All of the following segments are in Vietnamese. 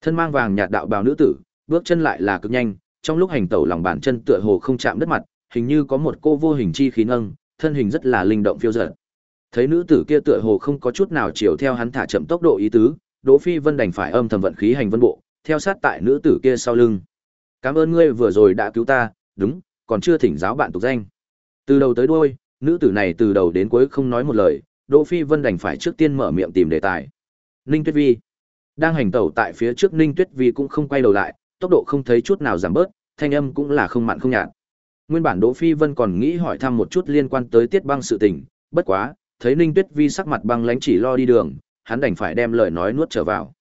Thân mang vàng nhạt đạo bào nữ tử, bước chân lại là cực nhanh, trong lúc hành tẩu lòng bàn chân tựa hồ không chạm đất mặt, hình như có một cô vô hình chi khí nâng, thân hình rất là linh động phiêu dật. Thấy nữ tử kia tựa hồ không có chút nào chiều theo hắn thả chậm tốc độ ý tứ, Đỗ Phi Vân đành phải âm thầm vận khí hành vân bộ, theo sát tại nữ tử kia sau lưng. Cảm ơn ngươi vừa rồi đã cứu ta, đúng, còn chưa thỉnh giáo bạn tục danh. Từ đầu tới đuôi, nữ tử này từ đầu đến cuối không nói một lời, Đỗ Phi Vân đành phải trước tiên mở miệng tìm đề tài. Ninh Tuyết Vi đang hành tẩu tại phía trước Ninh Tuyết Vi cũng không quay đầu lại, tốc độ không thấy chút nào giảm bớt, thanh âm cũng là không mặn không nhạt. Nguyên bản Đỗ Phi Vân còn nghĩ hỏi thăm một chút liên quan tới Tiết Băng sự tình, bất quá, thấy Ninh Tuyết Vi sắc mặt băng lãnh chỉ lo đi đường, hắn đành phải đem lời nói nuốt trở vào.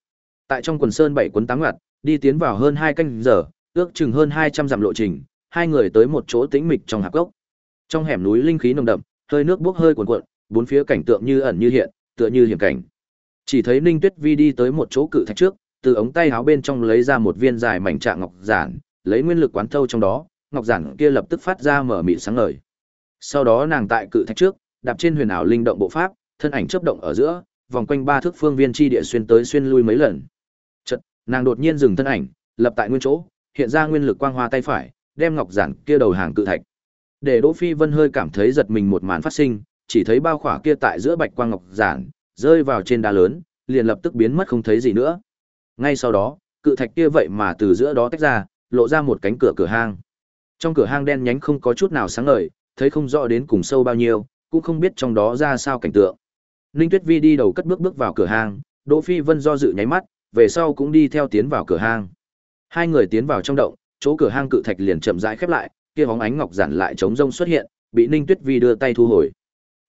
Tại trong quần sơn bảy cuốn tám ngặt, đi tiến vào hơn hai canh giờ, ước chừng hơn 200 dặm lộ trình, hai người tới một chỗ tĩnh mịch trong hạp gốc. Trong hẻm núi linh khí nồng đậm, hơi nước bốc hơi cuồn cuộn, bốn phía cảnh tượng như ẩn như hiện, tựa như hiểm cảnh. Chỉ thấy Ninh Tuyết Vi đi tới một chỗ cự thạch trước, từ ống tay áo bên trong lấy ra một viên dài mảnh trạng ngọc giản, lấy nguyên lực quán thâu trong đó, ngọc giản kia lập tức phát ra mở mị sáng ngời. Sau đó nàng tại cự thạch trước, đạp trên huyền ảo linh động bộ pháp, thân ảnh chớp động ở giữa, vòng quanh ba thước phương viên chi địa xuyên tới xuyên lui mấy lần. Chợt, nàng đột nhiên dừng thân ảnh, lập tại nguyên chỗ, hiện ra nguyên lực quang hoa tay phải, đem ngọc giản kia đầu hàng cự thạch. Để Đỗ Phi Vân hơi cảm thấy giật mình một màn phát sinh, chỉ thấy bao khỏa kia tại giữa bạch quang ngọc giản, rơi vào trên đá lớn, liền lập tức biến mất không thấy gì nữa. Ngay sau đó, cự thạch kia vậy mà từ giữa đó tách ra, lộ ra một cánh cửa cửa hang. Trong cửa hang đen nhánh không có chút nào sáng ngời, thấy không rõ đến cùng sâu bao nhiêu, cũng không biết trong đó ra sao cảnh tượng. Ninh Tuyết Vi đi đầu cất bước bước vào cửa hang, Đỗ Phi Vân do dự nháy mắt, về sau cũng đi theo tiến vào cửa hang. Hai người tiến vào trong động, chỗ cửa hang cự thạch liền chậm rãi khép lại, kia bóng ánh ngọc giản lại chống rông xuất hiện, bị Ninh Tuyết Vi đưa tay thu hồi.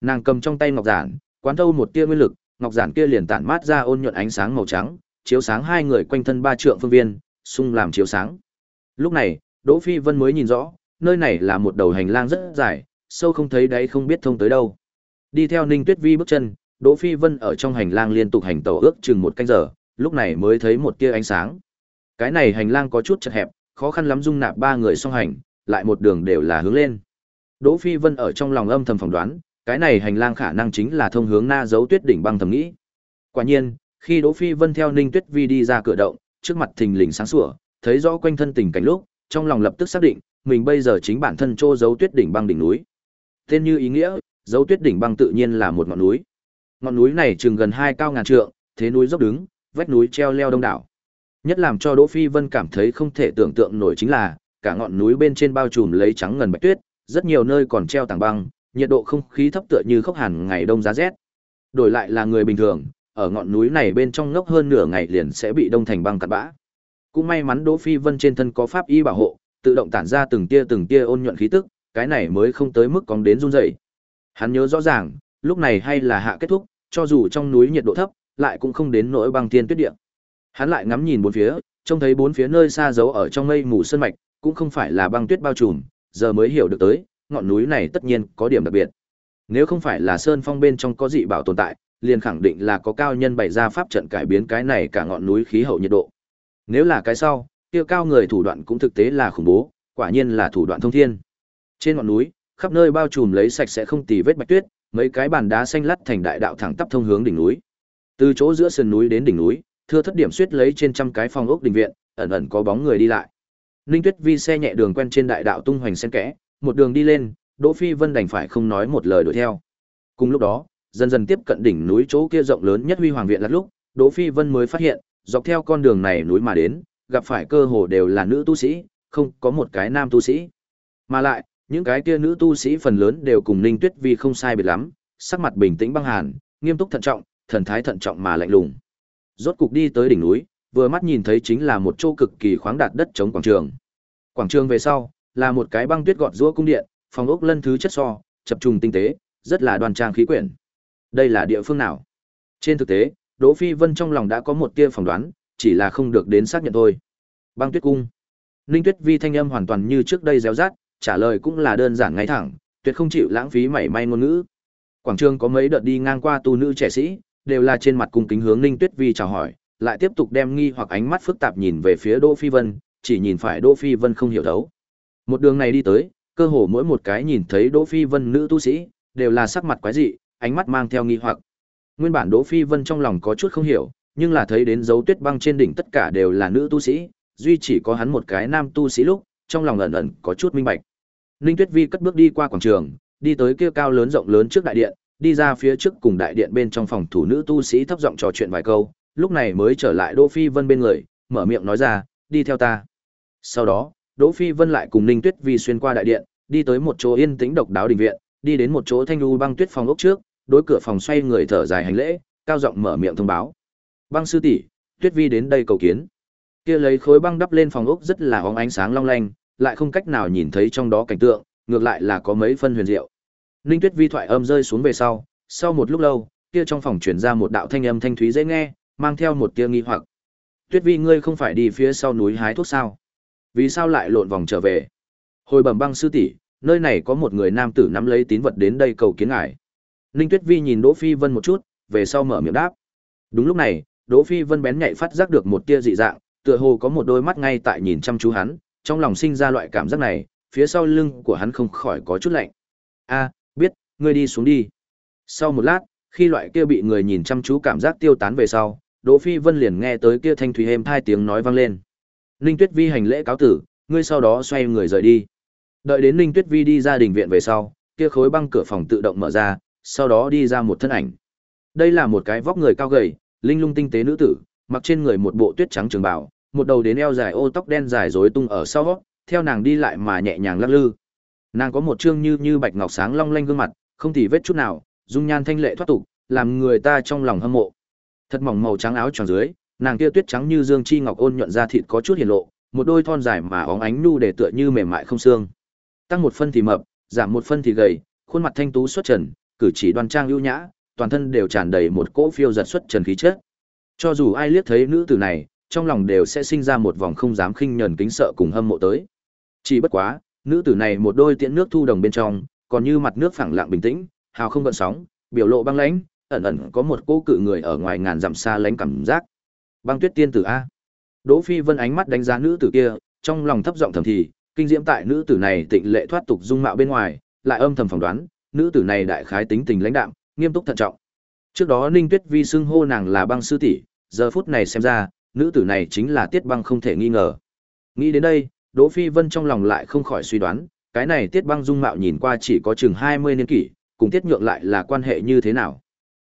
Nàng cầm trong tay ngọc giản, quán thâu một tia nguyên lực, ngọc giản kia liền tản mát ra ôn nhuận ánh sáng màu trắng, chiếu sáng hai người quanh thân ba trượng phương viên, xung làm chiếu sáng. Lúc này, Đỗ Phi Vân mới nhìn rõ, nơi này là một đầu hành lang rất dài, sâu không thấy đáy không biết thông tới đâu. Đi theo Ninh Tuyết Vi bước chân, Đỗ Phi Vân ở trong hành lang liên tục hành tẩu ước chừng một canh giờ, lúc này mới thấy một tia ánh sáng. Cái này hành lang có chút chật hẹp, khó khăn lắm dung nạp ba người song hành, lại một đường đều là hướng lên. Đỗ Phi Vân ở trong lòng âm thầm phỏng đoán, cái này hành lang khả năng chính là thông hướng Na Dấu Tuyết đỉnh băng thầm nghĩ. Quả nhiên, khi Đỗ Phi Vân theo Ninh Tuyết Vi đi ra cửa động, trước mặt thình lình sáng sủa, thấy rõ quanh thân tình cảnh lúc, trong lòng lập tức xác định, mình bây giờ chính bản thân trô dấu tuyết đỉnh băng đỉnh núi. Tên như ý nghĩa, dấu tuyết đỉnh băng tự nhiên là một ngọn núi. Ngọn núi này chừng gần hai cao ngàn trượng, thế núi dốc đứng, vách núi treo leo đông đảo. Nhất làm cho Đỗ Phi Vân cảm thấy không thể tưởng tượng nổi chính là, cả ngọn núi bên trên bao trùm lấy trắng ngần bạch tuyết, rất nhiều nơi còn treo tảng băng, nhiệt độ không khí thấp tựa như khốc hàn ngày đông giá rét. Đổi lại là người bình thường, ở ngọn núi này bên trong ngốc hơn nửa ngày liền sẽ bị đông thành băng cắt bã. Cũng may mắn Đỗ Phi Vân trên thân có pháp y bảo hộ, tự động tản ra từng tia từng tia ôn nhuận khí tức, cái này mới không tới mức cóng đến run rẩy. Hắn nhớ rõ ràng, lúc này hay là hạ kết thúc, cho dù trong núi nhiệt độ thấp, lại cũng không đến nỗi băng thiên tuyết địa. Hắn lại ngắm nhìn bốn phía, trông thấy bốn phía nơi xa giấu ở trong mây mù sơn mạch, cũng không phải là băng tuyết bao trùm, giờ mới hiểu được tới, ngọn núi này tất nhiên có điểm đặc biệt. Nếu không phải là sơn phong bên trong có dị bảo tồn tại, liền khẳng định là có cao nhân bày ra pháp trận cải biến cái này cả ngọn núi khí hậu nhiệt độ. Nếu là cái sau, kia cao người thủ đoạn cũng thực tế là khủng bố, quả nhiên là thủ đoạn thông thiên. Trên ngọn núi, khắp nơi bao trùm lấy sạch sẽ không tì vết bạch tuyết, mấy cái bàn đá xanh lắt thành đại đạo thẳng tắp thông hướng đỉnh núi. Từ chỗ giữa sườn núi đến đỉnh núi, thưa thất điểm suýt lấy trên trăm cái phòng ốc đình viện, ẩn ẩn có bóng người đi lại. Ninh Tuyết Vi xe nhẹ đường quen trên đại đạo tung hoành xen kẽ, một đường đi lên, Đỗ Phi Vân đành phải không nói một lời đuổi theo. Cùng lúc đó, dần dần tiếp cận đỉnh núi chỗ kia rộng lớn nhất huy hoàng viện lát lúc, Đỗ Phi Vân mới phát hiện, dọc theo con đường này núi mà đến, gặp phải cơ hồ đều là nữ tu sĩ, không có một cái nam tu sĩ. Mà lại, những cái kia nữ tu sĩ phần lớn đều cùng Ninh Tuyết Vi không sai biệt lắm, sắc mặt bình tĩnh băng hàn, nghiêm túc thận trọng, thần thái thận trọng mà lạnh lùng. Rốt cục đi tới đỉnh núi, vừa mắt nhìn thấy chính là một chỗ cực kỳ khoáng đạt đất chống quảng trường. Quảng trường về sau là một cái băng tuyết gọt giũa cung điện, phòng ốc lân thứ chất so, chập trùng tinh tế, rất là đoan trang khí quyển. Đây là địa phương nào? Trên thực tế, Đỗ Phi Vân trong lòng đã có một tia phỏng đoán, chỉ là không được đến xác nhận thôi. Băng Tuyết cung. Ninh Tuyết Vi thanh âm hoàn toàn như trước đây réo rát, trả lời cũng là đơn giản ngay thẳng, tuyệt không chịu lãng phí mảy may ngôn ngữ. Quảng trường có mấy đợt đi ngang qua tu nữ trẻ sĩ, đều là trên mặt cung kính hướng Ninh Tuyết Vi chào hỏi, lại tiếp tục đem nghi hoặc ánh mắt phức tạp nhìn về phía Đỗ Phi Vân, chỉ nhìn phải Đỗ Phi Vân không hiểu thấu. Một đường này đi tới, cơ hồ mỗi một cái nhìn thấy Đỗ Phi Vân nữ tu sĩ, đều là sắc mặt quái dị, ánh mắt mang theo nghi hoặc. Nguyên bản Đỗ Phi Vân trong lòng có chút không hiểu, nhưng là thấy đến dấu tuyết băng trên đỉnh tất cả đều là nữ tu sĩ, duy chỉ có hắn một cái nam tu sĩ lúc, trong lòng ẩn ẩn có chút minh bạch. Ninh Tuyết Vi cất bước đi qua quảng trường, đi tới kia cao lớn rộng lớn trước đại điện, đi ra phía trước cùng đại điện bên trong phòng thủ nữ tu sĩ thấp giọng trò chuyện vài câu, lúc này mới trở lại Đỗ Phi Vân bên người, mở miệng nói ra, đi theo ta. Sau đó, Đỗ Phi Vân lại cùng Ninh Tuyết Vi xuyên qua đại điện, đi tới một chỗ yên tĩnh độc đáo đình viện, đi đến một chỗ thanh lưu băng tuyết phòng ốc trước, đối cửa phòng xoay người thở dài hành lễ, cao giọng mở miệng thông báo. Băng sư tỷ, Tuyết Vi đến đây cầu kiến. Kia lấy khối băng đắp lên phòng ốc rất là óng ánh sáng long lanh, lại không cách nào nhìn thấy trong đó cảnh tượng, ngược lại là có mấy phân huyền diệu. Ninh Tuyết Vi thoại âm rơi xuống về sau, sau một lúc lâu, kia trong phòng truyền ra một đạo thanh âm thanh thúy dễ nghe, mang theo một tia nghi hoặc. Tuyết Vi ngươi không phải đi phía sau núi hái thuốc sao? Vì sao lại lộn vòng trở về? Hồi bẩm băng sư tỷ, nơi này có một người nam tử nắm lấy tín vật đến đây cầu kiến ngài. Ninh Tuyết Vi nhìn Đỗ Phi Vân một chút, về sau mở miệng đáp. Đúng lúc này, Đỗ Phi Vân bén nhạy phát giác được một tia dị dạng, tựa hồ có một đôi mắt ngay tại nhìn chăm chú hắn, trong lòng sinh ra loại cảm giác này, phía sau lưng của hắn không khỏi có chút lạnh. A, biết, ngươi đi xuống đi. Sau một lát, khi loại kia bị người nhìn chăm chú cảm giác tiêu tán về sau, Đỗ Phi Vân liền nghe tới kia thanh thủy êm hai tiếng nói vang lên. Ninh Tuyết Vi hành lễ cáo tử, ngươi sau đó xoay người rời đi. Đợi đến Ninh Tuyết Vi đi ra đình viện về sau, kia khối băng cửa phòng tự động mở ra, sau đó đi ra một thân ảnh. Đây là một cái vóc người cao gầy, linh lung tinh tế nữ tử, mặc trên người một bộ tuyết trắng trường bào, một đầu đến eo dài ô tóc đen dài rối tung ở sau, theo nàng đi lại mà nhẹ nhàng lắc lư. Nàng có một trương như như bạch ngọc sáng long lanh gương mặt, không tì vết chút nào, dung nhan thanh lệ thoát tục, làm người ta trong lòng hâm mộ. Thật mỏng màu trắng áo tròn dưới, nàng kia tuyết trắng như dương chi ngọc ôn nhuận da thịt có chút hiển lộ, một đôi thon dài mà óng ánh nu để tựa như mềm mại không xương. Tăng một phân thì mập, giảm một phân thì gầy, khuôn mặt thanh tú xuất trần, cử chỉ đoan trang ưu nhã, toàn thân đều tràn đầy một cỗ phiêu giật xuất trần khí chất. Cho dù ai liếc thấy nữ tử này, trong lòng đều sẽ sinh ra một vòng không dám khinh nhẫn kính sợ cùng hâm mộ tới. Chỉ bất quá, nữ tử này một đôi tiễn nước thu đồng bên trong, còn như mặt nước phẳng lặng bình tĩnh, hào không gợn sóng, biểu lộ băng lãnh, ẩn ẩn có một cỗ cự người ở ngoài ngàn dặm xa lánh cảm giác. Băng Tuyết tiên tử a. Đỗ Phi Vân ánh mắt đánh giá nữ tử kia, trong lòng thấp giọng thầm thì, kinh diễm tại nữ tử này tịnh lệ thoát tục dung mạo bên ngoài, lại âm thầm phỏng đoán, nữ tử này đại khái tính tình lãnh đạm, nghiêm túc thận trọng. Trước đó Ninh Tuyết Vi xưng hô nàng là băng sư tỷ, giờ phút này xem ra, nữ tử này chính là Tiết Băng không thể nghi ngờ. Nghĩ đến đây, Đỗ Phi Vân trong lòng lại không khỏi suy đoán, cái này Tiết Băng dung mạo nhìn qua chỉ có chừng 20 niên kỷ, cùng Tiết Nhượng lại là quan hệ như thế nào?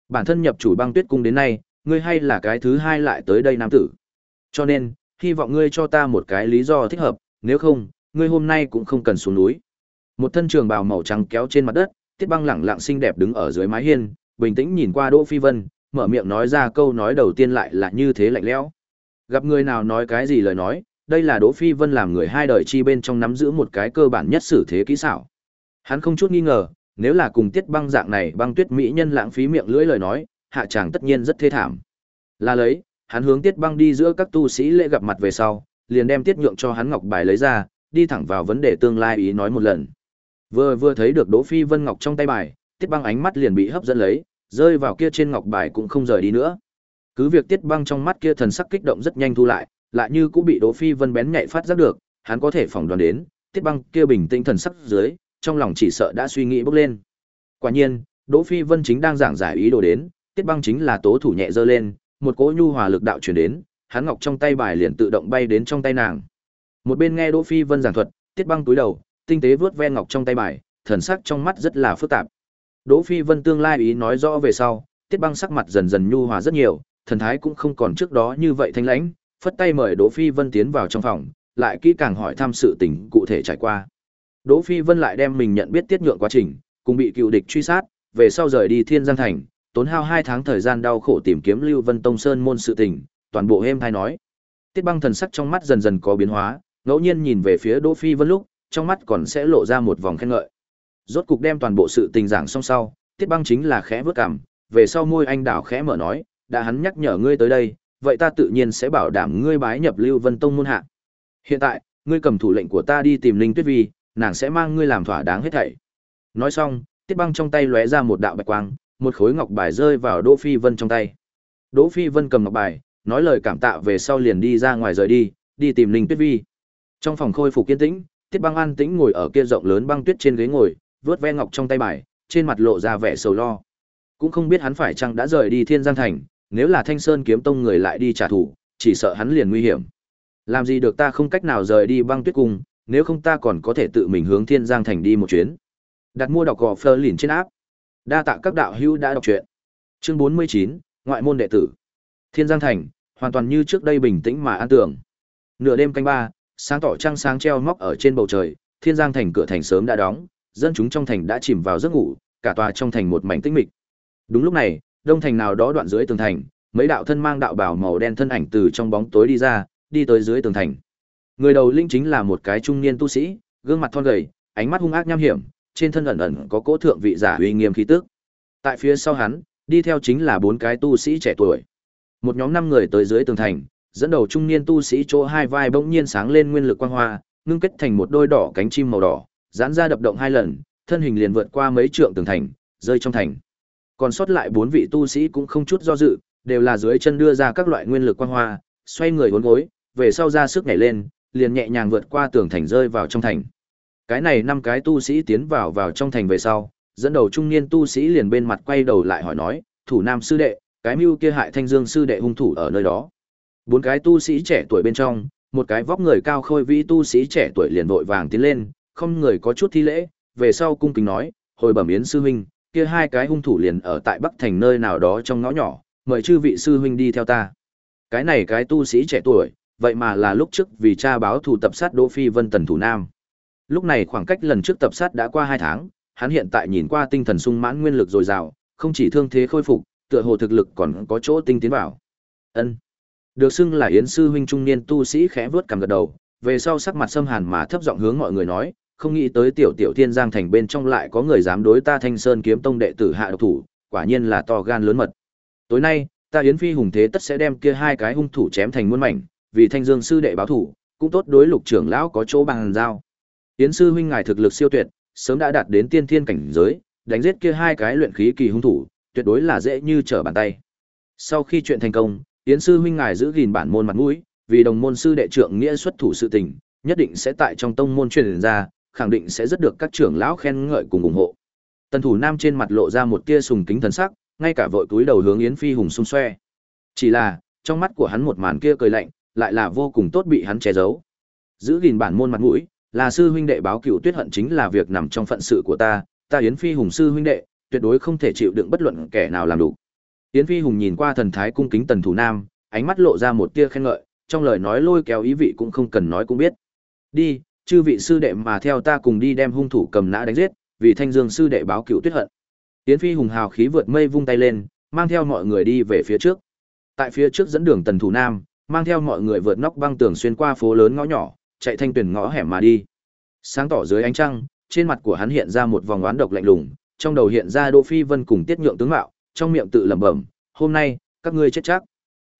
Bản thân nhập chủ băng tuyết cung đến nay, ngươi hay là cái thứ hai lại tới đây nam tử. Cho nên, hy vọng ngươi cho ta một cái lý do thích hợp, nếu không, ngươi hôm nay cũng không cần xuống núi. Một thân trường bào màu trắng kéo trên mặt đất, Tiết Băng lẳng lặng xinh đẹp đứng ở dưới mái hiên, bình tĩnh nhìn qua Đỗ Phi Vân, mở miệng nói ra câu nói đầu tiên lại là như thế lạnh lẽo. Gặp người nào nói cái gì lời nói, đây là Đỗ Phi Vân làm người hai đời chi bên trong nắm giữ một cái cơ bản nhất xử thế kỹ xảo. Hắn không chút nghi ngờ, nếu là cùng Tiết Băng dạng này băng tuyết mỹ nhân lãng phí miệng lưỡi lời nói, hạ chàng tất nhiên rất thê thảm. Là lấy, hắn hướng Tiết Băng đi giữa các tu sĩ lễ gặp mặt về sau, liền đem Tiết nhượng cho hắn ngọc bài lấy ra, đi thẳng vào vấn đề tương lai ý nói một lần. Vừa vừa thấy được Đỗ Phi Vân ngọc trong tay bài, Tiết Băng ánh mắt liền bị hấp dẫn lấy, rơi vào kia trên ngọc bài cũng không rời đi nữa. Cứ việc Tiết Băng trong mắt kia thần sắc kích động rất nhanh thu lại, lại như cũng bị Đỗ Phi Vân bén nhạy phát giác được, hắn có thể phỏng đoán đến, Tiết Băng kia bình tĩnh thần sắc dưới, trong lòng chỉ sợ đã suy nghĩ bốc lên. Quả nhiên, Đỗ Phi Vân chính đang giảng giải ý đồ đến, Tiết Băng chính là tố thủ nhẹ giơ lên, một cỗ nhu hòa lực đạo chuyển đến, hắn ngọc trong tay bài liền tự động bay đến trong tay nàng. Một bên nghe Đỗ Phi Vân giảng thuật, Tiết Băng túi đầu, tinh tế vuốt ve ngọc trong tay bài, thần sắc trong mắt rất là phức tạp. Đỗ Phi Vân tương lai ý nói rõ về sau, Tiết Băng sắc mặt dần dần nhu hòa rất nhiều, thần thái cũng không còn trước đó như vậy thanh lãnh, phất tay mời Đỗ Phi Vân tiến vào trong phòng, lại kỹ càng hỏi thăm sự tình cụ thể trải qua. Đỗ Phi Vân lại đem mình nhận biết tiết nhượng quá trình, cùng bị cựu địch truy sát, về sau rời đi Thiên Giang thành, tốn hao hai tháng thời gian đau khổ tìm kiếm Lưu Vân Tông Sơn môn sự tình, toàn bộ êm thay nói. Tiết Băng thần sắc trong mắt dần dần có biến hóa, ngẫu nhiên nhìn về phía Đỗ Phi Vân lúc, trong mắt còn sẽ lộ ra một vòng khen ngợi. Rốt cục đem toàn bộ sự tình giảng xong sau, Tiết Băng chính là khẽ vước cằm, về sau môi anh đảo khẽ mở nói, đã hắn nhắc nhở ngươi tới đây, vậy ta tự nhiên sẽ bảo đảm ngươi bái nhập Lưu Vân Tông môn hạ. Hiện tại, ngươi cầm thủ lệnh của ta đi tìm Linh Tuyết Vi, nàng sẽ mang ngươi làm thỏa đáng hết thảy. Nói xong, Tiết Băng trong tay lóe ra một đạo bạch quang, một khối ngọc bài rơi vào Đỗ Phi Vân trong tay. Đỗ Phi Vân cầm ngọc bài, nói lời cảm tạ về sau liền đi ra ngoài rời đi, đi tìm Linh Tuyết Vi. Trong phòng khôi phục kiên tĩnh, Tiết Băng an tĩnh ngồi ở kia rộng lớn băng tuyết trên ghế ngồi, vớt ve ngọc trong tay bài, trên mặt lộ ra vẻ sầu lo. Cũng không biết hắn phải chăng đã rời đi Thiên Giang thành, nếu là Thanh Sơn kiếm tông người lại đi trả thù, chỉ sợ hắn liền nguy hiểm. Làm gì được ta không cách nào rời đi băng tuyết cùng, nếu không ta còn có thể tự mình hướng Thiên Giang thành đi một chuyến. Đặt mua đọc gò Fleur liền trên áp. Đa tạ các đạo hữu đã đọc truyện. Chương 49, ngoại môn đệ tử. Thiên Giang thành, hoàn toàn như trước đây bình tĩnh mà an tưởng. Nửa đêm canh ba, sáng tỏ trăng sáng treo móc ở trên bầu trời, Thiên Giang thành cửa thành sớm đã đóng, dân chúng trong thành đã chìm vào giấc ngủ, cả tòa trong thành một mảnh tĩnh mịch. Đúng lúc này, đông thành nào đó đoạn dưới tường thành, mấy đạo thân mang đạo bào màu đen thân ảnh từ trong bóng tối đi ra, đi tới dưới tường thành. Người đầu linh chính là một cái trung niên tu sĩ, gương mặt thon gầy, ánh mắt hung ác nham hiểm, trên thân ẩn ẩn có cỗ thượng vị giả uy nghiêm khí tức. Tại phía sau hắn, đi theo chính là bốn cái tu sĩ trẻ tuổi. Một nhóm năm người tới dưới tường thành, dẫn đầu trung niên tu sĩ chỗ hai vai bỗng nhiên sáng lên nguyên lực quang hoa, ngưng kết thành một đôi đỏ cánh chim màu đỏ, giãn ra đập động hai lần, thân hình liền vượt qua mấy trượng tường thành, rơi trong thành. Còn sót lại bốn vị tu sĩ cũng không chút do dự, đều là dưới chân đưa ra các loại nguyên lực quang hoa, xoay người uốn gối, về sau ra sức nhảy lên, liền nhẹ nhàng vượt qua tường thành rơi vào trong thành. Cái này năm cái tu sĩ tiến vào vào trong thành về sau, dẫn đầu trung niên tu sĩ liền bên mặt quay đầu lại hỏi nói, "Thủ Nam sư đệ, cái mưu kia hại Thanh Dương sư đệ hung thủ ở nơi đó." Bốn cái tu sĩ trẻ tuổi bên trong, một cái vóc người cao khôi vĩ tu sĩ trẻ tuổi liền vội vàng tiến lên, không người có chút thi lễ, về sau cung kính nói, "Hồi bẩm yến sư huynh, kia hai cái hung thủ liền ở tại Bắc thành nơi nào đó trong ngõ nhỏ, mời chư vị sư huynh đi theo ta." Cái này cái tu sĩ trẻ tuổi, vậy mà là lúc trước vì cha báo thù tập sát Đỗ Phi Vân Tần thủ nam. Lúc này khoảng cách lần trước tập sát đã qua hai tháng, hắn hiện tại nhìn qua tinh thần sung mãn nguyên lực dồi dào, không chỉ thương thế khôi phục, tựa hồ thực lực còn có chỗ tinh tiến vào. Ân. Được xưng là Yến sư huynh trung niên tu sĩ khẽ vướt cằm gật đầu, về sau sắc mặt xâm hàn mà thấp giọng hướng mọi người nói, không nghĩ tới tiểu tiểu thiên giang thành bên trong lại có người dám đối ta Thanh Sơn kiếm tông đệ tử hạ độc thủ, quả nhiên là to gan lớn mật. Tối nay, ta Yến Phi hùng thế tất sẽ đem kia hai cái hung thủ chém thành muôn mảnh, vì Thanh Dương sư đệ báo thủ, cũng tốt đối Lục trưởng lão có chỗ bằng giao. Yến sư huynh ngài thực lực siêu tuyệt, sớm đã đạt đến tiên thiên cảnh giới, đánh giết kia hai cái luyện khí kỳ hung thủ, tuyệt đối là dễ như trở bàn tay. Sau khi chuyện thành công, Yến sư huynh ngài giữ gìn bản môn mặt mũi, vì đồng môn sư đệ trưởng nghĩa xuất thủ sự tình, nhất định sẽ tại trong tông môn truyền ra, khẳng định sẽ rất được các trưởng lão khen ngợi cùng ủng hộ. Tần thủ nam trên mặt lộ ra một tia sùng kính thần sắc, ngay cả vội túi đầu hướng Yến Phi hùng xung xoe. Chỉ là, trong mắt của hắn một màn kia cười lạnh, lại là vô cùng tốt bị hắn che giấu. Giữ gìn bản môn mặt mũi, là sư huynh đệ báo cựu tuyết hận chính là việc nằm trong phận sự của ta, ta Yến Phi hùng sư huynh đệ, tuyệt đối không thể chịu đựng bất luận kẻ nào làm đủ. Yến Phi hùng nhìn qua thần thái cung kính tần thủ nam, ánh mắt lộ ra một tia khen ngợi, trong lời nói lôi kéo ý vị cũng không cần nói cũng biết. Đi, chư vị sư đệ mà theo ta cùng đi đem hung thủ cầm nã đánh giết, vì thanh dương sư đệ báo cựu tuyết hận. Yến Phi hùng hào khí vượt mây vung tay lên, mang theo mọi người đi về phía trước. Tại phía trước dẫn đường tần thủ nam, mang theo mọi người vượt nóc băng tường xuyên qua phố lớn ngõ nhỏ, chạy thanh tuyển ngõ hẻm mà đi. Sáng tỏ dưới ánh trăng, trên mặt của hắn hiện ra một vòng oán độc lạnh lùng, trong đầu hiện ra Đỗ Phi Vân cùng Tiết Nhượng tướng mạo, trong miệng tự lẩm bẩm, "Hôm nay, các ngươi chết chắc."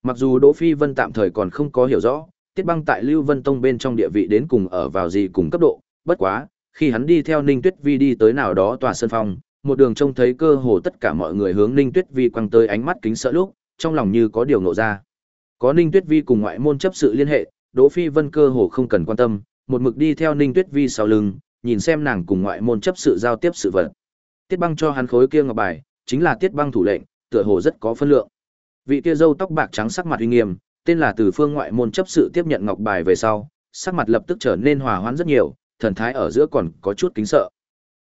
Mặc dù Đỗ Phi Vân tạm thời còn không có hiểu rõ, Tiết Băng tại Lưu Vân Tông bên trong địa vị đến cùng ở vào gì cùng cấp độ, bất quá, khi hắn đi theo Ninh Tuyết Vi đi tới nào đó tòa sân phong, một đường trông thấy cơ hồ tất cả mọi người hướng Ninh Tuyết Vi quăng tới ánh mắt kính sợ lúc, trong lòng như có điều ngộ ra. Có Ninh Tuyết Vi cùng ngoại môn chấp sự liên hệ, Đỗ Phi Vân cơ hồ không cần quan tâm, một mực đi theo Ninh Tuyết Vi sau lưng, nhìn xem nàng cùng ngoại môn chấp sự giao tiếp sự vật. Tiết Băng cho hắn khối kia ngọc bài, chính là Tiết Băng thủ lệnh, tựa hồ rất có phân lượng. Vị kia râu tóc bạc trắng sắc mặt uy nghiêm, tên là Từ Phương ngoại môn chấp sự tiếp nhận ngọc bài về sau, sắc mặt lập tức trở nên hòa hoãn rất nhiều, thần thái ở giữa còn có chút kính sợ.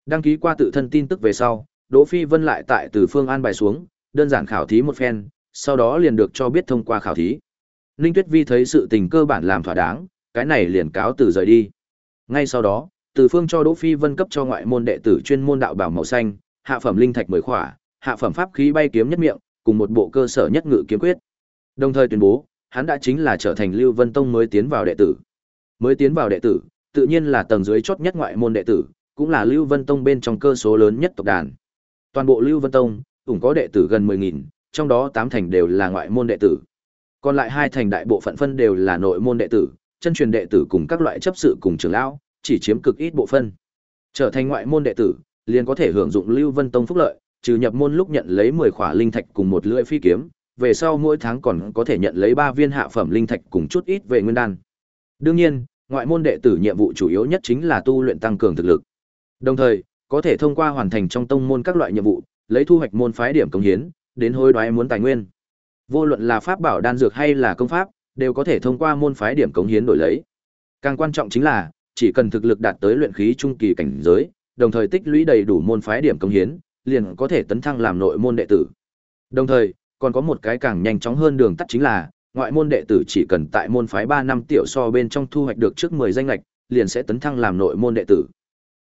Đăng ký qua tự thân tin tức về sau, Đỗ Phi Vân lại tại Từ Phương an bài xuống, đơn giản khảo thí một phen, sau đó liền được cho biết thông qua khảo thí. Ninh Tuyết Vi thấy sự tình cơ bản làm thỏa đáng, cái này liền cáo từ rời đi. Ngay sau đó, Từ Phương cho Đỗ Phi Vân cấp cho ngoại môn đệ tử chuyên môn đạo bảo màu xanh, hạ phẩm linh thạch 10 khỏa, hạ phẩm pháp khí bay kiếm nhất miệng, cùng một bộ cơ sở nhất ngự kiếm quyết. Đồng thời tuyên bố, hắn đã chính là trở thành Lưu Vân Tông mới tiến vào đệ tử. Mới tiến vào đệ tử, tự nhiên là tầng dưới chót nhất ngoại môn đệ tử, cũng là Lưu Vân Tông bên trong cơ số lớn nhất tộc đàn. Toàn bộ Lưu Vân Tông, cũng có đệ tử gần 10.000, trong đó 8 thành đều là ngoại môn đệ tử. Còn lại hai thành đại bộ phận phân đều là nội môn đệ tử, chân truyền đệ tử cùng các loại chấp sự cùng trưởng lão, chỉ chiếm cực ít bộ phân. Trở thành ngoại môn đệ tử, liền có thể hưởng dụng Lưu Vân Tông phúc lợi, trừ nhập môn lúc nhận lấy 10 khỏa linh thạch cùng một lưỡi phi kiếm, về sau mỗi tháng còn có thể nhận lấy 3 viên hạ phẩm linh thạch cùng chút ít về nguyên đan. Đương nhiên, ngoại môn đệ tử nhiệm vụ chủ yếu nhất chính là tu luyện tăng cường thực lực. Đồng thời, có thể thông qua hoàn thành trong tông môn các loại nhiệm vụ, lấy thu hoạch môn phái điểm công hiến, đến hối đoái muốn tài nguyên. Vô luận là pháp bảo đan dược hay là công pháp, đều có thể thông qua môn phái điểm cống hiến đổi lấy. Càng quan trọng chính là, chỉ cần thực lực đạt tới luyện khí trung kỳ cảnh giới, đồng thời tích lũy đầy đủ môn phái điểm cống hiến, liền có thể tấn thăng làm nội môn đệ tử. Đồng thời, còn có một cái càng nhanh chóng hơn đường tắt chính là, ngoại môn đệ tử chỉ cần tại môn phái 3 năm tiểu so bên trong thu hoạch được trước 10 danh lệch, liền sẽ tấn thăng làm nội môn đệ tử.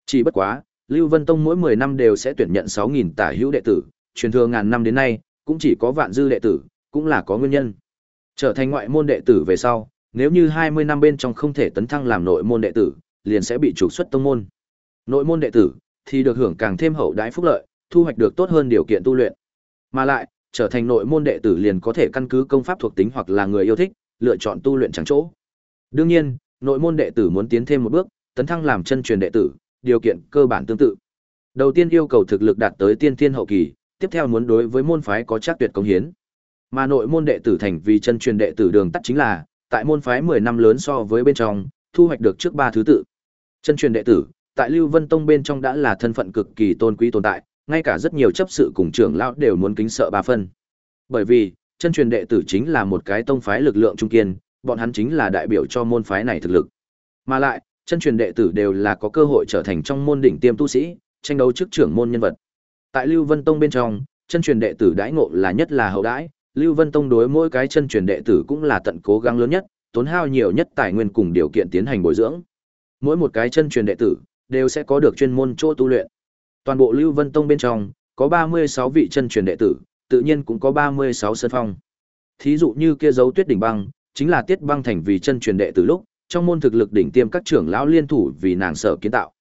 Chỉ bất quá, Lưu Vân Tông mỗi 10 năm đều sẽ tuyển nhận 6000 tả hữu đệ tử, truyền thừa ngàn năm đến nay, cũng chỉ có vạn dư đệ tử, cũng là có nguyên nhân. Trở thành ngoại môn đệ tử về sau, nếu như 20 năm bên trong không thể tấn thăng làm nội môn đệ tử, liền sẽ bị trục xuất tông môn. Nội môn đệ tử thì được hưởng càng thêm hậu đãi phúc lợi, thu hoạch được tốt hơn điều kiện tu luyện. Mà lại, trở thành nội môn đệ tử liền có thể căn cứ công pháp thuộc tính hoặc là người yêu thích, lựa chọn tu luyện chẳng chỗ. Đương nhiên, nội môn đệ tử muốn tiến thêm một bước, tấn thăng làm chân truyền đệ tử, điều kiện cơ bản tương tự. Đầu tiên yêu cầu thực lực đạt tới tiên thiên hậu kỳ, tiếp theo muốn đối với môn phái có chắc tuyệt công hiến. Mà nội môn đệ tử thành vì chân truyền đệ tử đường tắt chính là, tại môn phái 10 năm lớn so với bên trong, thu hoạch được trước ba thứ tự. Chân truyền đệ tử, tại Lưu Vân Tông bên trong đã là thân phận cực kỳ tôn quý tồn tại, ngay cả rất nhiều chấp sự cùng trưởng lão đều muốn kính sợ ba phân. Bởi vì, chân truyền đệ tử chính là một cái tông phái lực lượng trung kiên, bọn hắn chính là đại biểu cho môn phái này thực lực. Mà lại, chân truyền đệ tử đều là có cơ hội trở thành trong môn đỉnh tiêm tu sĩ, tranh đấu trước trưởng môn nhân vật. Tại Lưu Vân Tông bên trong, chân truyền đệ tử đãi ngộ là nhất là hậu đãi, Lưu Vân Tông đối mỗi cái chân truyền đệ tử cũng là tận cố gắng lớn nhất, tốn hao nhiều nhất tài nguyên cùng điều kiện tiến hành bồi dưỡng. Mỗi một cái chân truyền đệ tử đều sẽ có được chuyên môn chỗ tu luyện. Toàn bộ Lưu Vân Tông bên trong có 36 vị chân truyền đệ tử, tự nhiên cũng có 36 sơn phong. Thí dụ như kia dấu Tuyết đỉnh băng, chính là Tiết Băng thành vì chân truyền đệ tử lúc, trong môn thực lực đỉnh tiêm các trưởng lão liên thủ vì nàng sở kiến tạo.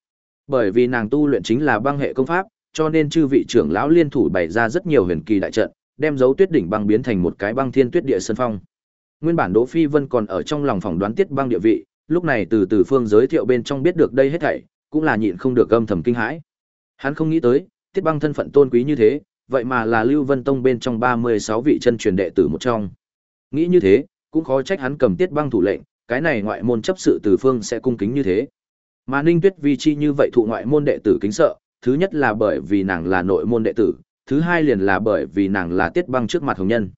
Bởi vì nàng tu luyện chính là băng hệ công pháp, cho nên chư vị trưởng lão liên thủ bày ra rất nhiều huyền kỳ đại trận, đem dấu tuyết đỉnh băng biến thành một cái băng thiên tuyết địa sơn phong. Nguyên bản Đỗ Phi Vân còn ở trong lòng phỏng đoán tiết băng địa vị, lúc này từ từ phương giới thiệu bên trong biết được đây hết thảy, cũng là nhịn không được âm thầm kinh hãi. Hắn không nghĩ tới, tiết băng thân phận tôn quý như thế, vậy mà là Lưu Vân Tông bên trong 36 vị chân truyền đệ tử một trong. Nghĩ như thế, cũng khó trách hắn cầm tiết băng thủ lệnh, cái này ngoại môn chấp sự từ phương sẽ cung kính như thế. Mà Ninh Tuyết Vi chi như vậy thụ ngoại môn đệ tử kính sợ, thứ nhất là bởi vì nàng là nội môn đệ tử, thứ hai liền là bởi vì nàng là tiết băng trước mặt hồng nhân.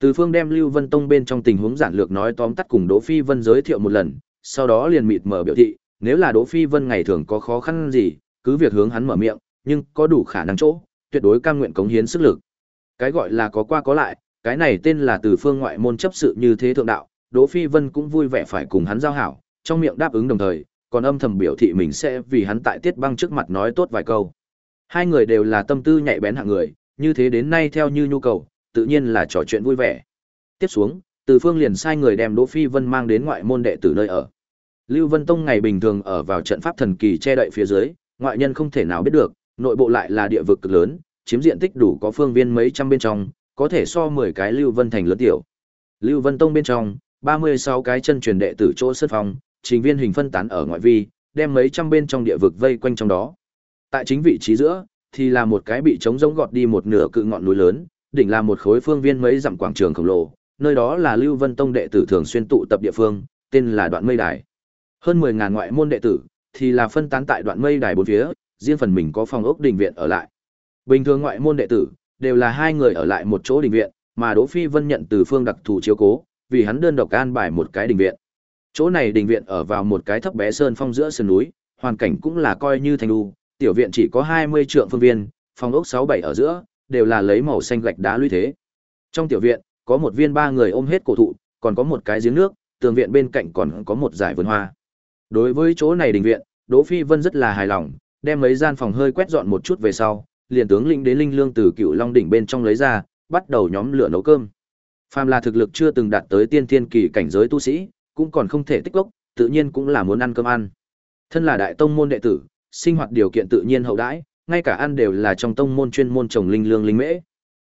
Từ phương đem Lưu Vân Tông bên trong tình huống giản lược nói tóm tắt cùng Đỗ Phi Vân giới thiệu một lần, sau đó liền mịt mở biểu thị, nếu là Đỗ Phi Vân ngày thường có khó khăn gì, cứ việc hướng hắn mở miệng, nhưng có đủ khả năng chỗ, tuyệt đối cam nguyện cống hiến sức lực. Cái gọi là có qua có lại, cái này tên là từ phương ngoại môn chấp sự như thế thượng đạo, Đỗ Phi Vân cũng vui vẻ phải cùng hắn giao hảo, trong miệng đáp ứng đồng thời, còn âm thầm biểu thị mình sẽ vì hắn tại Tiết Băng trước mặt nói tốt vài câu. Hai người đều là tâm tư nhạy bén hạng người, như thế đến nay theo như nhu cầu, tự nhiên là trò chuyện vui vẻ. Tiếp xuống, Từ Phương liền sai người đem Đỗ Phi Vân mang đến ngoại môn đệ tử nơi ở. Lưu Vân Tông ngày bình thường ở vào trận pháp thần kỳ che đậy phía dưới, ngoại nhân không thể nào biết được, nội bộ lại là địa vực cực lớn, chiếm diện tích đủ có phương viên mấy trăm bên trong, có thể so 10 cái Lưu Vân thành lớn tiểu. Lưu Vân Tông bên trong, 36 cái chân truyền đệ tử chỗ sân phòng, trình viên hình phân tán ở ngoại vi, đem mấy trăm bên trong địa vực vây quanh trong đó. Tại chính vị trí giữa, thì là một cái bị trống rỗng gọt đi một nửa cự ngọn núi lớn, đỉnh là một khối phương viên mấy dặm quảng trường khổng lồ, nơi đó là Lưu Vân Tông đệ tử thường xuyên tụ tập địa phương, tên là Đoạn Mây Đài. Hơn 10000 ngoại môn đệ tử thì là phân tán tại Đoạn Mây Đài bốn phía, riêng phần mình có phòng ốc đình viện ở lại. Bình thường ngoại môn đệ tử đều là hai người ở lại một chỗ đình viện, mà Đỗ Phi Vân nhận từ phương đặc thù chiếu cố, vì hắn đơn độc an bài một cái đình viện. Chỗ này đình viện ở vào một cái thấp bé sơn phong giữa sườn núi, hoàn cảnh cũng là coi như thành đu, tiểu viện chỉ có 20 trượng phương viên, phòng ốc 6 7 ở giữa, đều là lấy màu xanh gạch đá lũy thế. Trong tiểu viện, có một viên ba người ôm hết cổ thụ, còn có một cái giếng nước, tường viện bên cạnh còn có một dải vườn hoa. Đối với chỗ này đình viện, Đỗ Phi Vân rất là hài lòng, đem mấy gian phòng hơi quét dọn một chút về sau, liền tướng lĩnh đến linh lương từ cựu long đỉnh bên trong lấy ra, bắt đầu nhóm lửa nấu cơm. Phàm là thực lực chưa từng đạt tới tiên thiên kỳ cảnh giới tu sĩ, cũng còn không thể tích lốc, tự nhiên cũng là muốn ăn cơm ăn. Thân là đại tông môn đệ tử, sinh hoạt điều kiện tự nhiên hậu đãi, ngay cả ăn đều là trong tông môn chuyên môn trồng linh lương linh mễ.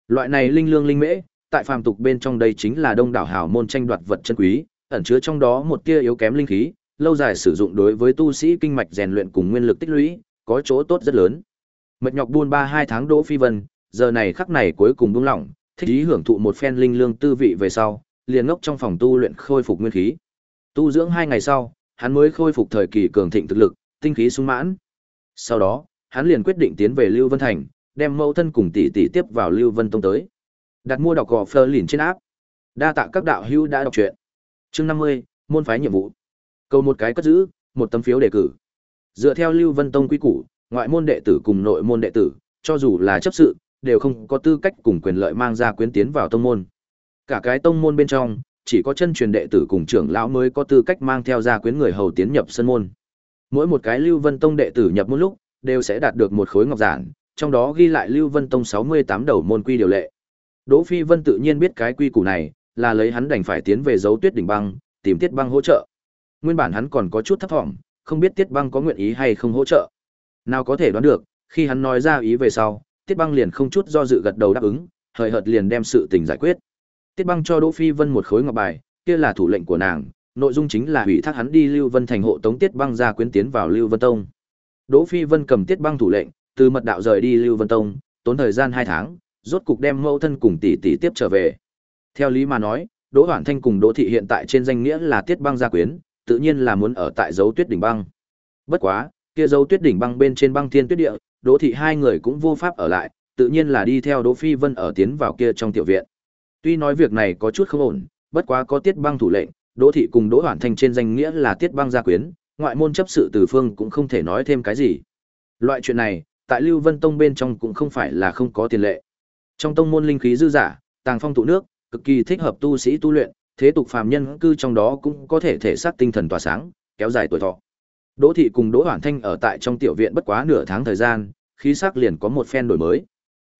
Loại này linh lương linh mễ, tại phàm tục bên trong đây chính là đông đảo hào môn tranh đoạt vật chân quý, ẩn chứa trong đó một tia yếu kém linh khí, lâu dài sử dụng đối với tu sĩ kinh mạch rèn luyện cùng nguyên lực tích lũy, có chỗ tốt rất lớn. Mệt nhọc buôn ba hai tháng Đỗ Phi Vân, giờ này khắc này cuối cùng buông lỏng, thích ý hưởng thụ một phen linh lương tư vị về sau, liền ngốc trong phòng tu luyện khôi phục nguyên khí. Tu dưỡng hai ngày sau, hắn mới khôi phục thời kỳ cường thịnh thực lực, tinh khí sung mãn. Sau đó, hắn liền quyết định tiến về Lưu Vân Thành, đem mẫu thân cùng tỷ tỷ tiếp vào Lưu Vân Tông tới. Đặt mua đọc gò phơ lìn trên áp, Đa tạ các đạo hữu đã đọc truyện. Chương năm mươi môn phái nhiệm vụ. câu một cái cất giữ, một tấm phiếu đề cử. Dựa theo Lưu Vân Tông quy củ, ngoại môn đệ tử cùng nội môn đệ tử, cho dù là chấp sự, đều không có tư cách cùng quyền lợi mang ra quyến tiến vào tông môn. Cả cái tông môn bên trong, chỉ có chân truyền đệ tử cùng trưởng lão mới có tư cách mang theo gia quyến người hầu tiến nhập sân môn. Mỗi một cái Lưu Vân Tông đệ tử nhập môn lúc, đều sẽ đạt được một khối ngọc giản, trong đó ghi lại Lưu Vân Tông 68 đầu môn quy điều lệ. Đỗ Phi Vân tự nhiên biết cái quy củ này, là lấy hắn đành phải tiến về dấu Tuyết đỉnh băng, tìm Tiết Băng hỗ trợ. Nguyên bản hắn còn có chút thấp vọng, không biết Tiết Băng có nguyện ý hay không hỗ trợ. Nào có thể đoán được, khi hắn nói ra ý về sau, Tiết Băng liền không chút do dự gật đầu đáp ứng, hời hợt liền đem sự tình giải quyết. Tiết Băng cho Đỗ Phi Vân một khối ngọc bài, kia là thủ lệnh của nàng, nội dung chính là ủy thác hắn đi Lưu Vân thành hộ tống Tiết Băng ra quyến tiến vào Lưu Vân Tông. Đỗ Phi Vân cầm Tiết Băng thủ lệnh, từ mật đạo rời đi Lưu Vân Tông, tốn thời gian 2 tháng, rốt cục đem mẫu thân cùng tỷ tỷ tiếp trở về. Theo lý mà nói, Đỗ Hoản Thanh cùng Đỗ Thị hiện tại trên danh nghĩa là Tiết Băng gia quyến, tự nhiên là muốn ở tại dấu Tuyết đỉnh băng. Bất quá, kia dấu Tuyết đỉnh băng bên trên băng thiên tuyết địa, Đỗ Thị hai người cũng vô pháp ở lại, tự nhiên là đi theo Đỗ Phi Vân ở tiến vào kia trong tiểu viện. Tuy nói việc này có chút không ổn, bất quá có Tiết Băng thủ lệnh, Đỗ Thị cùng Đỗ Hoản Thanh trên danh nghĩa là Tiết Băng gia quyến, ngoại môn chấp sự từ phương cũng không thể nói thêm cái gì. Loại chuyện này, tại Lưu Vân Tông bên trong cũng không phải là không có tiền lệ. Trong tông môn linh khí dư giả, tàng phong tụ nước, cực kỳ thích hợp tu sĩ tu luyện, thế tục phàm nhân cư trong đó cũng có thể thể xác tinh thần tỏa sáng, kéo dài tuổi thọ. Đỗ thị cùng Đỗ Hoản Thanh ở tại trong tiểu viện bất quá nửa tháng thời gian, khí sắc liền có một phen đổi mới.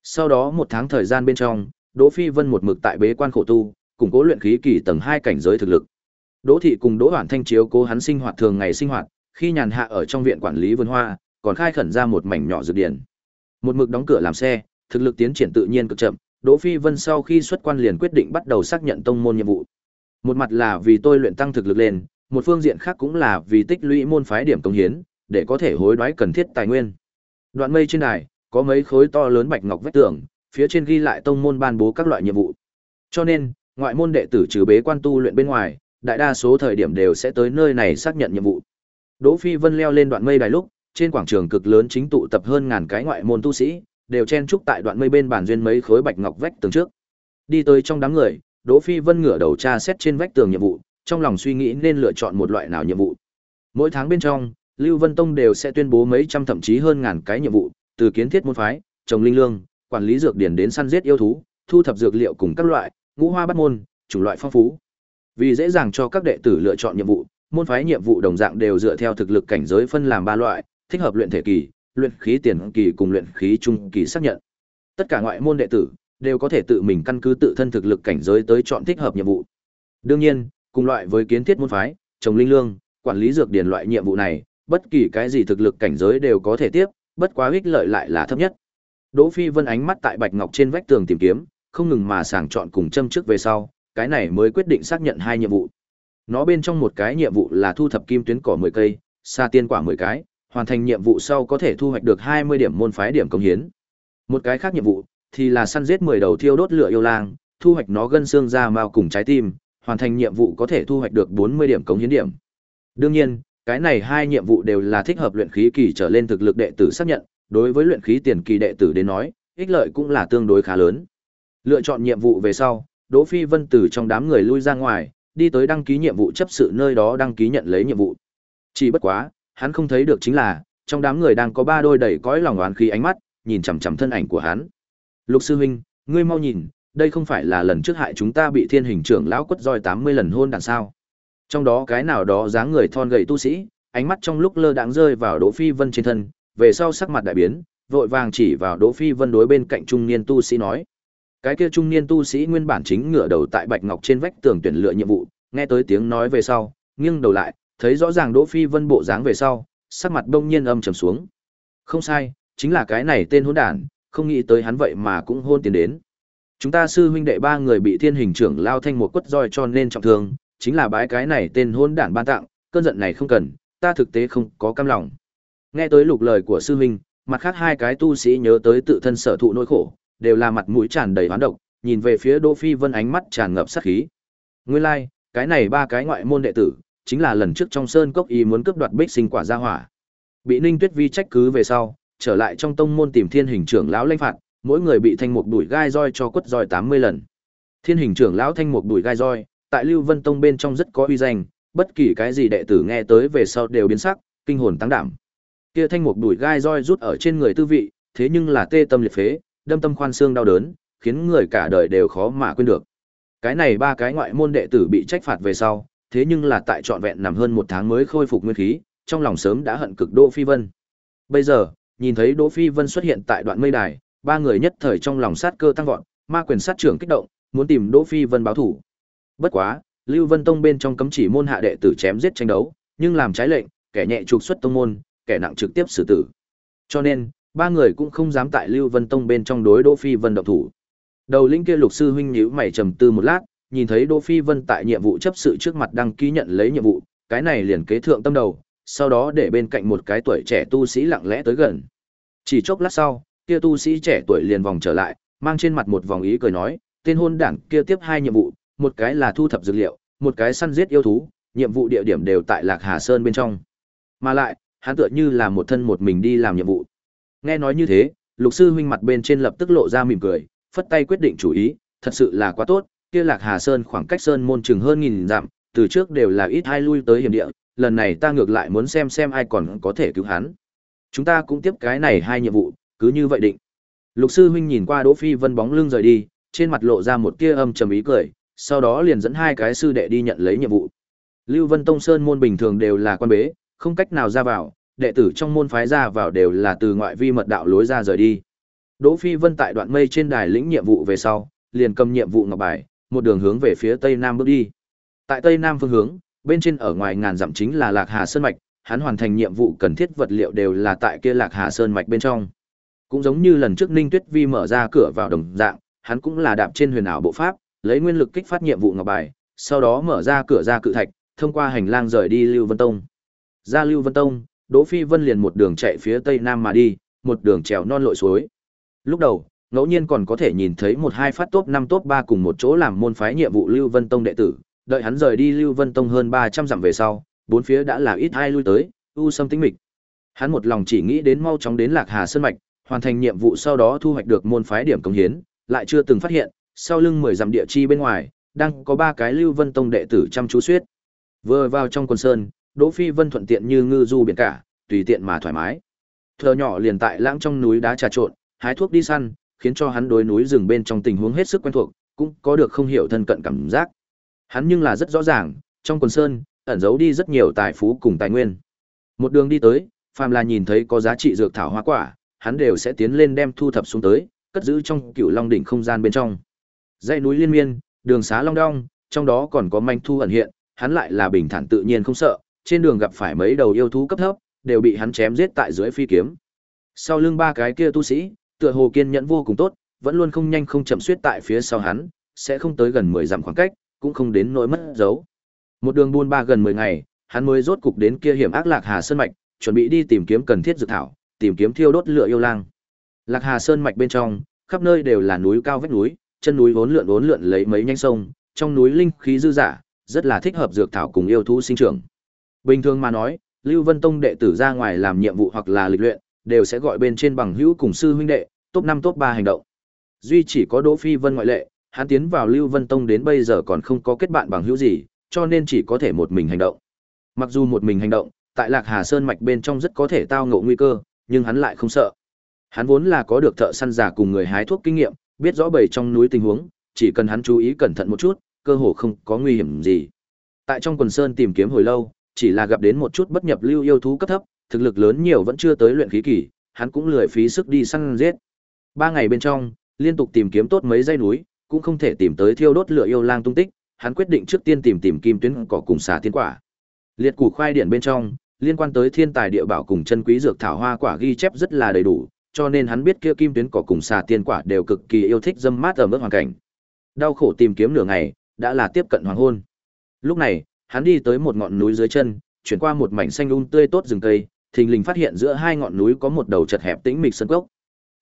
Sau đó một tháng thời gian bên trong, Đỗ Phi Vân một mực tại bế quan khổ tu, củng cố luyện khí kỳ tầng 2 cảnh giới thực lực. Đỗ thị cùng Đỗ Hoản Thanh chiếu cố hắn sinh hoạt thường ngày sinh hoạt, khi nhàn hạ ở trong viện quản lý vườn hoa, còn khai khẩn ra một mảnh nhỏ dược điển. Một mực đóng cửa làm xe, thực lực tiến triển tự nhiên cực chậm, Đỗ Phi Vân sau khi xuất quan liền quyết định bắt đầu xác nhận tông môn nhiệm vụ. Một mặt là vì tôi luyện tăng thực lực lên, một phương diện khác cũng là vì tích lũy môn phái điểm công hiến, để có thể hối đoái cần thiết tài nguyên. Đoạn mây trên đài, có mấy khối to lớn bạch ngọc vách tường, phía trên ghi lại tông môn ban bố các loại nhiệm vụ. Cho nên, ngoại môn đệ tử trừ bế quan tu luyện bên ngoài, đại đa số thời điểm đều sẽ tới nơi này xác nhận nhiệm vụ. Đỗ Phi Vân leo lên đoạn mây đài lúc, trên quảng trường cực lớn chính tụ tập hơn ngàn cái ngoại môn tu sĩ, đều chen chúc tại đoạn mây bên bàn duyên mấy khối bạch ngọc vách tường trước. Đi tới trong đám người, Đỗ Phi Vân ngửa đầu tra xét trên vách tường nhiệm vụ, trong lòng suy nghĩ nên lựa chọn một loại nào nhiệm vụ. Mỗi tháng bên trong, Lưu Vân Tông đều sẽ tuyên bố mấy trăm thậm chí hơn ngàn cái nhiệm vụ, từ kiến thiết môn phái, trồng linh lương, quản lý dược điển đến săn giết yêu thú, thu thập dược liệu cùng các loại, ngũ hoa bắt môn, chủng loại phong phú. Vì dễ dàng cho các đệ tử lựa chọn nhiệm vụ, môn phái nhiệm vụ đồng dạng đều dựa theo thực lực cảnh giới phân làm ba loại, thích hợp luyện thể kỳ, luyện khí tiền kỳ cùng luyện khí trung kỳ xác nhận. Tất cả ngoại môn đệ tử đều có thể tự mình căn cứ tự thân thực lực cảnh giới tới chọn thích hợp nhiệm vụ. Đương nhiên, cùng loại với kiến thiết môn phái, trồng linh lương, quản lý dược điển loại nhiệm vụ này, bất kỳ cái gì thực lực cảnh giới đều có thể tiếp, bất quá ích lợi lại là thấp nhất. Đỗ Phi Vân ánh mắt tại bạch ngọc trên vách tường tìm kiếm, không ngừng mà sàng chọn cùng châm trước về sau, cái này mới quyết định xác nhận hai nhiệm vụ. Nó bên trong một cái nhiệm vụ là thu thập kim tuyến cỏ 10 cây, xa tiên quả 10 cái, hoàn thành nhiệm vụ sau có thể thu hoạch được 20 điểm môn phái điểm công hiến. Một cái khác nhiệm vụ thì là săn giết 10 đầu thiêu đốt lửa yêu lang, thu hoạch nó gân xương da mao cùng trái tim, hoàn thành nhiệm vụ có thể thu hoạch được 40 điểm công hiến điểm. Đương nhiên, cái này hai nhiệm vụ đều là thích hợp luyện khí kỳ trở lên thực lực đệ tử xác nhận, đối với luyện khí tiền kỳ đệ tử đến nói, ích lợi cũng là tương đối khá lớn. Lựa chọn nhiệm vụ về sau, Đỗ Phi Vân từ trong đám người lui ra ngoài, đi tới đăng ký nhiệm vụ chấp sự nơi đó đăng ký nhận lấy nhiệm vụ. Chỉ bất quá, hắn không thấy được chính là, trong đám người đang có ba đôi đầy cõi lòng oán khí ánh mắt, nhìn chằm chằm thân ảnh của hắn. Lục sư huynh, ngươi mau nhìn, đây không phải là lần trước hại chúng ta bị thiên hình trưởng lão quất roi 80 lần hôn đằng sao. Trong đó cái nào đó dáng người thon gầy tu sĩ, ánh mắt trong lúc lơ đãng rơi vào Đỗ Phi Vân trên thân, về sau sắc mặt đại biến, vội vàng chỉ vào Đỗ Phi Vân đối bên cạnh trung niên tu sĩ nói. Cái kia trung niên tu sĩ nguyên bản chính ngửa đầu tại bạch ngọc trên vách tường tuyển lựa nhiệm vụ, nghe tới tiếng nói về sau, nghiêng đầu lại, thấy rõ ràng Đỗ Phi Vân bộ dáng về sau, sắc mặt đông nhiên âm trầm xuống. Không sai, chính là cái này tên hỗn đản, không nghĩ tới hắn vậy mà cũng hôn tiền đến. Chúng ta sư huynh đệ ba người bị thiên hình trưởng lao thanh một quất roi cho nên trọng thương, chính là bái cái này tên hỗn đản ban tặng, cơn giận này không cần, ta thực tế không có cam lòng. Nghe tới lục lời của sư huynh, mặt khác hai cái tu sĩ nhớ tới tự thân sở thụ nỗi khổ, đều là mặt mũi tràn đầy hoán độc, nhìn về phía Đỗ Phi Vân ánh mắt tràn ngập sát khí. Nguyên lai, like, cái này ba cái ngoại môn đệ tử, chính là lần trước trong sơn cốc y muốn cướp đoạt bích sinh quả gia hỏa. Bị Ninh Tuyết Vi trách cứ về sau, trở lại trong tông môn tìm thiên hình trưởng lão lãnh phạt, mỗi người bị thanh mục đuổi gai roi cho quất roi 80 lần. Thiên hình trưởng lão thanh mục đuổi gai roi, tại Lưu Vân Tông bên trong rất có uy danh, bất kỳ cái gì đệ tử nghe tới về sau đều biến sắc, kinh hồn tăng đảm. Kia thanh mục đuổi gai roi rút ở trên người tư vị, thế nhưng là tê tâm liệt phế, đâm tâm khoan xương đau đớn, khiến người cả đời đều khó mà quên được. Cái này ba cái ngoại môn đệ tử bị trách phạt về sau, thế nhưng là tại trọn vẹn nằm hơn một tháng mới khôi phục nguyên khí, trong lòng sớm đã hận cực Đỗ Phi Vân. Bây giờ, nhìn thấy Đỗ Phi Vân xuất hiện tại đoạn mây đài, ba người nhất thời trong lòng sát cơ tăng vọt, ma quyền sát trưởng kích động, muốn tìm Đỗ Phi Vân báo thủ. Bất quá, Lưu Vân Tông bên trong cấm chỉ môn hạ đệ tử chém giết tranh đấu, nhưng làm trái lệnh, kẻ nhẹ trục xuất tông môn, kẻ nặng trực tiếp xử tử. Cho nên, ba người cũng không dám tại Lưu Vân Tông bên trong đối Đỗ Phi Vân động thủ. Đầu lĩnh kia lục sư huynh nhíu mày trầm tư một lát, nhìn thấy Đỗ Phi Vân tại nhiệm vụ chấp sự trước mặt đăng ký nhận lấy nhiệm vụ, cái này liền kế thượng tâm đầu, sau đó để bên cạnh một cái tuổi trẻ tu sĩ lặng lẽ tới gần. Chỉ chốc lát sau, kia tu sĩ trẻ tuổi liền vòng trở lại, mang trên mặt một vòng ý cười nói, tên hôn đảng kia tiếp hai nhiệm vụ, một cái là thu thập dược liệu, một cái săn giết yêu thú, nhiệm vụ địa điểm đều tại Lạc Hà Sơn bên trong. Mà lại, hắn tựa như là một thân một mình đi làm nhiệm vụ. Nghe nói như thế, Lục sư huynh mặt bên trên lập tức lộ ra mỉm cười, phất tay quyết định chủ ý, thật sự là quá tốt, kia Lạc Hà Sơn khoảng cách sơn môn chừng hơn nghìn dặm, từ trước đều là ít hai lui tới hiểm địa, lần này ta ngược lại muốn xem xem ai còn có thể cứu hắn. Chúng ta cũng tiếp cái này hai nhiệm vụ, cứ như vậy định. Lục sư huynh nhìn qua Đỗ Phi Vân bóng lưng rời đi, trên mặt lộ ra một tia âm trầm ý cười, sau đó liền dẫn hai cái sư đệ đi nhận lấy nhiệm vụ. Lưu Vân Tông Sơn môn bình thường đều là quan bế, không cách nào ra vào, đệ tử trong môn phái ra vào đều là từ ngoại vi mật đạo lối ra rời đi. Đỗ Phi Vân tại đoạn mây trên đài lĩnh nhiệm vụ về sau, liền cầm nhiệm vụ ngọc bài, một đường hướng về phía tây nam bước đi. Tại tây nam phương hướng, bên trên ở ngoài ngàn dặm chính là Lạc Hà Sơn mạch, hắn hoàn thành nhiệm vụ cần thiết vật liệu đều là tại kia Lạc Hà Sơn mạch bên trong. Cũng giống như lần trước Ninh Tuyết Vi mở ra cửa vào đồng dạng, hắn cũng là đạp trên huyền ảo bộ pháp, lấy nguyên lực kích phát nhiệm vụ ngọc bài, sau đó mở ra cửa ra cự thạch, thông qua hành lang rời đi Lưu Vân Tông. Ra Lưu Vân Tông, Đỗ Phi Vân liền một đường chạy phía tây nam mà đi, một đường trèo non lội suối. Lúc đầu, ngẫu nhiên còn có thể nhìn thấy một hai phát top năm top ba cùng một chỗ làm môn phái nhiệm vụ Lưu Vân Tông đệ tử, đợi hắn rời đi Lưu Vân Tông hơn 300 dặm về sau, bốn phía đã là ít ai lui tới, u sâm tĩnh mịch. Hắn một lòng chỉ nghĩ đến mau chóng đến Lạc Hà Sơn mạch, hoàn thành nhiệm vụ sau đó thu hoạch được môn phái điểm công hiến, lại chưa từng phát hiện, sau lưng 10 dặm địa chi bên ngoài, đang có ba cái Lưu Vân Tông đệ tử chăm chú suyết. Vừa vào trong quần sơn, Đỗ Phi Vân thuận tiện như ngư du biển cả, tùy tiện mà thoải mái. Thờ nhỏ liền tại lãng trong núi đá trà trộn, hái thuốc đi săn, khiến cho hắn đối núi rừng bên trong tình huống hết sức quen thuộc, cũng có được không hiểu thân cận cảm giác. Hắn nhưng là rất rõ ràng, trong quần sơn, ẩn giấu đi rất nhiều tài phú cùng tài nguyên. Một đường đi tới, phàm là nhìn thấy có giá trị dược thảo hoa quả, hắn đều sẽ tiến lên đem thu thập xuống tới, cất giữ trong cửu long đỉnh không gian bên trong. Dãy núi liên miên, đường xá long đong, trong đó còn có manh thu ẩn hiện, hắn lại là bình thản tự nhiên không sợ, trên đường gặp phải mấy đầu yêu thú cấp thấp, đều bị hắn chém giết tại dưới phi kiếm. Sau lưng ba cái kia tu sĩ, tựa hồ kiên nhẫn vô cùng tốt, vẫn luôn không nhanh không chậm suýt tại phía sau hắn, sẽ không tới gần 10 dặm khoảng cách, cũng không đến nỗi mất dấu. Một đường buôn ba gần 10 ngày, hắn mới rốt cục đến kia hiểm ác Lạc Hà Sơn mạch, chuẩn bị đi tìm kiếm cần thiết dược thảo, tìm kiếm thiêu đốt lửa yêu lang. Lạc Hà Sơn mạch bên trong, khắp nơi đều là núi cao vách núi, chân núi vốn lượn vốn lượn lấy mấy nhánh sông, trong núi linh khí dư dả, rất là thích hợp dược thảo cùng yêu thú sinh trưởng. Bình thường mà nói, Lưu Vân Tông đệ tử ra ngoài làm nhiệm vụ hoặc là lịch luyện, đều sẽ gọi bên trên bằng hữu cùng sư huynh đệ, top 5 top 3 hành động. Duy chỉ có Đỗ Phi Vân ngoại lệ, hắn tiến vào Lưu Vân Tông đến bây giờ còn không có kết bạn bằng hữu gì, cho nên chỉ có thể một mình hành động. Mặc dù một mình hành động, tại Lạc Hà Sơn mạch bên trong rất có thể tao ngộ nguy cơ, nhưng hắn lại không sợ. Hắn vốn là có được thợ săn giả cùng người hái thuốc kinh nghiệm, biết rõ bầy trong núi tình huống, chỉ cần hắn chú ý cẩn thận một chút, cơ hồ không có nguy hiểm gì. Tại trong quần sơn tìm kiếm hồi lâu, chỉ là gặp đến một chút bất nhập lưu yêu thú cấp thấp, thực lực lớn nhiều vẫn chưa tới luyện khí kỳ, hắn cũng lười phí sức đi săn giết. Ba ngày bên trong, liên tục tìm kiếm tốt mấy dãy núi, cũng không thể tìm tới thiêu đốt lửa yêu lang tung tích, hắn quyết định trước tiên tìm tìm kim tuyến cỏ cùng xà tiên quả. Liệt củ khoai điện bên trong, liên quan tới thiên tài địa bảo cùng chân quý dược thảo hoa quả ghi chép rất là đầy đủ, cho nên hắn biết kia kim tuyến cỏ cùng xà tiên quả đều cực kỳ yêu thích dâm mát ở mức hoàn cảnh. Đau khổ tìm kiếm nửa ngày, đã là tiếp cận hoàng hôn. Lúc này, hắn đi tới một ngọn núi dưới chân, chuyển qua một mảnh xanh um tươi tốt rừng cây, thình lình phát hiện giữa hai ngọn núi có một đầu chật hẹp tĩnh mịch sân cốc.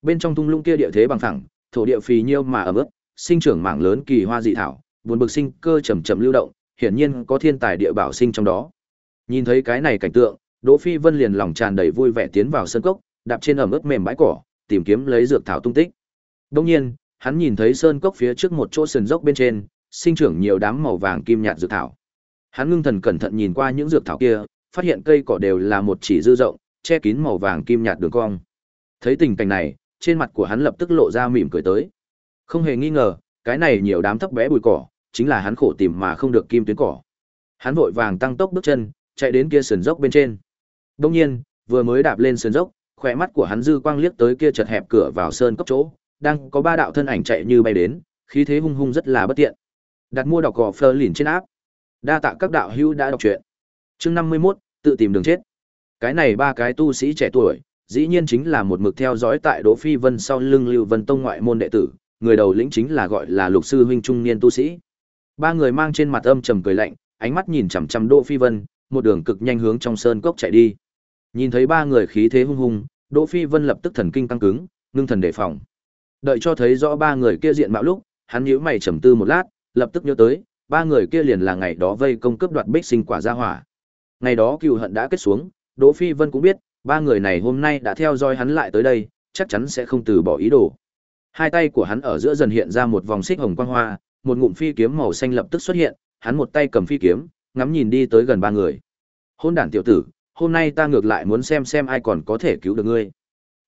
Bên trong thung lũng kia địa thế bằng phẳng, thổ địa phì nhiêu mà ẩm ướt, sinh trưởng mảng lớn kỳ hoa dị thảo, buồn bực sinh cơ chậm chậm lưu động, hiển nhiên có thiên tài địa bảo sinh trong đó. Nhìn thấy cái này cảnh tượng, Đỗ Phi Vân liền lòng tràn đầy vui vẻ tiến vào sân cốc, đạp trên ẩm ướt mềm bãi cỏ, tìm kiếm lấy dược thảo tung tích. Đương nhiên, hắn nhìn thấy sơn cốc phía trước một chỗ sườn dốc bên trên, sinh trưởng nhiều đám màu vàng kim nhạt dược thảo. Hắn ngưng thần cẩn thận nhìn qua những dược thảo kia, phát hiện cây cỏ đều là một chỉ dư rộng, che kín màu vàng kim nhạt đường cong. Thấy tình cảnh này, trên mặt của hắn lập tức lộ ra mỉm cười tới. Không hề nghi ngờ, cái này nhiều đám thấp bé bụi cỏ, chính là hắn khổ tìm mà không được kim tuyến cỏ. Hắn vội vàng tăng tốc bước chân, chạy đến kia sườn dốc bên trên. Đương nhiên, vừa mới đạp lên sườn dốc, khỏe mắt của hắn dư quang liếc tới kia chật hẹp cửa vào sơn cốc chỗ, đang có ba đạo thân ảnh chạy như bay đến, khí thế hung hung rất là bất tiện. Đặt mua đọc cỏ phơ lìn trên áp. Đa tạ các đạo hữu đã đọc truyện. Chương 51, tự tìm đường chết. Cái này ba cái tu sĩ trẻ tuổi, dĩ nhiên chính là một mực theo dõi tại Đỗ Phi Vân sau lưng Lưu Vân Tông ngoại môn đệ tử, người đầu lĩnh chính là gọi là Lục sư huynh trung niên tu sĩ. Ba người mang trên mặt âm trầm cười lạnh, ánh mắt nhìn chằm chằm Đỗ Phi Vân, một đường cực nhanh hướng trong sơn cốc chạy đi. Nhìn thấy ba người khí thế hung hung, Đỗ Phi Vân lập tức thần kinh căng cứng, ngưng thần đề phòng. Đợi cho thấy rõ ba người kia diện mạo lúc, hắn nhíu mày trầm tư một lát, lập tức nhớ tới, ba người kia liền là ngày đó vây công cướp đoạt bích sinh quả gia hỏa. Ngày đó cừu hận đã kết xuống, Đỗ Phi Vân cũng biết, ba người này hôm nay đã theo dõi hắn lại tới đây, chắc chắn sẽ không từ bỏ ý đồ. Hai tay của hắn ở giữa dần hiện ra một vòng xích hồng quang hoa, một ngụm phi kiếm màu xanh lập tức xuất hiện, hắn một tay cầm phi kiếm, ngắm nhìn đi tới gần ba người. Hôn đản tiểu tử, hôm nay ta ngược lại muốn xem xem ai còn có thể cứu được ngươi.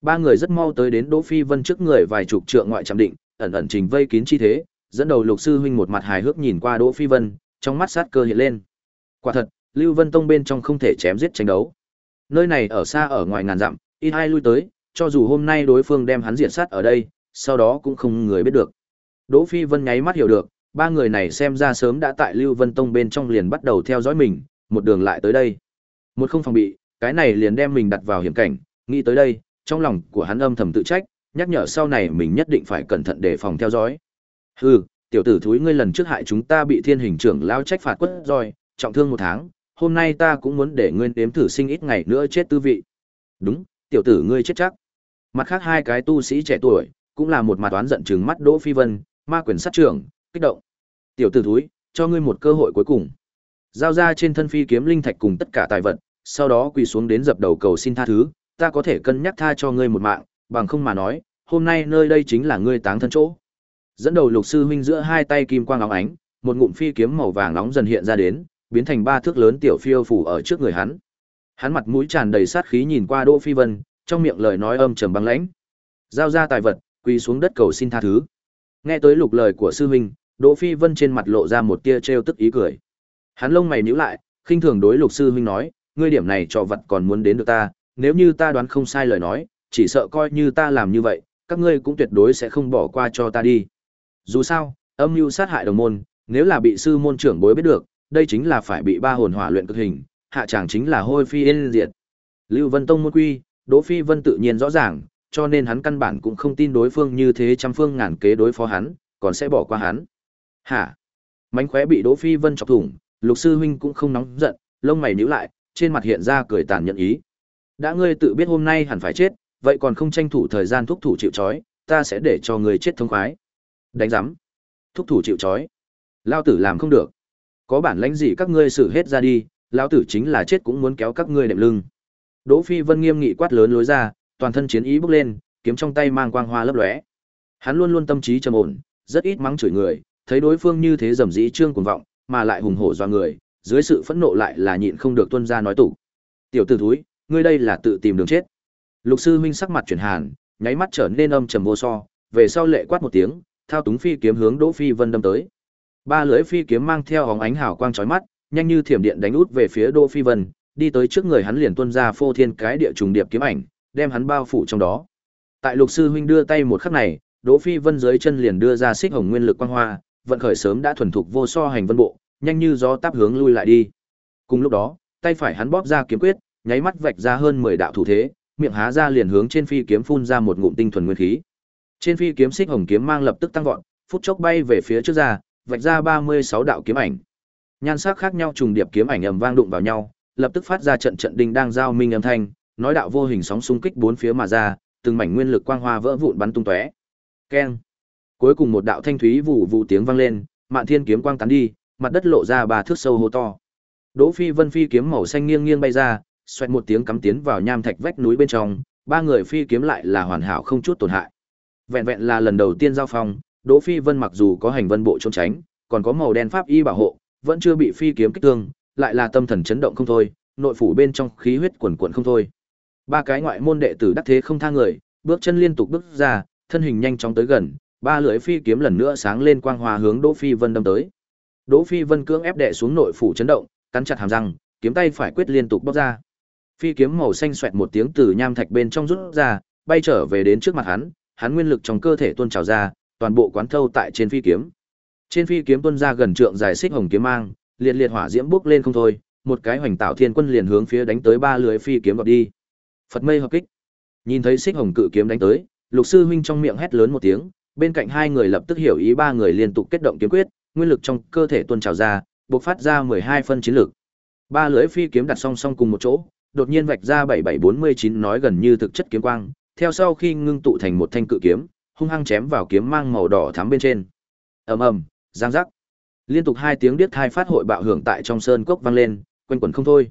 Ba người rất mau tới đến Đỗ Phi Vân trước người vài chục trượng ngoại trạm định, ẩn ẩn trình vây kín chi thế, dẫn đầu Lục sư huynh một mặt hài hước nhìn qua Đỗ Phi Vân, trong mắt sát cơ hiện lên. Quả thật, Lưu Vân Tông bên trong không thể chém giết tranh đấu. Nơi này ở xa ở ngoài ngàn dặm, ít ai lui tới, cho dù hôm nay đối phương đem hắn diệt sát ở đây, sau đó cũng không người biết được. Đỗ Phi Vân nháy mắt hiểu được, ba người này xem ra sớm đã tại Lưu Vân Tông bên trong liền bắt đầu theo dõi mình, một đường lại tới đây. Một không phòng bị, cái này liền đem mình đặt vào hiểm cảnh, nghĩ tới đây, trong lòng của hắn âm thầm tự trách, nhắc nhở sau này mình nhất định phải cẩn thận đề phòng theo dõi. Hừ, tiểu tử thúi ngươi lần trước hại chúng ta bị thiên hình trưởng lao trách phạt quất rồi, trọng thương một tháng, hôm nay ta cũng muốn để ngươi nếm thử sinh ít ngày nữa chết tư vị. Đúng, tiểu tử ngươi chết chắc. Mặt khác hai cái tu sĩ trẻ tuổi, cũng là một mặt toán giận trừng mắt Đỗ Phi Vân, ma quyền sát trưởng, kích động. Tiểu tử thúi, cho ngươi một cơ hội cuối cùng. Giao ra trên thân phi kiếm linh thạch cùng tất cả tài vật, sau đó quỳ xuống đến dập đầu cầu xin tha thứ, ta có thể cân nhắc tha cho ngươi một mạng, bằng không mà nói, hôm nay nơi đây chính là ngươi táng thân chỗ. Dẫn đầu lục sư huynh giữa hai tay kim quang óng ánh, một ngụm phi kiếm màu vàng nóng dần hiện ra đến, biến thành ba thước lớn tiểu phiêu phủ ở trước người hắn. Hắn mặt mũi tràn đầy sát khí nhìn qua Đỗ Phi Vân, trong miệng lời nói âm trầm băng lãnh. Giao ra tài vật, quỳ xuống đất cầu xin tha thứ. Nghe tới lục lời của sư huynh, Đỗ Phi Vân trên mặt lộ ra một tia trêu tức ý cười. Hắn lông mày nhíu lại, khinh thường đối lục sư huynh nói, ngươi điểm này cho vật còn muốn đến được ta, nếu như ta đoán không sai lời nói, chỉ sợ coi như ta làm như vậy, các ngươi cũng tuyệt đối sẽ không bỏ qua cho ta đi. Dù sao, âm mưu sát hại đồng môn, nếu là bị sư môn trưởng bối biết được, đây chính là phải bị ba hồn hỏa luyện cực hình, hạ chàng chính là hôi phi yên diệt. Lưu Vân Tông môn quy, Đỗ Phi Vân tự nhiên rõ ràng, cho nên hắn căn bản cũng không tin đối phương như thế trăm phương ngàn kế đối phó hắn, còn sẽ bỏ qua hắn. Hả? Mánh khóe bị Đỗ Phi Vân chọc thủng, Lục sư huynh cũng không nóng giận, lông mày nhíu lại, trên mặt hiện ra cười tàn nhẫn ý. Đã ngươi tự biết hôm nay hẳn phải chết, vậy còn không tranh thủ thời gian thúc thủ chịu trói, ta sẽ để cho ngươi chết thông khoái. Đánh giám. Thúc thủ chịu trói. Lao tử làm không được. Có bản lãnh gì các ngươi xử hết ra đi, lão tử chính là chết cũng muốn kéo các ngươi đệm lưng. Đỗ Phi Vân nghiêm nghị quát lớn lối ra, toàn thân chiến ý bốc lên, kiếm trong tay mang quang hoa lấp lóe. Hắn luôn luôn tâm trí trầm ổn, rất ít mắng chửi người, thấy đối phương như thế dầm dĩ trương cuồng vọng, mà lại hùng hổ do người, dưới sự phẫn nộ lại là nhịn không được tuân ra nói tủ. Tiểu tử thúi, ngươi đây là tự tìm đường chết. Lục sư huynh sắc mặt chuyển hàn, nháy mắt trở nên âm trầm vô so, về sau lệ quát một tiếng, thao túng phi kiếm hướng Đỗ Phi Vân đâm tới. Ba lưỡi phi kiếm mang theo hóng ánh hào quang chói mắt, nhanh như thiểm điện đánh út về phía Đỗ Phi Vân, đi tới trước người hắn liền tuôn ra phô thiên cái địa trùng điệp kiếm ảnh, đem hắn bao phủ trong đó. Tại Lục sư huynh đưa tay một khắc này, Đỗ Phi Vân dưới chân liền đưa ra xích hồng nguyên lực quang hoa, vận khởi sớm đã thuần thục vô so hành vân bộ, nhanh như gió táp hướng lui lại đi. Cùng lúc đó, tay phải hắn bóp ra kiếm quyết, nháy mắt vạch ra hơn 10 đạo thủ thế, miệng há ra liền hướng trên phi kiếm phun ra một ngụm tinh thuần nguyên khí. Trên phi kiếm xích hồng kiếm mang lập tức tăng vọt, phút chốc bay về phía trước ra, vạch ra 36 đạo kiếm ảnh. Nhan sắc khác nhau trùng điệp kiếm ảnh ầm vang đụng vào nhau, lập tức phát ra trận trận đinh đang giao minh âm thanh, nói đạo vô hình sóng xung kích bốn phía mà ra, từng mảnh nguyên lực quang hoa vỡ vụn bắn tung tóe. Keng. Cuối cùng một đạo thanh thúy vụ vụ tiếng vang lên, Mạn Thiên kiếm quang tán đi, mặt đất lộ ra ba thước sâu hố to. Đỗ Phi Vân phi kiếm màu xanh nghiêng nghiêng bay ra, xoẹt một tiếng cắm tiến vào nham thạch vách núi bên trong, ba người phi kiếm lại là hoàn hảo không chút tổn hại. Vẹn vẹn là lần đầu tiên giao phong, Đỗ Phi Vân mặc dù có hành vân bộ trốn tránh, còn có màu đen pháp y bảo hộ, vẫn chưa bị phi kiếm kích thương, lại là tâm thần chấn động không thôi, nội phủ bên trong khí huyết quần quần không thôi. Ba cái ngoại môn đệ tử đắc thế không tha người, bước chân liên tục bước ra, thân hình nhanh chóng tới gần, ba lưỡi phi kiếm lần nữa sáng lên quang hòa hướng Đỗ Phi Vân đâm tới. Đỗ Phi Vân cưỡng ép đệ xuống nội phủ chấn động, cắn chặt hàm răng, kiếm tay phải quyết liên tục bóc ra. Phi kiếm màu xanh xoẹt một tiếng từ nham thạch bên trong rút ra, bay trở về đến trước mặt hắn, hắn nguyên lực trong cơ thể tuôn trào ra, toàn bộ quán thâu tại trên phi kiếm. Trên phi kiếm tuôn ra gần trượng dài xích hồng kiếm mang, liệt liệt hỏa diễm bốc lên không thôi, một cái hoành tạo thiên quân liền hướng phía đánh tới ba lưới phi kiếm gọt đi. Phật mây hợp kích. Nhìn thấy xích hồng cự kiếm đánh tới, Lục sư huynh trong miệng hét lớn một tiếng, bên cạnh hai người lập tức hiểu ý ba người liên tục kết động kiếm quyết, nguyên lực trong cơ thể tuôn trào ra, bộc phát ra 12 phân chiến lực. Ba lưỡi phi kiếm đặt song song cùng một chỗ, đột nhiên vạch ra 7749 nói gần như thực chất kiếm quang, theo sau khi ngưng tụ thành một thanh cự kiếm, hung hăng chém vào kiếm mang màu đỏ thắm bên trên. Ầm ầm, giang giác. Liên tục hai tiếng điếc thai phát hội bạo hưởng tại trong sơn cốc vang lên, quanh quẩn không thôi.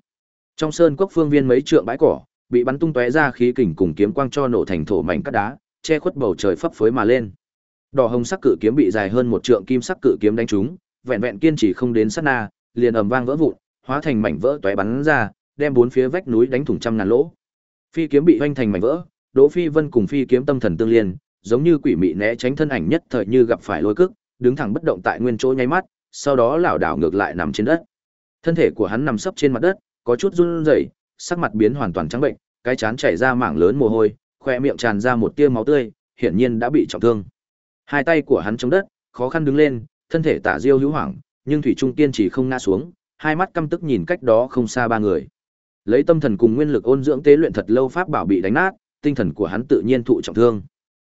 Trong sơn cốc phương viên mấy trượng bãi cỏ, bị bắn tung tóe ra khí kình cùng kiếm quang cho nổ thành thổ mảnh cát đá, che khuất bầu trời phấp phới mà lên. Đỏ hồng sắc cự kiếm bị dài hơn một trượng kim sắc cự kiếm đánh trúng, vẹn vẹn kiên trì không đến sát na, liền ầm vang vỡ vụn, hóa thành mảnh vỡ tóe bắn ra, đem bốn phía vách núi đánh thủng trăm ngàn lỗ. Phi kiếm bị hoanh thành mảnh vỡ, Đỗ Phi Vân cùng phi kiếm tâm thần tương liên, giống như quỷ mị né tránh thân ảnh nhất thời như gặp phải lôi cước, đứng thẳng bất động tại nguyên chỗ nháy mắt, sau đó lảo đảo ngược lại nằm trên đất. Thân thể của hắn nằm sấp trên mặt đất, có chút run rẩy, sắc mặt biến hoàn toàn trắng bệnh, cái chán chảy ra mảng lớn mồ hôi, khoe miệng tràn ra một tia máu tươi, hiển nhiên đã bị trọng thương. Hai tay của hắn chống đất, khó khăn đứng lên, thân thể tả diêu hữu hoảng, nhưng thủy trung kiên trì không ngã xuống, hai mắt căm tức nhìn cách đó không xa ba người. Lấy tâm thần cùng nguyên lực ôn dưỡng tế luyện thật lâu pháp bảo bị đánh nát, tinh thần của hắn tự nhiên thụ trọng thương.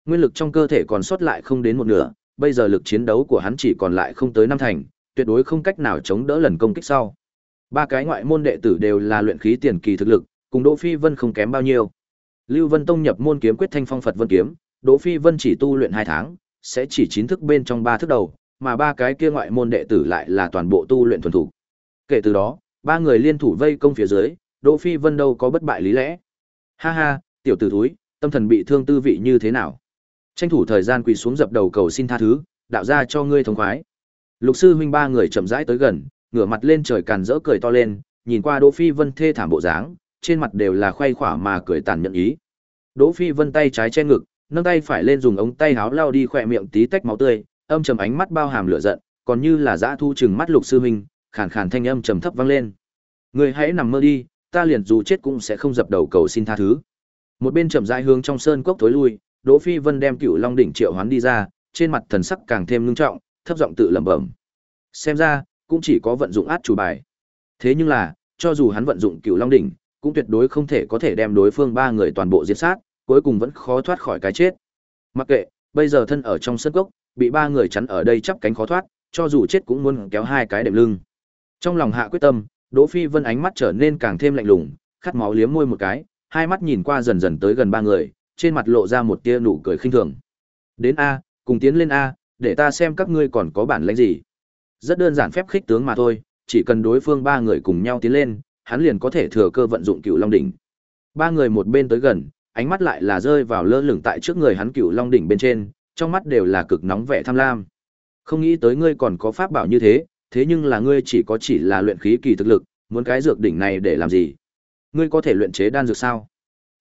Nguyên lực trong cơ thể còn sót lại không đến một nửa, bây giờ lực chiến đấu của hắn chỉ còn lại không tới năm thành, tuyệt đối không cách nào chống đỡ lần công kích sau. Ba cái ngoại môn đệ tử đều là luyện khí tiền kỳ thực lực, cùng Đỗ Phi Vân không kém bao nhiêu. Lưu Vân Tông nhập môn kiếm quyết thanh phong Phật Vân kiếm, Đỗ Phi Vân chỉ tu luyện 2 tháng, sẽ chỉ chín thức bên trong ba thức đầu, mà ba cái kia ngoại môn đệ tử lại là toàn bộ tu luyện thuần thủ. Kể từ đó, ba người liên thủ vây công phía dưới, Đỗ Phi Vân đâu có bất bại lý lẽ. Ha ha, tiểu tử thúi, tâm thần bị thương tư vị như thế nào? Tranh thủ thời gian quỳ xuống dập đầu cầu xin tha thứ, đạo ra cho ngươi thống khoái. Lục sư huynh ba người chậm rãi tới gần, ngửa mặt lên trời càn rỡ cười to lên, nhìn qua Đỗ Phi Vân thê thảm bộ dáng, trên mặt đều là khoay khỏa mà cười tàn nhẫn ý. Đỗ Phi Vân tay trái che ngực, nâng tay phải lên dùng ống tay háo lao đi khỏe miệng tí tách máu tươi, âm trầm ánh mắt bao hàm lửa giận, còn như là dã thu chừng mắt Lục sư huynh, khàn khàn thanh âm trầm thấp vang lên. người hãy nằm mơ đi, ta liền dù chết cũng sẽ không dập đầu cầu xin tha thứ. Một bên chậm rãi hướng trong sơn cốc tối lui, Đỗ Phi Vân đem Cựu Long đỉnh triệu hoán đi ra, trên mặt thần sắc càng thêm ngưng trọng, thấp giọng tự lẩm bẩm. Xem ra, cũng chỉ có vận dụng át chủ bài. Thế nhưng là, cho dù hắn vận dụng Cựu Long đỉnh, cũng tuyệt đối không thể có thể đem đối phương ba người toàn bộ diệt sát, cuối cùng vẫn khó thoát khỏi cái chết. Mặc kệ, bây giờ thân ở trong sân cốc, bị ba người chắn ở đây chắp cánh khó thoát, cho dù chết cũng muốn kéo hai cái đệm lưng. Trong lòng hạ quyết tâm, Đỗ Phi Vân ánh mắt trở nên càng thêm lạnh lùng, khát máu liếm môi một cái, hai mắt nhìn qua dần dần tới gần ba người, trên mặt lộ ra một tia nụ cười khinh thường. Đến a, cùng tiến lên a, để ta xem các ngươi còn có bản lĩnh gì. Rất đơn giản phép khích tướng mà thôi, chỉ cần đối phương ba người cùng nhau tiến lên, hắn liền có thể thừa cơ vận dụng Cựu Long đỉnh. Ba người một bên tới gần, ánh mắt lại là rơi vào lơ lửng tại trước người hắn Cựu Long đỉnh bên trên, trong mắt đều là cực nóng vẻ tham lam. Không nghĩ tới ngươi còn có pháp bảo như thế, thế nhưng là ngươi chỉ có chỉ là luyện khí kỳ thực lực, muốn cái dược đỉnh này để làm gì? Ngươi có thể luyện chế đan dược sao?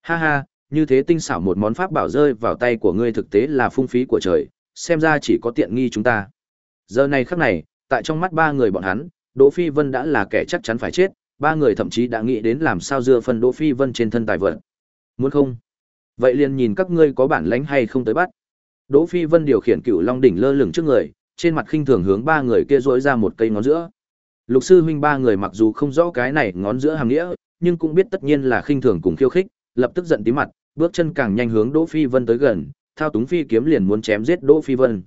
Ha ha, như thế tinh xảo một món pháp bảo rơi vào tay của ngươi thực tế là phung phí của trời, xem ra chỉ có tiện nghi chúng ta. Giờ này khắc này, tại trong mắt ba người bọn hắn, Đỗ Phi Vân đã là kẻ chắc chắn phải chết, ba người thậm chí đã nghĩ đến làm sao dưa phân Đỗ Phi Vân trên thân tài vật. Muốn không? Vậy liền nhìn các ngươi có bản lãnh hay không tới bắt. Đỗ Phi Vân điều khiển Cựu Long đỉnh lơ lửng trước người, trên mặt khinh thường hướng ba người kia duỗi ra một cây ngón giữa. Lục sư huynh ba người mặc dù không rõ cái này ngón giữa hàm nghĩa, nhưng cũng biết tất nhiên là khinh thường cùng khiêu khích, lập tức giận tí mặt, bước chân càng nhanh hướng Đỗ Phi Vân tới gần, thao túng phi kiếm liền muốn chém giết Đỗ Phi Vân.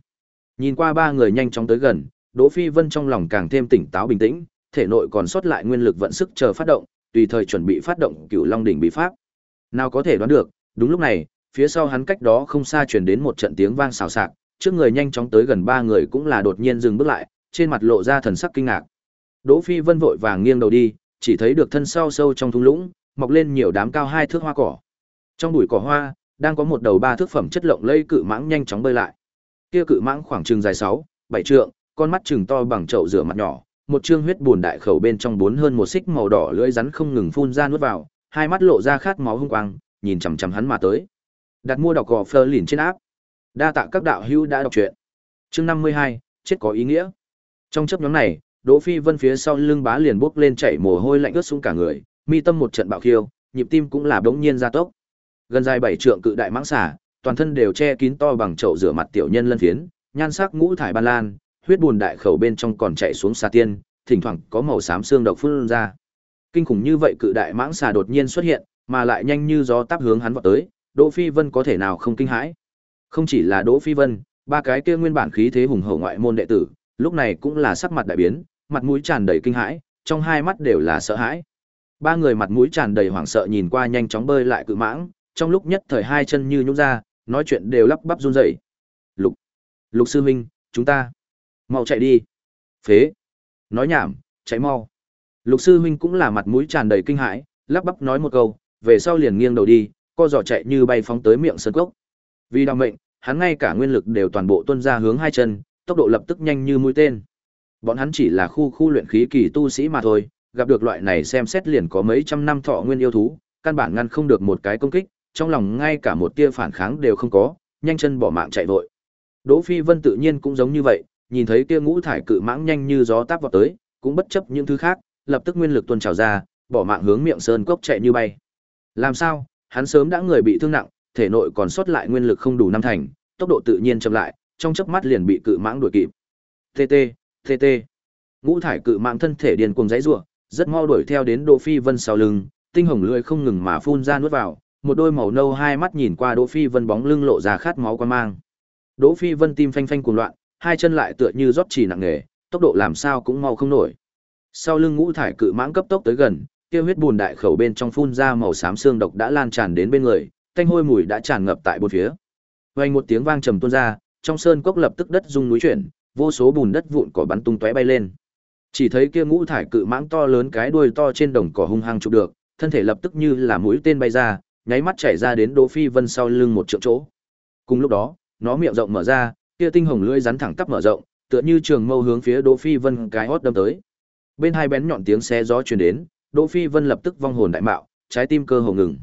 Nhìn qua ba người nhanh chóng tới gần, Đỗ Phi Vân trong lòng càng thêm tỉnh táo bình tĩnh, thể nội còn sót lại nguyên lực vận sức chờ phát động, tùy thời chuẩn bị phát động Cửu Long đỉnh bị pháp. Nào có thể đoán được, đúng lúc này, phía sau hắn cách đó không xa truyền đến một trận tiếng vang xào xạc, trước người nhanh chóng tới gần ba người cũng là đột nhiên dừng bước lại, trên mặt lộ ra thần sắc kinh ngạc. Đỗ Phi Vân vội vàng nghiêng đầu đi, chỉ thấy được thân sau sâu trong thung lũng, mọc lên nhiều đám cao hai thước hoa cỏ. Trong bụi cỏ hoa, đang có một đầu ba thước phẩm chất lộng lây cự mãng nhanh chóng bơi lại. Kia cự mãng khoảng chừng dài 6, 7 trượng, con mắt chừng to bằng chậu rửa mặt nhỏ, một trương huyết buồn đại khẩu bên trong bốn hơn một xích màu đỏ lưỡi rắn không ngừng phun ra nuốt vào, hai mắt lộ ra khát máu hung quang, nhìn chằm chằm hắn mà tới. Đặt mua đọc gò phơ lìn trên áp. Đa tạ các đạo hữu đã đọc truyện. Chương 52, chết có ý nghĩa. Trong chấp nhóm này, Đỗ Phi Vân phía sau lưng bá liền bốc lên chảy mồ hôi lạnh ướt xuống cả người, mi tâm một trận bạo khiêu, nhịp tim cũng là bỗng nhiên gia tốc. Gần dài bảy trượng cự đại mãng xà, toàn thân đều che kín to bằng chậu rửa mặt tiểu nhân lân phiến, nhan sắc ngũ thải ban lan, huyết buồn đại khẩu bên trong còn chảy xuống xà tiên, thỉnh thoảng có màu xám xương độc phun ra. Kinh khủng như vậy cự đại mãng xà đột nhiên xuất hiện, mà lại nhanh như gió táp hướng hắn vọt tới, Đỗ Phi Vân có thể nào không kinh hãi. Không chỉ là Đỗ Phi Vân, ba cái kia nguyên bản khí thế hùng hổ ngoại môn đệ tử, lúc này cũng là sắc mặt đại biến, mặt mũi tràn đầy kinh hãi, trong hai mắt đều là sợ hãi. Ba người mặt mũi tràn đầy hoảng sợ nhìn qua nhanh chóng bơi lại cự mãng, trong lúc nhất thời hai chân như nhũn ra, nói chuyện đều lắp bắp run rẩy. Lục, Lục sư huynh, chúng ta mau chạy đi. Phế. Nói nhảm, chạy mau. Lục sư huynh cũng là mặt mũi tràn đầy kinh hãi, lắp bắp nói một câu, về sau liền nghiêng đầu đi, co giò chạy như bay phóng tới miệng sơn cốc. Vì đau mệnh, hắn ngay cả nguyên lực đều toàn bộ tuôn ra hướng hai chân, tốc độ lập tức nhanh như mũi tên. Bọn hắn chỉ là khu khu luyện khí kỳ tu sĩ mà thôi, gặp được loại này xem xét liền có mấy trăm năm thọ nguyên yêu thú, căn bản ngăn không được một cái công kích, trong lòng ngay cả một tia phản kháng đều không có, nhanh chân bỏ mạng chạy vội. Đỗ Phi Vân tự nhiên cũng giống như vậy, nhìn thấy kia ngũ thải cự mãng nhanh như gió táp vào tới, cũng bất chấp những thứ khác, lập tức nguyên lực tuôn trào ra, bỏ mạng hướng miệng sơn cốc chạy như bay. Làm sao? Hắn sớm đã người bị thương nặng, thể nội còn sót lại nguyên lực không đủ năm thành, tốc độ tự nhiên chậm lại, trong chớp mắt liền bị cự mãng đuổi kịp. TT, TT. Ngũ thải cự mãng thân thể điên cuồng giãy giụa, rất mau đuổi theo đến Đỗ Phi Vân sau lưng, tinh hồng lưỡi không ngừng mà phun ra nuốt vào, một đôi màu nâu hai mắt nhìn qua Đỗ Phi Vân bóng lưng lộ ra khát máu quan mang. Đỗ Phi Vân tim phanh phanh cuồng loạn, hai chân lại tựa như rót chỉ nặng nề, tốc độ làm sao cũng mau không nổi. Sau lưng ngũ thải cự mãng cấp tốc tới gần, kia huyết bùn đại khẩu bên trong phun ra màu xám xương độc đã lan tràn đến bên người, tanh hôi mùi đã tràn ngập tại bốn phía. Vang một tiếng vang trầm tuôn ra, trong sơn cốc lập tức đất rung núi chuyển, vô số bùn đất vụn cỏ bắn tung tóe bay lên. Chỉ thấy kia ngũ thải cự mãng to lớn cái đuôi to trên đồng cỏ hung hăng chụp được, thân thể lập tức như là mũi tên bay ra, nháy mắt chảy ra đến Đỗ Phi Vân sau lưng một trượng chỗ. Cùng lúc đó, nó miệng rộng mở ra, kia tinh hồng lưỡi rắn thẳng tắp mở rộng, tựa như trường mâu hướng phía Đỗ Phi Vân cái hốt đâm tới. Bên hai bén nhọn tiếng xé gió truyền đến, Đỗ Phi Vân lập tức vong hồn đại mạo, trái tim cơ hồ ngừng.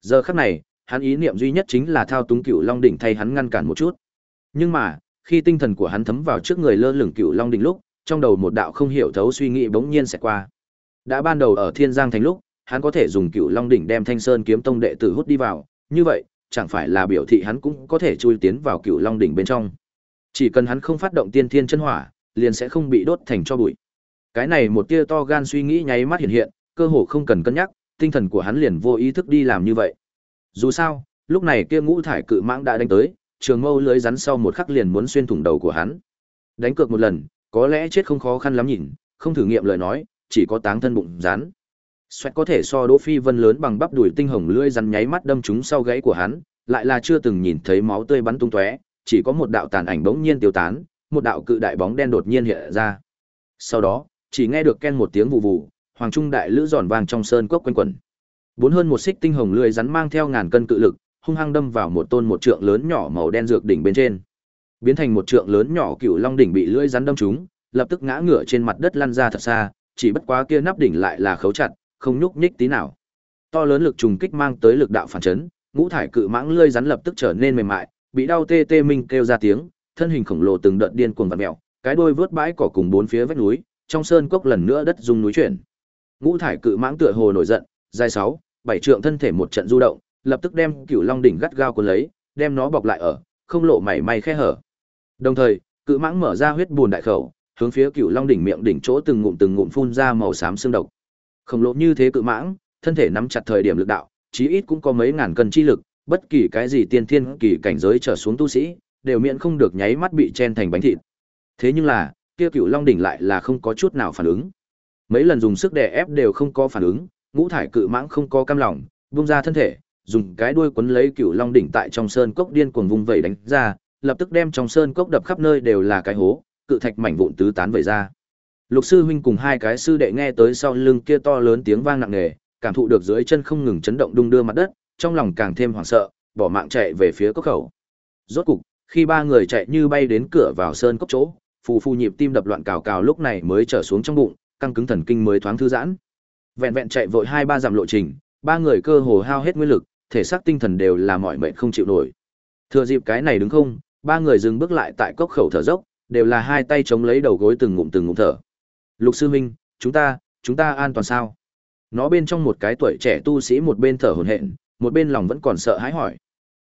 Giờ khắc này, hắn ý niệm duy nhất chính là thao túng cửu Long đỉnh thay hắn ngăn cản một chút. Nhưng mà, khi tinh thần của hắn thấm vào trước người lơ lửng Cựu Long đỉnh lúc, trong đầu một đạo không hiểu thấu suy nghĩ bỗng nhiên sẽ qua. Đã ban đầu ở Thiên Giang thành lúc, hắn có thể dùng Cựu Long đỉnh đem Thanh Sơn kiếm tông đệ tử hút đi vào, như vậy, chẳng phải là biểu thị hắn cũng có thể chui tiến vào Cựu Long đỉnh bên trong. Chỉ cần hắn không phát động tiên thiên chân hỏa, liền sẽ không bị đốt thành cho bụi. Cái này một tia to gan suy nghĩ nháy mắt hiện hiện, cơ hồ không cần cân nhắc, tinh thần của hắn liền vô ý thức đi làm như vậy. Dù sao, lúc này kia ngũ thải cự mãng đã đánh tới, trường mâu lưới rắn sau một khắc liền muốn xuyên thủng đầu của hắn. Đánh cược một lần, có lẽ chết không khó khăn lắm nhìn, không thử nghiệm lời nói, chỉ có táng thân bụng rắn. Xoẹt có thể so Đỗ Phi Vân lớn bằng bắp đùi tinh hồng lưỡi rắn nháy mắt đâm trúng sau gáy của hắn, lại là chưa từng nhìn thấy máu tươi bắn tung tóe, chỉ có một đạo tàn ảnh bỗng nhiên tiêu tán, một đạo cự đại bóng đen đột nhiên hiện ra. Sau đó, chỉ nghe được ken một tiếng vụ vụ, hoàng trung đại lữ giòn vang trong sơn cốc quanh quẩn. Bốn hơn một xích tinh hồng lưỡi rắn mang theo ngàn cân cự lực, hung hăng đâm vào một tôn một trượng lớn nhỏ màu đen dược đỉnh bên trên. Biến thành một trượng lớn nhỏ cựu long đỉnh bị lưỡi rắn đâm trúng, lập tức ngã ngửa trên mặt đất lăn ra thật xa, chỉ bất quá kia nắp đỉnh lại là khấu chặt, không nhúc nhích tí nào. To lớn lực trùng kích mang tới lực đạo phản chấn, ngũ thải cự mãng lưỡi rắn lập tức trở nên mềm mại, bị đau tê tê minh kêu ra tiếng, thân hình khổng lồ từng đợt điên cuồng vặn mèo, cái đuôi vướt bãi cỏ cùng bốn phía vách núi, trong sơn cốc lần nữa đất rung núi chuyển. Ngũ thải cự mãng tựa hồ nổi giận, dài sáu, bảy trượng thân thể một trận du động, lập tức đem Cửu Long đỉnh gắt gao cuốn lấy, đem nó bọc lại ở, không lộ mảy may khe hở. Đồng thời, cự mãng mở ra huyết buồn đại khẩu, hướng phía Cửu Long đỉnh miệng đỉnh chỗ từng ngụm từng ngụm phun ra màu xám xương độc. Khổng lồ như thế cự mãng, thân thể nắm chặt thời điểm lực đạo, chí ít cũng có mấy ngàn cân chi lực, bất kỳ cái gì tiên thiên kỳ cảnh giới trở xuống tu sĩ, đều miễn không được nháy mắt bị chen thành bánh thịt. Thế nhưng là, kia Cửu Long đỉnh lại là không có chút nào phản ứng. Mấy lần dùng sức đè ép đều không có phản ứng, ngũ thải cự mãng không có cam lòng, buông ra thân thể, dùng cái đuôi quấn lấy cựu Long đỉnh tại trong sơn cốc điên cuồng vung vẩy đánh ra, lập tức đem trong sơn cốc đập khắp nơi đều là cái hố, cự thạch mảnh vụn tứ tán vẩy ra. Lục sư huynh cùng hai cái sư đệ nghe tới sau lưng kia to lớn tiếng vang nặng nề, cảm thụ được dưới chân không ngừng chấn động đung đưa mặt đất, trong lòng càng thêm hoảng sợ, bỏ mạng chạy về phía cốc khẩu. Rốt cục, Khi ba người chạy như bay đến cửa vào sơn cốc chỗ, phù phù nhịp tim đập loạn cào cào lúc này mới trở xuống trong bụng, căng cứng thần kinh mới thoáng thư giãn. Vẹn vẹn chạy vội hai ba dặm lộ trình, ba người cơ hồ hao hết nguyên lực, thể xác tinh thần đều là mỏi mệt không chịu nổi. Thừa dịp cái này đứng không, ba người dừng bước lại tại cốc khẩu thở dốc, đều là hai tay chống lấy đầu gối từng ngụm từng ngụm thở. Lục sư huynh, chúng ta, chúng ta an toàn sao? Nó bên trong một cái tuổi trẻ tu sĩ một bên thở hổn hển, một bên lòng vẫn còn sợ hãi hỏi.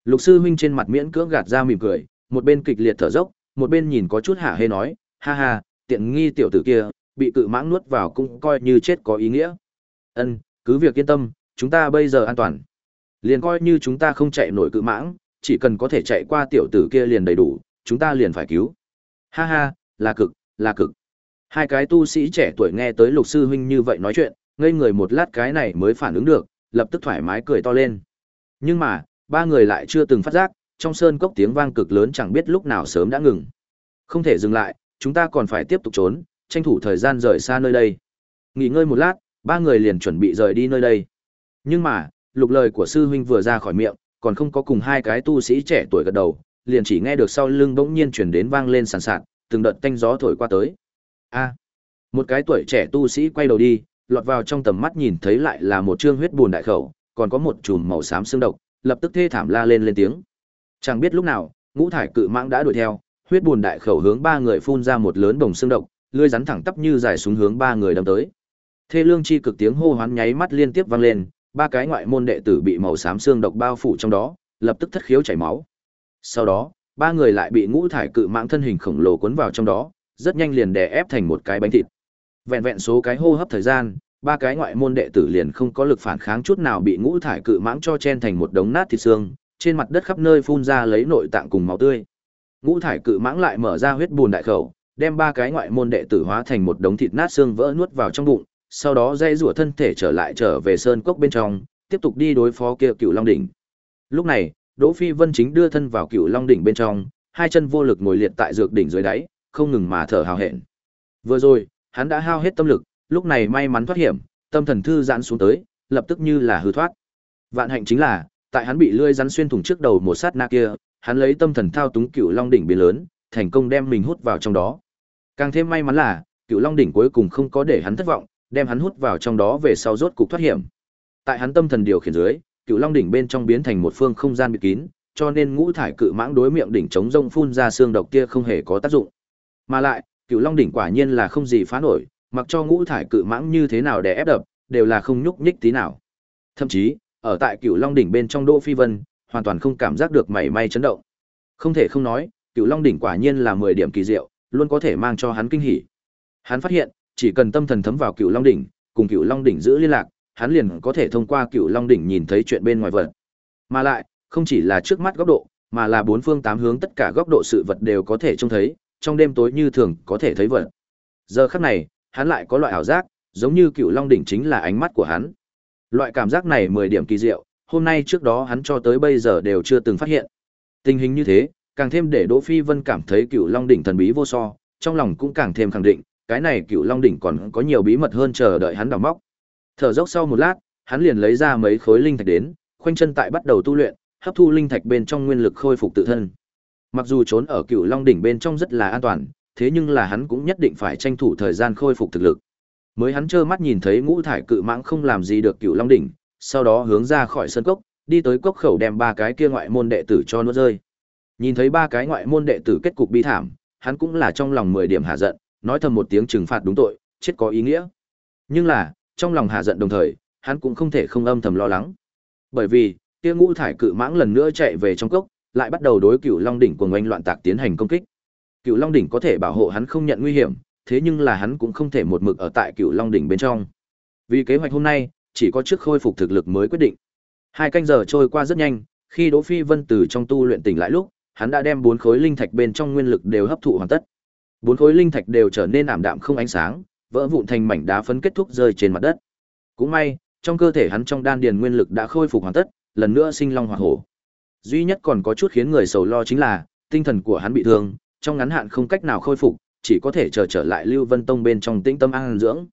Lục sư huynh trên mặt miễn cưỡng gạt ra mỉm cười, một bên kịch liệt thở dốc, một bên nhìn có chút hả hê nói, ha ha, tiện nghi tiểu tử kia, bị cự mãng nuốt vào cũng coi như chết có ý nghĩa. Ân, cứ việc yên tâm, chúng ta bây giờ an toàn. Liền coi như chúng ta không chạy nổi cự mãng, chỉ cần có thể chạy qua tiểu tử kia liền đầy đủ, chúng ta liền phải cứu. Ha ha, là cực, là cực. Hai cái tu sĩ trẻ tuổi nghe tới lục sư huynh như vậy nói chuyện, ngây người một lát cái này mới phản ứng được, lập tức thoải mái cười to lên. Nhưng mà, ba người lại chưa từng phát giác, trong sơn cốc tiếng vang cực lớn chẳng biết lúc nào sớm đã ngừng. Không thể dừng lại, chúng ta còn phải tiếp tục trốn, tranh thủ thời gian rời xa nơi đây. Nghỉ ngơi một lát, ba người liền chuẩn bị rời đi nơi đây. Nhưng mà, lục lời của sư huynh vừa ra khỏi miệng, còn không có cùng hai cái tu sĩ trẻ tuổi gật đầu, liền chỉ nghe được sau lưng bỗng nhiên chuyển đến vang lên sàn sạt, từng đợt tanh gió thổi qua tới. A, một cái tuổi trẻ tu sĩ quay đầu đi, lọt vào trong tầm mắt nhìn thấy lại là một trương huyết buồn đại khẩu, còn có một chùm màu xám xương độc, lập tức thê thảm la lên lên tiếng. Chẳng biết lúc nào, ngũ thải cự mãng đã đuổi theo, huyết buồn đại khẩu hướng ba người phun ra một lớn bồng xương độc, lưỡi rắn thẳng tắp như dài xuống hướng ba người đâm tới. Thê lương chi cực tiếng hô hoán nháy mắt liên tiếp vang lên, ba cái ngoại môn đệ tử bị màu xám xương độc bao phủ trong đó, lập tức thất khiếu chảy máu. Sau đó, ba người lại bị ngũ thải cự mãng thân hình khổng lồ cuốn vào trong đó, rất nhanh liền đè ép thành một cái bánh thịt. Vẹn vẹn số cái hô hấp thời gian, ba cái ngoại môn đệ tử liền không có lực phản kháng chút nào bị ngũ thải cự mãng cho chen thành một đống nát thịt xương, trên mặt đất khắp nơi phun ra lấy nội tạng cùng máu tươi. Ngũ thải cự mãng lại mở ra huyết bùn đại khẩu, đem ba cái ngoại môn đệ tử hóa thành một đống thịt nát xương vỡ nuốt vào trong bụng, sau đó dây rủa thân thể trở lại trở về sơn cốc bên trong, tiếp tục đi đối phó kia Cựu Long đỉnh. Lúc này, Đỗ Phi Vân chính đưa thân vào Cựu Long đỉnh bên trong, hai chân vô lực ngồi liệt tại dược đỉnh dưới đáy, không ngừng mà thở hào hẹn. Vừa rồi, hắn đã hao hết tâm lực, lúc này may mắn thoát hiểm, tâm thần thư giãn xuống tới, lập tức như là hư thoát. Vạn hạnh chính là, tại hắn bị lưỡi rắn xuyên thủng trước đầu một sát na kia, hắn lấy tâm thần thao túng Cựu Long đỉnh biến lớn, thành công đem mình hút vào trong đó. Càng thêm may mắn là, Cựu Long đỉnh cuối cùng không có để hắn thất vọng, đem hắn hút vào trong đó về sau rốt cục thoát hiểm. Tại hắn tâm thần điều khiển dưới, Cựu Long đỉnh bên trong biến thành một phương không gian bị kín, cho nên ngũ thải cự mãng đối miệng đỉnh chống rông phun ra xương độc kia không hề có tác dụng. Mà lại, Cựu Long đỉnh quả nhiên là không gì phá nổi, mặc cho ngũ thải cự mãng như thế nào để ép đập, đều là không nhúc nhích tí nào. Thậm chí, ở tại Cựu Long đỉnh bên trong Đỗ Phi Vân, hoàn toàn không cảm giác được mảy may chấn động. Không thể không nói, Cựu Long đỉnh quả nhiên là 10 điểm kỳ diệu, luôn có thể mang cho hắn kinh hỉ. Hắn phát hiện, chỉ cần tâm thần thấm vào Cựu Long đỉnh, cùng Cựu Long đỉnh giữ liên lạc, hắn liền có thể thông qua Cựu Long đỉnh nhìn thấy chuyện bên ngoài vật. Mà lại, không chỉ là trước mắt góc độ, mà là bốn phương tám hướng tất cả góc độ sự vật đều có thể trông thấy, trong đêm tối như thường có thể thấy vật. Giờ khắc này, hắn lại có loại ảo giác, giống như Cựu Long đỉnh chính là ánh mắt của hắn. Loại cảm giác này 10 điểm kỳ diệu, hôm nay trước đó hắn cho tới bây giờ đều chưa từng phát hiện. Tình hình như thế, càng thêm để Đỗ Phi Vân cảm thấy Cựu Long đỉnh thần bí vô so, trong lòng cũng càng thêm khẳng định, cái này Cựu Long đỉnh còn có nhiều bí mật hơn chờ đợi hắn đào móc. Thở dốc sau một lát, hắn liền lấy ra mấy khối linh thạch đến, khoanh chân tại bắt đầu tu luyện, hấp thu linh thạch bên trong nguyên lực khôi phục tự thân. Mặc dù trốn ở Cựu Long đỉnh bên trong rất là an toàn, thế nhưng là hắn cũng nhất định phải tranh thủ thời gian khôi phục thực lực. Mới hắn trơ mắt nhìn thấy ngũ thải cự mãng không làm gì được Cựu Long đỉnh, sau đó hướng ra khỏi sân cốc, đi tới cốc khẩu đem ba cái kia ngoại môn đệ tử cho nuốt rơi. Nhìn thấy ba cái ngoại môn đệ tử kết cục bi thảm, hắn cũng là trong lòng mười điểm hạ giận, nói thầm một tiếng trừng phạt đúng tội, chết có ý nghĩa. Nhưng là, trong lòng hạ giận đồng thời, hắn cũng không thể không âm thầm lo lắng. Bởi vì, kia ngũ thải cự mãng lần nữa chạy về trong cốc, lại bắt đầu đối Cửu Long đỉnh cuồng oanh loạn tạc tiến hành công kích. Cửu Long đỉnh có thể bảo hộ hắn không nhận nguy hiểm, thế nhưng là hắn cũng không thể một mực ở tại Cửu Long đỉnh bên trong. Vì kế hoạch hôm nay, chỉ có trước khôi phục thực lực mới quyết định. Hai canh giờ trôi qua rất nhanh, khi Đỗ Phi Vân từ trong tu luyện tỉnh lại lúc, hắn đã đem bốn khối linh thạch bên trong nguyên lực đều hấp thụ hoàn tất. Bốn khối linh thạch đều trở nên ảm đạm không ánh sáng, vỡ vụn thành mảnh đá phấn kết thúc rơi trên mặt đất. Cũng may, trong cơ thể hắn trong đan điền nguyên lực đã khôi phục hoàn tất, lần nữa sinh long hoạt hổ. Duy nhất còn có chút khiến người sầu lo chính là, tinh thần của hắn bị thương, trong ngắn hạn không cách nào khôi phục, chỉ có thể chờ trở, trở lại Lưu Vân Tông bên trong tĩnh tâm an dưỡng.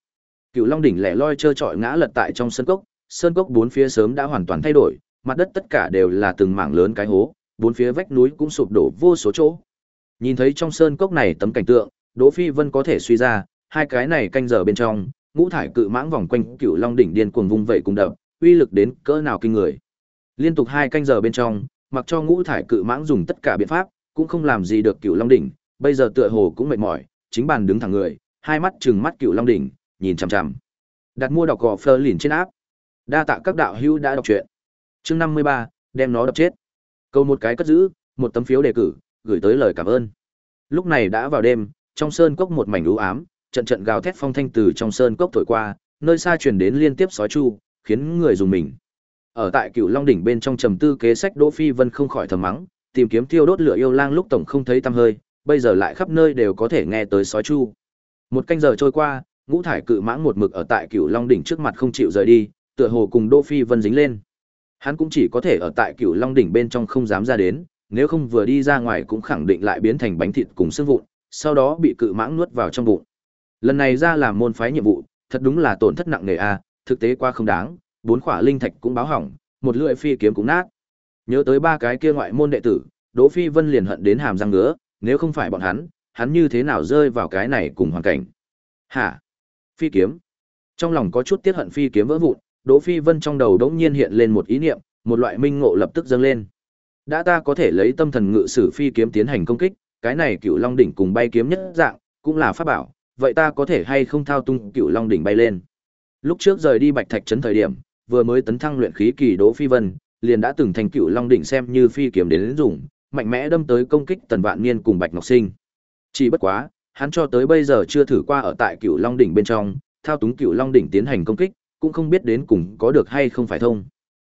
Cựu Long đỉnh lẻ loi trơ trọi ngã lật tại trong sơn cốc, sơn cốc bốn phía sớm đã hoàn toàn thay đổi, mặt đất tất cả đều là từng mảng lớn cái hố, bốn phía vách núi cũng sụp đổ vô số chỗ. Nhìn thấy trong sơn cốc này tấm cảnh tượng, Đỗ Phi Vân có thể suy ra, hai cái này canh giờ bên trong, ngũ thải cự mãng vòng quanh cựu long đỉnh điên cuồng vung vậy cùng đập, uy lực đến cỡ nào kinh người. Liên tục hai canh giờ bên trong, mặc cho ngũ thải cự mãng dùng tất cả biện pháp, cũng không làm gì được cựu long đỉnh, bây giờ tựa hồ cũng mệt mỏi, chính bàn đứng thẳng người, hai mắt trừng mắt cựu long đỉnh, nhìn chằm chằm. Đặt mua đọc gò Fleur lìn trên áp. Đa tạ các đạo hữu đã đọc truyện. Chương 53, đem nó đập chết. Câu một cái cất giữ, một tấm phiếu đề cử, gửi tới lời cảm ơn. Lúc này đã vào đêm, trong sơn cốc một mảnh u ám, trận trận gào thét phong thanh từ trong sơn cốc thổi qua, nơi xa truyền đến liên tiếp sói chu, khiến người dùng mình. Ở tại Cửu Long đỉnh bên trong trầm tư kế sách Đỗ Phi Vân không khỏi thầm mắng, tìm kiếm tiêu đốt lửa yêu lang lúc tổng không thấy tăm hơi, bây giờ lại khắp nơi đều có thể nghe tới sói chu. Một canh giờ trôi qua, ngũ thải cự mãng một mực ở tại Cửu Long đỉnh trước mặt không chịu rời đi, tựa hồ cùng Đỗ Phi Vân dính lên. Hắn cũng chỉ có thể ở tại Cửu Long đỉnh bên trong không dám ra đến, nếu không vừa đi ra ngoài cũng khẳng định lại biến thành bánh thịt cùng xương vụn, sau đó bị cự mãng nuốt vào trong bụng. Lần này ra làm môn phái nhiệm vụ, thật đúng là tổn thất nặng nề a, thực tế qua không đáng, bốn khỏa linh thạch cũng báo hỏng, một lưỡi phi kiếm cũng nát. Nhớ tới ba cái kia ngoại môn đệ tử, Đỗ Phi Vân liền hận đến hàm răng ngứa, nếu không phải bọn hắn, hắn như thế nào rơi vào cái này cùng hoàn cảnh. Hả? Phi kiếm. Trong lòng có chút tiếc hận phi kiếm vỡ vụn, Đỗ Phi Vân trong đầu đống nhiên hiện lên một ý niệm, một loại minh ngộ lập tức dâng lên. Đã ta có thể lấy tâm thần ngự sử phi kiếm tiến hành công kích, cái này Cựu Long đỉnh cùng bay kiếm nhất dạng, cũng là pháp bảo, vậy ta có thể hay không thao tung Cựu Long đỉnh bay lên. Lúc trước rời đi Bạch Thạch trấn thời điểm, vừa mới tấn thăng luyện khí kỳ Đỗ Phi Vân, liền đã từng thành Cựu Long đỉnh xem như phi kiếm đến dùng, mạnh mẽ đâm tới công kích Tần Vạn Niên cùng Bạch Ngọc Sinh. Chỉ bất quá, hắn cho tới bây giờ chưa thử qua ở tại Cựu Long đỉnh bên trong, thao túng Cựu Long đỉnh tiến hành công kích, cũng không biết đến cùng có được hay không phải thông.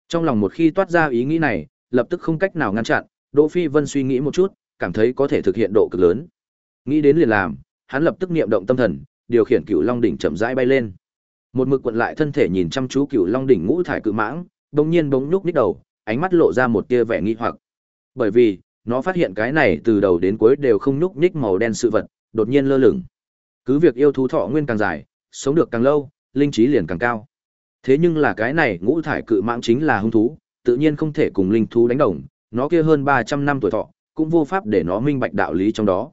Trong lòng một khi toát ra ý nghĩ này, lập tức không cách nào ngăn chặn, Đỗ Phi Vân suy nghĩ một chút, cảm thấy có thể thực hiện độ cực lớn. Nghĩ đến liền làm, hắn lập tức niệm động tâm thần, điều khiển Cửu Long đỉnh chậm rãi bay lên. Một mực quận lại thân thể nhìn chăm chú Cửu Long đỉnh ngũ thải cự mãng, bỗng nhiên bỗng nhúc nhích đầu, ánh mắt lộ ra một tia vẻ nghi hoặc. Bởi vì, nó phát hiện cái này từ đầu đến cuối đều không nhúc nhích màu đen sự vật, đột nhiên lơ lửng. Cứ việc yêu thú thọ nguyên càng dài, sống được càng lâu, linh trí liền càng cao. Thế nhưng là cái này ngũ thải cự mãng chính là hung thú, tự nhiên không thể cùng linh thú đánh đồng, nó kia hơn 300 năm tuổi thọ, cũng vô pháp để nó minh bạch đạo lý trong đó.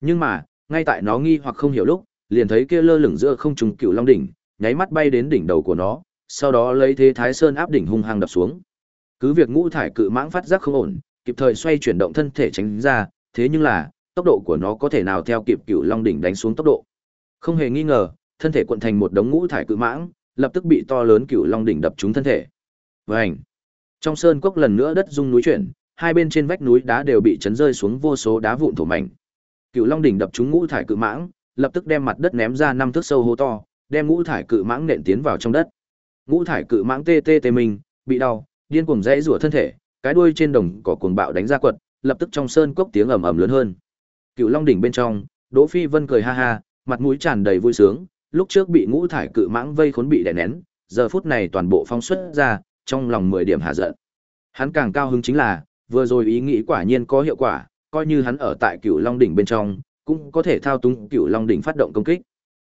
Nhưng mà, ngay tại nó nghi hoặc không hiểu lúc, liền thấy kia lơ lửng giữa không trung cựu long đỉnh, nháy mắt bay đến đỉnh đầu của nó, sau đó lấy thế Thái Sơn áp đỉnh hung hăng đập xuống. Cứ việc ngũ thải cự mãng phát giác không ổn, kịp thời xoay chuyển động thân thể tránh ra, thế nhưng là, tốc độ của nó có thể nào theo kịp cựu long đỉnh đánh xuống tốc độ. Không hề nghi ngờ, thân thể cuộn thành một đống ngũ thải cự mãng, lập tức bị to lớn cựu long đỉnh đập trúng thân thể. Vành. Trong sơn cốc lần nữa đất rung núi chuyển, hai bên trên vách núi đá đều bị chấn rơi xuống vô số đá vụn thổ mảnh. Cựu Long đỉnh đập trúng ngũ thải cự mãng, lập tức đem mặt đất ném ra năm thước sâu hố to, đem ngũ thải cự mãng nện tiến vào trong đất. Ngũ thải cự mãng tê tê tê mình, bị đau, điên cuồng rẽ rủa thân thể, cái đuôi trên đồng cỏ cuồng bạo đánh ra quật, lập tức trong sơn cốc tiếng ầm ầm lớn hơn. Cựu Long đỉnh bên trong, Đỗ Phi Vân cười ha ha, mặt mũi tràn đầy vui sướng, lúc trước bị ngũ thải cự mãng vây khốn bị đè nén, giờ phút này toàn bộ phong xuất ra, trong lòng mười điểm hạ giận. Hắn càng cao hứng chính là, vừa rồi ý nghĩ quả nhiên có hiệu quả, coi như hắn ở tại Cửu Long đỉnh bên trong, cũng có thể thao túng Cửu Long đỉnh phát động công kích.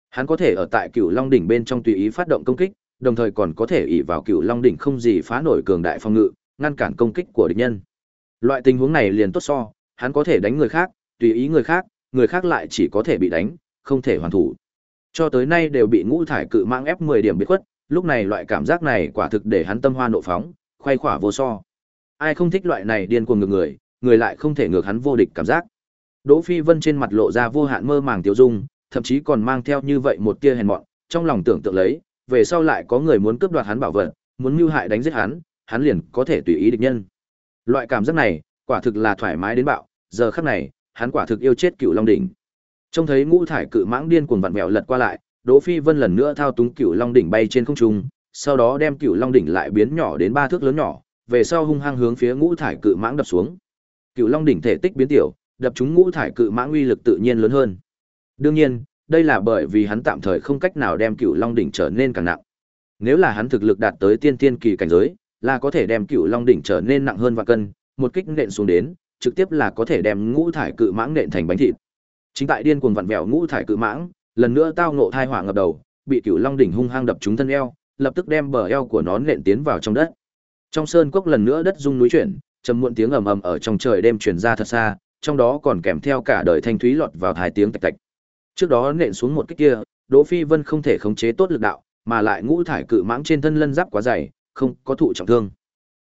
Hắn có thể ở tại Cửu Long đỉnh bên trong tùy ý phát động công kích, đồng thời còn có thể ỷ vào Cửu Long đỉnh không gì phá nổi cường đại phòng ngự, ngăn cản công kích của địch nhân. Loại tình huống này liền tốt so, hắn có thể đánh người khác, tùy ý người khác, người khác lại chỉ có thể bị đánh, không thể hoàn thủ. Cho tới nay đều bị ngũ thải cự mang ép 10 điểm biệt khuất, lúc này loại cảm giác này quả thực để hắn tâm hoa nộ phóng, khoai khỏa vô so. Ai không thích loại này điên cuồng ngược người, người lại không thể ngược hắn vô địch cảm giác. Đỗ Phi Vân trên mặt lộ ra vô hạn mơ màng tiêu dung, thậm chí còn mang theo như vậy một tia hèn mọn, trong lòng tưởng tượng lấy, về sau lại có người muốn cướp đoạt hắn bảo vật, muốn mưu hại đánh giết hắn, hắn liền có thể tùy ý địch nhân. Loại cảm giác này, quả thực là thoải mái đến bạo, giờ khắc này, hắn quả thực yêu chết Cựu Long đỉnh. Trông thấy ngũ thải cự mãng điên cuồng vặn vẹo lật qua lại, Đỗ Phi Vân lần nữa thao túng cửu Long đỉnh bay trên không trung, sau đó đem cửu Long đỉnh lại biến nhỏ đến ba thước lớn nhỏ, về sau hung hăng hướng phía ngũ thải cự mãng đập xuống. Cửu Long đỉnh thể tích biến tiểu, đập chúng ngũ thải cự mãng uy lực tự nhiên lớn hơn. Đương nhiên, đây là bởi vì hắn tạm thời không cách nào đem cửu Long đỉnh trở nên càng nặng. Nếu là hắn thực lực đạt tới tiên tiên kỳ cảnh giới, là có thể đem cửu Long đỉnh trở nên nặng hơn và cân, một kích nện xuống đến, trực tiếp là có thể đem ngũ thải cự mãng nện thành bánh thịt. Chính tại điên cuồng vặn vẹo ngũ thải cự mãng, lần nữa tao ngộ thai hỏa ngập đầu, bị Cựu Long đỉnh hung hăng đập trúng thân eo, lập tức đem bờ eo của nó nện tiến vào trong đất. Trong sơn cốc lần nữa đất rung núi chuyển, trầm muộn tiếng ầm ầm ở trong trời đêm truyền ra thật xa, trong đó còn kèm theo cả đời thanh thúy lọt vào hai tiếng tạch tạch. Trước đó nện xuống một cái kia, Đỗ Phi Vân không thể khống chế tốt lực đạo, mà lại ngũ thải cự mãng trên thân lân giáp quá dày, không có thụ trọng thương.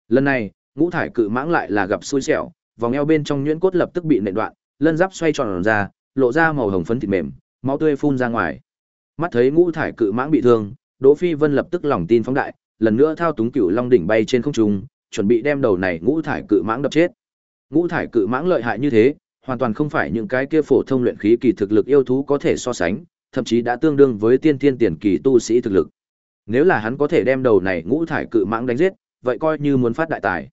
Lần này, ngũ thải cự mãng lại là gặp xui xẻo, vòng eo bên trong nhuyễn cốt lập tức bị nện đoạn, lân giáp xoay tròn ra, lộ ra màu hồng phấn thịt mềm, máu tươi phun ra ngoài. Mắt thấy ngũ thải cự mãng bị thương, Đỗ Phi Vân lập tức lòng tin phóng đại, lần nữa thao túng cửu long đỉnh bay trên không trung, chuẩn bị đem đầu này ngũ thải cự mãng đập chết. Ngũ thải cự mãng lợi hại như thế, hoàn toàn không phải những cái kia phổ thông luyện khí kỳ thực lực yêu thú có thể so sánh, thậm chí đã tương đương với tiên tiên tiền kỳ tu sĩ thực lực. Nếu là hắn có thể đem đầu này ngũ thải cự mãng đánh giết, vậy coi như muốn phát đại tài.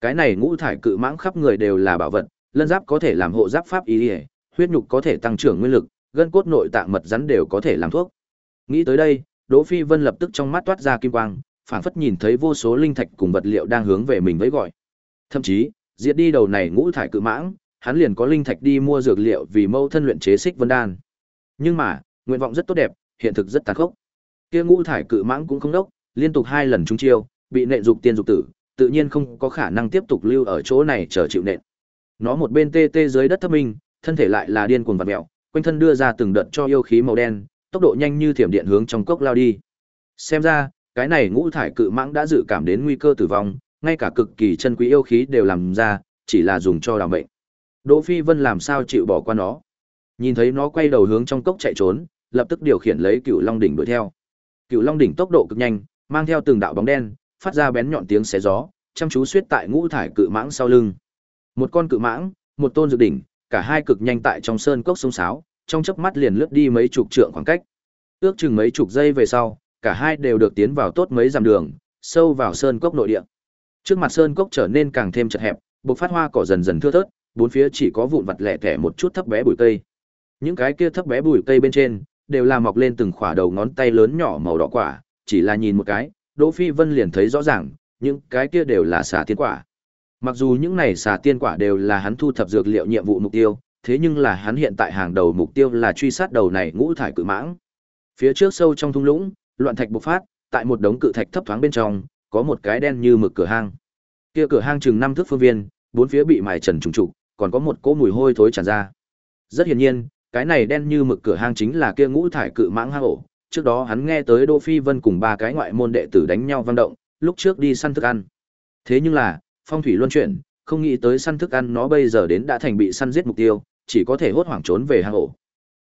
Cái này ngũ thải cự mãng khắp người đều là bảo vật, lân giáp có thể làm hộ giáp pháp y, huyết nhục có thể tăng trưởng nguyên lực, gân cốt nội tạng mật rắn đều có thể làm thuốc. Nghĩ tới đây, Đỗ Phi Vân lập tức trong mắt toát ra kim quang, phảng phất nhìn thấy vô số linh thạch cùng vật liệu đang hướng về mình với gọi. Thậm chí, diệt đi đầu này ngũ thải cự mãng, hắn liền có linh thạch đi mua dược liệu vì mâu thân luyện chế xích vân đan. Nhưng mà, nguyện vọng rất tốt đẹp, hiện thực rất tàn khốc. Kia ngũ thải cự mãng cũng không đốc, liên tục hai lần trúng chiêu, bị nện dục tiên dục tử, tự nhiên không có khả năng tiếp tục lưu ở chỗ này chờ chịu nện. Nó một bên tê tê dưới đất thấp minh, thân thể lại là điên cuồng vặn mèo, quanh thân đưa ra từng đợt cho yêu khí màu đen, tốc độ nhanh như thiểm điện hướng trong cốc lao đi. Xem ra, cái này ngũ thải cự mãng đã dự cảm đến nguy cơ tử vong, ngay cả cực kỳ chân quý yêu khí đều làm ra, chỉ là dùng cho đảm mệnh. Đỗ Phi Vân làm sao chịu bỏ qua nó? Nhìn thấy nó quay đầu hướng trong cốc chạy trốn, lập tức điều khiển lấy Cựu Long đỉnh đuổi theo. Cựu Long đỉnh tốc độ cực nhanh, mang theo từng đạo bóng đen, phát ra bén nhọn tiếng xé gió, chăm chú suýt tại ngũ thải cự mãng sau lưng. Một con cự mãng, một tôn dược đỉnh, cả hai cực nhanh tại trong sơn cốc sông sáo, trong chớp mắt liền lướt đi mấy chục trượng khoảng cách. Ước chừng mấy chục giây về sau, cả hai đều được tiến vào tốt mấy dặm đường, sâu vào sơn cốc nội địa. Trước mặt sơn cốc trở nên càng thêm chật hẹp, bộc phát hoa cỏ dần dần thưa thớt, bốn phía chỉ có vụn vặt lẻ tẻ một chút thấp bé bụi cây. Những cái kia thấp bé bụi cây bên trên đều là mọc lên từng khỏa đầu ngón tay lớn nhỏ màu đỏ quả, chỉ là nhìn một cái, Đỗ Phi Vân liền thấy rõ ràng, những cái kia đều là xả tiên quả. Mặc dù những này xà tiên quả đều là hắn thu thập dược liệu nhiệm vụ mục tiêu, thế nhưng là hắn hiện tại hàng đầu mục tiêu là truy sát đầu này ngũ thải cự mãng. Phía trước sâu trong thung lũng, loạn thạch bộc phát, tại một đống cự thạch thấp thoáng bên trong, có một cái đen như mực cửa hang. Kia cửa hang chừng năm thước phương viên, bốn phía bị mài trần trùng trụ, còn có một cỗ mùi hôi thối tràn ra. Rất hiển nhiên, cái này đen như mực cửa hang chính là kia ngũ thải cự mãng hang ổ. Trước đó hắn nghe tới Đỗ Phi Vân cùng ba cái ngoại môn đệ tử đánh nhau vang động, lúc trước đi săn thức ăn. Thế nhưng là, phong thủy luân chuyển, không nghĩ tới săn thức ăn nó bây giờ đến đã thành bị săn giết mục tiêu, chỉ có thể hốt hoảng trốn về hang ổ.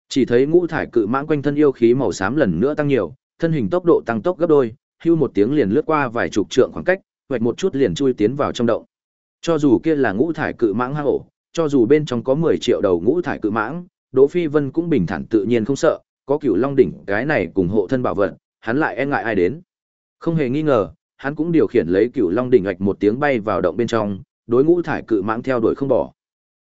Chỉ thấy ngũ thải cự mãng quanh thân yêu khí màu xám lần nữa tăng nhiều, thân hình tốc độ tăng tốc gấp đôi, hưu một tiếng liền lướt qua vài chục trượng khoảng cách, hoạch một chút liền chui tiến vào trong động. Cho dù kia là ngũ thải cự mãng hang ổ, cho dù bên trong có 10 triệu đầu ngũ thải cự mãng, Đỗ Phi Vân cũng bình thản tự nhiên không sợ, có Cửu Long đỉnh cái này cùng hộ thân bảo vật, hắn lại e ngại ai đến. Không hề nghi ngờ, hắn cũng điều khiển lấy cựu Long đỉnh hoạch một tiếng bay vào động bên trong, đối ngũ thải cự mãng theo đuổi không bỏ.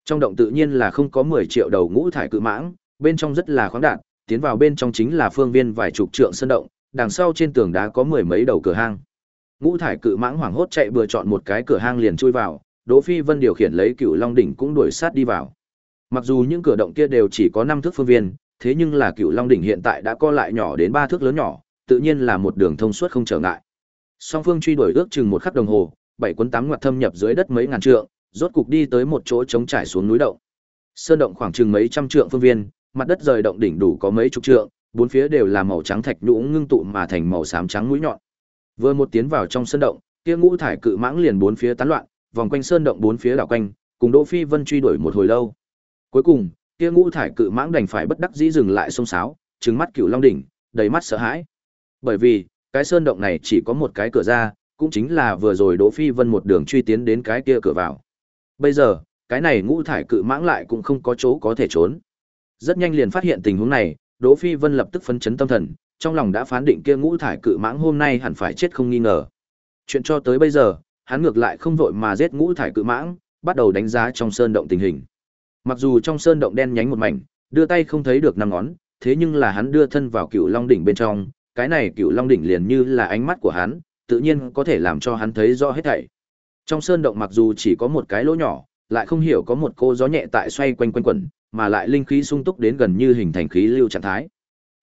Trong động tự nhiên là không có 10 triệu đầu ngũ thải cự mãng, bên trong rất là khoáng đạt, tiến vào bên trong chính là phương viên vài chục trượng sân động, đằng sau trên tường đá có mười mấy đầu cửa hang. Ngũ thải cự mãng hoảng hốt chạy bừa chọn một cái cửa hang liền chui vào, Đỗ Phi Vân điều khiển lấy Cựu Long đỉnh cũng đuổi sát đi vào. Mặc dù những cửa động kia đều chỉ có năm thước phương viên, thế nhưng là Cựu Long đỉnh hiện tại đã co lại nhỏ đến ba thước lớn nhỏ, tự nhiên là một đường thông suốt không trở ngại. Song phương truy đuổi ước chừng một khắc đồng hồ, bảy quân tám ngoặt thâm nhập dưới đất mấy ngàn trượng, rốt cục đi tới một chỗ trống trải xuống núi động. Sơn động khoảng chừng mấy trăm trượng phương viên, mặt đất rời động đỉnh đủ có mấy chục trượng, bốn phía đều là màu trắng thạch nhũ ngưng tụ mà thành màu xám trắng mũi nhọn. Vừa một tiến vào trong sơn động, kia ngũ thải cự mãng liền bốn phía tán loạn, vòng quanh sơn động bốn phía đảo quanh, cùng Đỗ Phi Vân truy đuổi một hồi lâu. Cuối cùng, kia ngũ thải cự mãng đành phải bất đắc dĩ dừng lại xông sáo, trừng mắt Cửu Long đỉnh, đầy mắt sợ hãi. Bởi vì, cái sơn động này chỉ có một cái cửa ra, cũng chính là vừa rồi Đỗ Phi Vân một đường truy tiến đến cái kia cửa vào. Bây giờ, cái này ngũ thải cự mãng lại cũng không có chỗ có thể trốn. Rất nhanh liền phát hiện tình huống này, Đỗ Phi Vân lập tức phấn chấn tâm thần, trong lòng đã phán định kia ngũ thải cự mãng hôm nay hẳn phải chết không nghi ngờ. Chuyện cho tới bây giờ, hắn ngược lại không vội mà giết ngũ thải cự mãng, bắt đầu đánh giá trong sơn động tình hình. Mặc dù trong sơn động đen nhánh một mảnh, đưa tay không thấy được năm ngón, thế nhưng là hắn đưa thân vào Cựu Long đỉnh bên trong, cái này Cựu Long đỉnh liền như là ánh mắt của hắn, tự nhiên có thể làm cho hắn thấy rõ hết thảy. Trong sơn động mặc dù chỉ có một cái lỗ nhỏ, lại không hiểu có một cô gió nhẹ tại xoay quanh quanh quẩn, mà lại linh khí sung túc đến gần như hình thành khí lưu trạng thái.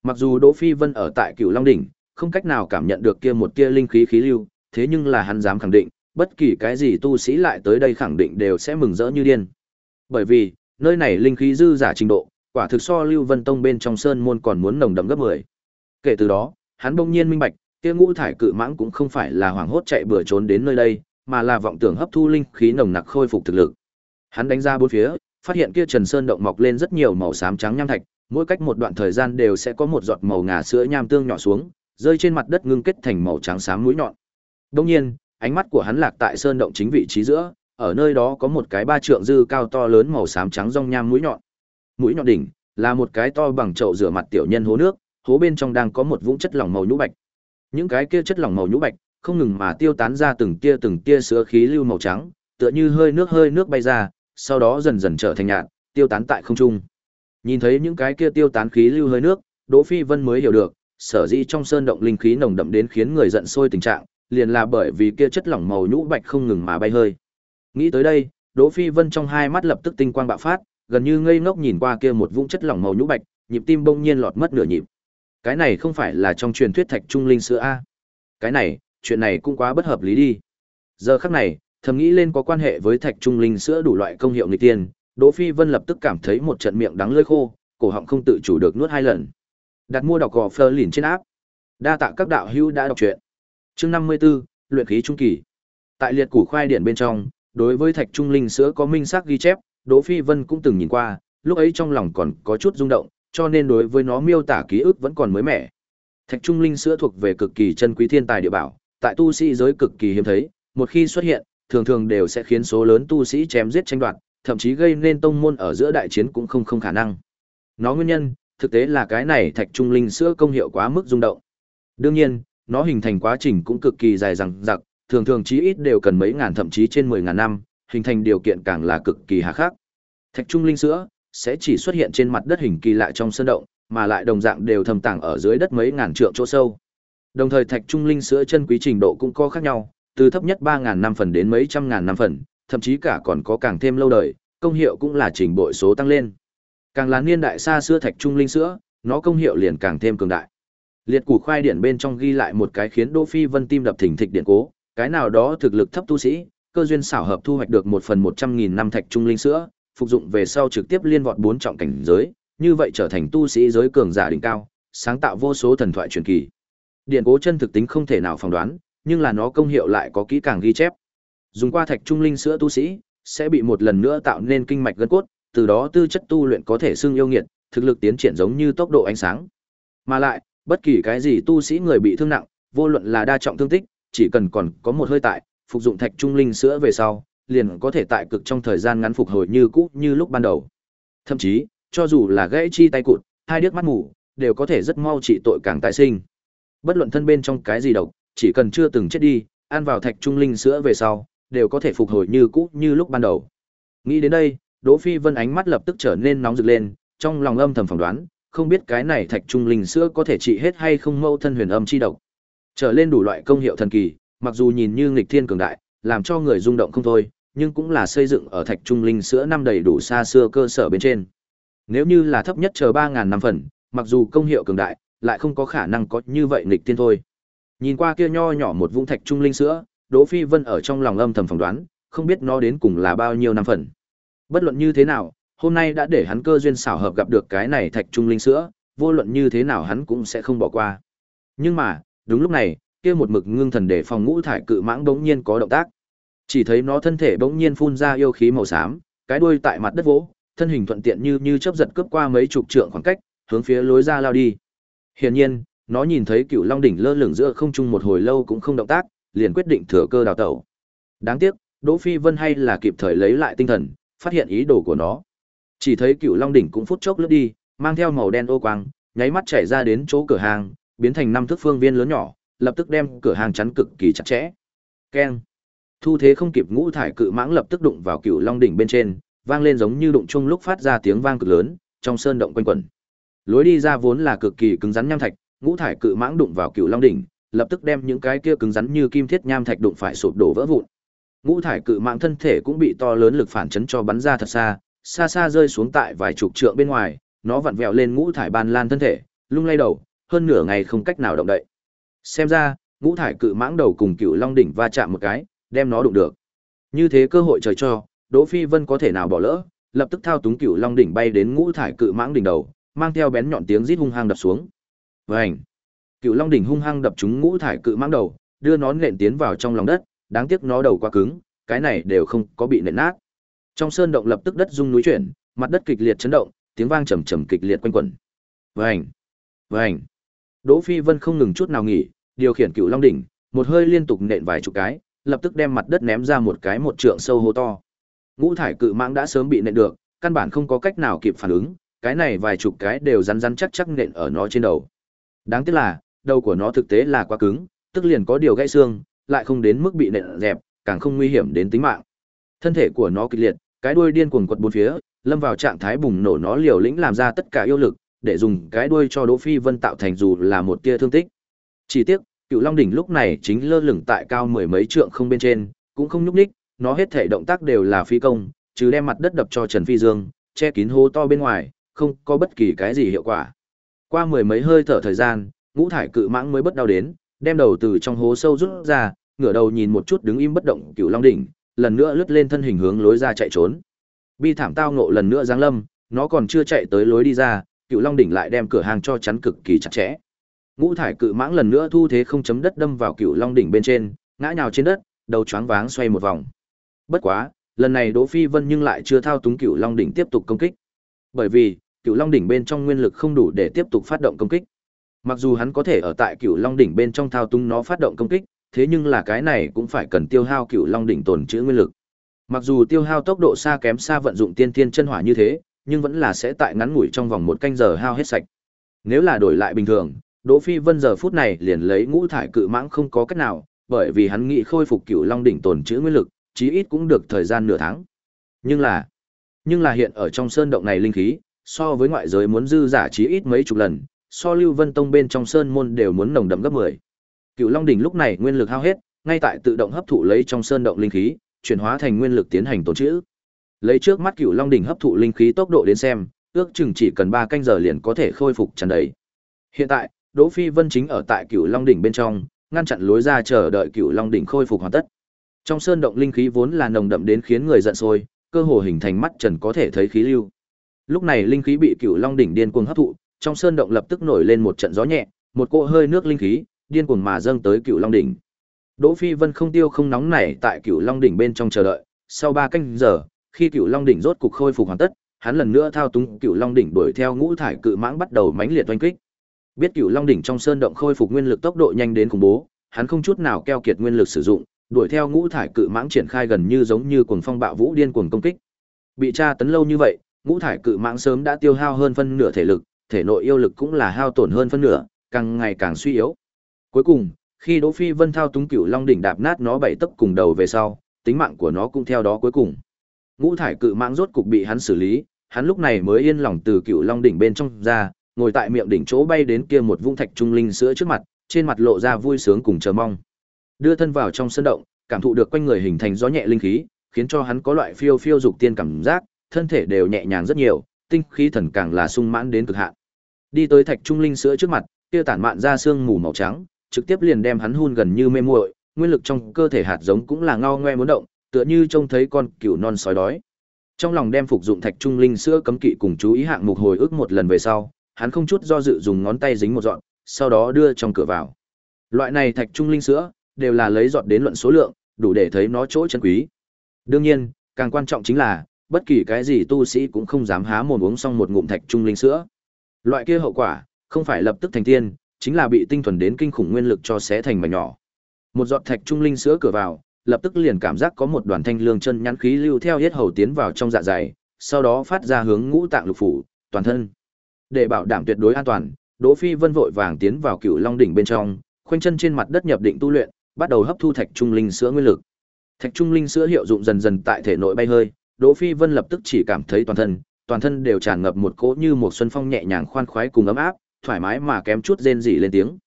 Mặc dù Đỗ Phi Vân ở tại Cửu Long đỉnh, không cách nào cảm nhận được kia một kia linh khí khí lưu, thế nhưng là hắn dám khẳng định, bất kỳ cái gì tu sĩ lại tới đây khẳng định đều sẽ mừng rỡ như điên. Bởi vì, nơi này linh khí dư giả trình độ, quả thực so Lưu Vân Tông bên trong sơn môn còn muốn nồng đậm gấp 10. Kể từ đó, hắn bỗng nhiên minh bạch, kia ngũ thải cự mãng cũng không phải là hoảng hốt chạy bừa trốn đến nơi đây, mà là vọng tưởng hấp thu linh khí nồng nặc khôi phục thực lực. Hắn đánh ra bốn phía, phát hiện kia Trần Sơn động mọc lên rất nhiều màu xám trắng nham thạch, mỗi cách một đoạn thời gian đều sẽ có một giọt màu ngà sữa nham tương nhỏ xuống, rơi trên mặt đất ngưng kết thành màu trắng xám mũi nhọn. Đương nhiên, ánh mắt của hắn lạc tại sơn động chính vị trí giữa, ở nơi đó có một cái ba trượng dư cao to lớn màu xám trắng rong nham mũi nhọn. Mũi nhọn đỉnh là một cái to bằng chậu rửa mặt tiểu nhân hố nước, hố bên trong đang có một vũng chất lỏng màu nhũ bạch. Những cái kia chất lỏng màu nhũ bạch không ngừng mà tiêu tán ra từng tia từng tia sữa khí lưu màu trắng, tựa như hơi nước hơi nước bay ra, sau đó dần dần trở thành nhạt, tiêu tán tại không trung. Nhìn thấy những cái kia tiêu tán khí lưu hơi nước, Đỗ Phi Vân mới hiểu được, sở dĩ trong sơn động linh khí nồng đậm đến khiến người giận sôi tình trạng, liền là bởi vì kia chất lỏng màu nhũ bạch không ngừng mà bay hơi. Nghĩ tới đây, Đỗ Phi Vân trong hai mắt lập tức tinh quang bạo phát, gần như ngây ngốc nhìn qua kia một vũng chất lỏng màu nhũ bạch, nhịp tim bỗng nhiên lọt mất nửa nhịp. Cái này không phải là trong truyền thuyết thạch trung linh sữa a? Cái này, chuyện này cũng quá bất hợp lý đi. Giờ khắc này, thầm nghĩ lên có quan hệ với thạch trung linh sữa đủ loại công hiệu nghịch tiên, Đỗ Phi Vân lập tức cảm thấy một trận miệng đắng lưỡi khô, cổ họng không tự chủ được nuốt hai lần. Đặt mua đọc gò Fleur lìn trên áp. Đa tạ các đạo hữu đã đọc truyện. Chương 54, luyện khí trung kỳ. Tại liệt củ khoai điển bên trong, đối với thạch trung linh sữa có minh xác ghi chép, Đỗ Phi Vân cũng từng nhìn qua, lúc ấy trong lòng còn có chút rung động, cho nên đối với nó miêu tả ký ức vẫn còn mới mẻ. Thạch trung linh sữa thuộc về cực kỳ chân quý thiên tài địa bảo, tại tu sĩ giới cực kỳ hiếm thấy, một khi xuất hiện, thường thường đều sẽ khiến số lớn tu sĩ chém giết tranh đoạt, thậm chí gây nên tông môn ở giữa đại chiến cũng không không khả năng. Nó nguyên nhân, thực tế là cái này thạch trung linh sữa công hiệu quá mức rung động. Đương nhiên, nó hình thành quá trình cũng cực kỳ dài dằng dặc, thường thường chí ít đều cần mấy ngàn thậm chí trên 10 ngàn năm, hình thành điều kiện càng là cực kỳ hà khắc. Thạch trung linh sữa sẽ chỉ xuất hiện trên mặt đất hình kỳ lạ trong sơn động, mà lại đồng dạng đều thầm tàng ở dưới đất mấy ngàn trượng chỗ sâu. Đồng thời thạch trung linh sữa chân quý trình độ cũng có khác nhau, từ thấp nhất 3000 năm phần đến mấy trăm ngàn năm phần, thậm chí cả còn có càng thêm lâu đời, công hiệu cũng là trình bội số tăng lên. Càng là niên đại xa xưa thạch trung linh sữa, nó công hiệu liền càng thêm cường đại. Liệt củ khoai điển bên trong ghi lại một cái khiến Đỗ Phi Vân tim đập thình thịch điện cố, cái nào đó thực lực thấp tu sĩ, cơ duyên xảo hợp thu hoạch được một phần một trăm nghìn năm thạch trung linh sữa, phục dụng về sau trực tiếp liên vọt bốn trọng cảnh giới, như vậy trở thành tu sĩ giới cường giả đỉnh cao, sáng tạo vô số thần thoại truyền kỳ. Điện cố chân thực tính không thể nào phỏng đoán, nhưng là nó công hiệu lại có kỹ càng ghi chép. Dùng qua thạch trung linh sữa tu sĩ sẽ bị một lần nữa tạo nên kinh mạch gân cốt, từ đó tư chất tu luyện có thể xưng yêu nghiệt, thực lực tiến triển giống như tốc độ ánh sáng. Mà lại, bất kỳ cái gì tu sĩ người bị thương nặng, vô luận là đa trọng thương tích, chỉ cần còn có một hơi tại, phục dụng thạch trung linh sữa về sau, liền có thể tại cực trong thời gian ngắn phục hồi như cũ như lúc ban đầu. Thậm chí, cho dù là gãy chi tay cụt, hai điếc mắt mù, đều có thể rất mau trị tội càng tại sinh. Bất luận thân bên trong cái gì độc, chỉ cần chưa từng chết đi, ăn vào thạch trung linh sữa về sau, đều có thể phục hồi như cũ như lúc ban đầu. Nghĩ đến đây, Đỗ Phi Vân ánh mắt lập tức trở nên nóng rực lên, trong lòng âm thầm phỏng đoán, không biết cái này thạch trung linh sữa có thể trị hết hay không mâu thân huyền âm chi độc. Trở lên đủ loại công hiệu thần kỳ, mặc dù nhìn như nghịch thiên cường đại, làm cho người rung động không thôi, nhưng cũng là xây dựng ở thạch trung linh sữa năm đầy đủ xa xưa cơ sở bên trên. Nếu như là thấp nhất chờ 3000 năm phần, mặc dù công hiệu cường đại, lại không có khả năng có như vậy nghịch tiên thôi. Nhìn qua kia nho nhỏ một vũng thạch trung linh sữa, Đỗ Phi Vân ở trong lòng âm thầm phỏng đoán, không biết nó đến cùng là bao nhiêu năm phần. Bất luận như thế nào, hôm nay đã để hắn cơ duyên xảo hợp gặp được cái này thạch trung linh sữa, vô luận như thế nào hắn cũng sẽ không bỏ qua. Nhưng mà, đúng lúc này, kia một mực ngưng thần để phòng ngũ thải cự mãng bỗng nhiên có động tác. Chỉ thấy nó thân thể bỗng nhiên phun ra yêu khí màu xám, cái đuôi tại mặt đất vỗ, thân hình thuận tiện như như chớp giật cướp qua mấy chục trượng khoảng cách, hướng phía lối ra lao đi. Hiển nhiên, nó nhìn thấy Cựu Long đỉnh lơ lửng giữa không trung một hồi lâu cũng không động tác, liền quyết định thừa cơ đào tẩu. Đáng tiếc, Đỗ Phi Vân hay là kịp thời lấy lại tinh thần, phát hiện ý đồ của nó. Chỉ thấy Cựu Long đỉnh cũng phút chốc lướt đi, mang theo màu đen ô quang, nháy mắt chạy ra đến chỗ cửa hàng, biến thành năm thước phương viên lớn nhỏ, lập tức đem cửa hàng chắn cực kỳ chặt chẽ. Keng. Thu thế không kịp ngũ thải cự mãng lập tức đụng vào Cựu Long đỉnh bên trên, vang lên giống như đụng chung lúc phát ra tiếng vang cực lớn, trong sơn động quanh quẩn. Lối đi ra vốn là cực kỳ cứng rắn nham thạch, ngũ thải cự mãng đụng vào Cựu Long đỉnh, lập tức đem những cái kia cứng rắn như kim thiết nham thạch đụng phải sụp đổ vỡ vụn. Ngũ thải cự mãng thân thể cũng bị to lớn lực phản chấn cho bắn ra thật xa, xa xa rơi xuống tại vài chục trượng bên ngoài, nó vặn vẹo lên ngũ thải ban lan thân thể, lung lay đầu, hơn nửa ngày không cách nào động đậy. Xem ra, ngũ thải cự mãng đầu cùng cựu long đỉnh va chạm một cái, đem nó đụng được. Như thế cơ hội trời cho, Đỗ Phi Vân có thể nào bỏ lỡ, lập tức thao túng cựu long đỉnh bay đến ngũ thải cự mãng đỉnh đầu, mang theo bén nhọn tiếng rít hung hăng đập xuống. Vành. Cựu long đỉnh hung hăng đập trúng ngũ thải cự mãng đầu, đưa nó nện tiến vào trong lòng đất, đáng tiếc nó đầu quá cứng, cái này đều không có bị nện nát. Trong sơn động lập tức đất rung núi chuyển, mặt đất kịch liệt chấn động, tiếng vang trầm trầm kịch liệt quanh quẩn. Vành. Vành. Đỗ Phi Vân không ngừng chút nào nghỉ, điều khiển cựu long đỉnh, một hơi liên tục nện vài chục cái, lập tức đem mặt đất ném ra một cái một trượng sâu hố to. Ngũ thải cự mãng đã sớm bị nện được, căn bản không có cách nào kịp phản ứng, cái này vài chục cái đều rắn rắn chắc chắc nện ở nó trên đầu. Đáng tiếc là, đầu của nó thực tế là quá cứng, tức liền có điều gãy xương, lại không đến mức bị nện dẹp, càng không nguy hiểm đến tính mạng. Thân thể của nó kịch liệt, cái đuôi điên cuồng quật bốn phía, lâm vào trạng thái bùng nổ nó liều lĩnh làm ra tất cả yêu lực, để dùng cái đuôi cho Đỗ Phi Vân tạo thành dù là một tia thương tích. Chỉ tiếc, Cựu Long đỉnh lúc này chính lơ lửng tại cao mười mấy trượng không bên trên, cũng không nhúc nhích, nó hết thể động tác đều là phi công, trừ đem mặt đất đập cho Trần Phi Dương, che kín hố to bên ngoài, không có bất kỳ cái gì hiệu quả. Qua mười mấy hơi thở thời gian, ngũ thải cự mãng mới bất đau đến, đem đầu từ trong hố sâu rút ra, ngửa đầu nhìn một chút đứng im bất động Cựu Long đỉnh, lần nữa lướt lên thân hình hướng lối ra chạy trốn. Bi thảm tao ngộ lần nữa giáng lâm, nó còn chưa chạy tới lối đi ra, Cựu Long đỉnh lại đem cửa hàng cho chắn cực kỳ chặt chẽ. Ngũ thải cự mãng lần nữa thu thế không chấm đất đâm vào Cựu Long đỉnh bên trên, ngã nhào trên đất, đầu choáng váng xoay một vòng. Bất quá, lần này Đỗ Phi Vân nhưng lại chưa thao túng Cựu Long đỉnh tiếp tục công kích. Bởi vì, Cựu Long đỉnh bên trong nguyên lực không đủ để tiếp tục phát động công kích. Mặc dù hắn có thể ở tại Cựu Long đỉnh bên trong thao túng nó phát động công kích, thế nhưng là cái này cũng phải cần tiêu hao Cựu Long đỉnh tồn trữ nguyên lực. Mặc dù tiêu hao tốc độ xa kém xa vận dụng tiên tiên chân hỏa như thế, nhưng vẫn là sẽ tại ngắn ngủi trong vòng một canh giờ hao hết sạch. Nếu là đổi lại bình thường, Đỗ Phi Vân giờ phút này liền lấy ngũ thải cự mãng không có cách nào, bởi vì hắn nghĩ khôi phục Cựu Long đỉnh tồn trữ nguyên lực, chí ít cũng được thời gian nửa tháng. Nhưng là, nhưng là hiện ở trong sơn động này linh khí, so với ngoại giới muốn dư giả chí ít mấy chục lần, so Lưu Vân Tông bên trong sơn môn đều muốn nồng đậm gấp 10. Cựu Long đỉnh lúc này nguyên lực hao hết, ngay tại tự động hấp thụ lấy trong sơn động linh khí, chuyển hóa thành nguyên lực tiến hành tồn trữ. Lấy trước mắt Cựu Long đỉnh hấp thụ linh khí tốc độ đến xem, ước chừng chỉ cần 3 canh giờ liền có thể khôi phục tràn đầy. Hiện tại, Đỗ Phi Vân chính ở tại Cửu Long đỉnh bên trong, ngăn chặn lối ra chờ đợi Cửu Long đỉnh khôi phục hoàn tất. Trong sơn động linh khí vốn là nồng đậm đến khiến người giận sôi, cơ hồ hình thành mắt trần có thể thấy khí lưu. Lúc này linh khí bị Cửu Long đỉnh điên cuồng hấp thụ, trong sơn động lập tức nổi lên một trận gió nhẹ, một cỗ hơi nước linh khí điên cuồng mà dâng tới Cửu Long đỉnh. Đỗ Phi Vân không tiêu không nóng nảy tại Cửu Long đỉnh bên trong chờ đợi, sau 3 canh giờ, khi Cửu Long đỉnh rốt cục khôi phục hoàn tất, hắn lần nữa thao túng Cửu Long đỉnh đuổi theo ngũ thải cự mãng bắt đầu mãnh liệt oanh kích. Biết Cửu Long đỉnh trong sơn động khôi phục nguyên lực tốc độ nhanh đến khủng bố, hắn không chút nào keo kiệt nguyên lực sử dụng, đuổi theo ngũ thải cự mãng triển khai gần như giống như cuồng phong bạo vũ điên cuồng công kích. Bị tra tấn lâu như vậy, ngũ thải cự mãng sớm đã tiêu hao hơn phân nửa thể lực, thể nội yêu lực cũng là hao tổn hơn phân nửa, càng ngày càng suy yếu. Cuối cùng, khi Đỗ Phi Vân thao túng Cửu Long đỉnh đạp nát nó bảy tấc cùng đầu về sau, tính mạng của nó cũng theo đó cuối cùng. Ngũ thải cự mãng rốt cục bị hắn xử lý, hắn lúc này mới yên lòng từ Cửu Long đỉnh bên trong ra, ngồi tại miệng đỉnh chỗ bay đến kia một vũng thạch trung linh sữa trước mặt, trên mặt lộ ra vui sướng cùng chờ mong. Đưa thân vào trong sân động, cảm thụ được quanh người hình thành gió nhẹ linh khí, khiến cho hắn có loại phiêu phiêu dục tiên cảm giác, thân thể đều nhẹ nhàng rất nhiều, tinh khí thần càng là sung mãn đến cực hạn. Đi tới thạch trung linh sữa trước mặt, kia tản mạn ra xương mù màu trắng, trực tiếp liền đem hắn hun gần như mê muội, nguyên lực trong cơ thể hạt giống cũng là ngao ngoe muốn động, tựa như trông thấy con cừu non sói đói. Trong lòng đem phục dụng thạch trung linh sữa cấm kỵ cùng chú ý hạng mục hồi ức một lần về sau, hắn không chút do dự dùng ngón tay dính một dọn, sau đó đưa trong cửa vào. Loại này thạch trung linh sữa đều là lấy dọn đến luận số lượng, đủ để thấy nó chỗ chân quý. Đương nhiên, càng quan trọng chính là, bất kỳ cái gì tu sĩ cũng không dám há mồm uống xong một ngụm thạch trung linh sữa. Loại kia hậu quả, không phải lập tức thành tiên, chính là bị tinh thuần đến kinh khủng nguyên lực cho xé thành mảnh nhỏ. Một giọt thạch trung linh sữa cửa vào, lập tức liền cảm giác có một đoàn thanh lương chân nhắn khí lưu theo hết hầu tiến vào trong dạ dày, sau đó phát ra hướng ngũ tạng lục phủ, toàn thân. Để bảo đảm tuyệt đối an toàn, Đỗ Phi Vân vội vàng tiến vào Cửu Long đỉnh bên trong, khoanh chân trên mặt đất nhập định tu luyện, bắt đầu hấp thu thạch trung linh sữa nguyên lực. Thạch trung linh sữa hiệu dụng dần dần tại thể nội bay hơi, Đỗ Phi Vân lập tức chỉ cảm thấy toàn thân, toàn thân đều tràn ngập một cỗ như một xuân phong nhẹ nhàng khoan khoái cùng ấm áp, thoải mái mà kém chút rên rỉ lên tiếng.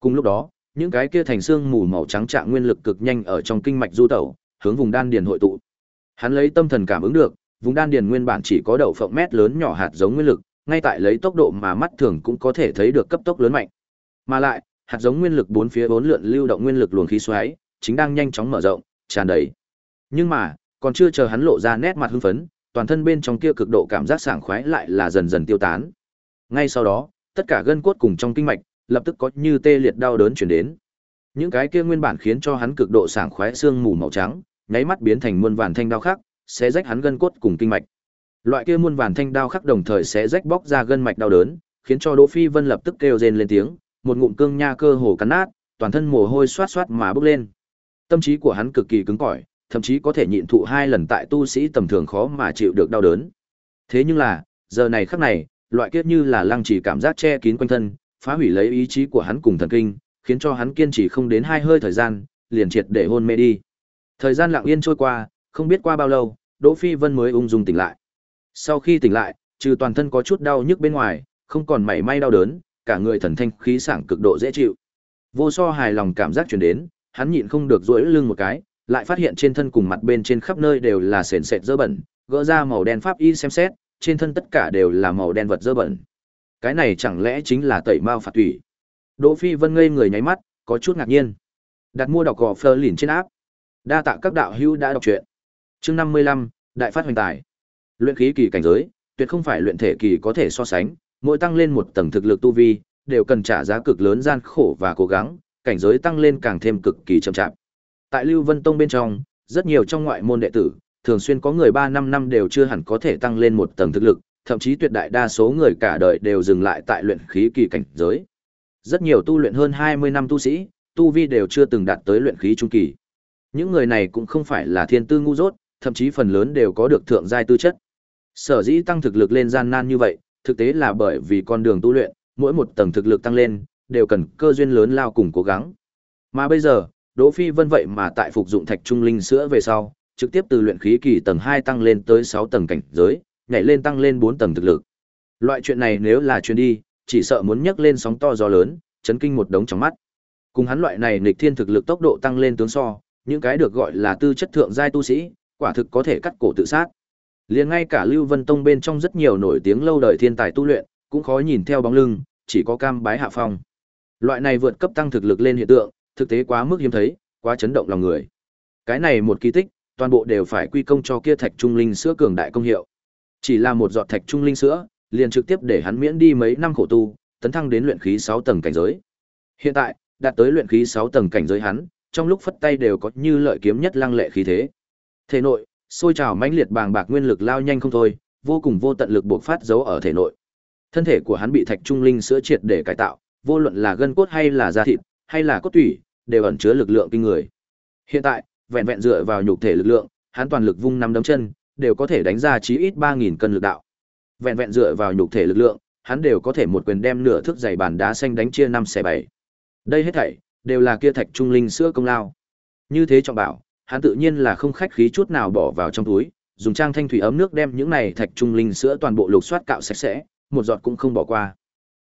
Cùng lúc đó, những cái kia thành xương mù màu trắng trạng nguyên lực cực nhanh ở trong kinh mạch du tẩu, hướng vùng đan điền hội tụ. Hắn lấy tâm thần cảm ứng được, vùng đan điền nguyên bản chỉ có đậu phộng mét lớn nhỏ hạt giống nguyên lực, ngay tại lấy tốc độ mà mắt thường cũng có thể thấy được cấp tốc lớn mạnh. Mà lại, hạt giống nguyên lực bốn phía bốn lượn lưu động nguyên lực luồng khí xoáy, chính đang nhanh chóng mở rộng, tràn đầy. Nhưng mà, còn chưa chờ hắn lộ ra nét mặt hưng phấn, toàn thân bên trong kia cực độ cảm giác sảng khoái lại là dần dần tiêu tán. Ngay sau đó, tất cả gân cốt cùng trong kinh mạch, lập tức có như tê liệt đau đớn chuyển đến. Những cái kia nguyên bản khiến cho hắn cực độ sảng khoái xương mù màu trắng, nháy mắt biến thành muôn vàn thanh đau khắc, sẽ rách hắn gân cốt cùng kinh mạch. Loại kia muôn vàn thanh đao khắc đồng thời sẽ rách bóc ra gân mạch đau đớn, khiến cho Đỗ Phi Vân lập tức kêu rên lên tiếng, một ngụm cương nha cơ hồ cắn nát, toàn thân mồ hôi xoát xoát mà bốc lên. Tâm trí của hắn cực kỳ cứng cỏi, thậm chí có thể nhịn thụ hai lần tại tu sĩ tầm thường khó mà chịu được đau đớn. Thế nhưng là, giờ này khắc này, loại kiết như là lăng chỉ cảm giác che kín quanh thân, phá hủy lấy ý chí của hắn cùng thần kinh, khiến cho hắn kiên trì không đến hai hơi thời gian, liền triệt để hôn mê đi. Thời gian lặng yên trôi qua, không biết qua bao lâu, Đỗ Phi Vân mới ung dung tỉnh lại. Sau khi tỉnh lại, trừ toàn thân có chút đau nhức bên ngoài, không còn mảy may đau đớn, cả người thần thanh khí sảng cực độ dễ chịu. Vô so hài lòng cảm giác truyền đến, hắn nhịn không được duỗi lưng một cái, lại phát hiện trên thân cùng mặt bên trên khắp nơi đều là sền sệt dơ bẩn, gỡ ra màu đen pháp y xem xét, trên thân tất cả đều là màu đen vật dơ bẩn. Cái này chẳng lẽ chính là tẩy mao phạt thủy? Đỗ Phi Vân ngây người nháy mắt, có chút ngạc nhiên. Đặt mua đọc gò Fleur liền trên áp. Đa tạ các đạo hữu đã đọc truyện. Chương 55, Đại phát hoành tài. Luyện khí kỳ cảnh giới, tuyệt không phải luyện thể kỳ có thể so sánh, mỗi tăng lên một tầng thực lực tu vi, đều cần trả giá cực lớn gian khổ và cố gắng, cảnh giới tăng lên càng thêm cực kỳ chậm chạp. Tại Lưu Vân Tông bên trong, rất nhiều trong ngoại môn đệ tử, thường xuyên có người 3 năm năm đều chưa hẳn có thể tăng lên một tầng thực lực, thậm chí tuyệt đại đa số người cả đời đều dừng lại tại luyện khí kỳ cảnh giới. Rất nhiều tu luyện hơn 20 năm tu sĩ, tu vi đều chưa từng đạt tới luyện khí trung kỳ. Những người này cũng không phải là thiên tư ngu dốt, thậm chí phần lớn đều có được thượng giai tư chất. Sở dĩ tăng thực lực lên gian nan như vậy, thực tế là bởi vì con đường tu luyện, mỗi một tầng thực lực tăng lên, đều cần cơ duyên lớn lao cùng cố gắng. Mà bây giờ, Đỗ Phi Vân vậy mà tại phục dụng thạch trung linh sữa về sau, trực tiếp từ luyện khí kỳ tầng 2 tăng lên tới 6 tầng cảnh giới, nhảy lên tăng lên 4 tầng thực lực. Loại chuyện này nếu là truyền đi, chỉ sợ muốn nhấc lên sóng to gió lớn, chấn kinh một đống trong mắt. Cùng hắn loại này nghịch thiên thực lực tốc độ tăng lên tướng so, những cái được gọi là tư chất thượng giai tu sĩ, quả thực có thể cắt cổ tự sát. Liền ngay cả Lưu Vân Tông bên trong rất nhiều nổi tiếng lâu đời thiên tài tu luyện, cũng khó nhìn theo bóng lưng, chỉ có cam bái hạ phong. Loại này vượt cấp tăng thực lực lên hiện tượng, thực tế quá mức hiếm thấy, quá chấn động lòng người. Cái này một kỳ tích, toàn bộ đều phải quy công cho kia thạch trung linh sữa cường đại công hiệu. Chỉ là một giọt thạch trung linh sữa, liền trực tiếp để hắn miễn đi mấy năm khổ tu, tấn thăng đến luyện khí sáu tầng cảnh giới. Hiện tại, đạt tới luyện khí sáu tầng cảnh giới hắn, trong lúc phất tay đều có như lợi kiếm nhất lăng lệ khí thế. Thể nội, sôi trào mãnh liệt bàng bạc nguyên lực lao nhanh không thôi, vô cùng vô tận lực bộc phát giấu ở thể nội. Thân thể của hắn bị thạch trung linh sữa triệt để cải tạo, vô luận là gân cốt hay là da thịt, hay là cốt tủy, đều ẩn chứa lực lượng kinh người. Hiện tại, vẹn vẹn dựa vào nhục thể lực lượng, hắn toàn lực vung năm đấm chân, đều có thể đánh ra chí ít 3000 cân lực đạo. Vẹn vẹn dựa vào nhục thể lực lượng, hắn đều có thể một quyền đem nửa thước dày bàn đá xanh đánh chia năm xẻ bảy. Đây hết thảy đều là kia thạch trung linh sữa công lao. Như thế trọng bảo, hắn tự nhiên là không khách khí chút nào bỏ vào trong túi, dùng trang thanh thủy ấm nước đem những này thạch trung linh sữa toàn bộ lục soát cạo sạch sẽ, một giọt cũng không bỏ qua.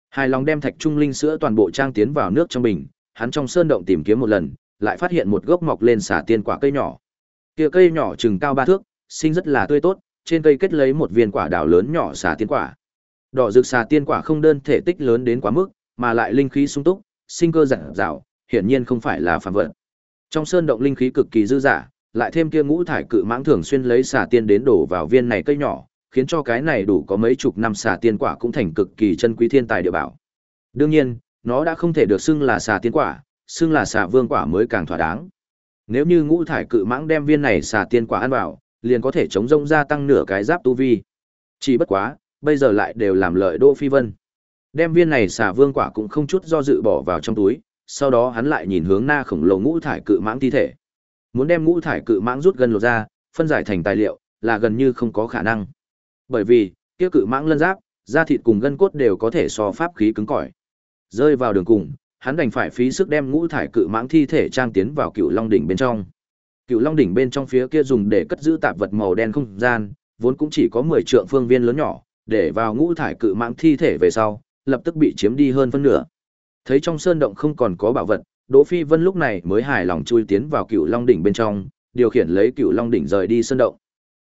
Hài lòng đem thạch trung linh sữa toàn bộ trang tiến vào nước trong bình, hắn trong sơn động tìm kiếm một lần, lại phát hiện một gốc mọc lên xả tiên quả cây nhỏ. Kia cây nhỏ chừng cao ba thước, sinh rất là tươi tốt, trên cây kết lấy một viên quả đào lớn nhỏ xả tiên quả. Đỏ rực xà tiên quả không đơn thể tích lớn đến quá mức, mà lại linh khí sung túc, sinh cơ rạng rào, hiển nhiên không phải là phàm vật. Trong sơn động linh khí cực kỳ dư dả, lại thêm kia ngũ thải cự mãng thường xuyên lấy xà tiên đến đổ vào viên này cây nhỏ, khiến cho cái này đủ có mấy chục năm xà tiên quả cũng thành cực kỳ chân quý thiên tài địa bảo. Đương nhiên, nó đã không thể được xưng là xà tiên quả, xưng là xà vương quả mới càng thỏa đáng. Nếu như ngũ thải cự mãng đem viên này xà tiên quả ăn vào, liền có thể chống rông gia tăng nửa cái giáp tu vi. Chỉ bất quá, bây giờ lại đều làm lợi Đỗ Phi Vân. Đem viên này xà vương quả cũng không chút do dự bỏ vào trong túi, sau đó hắn lại nhìn hướng na khổng lồ ngũ thải cự mãng thi thể. Muốn đem ngũ thải cự mãng rút gần lột ra, phân giải thành tài liệu, là gần như không có khả năng. Bởi vì, kia cự mãng lân giáp, da thịt cùng gân cốt đều có thể so pháp khí cứng cỏi. Rơi vào đường cùng, hắn đành phải phí sức đem ngũ thải cự mãng thi thể trang tiến vào cựu long đỉnh bên trong. Cựu long đỉnh bên trong phía kia dùng để cất giữ tạp vật màu đen không gian, vốn cũng chỉ có 10 trượng phương viên lớn nhỏ, để vào ngũ thải cự mãng thi thể về sau, lập tức bị chiếm đi hơn phân nửa. Thấy trong sơn động không còn có bảo vật, Đỗ Phi Vân lúc này mới hài lòng chui tiến vào Cựu Long đỉnh bên trong, điều khiển lấy Cựu Long đỉnh rời đi sơn động.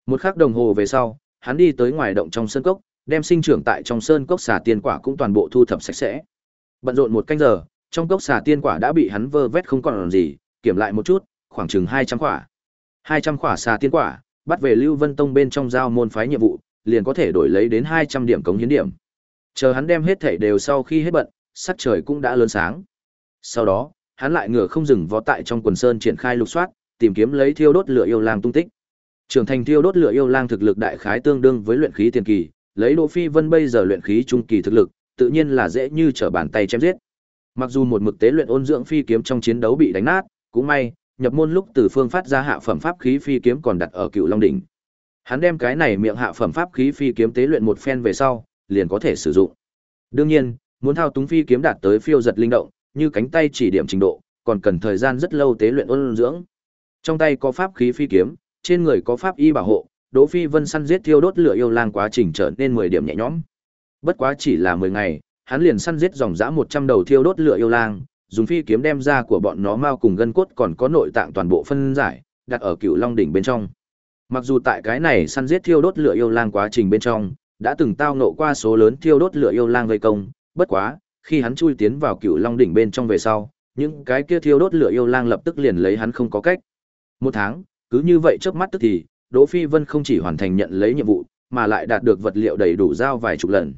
Một khắc đồng hồ về sau, hắn đi tới ngoài động trong sơn cốc, đem sinh trưởng tại trong sơn cốc xà tiên quả cũng toàn bộ thu thập sạch sẽ. Bận rộn một canh giờ, trong cốc xà tiên quả đã bị hắn vơ vét không còn gì, kiểm lại một chút, khoảng chừng 200 quả. 200 quả xà tiên quả, bắt về Lưu Vân Tông bên trong giao môn phái nhiệm vụ, liền có thể đổi lấy đến 200 điểm cống hiến điểm. Chờ hắn đem hết thảy đều sau khi hết bận, sắc trời cũng đã lớn sáng. Sau đó, hắn lại ngựa không dừng vó tại trong quần sơn triển khai lục soát, tìm kiếm lấy thiêu đốt lửa yêu lang tung tích. Trưởng thành thiêu đốt lửa yêu lang thực lực đại khái tương đương với luyện khí tiền kỳ, lấy Đỗ Phi Vân bây giờ luyện khí trung kỳ thực lực, tự nhiên là dễ như trở bàn tay chém giết. Mặc dù một mực tế luyện ôn dưỡng phi kiếm trong chiến đấu bị đánh nát, cũng may, nhập môn lúc từ phương phát ra hạ phẩm pháp khí phi kiếm còn đặt ở Cựu Long đỉnh. Hắn đem cái này miệng hạ phẩm pháp khí phi kiếm tế luyện một phen về sau, liền có thể sử dụng. Đương nhiên, muốn thao túng phi kiếm đạt tới phiêu giật linh động, như cánh tay chỉ điểm trình độ, còn cần thời gian rất lâu tế luyện ôn dưỡng. Trong tay có pháp khí phi kiếm, trên người có pháp y bảo hộ, Đỗ Phi Vân săn giết thiêu đốt lửa yêu lang quá trình trở nên 10 điểm nhẹ nhõm. Bất quá chỉ là 10 ngày, hắn liền săn giết dòng dã 100 đầu thiêu đốt lửa yêu lang, dùng phi kiếm đem ra của bọn nó mau cùng gân cốt còn có nội tạng toàn bộ phân giải, đặt ở Cựu Long đỉnh bên trong. Mặc dù tại cái này săn giết thiêu đốt lửa yêu lang quá trình bên trong, đã từng tao nộ qua số lớn thiêu đốt lửa yêu lang gây công, bất quá, khi hắn chui tiến vào Cựu Long đỉnh bên trong về sau, những cái kia thiêu đốt lửa yêu lang lập tức liền lấy hắn không có cách. Một tháng, cứ như vậy chớp mắt tức thì, Đỗ Phi Vân không chỉ hoàn thành nhận lấy nhiệm vụ, mà lại đạt được vật liệu đầy đủ giao vài chục lần.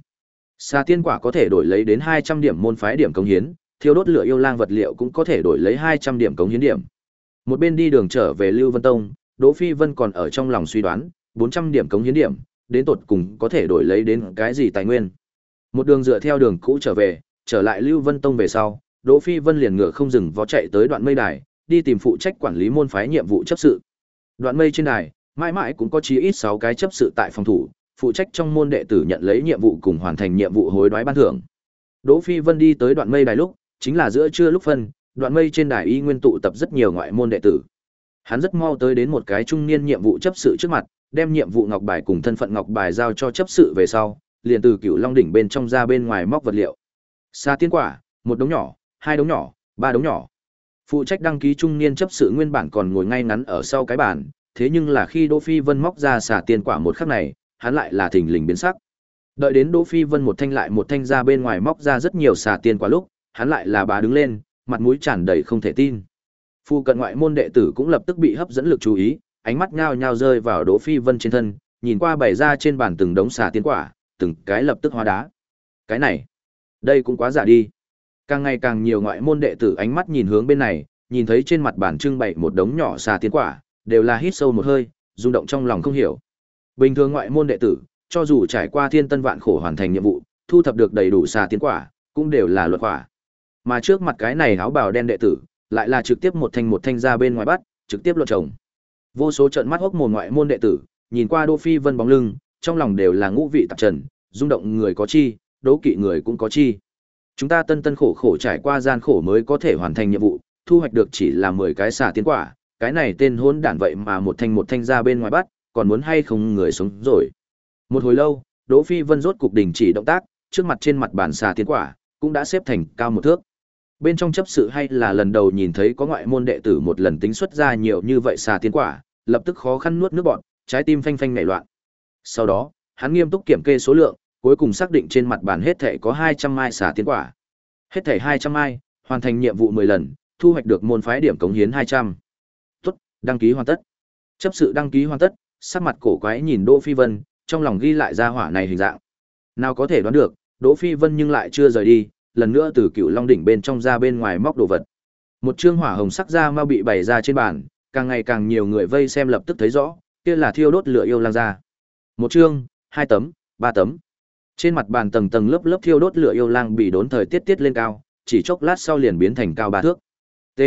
Sa tiên quả có thể đổi lấy đến 200 điểm môn phái điểm cống hiến, thiêu đốt lửa yêu lang vật liệu cũng có thể đổi lấy 200 điểm cống hiến điểm. Một bên đi đường trở về Lưu Vân Tông, Đỗ Phi Vân còn ở trong lòng suy đoán, 400 điểm cống hiến điểm, đến tột cùng có thể đổi lấy đến cái gì tài nguyên. Một đường dựa theo đường cũ trở về, trở lại Lưu Vân Tông về sau, Đỗ Phi Vân liền ngựa không dừng vó chạy tới đoạn mây đài, đi tìm phụ trách quản lý môn phái nhiệm vụ chấp sự. Đoạn mây trên đài, mãi mãi cũng có chí ít 6 cái chấp sự tại phòng thủ, phụ trách trong môn đệ tử nhận lấy nhiệm vụ cùng hoàn thành nhiệm vụ hối đoái ban thưởng. Đỗ Phi Vân đi tới đoạn mây đài lúc, chính là giữa trưa lúc phân, đoạn mây trên đài y nguyên tụ tập rất nhiều ngoại môn đệ tử. Hắn rất mau tới đến một cái trung niên nhiệm vụ chấp sự trước mặt, đem nhiệm vụ ngọc bài cùng thân phận ngọc bài giao cho chấp sự về sau, liền từ cựu Long đỉnh bên trong ra bên ngoài móc vật liệu. xa tiên quả, một đống nhỏ, hai đống nhỏ, ba đống nhỏ. Phụ trách đăng ký trung niên chấp sự nguyên bản còn ngồi ngay ngắn ở sau cái bàn, thế nhưng là khi Đỗ Phi Vân móc ra xả tiên quả một khắc này, hắn lại là thình lình biến sắc. Đợi đến Đỗ Phi Vân một thanh lại một thanh ra bên ngoài móc ra rất nhiều xả tiên quả lúc, hắn lại là bà đứng lên, mặt mũi tràn đầy không thể tin. Phu cận ngoại môn đệ tử cũng lập tức bị hấp dẫn lực chú ý, ánh mắt nhao nhao rơi vào Đỗ Phi Vân trên thân, nhìn qua bày ra trên bàn từng đống xả tiên quả, từng cái lập tức hóa đá. Cái này, đây cũng quá giả đi. Càng ngày càng nhiều ngoại môn đệ tử ánh mắt nhìn hướng bên này, nhìn thấy trên mặt bàn trưng bày một đống nhỏ xà tiên quả, đều là hít sâu một hơi, rung động trong lòng không hiểu. Bình thường ngoại môn đệ tử, cho dù trải qua thiên tân vạn khổ hoàn thành nhiệm vụ, thu thập được đầy đủ xà tiên quả, cũng đều là luật quả. Mà trước mặt cái này áo bào đen đệ tử, lại là trực tiếp một thanh một thanh ra bên ngoài bắt, trực tiếp luật chồng. Vô số trận mắt hốc mồm ngoại môn đệ tử, nhìn qua Đỗ Phi Vân bóng lưng, trong lòng đều là ngũ vị tạp trần, rung động người có chi, đố kỵ người cũng có chi. Chúng ta tân tân khổ khổ trải qua gian khổ mới có thể hoàn thành nhiệm vụ, thu hoạch được chỉ là 10 cái xả tiến quả, cái này tên hỗn đản vậy mà một thanh một thanh ra bên ngoài bắt, còn muốn hay không người sống rồi. Một hồi lâu, Đỗ Phi Vân rốt cục đình chỉ động tác, trước mặt trên mặt bàn xà tiến quả, cũng đã xếp thành cao một thước. Bên trong chấp sự hay là lần đầu nhìn thấy có ngoại môn đệ tử một lần tính xuất ra nhiều như vậy xà tiến quả, lập tức khó khăn nuốt nước bọt, trái tim phanh phanh nhảy loạn. Sau đó, hắn nghiêm túc kiểm kê số lượng, cuối cùng xác định trên mặt bàn hết thể có 200 mai xả tiến quả. Hết thể 200 mai, hoàn thành nhiệm vụ 10 lần, thu hoạch được môn phái điểm cống hiến 200. Tốt, đăng ký hoàn tất. Chấp sự đăng ký hoàn tất, sắc mặt cổ quái nhìn Đỗ Phi Vân, trong lòng ghi lại ra hỏa này hình dạng. Nào có thể đoán được, Đỗ Phi Vân nhưng lại chưa rời đi, lần nữa từ Cựu Long đỉnh bên trong ra bên ngoài móc đồ vật. Một trương hỏa hồng sắc da mau bị bày ra trên bàn, càng ngày càng nhiều người vây xem lập tức thấy rõ, kia là thiêu đốt lửa yêu lang ra. Một trương, hai tấm, ba tấm. Trên mặt bàn tầng tầng lớp lớp thiêu đốt lửa yêu lang bị đốn thời tiết tiết lên cao, chỉ chốc lát sau liền biến thành cao ba thước. T.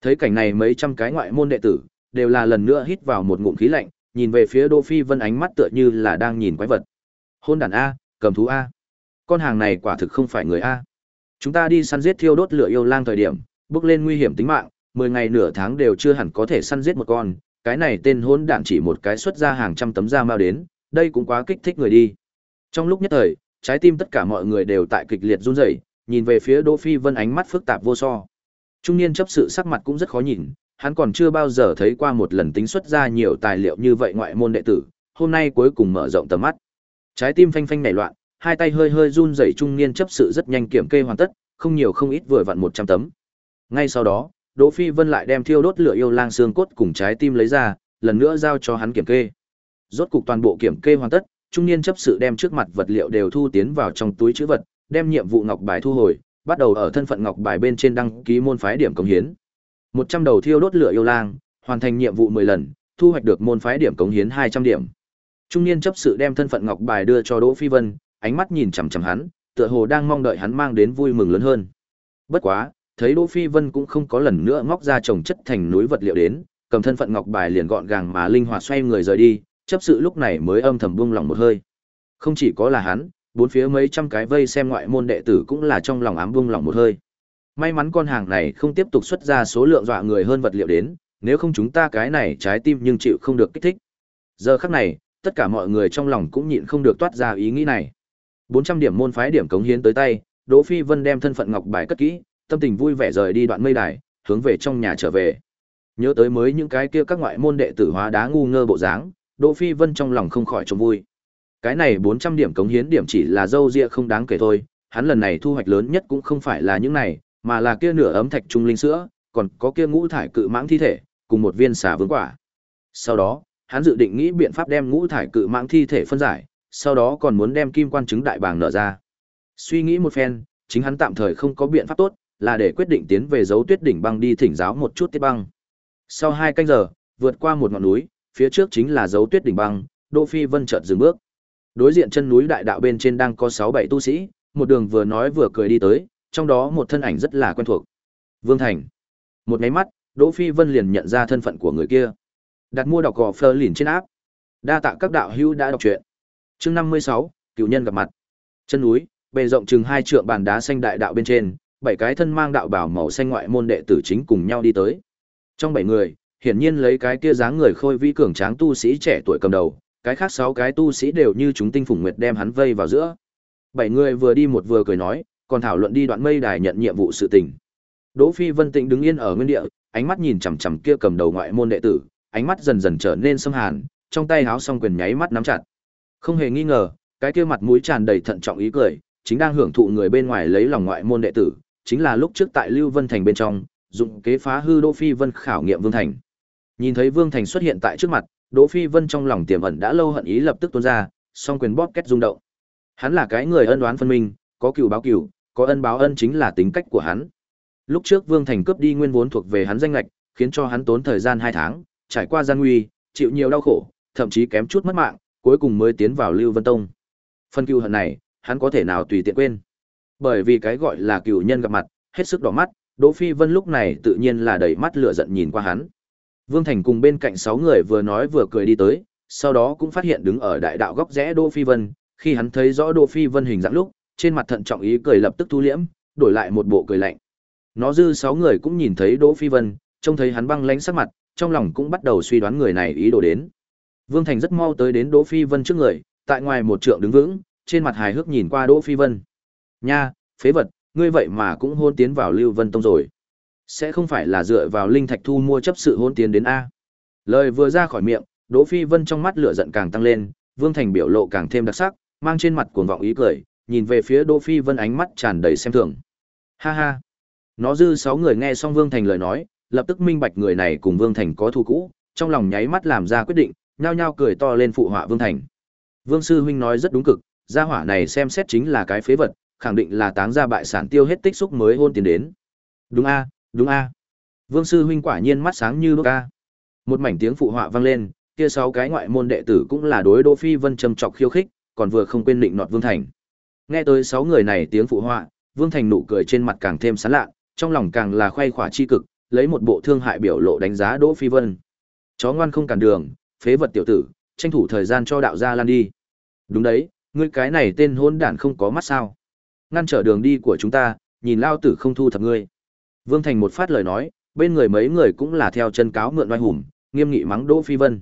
Thấy cảnh này mấy trăm cái ngoại môn đệ tử đều là lần nữa hít vào một ngụm khí lạnh, nhìn về phía Đỗ Phi Vân ánh mắt tựa như là đang nhìn quái vật. Hôn đàn a, cầm thú a. Con hàng này quả thực không phải người a. Chúng ta đi săn giết thiêu đốt lửa yêu lang thời điểm, bước lên nguy hiểm tính mạng, 10 ngày nửa tháng đều chưa hẳn có thể săn giết một con, cái này tên hôn đạn chỉ một cái xuất ra hàng trăm tấm da mau đến, đây cũng quá kích thích người đi. Trong lúc nhất thời, trái tim tất cả mọi người đều tại kịch liệt run rẩy, nhìn về phía Đỗ Phi Vân ánh mắt phức tạp vô so. Trung niên chấp sự sắc mặt cũng rất khó nhìn, hắn còn chưa bao giờ thấy qua một lần tính xuất ra nhiều tài liệu như vậy ngoại môn đệ tử, hôm nay cuối cùng mở rộng tầm mắt. Trái tim phanh phanh nảy loạn, hai tay hơi hơi run rẩy trung niên chấp sự rất nhanh kiểm kê hoàn tất, không nhiều không ít vừa vặn 100 tấm. Ngay sau đó, Đỗ Phi Vân lại đem thiêu đốt lửa yêu lang xương cốt cùng trái tim lấy ra, lần nữa giao cho hắn kiểm kê. Rốt cục toàn bộ kiểm kê hoàn tất, trung niên chấp sự đem trước mặt vật liệu đều thu tiến vào trong túi trữ vật, đem nhiệm vụ ngọc bài thu hồi, bắt đầu ở thân phận ngọc bài bên trên đăng ký môn phái điểm cống hiến. 100 đầu thiêu đốt lửa yêu lang, hoàn thành nhiệm vụ 10 lần, thu hoạch được môn phái điểm cống hiến 200 điểm. Trung niên chấp sự đem thân phận ngọc bài đưa cho Đỗ Phi Vân, ánh mắt nhìn chằm chằm hắn, tựa hồ đang mong đợi hắn mang đến vui mừng lớn hơn. Bất quá, thấy Đỗ Phi Vân cũng không có lần nữa ngóc ra trồng chất thành núi vật liệu đến, cầm thân phận ngọc bài liền gọn gàng mà linh hoạt xoay người rời đi, chấp sự lúc này mới âm thầm buông lòng một hơi. Không chỉ có là hắn, bốn phía mấy trăm cái vây xem ngoại môn đệ tử cũng là trong lòng ám buông lòng một hơi. May mắn con hàng này không tiếp tục xuất ra số lượng dọa người hơn vật liệu đến, nếu không chúng ta cái này trái tim nhưng chịu không được kích thích. Giờ khắc này, tất cả mọi người trong lòng cũng nhịn không được toát ra ý nghĩ này. 400 điểm môn phái điểm cống hiến tới tay, Đỗ Phi Vân đem thân phận ngọc bài cất kỹ, tâm tình vui vẻ rời đi đoạn mây đài, hướng về trong nhà trở về. Nhớ tới mới những cái kia các ngoại môn đệ tử hóa đá ngu ngơ bộ dáng, Đỗ Phi Vân trong lòng không khỏi trông vui. Cái này 400 điểm cống hiến điểm chỉ là dâu ria không đáng kể thôi, hắn lần này thu hoạch lớn nhất cũng không phải là những này, mà là kia nửa ấm thạch trung linh sữa, còn có kia ngũ thải cự mãng thi thể, cùng một viên xà vương quả. Sau đó, hắn dự định nghĩ biện pháp đem ngũ thải cự mãng thi thể phân giải, sau đó còn muốn đem kim quan chứng đại bàng nở ra. Suy nghĩ một phen, chính hắn tạm thời không có biện pháp tốt, là để quyết định tiến về dấu tuyết đỉnh băng đi thỉnh giáo một chút tiết băng. Sau hai canh giờ, vượt qua một ngọn núi, phía trước chính là dấu tuyết đỉnh băng, Đỗ Phi Vân chợt dừng bước. Đối diện chân núi đại đạo bên trên đang có 6 7 tu sĩ, một đường vừa nói vừa cười đi tới, trong đó một thân ảnh rất là quen thuộc. Vương Thành. Một cái mắt, Đỗ Phi Vân liền nhận ra thân phận của người kia. Đặt mua đọc gò phơ lìn trên áp. Đa tạ các đạo hữu đã đọc truyện. Chương 56, cựu nhân gặp mặt. Chân núi, bề rộng chừng hai trượng bàn đá xanh đại đạo bên trên, bảy cái thân mang đạo bảo màu xanh ngoại môn đệ tử chính cùng nhau đi tới. Trong bảy người, hiển nhiên lấy cái kia dáng người khôi vĩ cường tráng tu sĩ trẻ tuổi cầm đầu, cái khác sáu cái tu sĩ đều như chúng tinh phùng nguyệt đem hắn vây vào giữa. Bảy người vừa đi một vừa cười nói, còn thảo luận đi đoạn mây đài nhận nhiệm vụ sự tình. Đỗ Phi Vân tịnh đứng yên ở nguyên địa, ánh mắt nhìn chằm chằm kia cầm đầu ngoại môn đệ tử, ánh mắt dần dần trở nên sâm hàn, trong tay háo song quyền nháy mắt nắm chặt. Không hề nghi ngờ, cái kia mặt mũi tràn đầy thận trọng ý cười, chính đang hưởng thụ người bên ngoài lấy lòng ngoại môn đệ tử, chính là lúc trước tại Lưu Vân Thành bên trong, dụng kế phá hư Đỗ Phi Vân khảo nghiệm Vương Thành. Nhìn thấy Vương Thành xuất hiện tại trước mặt, Đỗ Phi Vân trong lòng tiềm ẩn đã lâu hận ý lập tức tuôn ra, song quyền bóp kết rung động. Hắn là cái người ân oán phân minh, có cừu báo cừu, có ân báo ân chính là tính cách của hắn. Lúc trước Vương Thành cướp đi nguyên vốn thuộc về hắn danh lệch, khiến cho hắn tốn thời gian 2 tháng, trải qua gian nguy, chịu nhiều đau khổ, thậm chí kém chút mất mạng, cuối cùng mới tiến vào Lưu Vân Tông. Phân cừu hận này, hắn có thể nào tùy tiện quên. Bởi vì cái gọi là cựu nhân gặp mặt, hết sức đỏ mắt, Đỗ Phi Vân lúc này tự nhiên là đầy mắt lửa giận nhìn qua hắn. Vương Thành cùng bên cạnh 6 người vừa nói vừa cười đi tới, sau đó cũng phát hiện đứng ở đại đạo góc rẽ Đỗ Phi Vân, khi hắn thấy rõ Đỗ Phi Vân hình dạng lúc, trên mặt thận trọng ý cười lập tức thu liễm, đổi lại một bộ cười lạnh. Nó dư 6 người cũng nhìn thấy Đỗ Phi Vân, trông thấy hắn băng lãnh sắc mặt, trong lòng cũng bắt đầu suy đoán người này ý đồ đến. Vương Thành rất mau tới đến Đỗ Phi Vân trước người, tại ngoài một trượng đứng vững, trên mặt hài hước nhìn qua Đỗ Phi Vân. "Nha, phế vật, ngươi vậy mà cũng hôn tiến vào Lưu Vân Tông rồi. Sẽ không phải là dựa vào linh thạch thu mua chấp sự hôn tiến đến a?" Lời vừa ra khỏi miệng, Đỗ Phi Vân trong mắt lửa giận càng tăng lên, Vương Thành biểu lộ càng thêm đặc sắc, mang trên mặt cuồng vọng ý cười, nhìn về phía Đỗ Phi Vân ánh mắt tràn đầy xem thường. Ha ha. Nó dư sáu người nghe xong Vương Thành lời nói, lập tức minh bạch người này cùng Vương Thành có thù cũ, trong lòng nháy mắt làm ra quyết định, nhao nhao cười to lên phụ họa Vương Thành. Vương sư huynh nói rất đúng cực, gia hỏa này xem xét chính là cái phế vật, khẳng định là táng ra bại sản tiêu hết tích xúc mới hôn tiền đến. Đúng a, đúng a. Vương sư huynh quả nhiên mắt sáng như đuốc a. Một mảnh tiếng phụ họa vang lên, kia sáu cái ngoại môn đệ tử cũng là đối Đỗ Phi Vân trầm trọc khiêu khích, còn vừa không quên định nọt Vương Thành. Nghe tới sáu người này tiếng phụ họa, Vương Thành nụ cười trên mặt càng thêm sán lạ, trong lòng càng là khoe khỏa chi cực, lấy một bộ thương hại biểu lộ đánh giá Đỗ Phi Vân. Chó ngoan không cản đường, phế vật tiểu tử, tranh thủ thời gian cho đạo gia lan đi. Đúng đấy, ngươi cái này tên hôn đản không có mắt sao? Ngăn trở đường đi của chúng ta, nhìn lao tử không thu thập ngươi. Vương Thành một phát lời nói, bên người mấy người cũng là theo chân cáo mượn oai hùng, nghiêm nghị mắng Đỗ Phi Vân.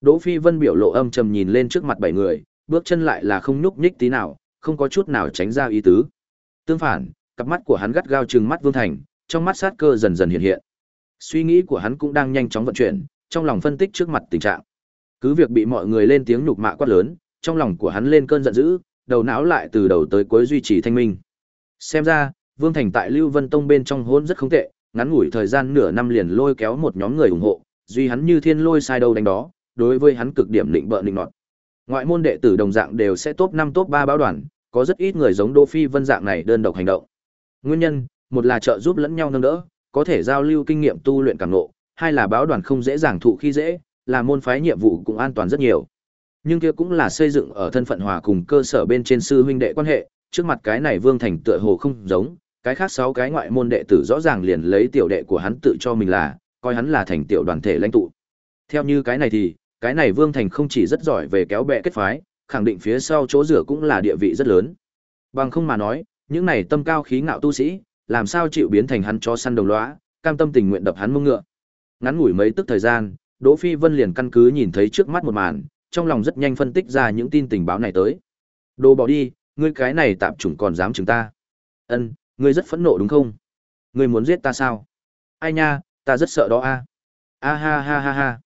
Đỗ Phi Vân biểu lộ âm trầm nhìn lên trước mặt bảy người, bước chân lại là không nhúc nhích tí nào, không có chút nào tránh ra ý tứ. Tương phản, cặp mắt của hắn gắt gao chừng mắt Vương Thành, trong mắt sát cơ dần dần hiện hiện. Suy nghĩ của hắn cũng đang nhanh chóng vận chuyển, trong lòng phân tích trước mặt tình trạng. Cứ việc bị mọi người lên tiếng nhục mạ quát lớn, trong lòng của hắn lên cơn giận dữ, đầu não lại từ đầu tới cuối duy trì thanh minh. Xem ra, Vương Thành tại Lưu Vân Tông bên trong hôn rất không tệ, ngắn ngủi thời gian nửa năm liền lôi kéo một nhóm người ủng hộ, duy hắn như thiên lôi sai đâu đánh đó, đối với hắn cực điểm định bợ định nọt. Ngoại môn đệ tử đồng dạng đều sẽ top 5 top 3 báo đoàn, có rất ít người giống Đô Phi Vân dạng này đơn độc hành động. Nguyên nhân, một là trợ giúp lẫn nhau nâng đỡ, có thể giao lưu kinh nghiệm tu luyện cảm ngộ, hai là báo đoàn không dễ dàng thụ khi dễ, là môn phái nhiệm vụ cũng an toàn rất nhiều. Nhưng kia cũng là xây dựng ở thân phận hòa cùng cơ sở bên trên sư huynh đệ quan hệ, trước mặt cái này Vương Thành tựa hồ không giống, cái khác sáu cái ngoại môn đệ tử rõ ràng liền lấy tiểu đệ của hắn tự cho mình là, coi hắn là thành tiểu đoàn thể lãnh tụ. Theo như cái này thì, cái này Vương Thành không chỉ rất giỏi về kéo bè kết phái, khẳng định phía sau chỗ rửa cũng là địa vị rất lớn. Bằng không mà nói, những này tâm cao khí ngạo tu sĩ, làm sao chịu biến thành hắn chó săn đồng lõa, cam tâm tình nguyện đập hắn mông ngựa. Ngắn ngủi mấy tức thời gian, Đỗ Phi Vân liền căn cứ nhìn thấy trước mắt một màn, trong lòng rất nhanh phân tích ra những tin tình báo này tới. Đồ bỏ đi, ngươi cái này tạm chủng còn dám chừng ta. Ân, ngươi rất phẫn nộ đúng không? Ngươi muốn giết ta sao? Ai nha, ta rất sợ đó a. A ha ha ha ha.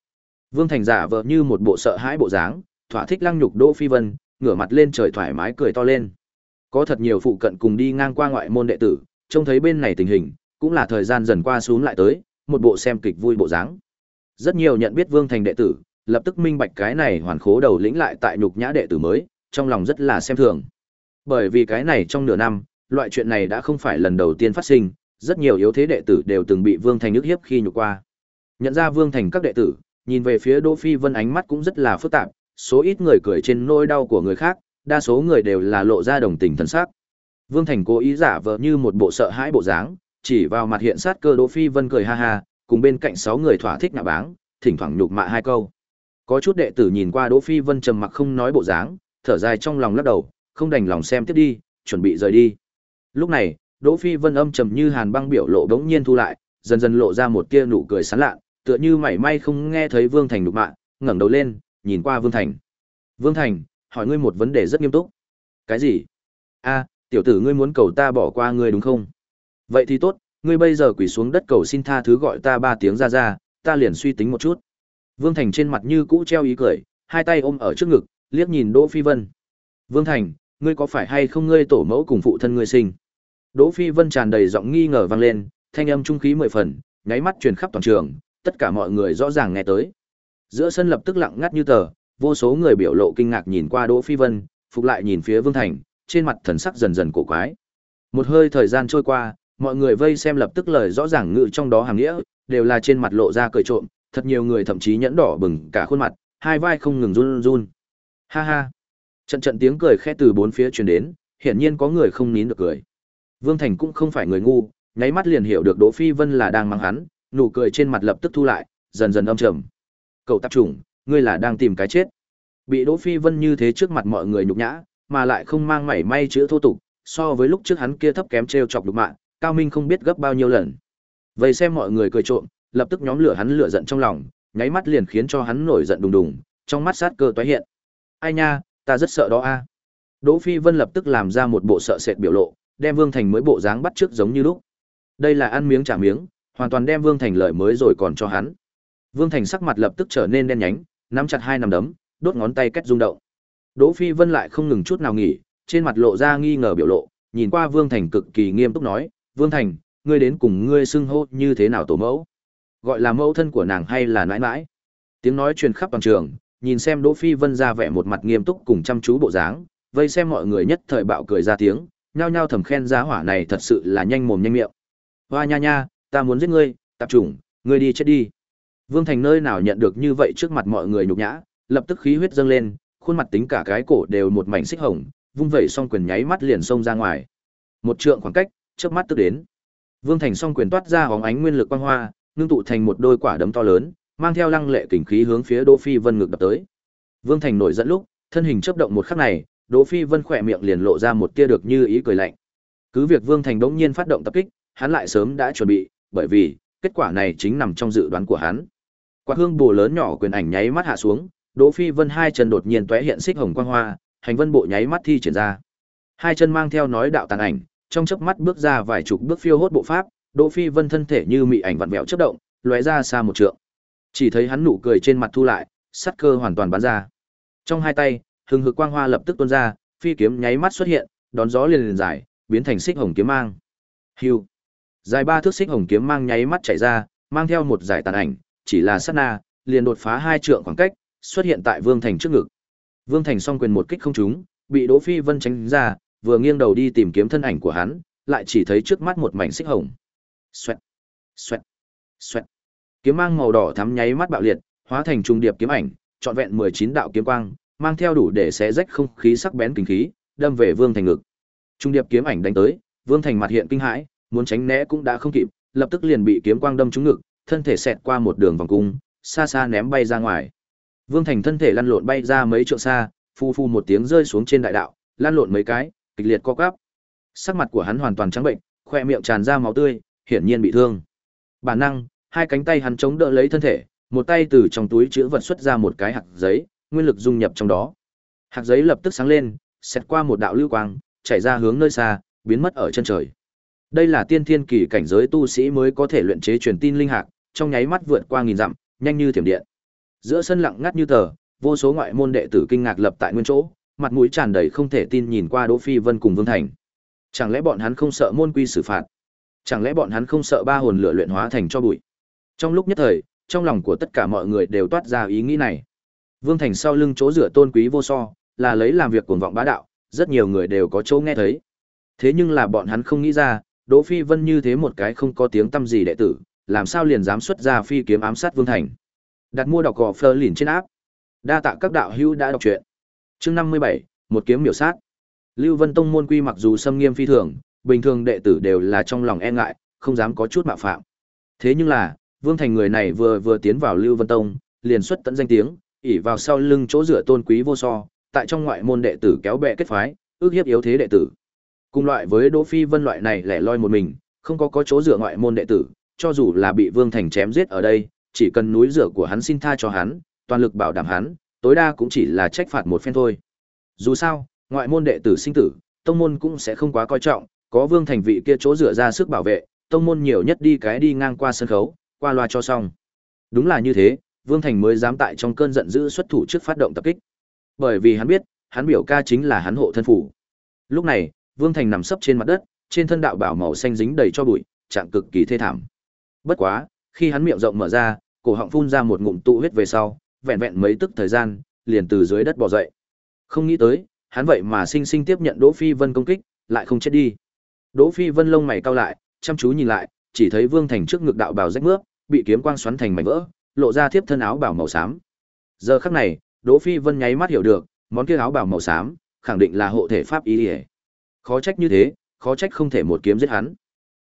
Vương Thành giả vờ như một bộ sợ hãi bộ dáng, thỏa thích lăng nhục Đỗ Phi Vân, ngửa mặt lên trời thoải mái cười to lên. Có thật nhiều phụ cận cùng đi ngang qua ngoại môn đệ tử, trông thấy bên này tình hình, cũng là thời gian dần qua xuống lại tới, một bộ xem kịch vui bộ dáng. Rất nhiều nhận biết Vương Thành đệ tử, lập tức minh bạch cái này hoàn khố đầu lĩnh lại tại nhục nhã đệ tử mới, trong lòng rất là xem thường. Bởi vì cái này trong nửa năm, loại chuyện này đã không phải lần đầu tiên phát sinh, rất nhiều yếu thế đệ tử đều từng bị Vương Thành ức hiếp khi nhục qua. Nhận ra Vương Thành các đệ tử, nhìn về phía Đỗ Phi Vân ánh mắt cũng rất là phức tạp, số ít người cười trên nỗi đau của người khác, đa số người đều là lộ ra đồng tình thần sắc. Vương Thành cố ý giả vờ như một bộ sợ hãi bộ dáng, chỉ vào mặt hiện sát cơ Đỗ Phi Vân cười ha ha, cùng bên cạnh sáu người thỏa thích ngạ báng, thỉnh thoảng nhục mạ hai câu. Có chút đệ tử nhìn qua Đỗ Phi Vân trầm mặc không nói bộ dáng, thở dài trong lòng lắc đầu, không đành lòng xem tiếp đi, chuẩn bị rời đi. Lúc này, Đỗ Phi Vân âm trầm như hàn băng biểu lộ đống nhiên thu lại, dần dần lộ ra một tia nụ cười sán lạ, tựa như mảy may không nghe thấy Vương Thành đục mạ, ngẩng đầu lên, nhìn qua Vương Thành. "Vương Thành, hỏi ngươi một vấn đề rất nghiêm túc." "Cái gì?" "A, tiểu tử ngươi muốn cầu ta bỏ qua ngươi đúng không?" "Vậy thì tốt, ngươi bây giờ quỳ xuống đất cầu xin tha thứ gọi ta ba tiếng ra ra, ta liền suy tính một chút." Vương Thành trên mặt như cũ treo ý cười, hai tay ôm ở trước ngực, liếc nhìn Đỗ Phi Vân. "Vương Thành, ngươi có phải hay không ngươi tổ mẫu cùng phụ thân ngươi sinh?" Đỗ Phi Vân tràn đầy giọng nghi ngờ vang lên, thanh âm trung khí mười phần, nháy mắt truyền khắp toàn trường, tất cả mọi người rõ ràng nghe tới. Giữa sân lập tức lặng ngắt như tờ, vô số người biểu lộ kinh ngạc nhìn qua Đỗ Phi Vân, phục lại nhìn phía Vương Thành, trên mặt thần sắc dần dần cổ quái. Một hơi thời gian trôi qua, mọi người vây xem lập tức lời rõ ràng ngự trong đó hàng nghĩa, đều là trên mặt lộ ra cười trộm, thật nhiều người thậm chí nhẫn đỏ bừng cả khuôn mặt, hai vai không ngừng run run. Ha ha. Trận trận tiếng cười khẽ từ bốn phía truyền đến, hiển nhiên có người không nín được cười. Vương Thành cũng không phải người ngu, nháy mắt liền hiểu được Đỗ Phi Vân là đang mang hắn, nụ cười trên mặt lập tức thu lại, dần dần âm trầm. Cậu tạp trùng, ngươi là đang tìm cái chết. Bị Đỗ Phi Vân như thế trước mặt mọi người nhục nhã, mà lại không mang mảy may chữa thô tục, so với lúc trước hắn kia thấp kém trêu chọc đục mạng, Cao Minh không biết gấp bao nhiêu lần. Vậy xem mọi người cười trộm, lập tức nhóm lửa hắn lửa giận trong lòng, nháy mắt liền khiến cho hắn nổi giận đùng đùng, trong mắt sát cơ tóe hiện. Ai nha, ta rất sợ đó a. Đỗ Phi Vân lập tức làm ra một bộ sợ sệt biểu lộ, đem Vương Thành mới bộ dáng bắt trước giống như lúc. Đây là ăn miếng trả miếng, hoàn toàn đem Vương Thành lợi mới rồi còn cho hắn. Vương Thành sắc mặt lập tức trở nên đen nhánh, nắm chặt hai nắm đấm, đốt ngón tay cách rung động. Đỗ Phi Vân lại không ngừng chút nào nghỉ, trên mặt lộ ra nghi ngờ biểu lộ, nhìn qua Vương Thành cực kỳ nghiêm túc nói, "Vương Thành, ngươi đến cùng ngươi xưng hô như thế nào tổ mẫu? Gọi là mẫu thân của nàng hay là nãi nãi?" Tiếng nói truyền khắp toàn trường, nhìn xem Đỗ Phi Vân ra vẻ một mặt nghiêm túc cùng chăm chú bộ dáng, vây xem mọi người nhất thời bạo cười ra tiếng, nhao nhao thầm khen giá hỏa này thật sự là nhanh mồm nhanh miệng. Hoa nha nha, ta muốn giết ngươi, tạp chủng, ngươi đi chết đi. Vương Thành nơi nào nhận được như vậy trước mặt mọi người nhục nhã, lập tức khí huyết dâng lên, khuôn mặt tính cả cái cổ đều một mảnh xích hồng, vung vẩy song quyền nháy mắt liền xông ra ngoài. Một trượng khoảng cách, chớp mắt tức đến. Vương Thành song quyền toát ra hóng ánh nguyên lực quang hoa, ngưng tụ thành một đôi quả đấm to lớn, mang theo lăng lệ kình khí hướng phía Đỗ Phi Vân ngực đập tới. Vương Thành nổi giận lúc, thân hình chớp động một khắc này, Đỗ Phi Vân khỏe miệng liền lộ ra một tia được như ý cười lạnh. Cứ việc Vương Thành đống nhiên phát động tập kích, hắn lại sớm đã chuẩn bị, bởi vì kết quả này chính nằm trong dự đoán của hắn. Quả hương bổ lớn nhỏ quyền ảnh nháy mắt hạ xuống, Đỗ Phi Vân hai chân đột nhiên tóe hiện xích hồng quang hoa, hành vân bộ nháy mắt thi triển ra. Hai chân mang theo nói đạo tàn ảnh, trong chớp mắt bước ra vài chục bước phiêu hốt bộ pháp, Đỗ Phi Vân thân thể như mị ảnh vặn vẹo chớp động, lóe ra xa một trượng. Chỉ thấy hắn nụ cười trên mặt thu lại, sắt cơ hoàn toàn bắn ra. Trong hai tay, hừng hực quang hoa lập tức tuôn ra, phi kiếm nháy mắt xuất hiện, đón gió liền liền dài, biến thành xích hồng kiếm mang. Hưu. Dài ba thước xích hồng kiếm mang nháy mắt chạy ra, mang theo một giải tàn ảnh, chỉ là sát na, liền đột phá hai trượng khoảng cách, xuất hiện tại Vương Thành trước ngực. Vương Thành song quyền một kích không trúng, bị Đỗ Phi Vân tránh ra, vừa nghiêng đầu đi tìm kiếm thân ảnh của hắn, lại chỉ thấy trước mắt một mảnh xích hồng. Xoẹt, xoẹt, xoẹt. Kiếm mang màu đỏ thắm nháy mắt bạo liệt, hóa thành trung điệp kiếm ảnh, trọn vẹn 19 đạo kiếm quang, mang theo đủ để xé rách không khí sắc bén kinh khí, đâm về Vương Thành ngực. Trung điệp kiếm ảnh đánh tới, Vương Thành mặt hiện kinh hãi, muốn tránh né cũng đã không kịp, lập tức liền bị kiếm quang đâm trúng ngực, thân thể xẹt qua một đường vòng cung, xa xa ném bay ra ngoài. Vương Thành thân thể lăn lộn bay ra mấy trượng xa, phu phu một tiếng rơi xuống trên đại đạo, lăn lộn mấy cái, kịch liệt co quắp. Sắc mặt của hắn hoàn toàn trắng bệnh, khóe miệng tràn ra máu tươi, hiển nhiên bị thương. Bản năng, hai cánh tay hắn chống đỡ lấy thân thể, một tay từ trong túi chứa vật xuất ra một cái hạt giấy, nguyên lực dung nhập trong đó. Hạt giấy lập tức sáng lên, xẹt qua một đạo lưu quang, chảy ra hướng nơi xa, biến mất ở chân trời. Đây là tiên thiên kỳ cảnh giới tu sĩ mới có thể luyện chế truyền tin linh hạt, trong nháy mắt vượt qua nghìn dặm, nhanh như thiểm điện. Giữa sân lặng ngắt như tờ, vô số ngoại môn đệ tử kinh ngạc lập tại nguyên chỗ, mặt mũi tràn đầy không thể tin nhìn qua Đỗ Phi Vân cùng Vương Thành. Chẳng lẽ bọn hắn không sợ môn quy xử phạt? Chẳng lẽ bọn hắn không sợ ba hồn lửa luyện hóa thành cho bụi? Trong lúc nhất thời, trong lòng của tất cả mọi người đều toát ra ý nghĩ này. Vương Thành sau lưng chỗ rửa tôn quý vô so, là lấy làm việc cuồng vọng bá đạo, rất nhiều người đều có chỗ nghe thấy. Thế nhưng là bọn hắn không nghĩ ra, Đỗ Phi Vân như thế một cái không có tiếng tâm gì đệ tử, làm sao liền dám xuất ra phi kiếm ám sát Vương Thành. Đặt mua đọc gò Fleur lìn trên áp. Đa tạ các đạo hữu đã đọc truyện. Chương 57, một kiếm miểu sát. Lưu Vân Tông môn quy mặc dù xâm nghiêm phi thường, bình thường đệ tử đều là trong lòng e ngại, không dám có chút mạo phạm. Thế nhưng là, Vương Thành người này vừa vừa tiến vào Lưu Vân Tông, liền xuất tận danh tiếng, ỷ vào sau lưng chỗ dựa tôn quý vô so, tại trong ngoại môn đệ tử kéo bè kết phái, ước hiếp yếu thế đệ tử. Cùng loại với Đỗ Phi Vân loại này lẻ loi một mình, không có có chỗ dựa ngoại môn đệ tử, cho dù là bị Vương Thành chém giết ở đây, chỉ cần núi rửa của hắn xin tha cho hắn, toàn lực bảo đảm hắn, tối đa cũng chỉ là trách phạt một phen thôi. Dù sao, ngoại môn đệ tử sinh tử, tông môn cũng sẽ không quá coi trọng, có Vương Thành vị kia chỗ dựa ra sức bảo vệ, tông môn nhiều nhất đi cái đi ngang qua sân khấu, qua loa cho xong. Đúng là như thế, Vương Thành mới dám tại trong cơn giận dữ xuất thủ trước phát động tập kích. Bởi vì hắn biết, hắn biểu ca chính là hắn hộ thân phủ. Lúc này, Vương Thành nằm sấp trên mặt đất, trên thân đạo bảo màu xanh dính đầy cho bụi, trạng cực kỳ thê thảm. Bất quá, khi hắn miệng rộng mở ra, cổ họng phun ra một ngụm tụ huyết về sau, vẹn vẹn mấy tức thời gian, liền từ dưới đất bò dậy. Không nghĩ tới, hắn vậy mà sinh sinh tiếp nhận Đỗ Phi Vân công kích, lại không chết đi. Đỗ Phi Vân lông mày cau lại, chăm chú nhìn lại, chỉ thấy Vương Thành trước ngực đạo bào rách mướp, bị kiếm quang xoắn thành mảnh vỡ, lộ ra tiếp thân áo bảo màu xám. Giờ khắc này, Đỗ Phi Vân nháy mắt hiểu được, món kia áo bảo màu xám, khẳng định là hộ thể pháp ý liễu. Khó trách như thế, khó trách không thể một kiếm giết hắn.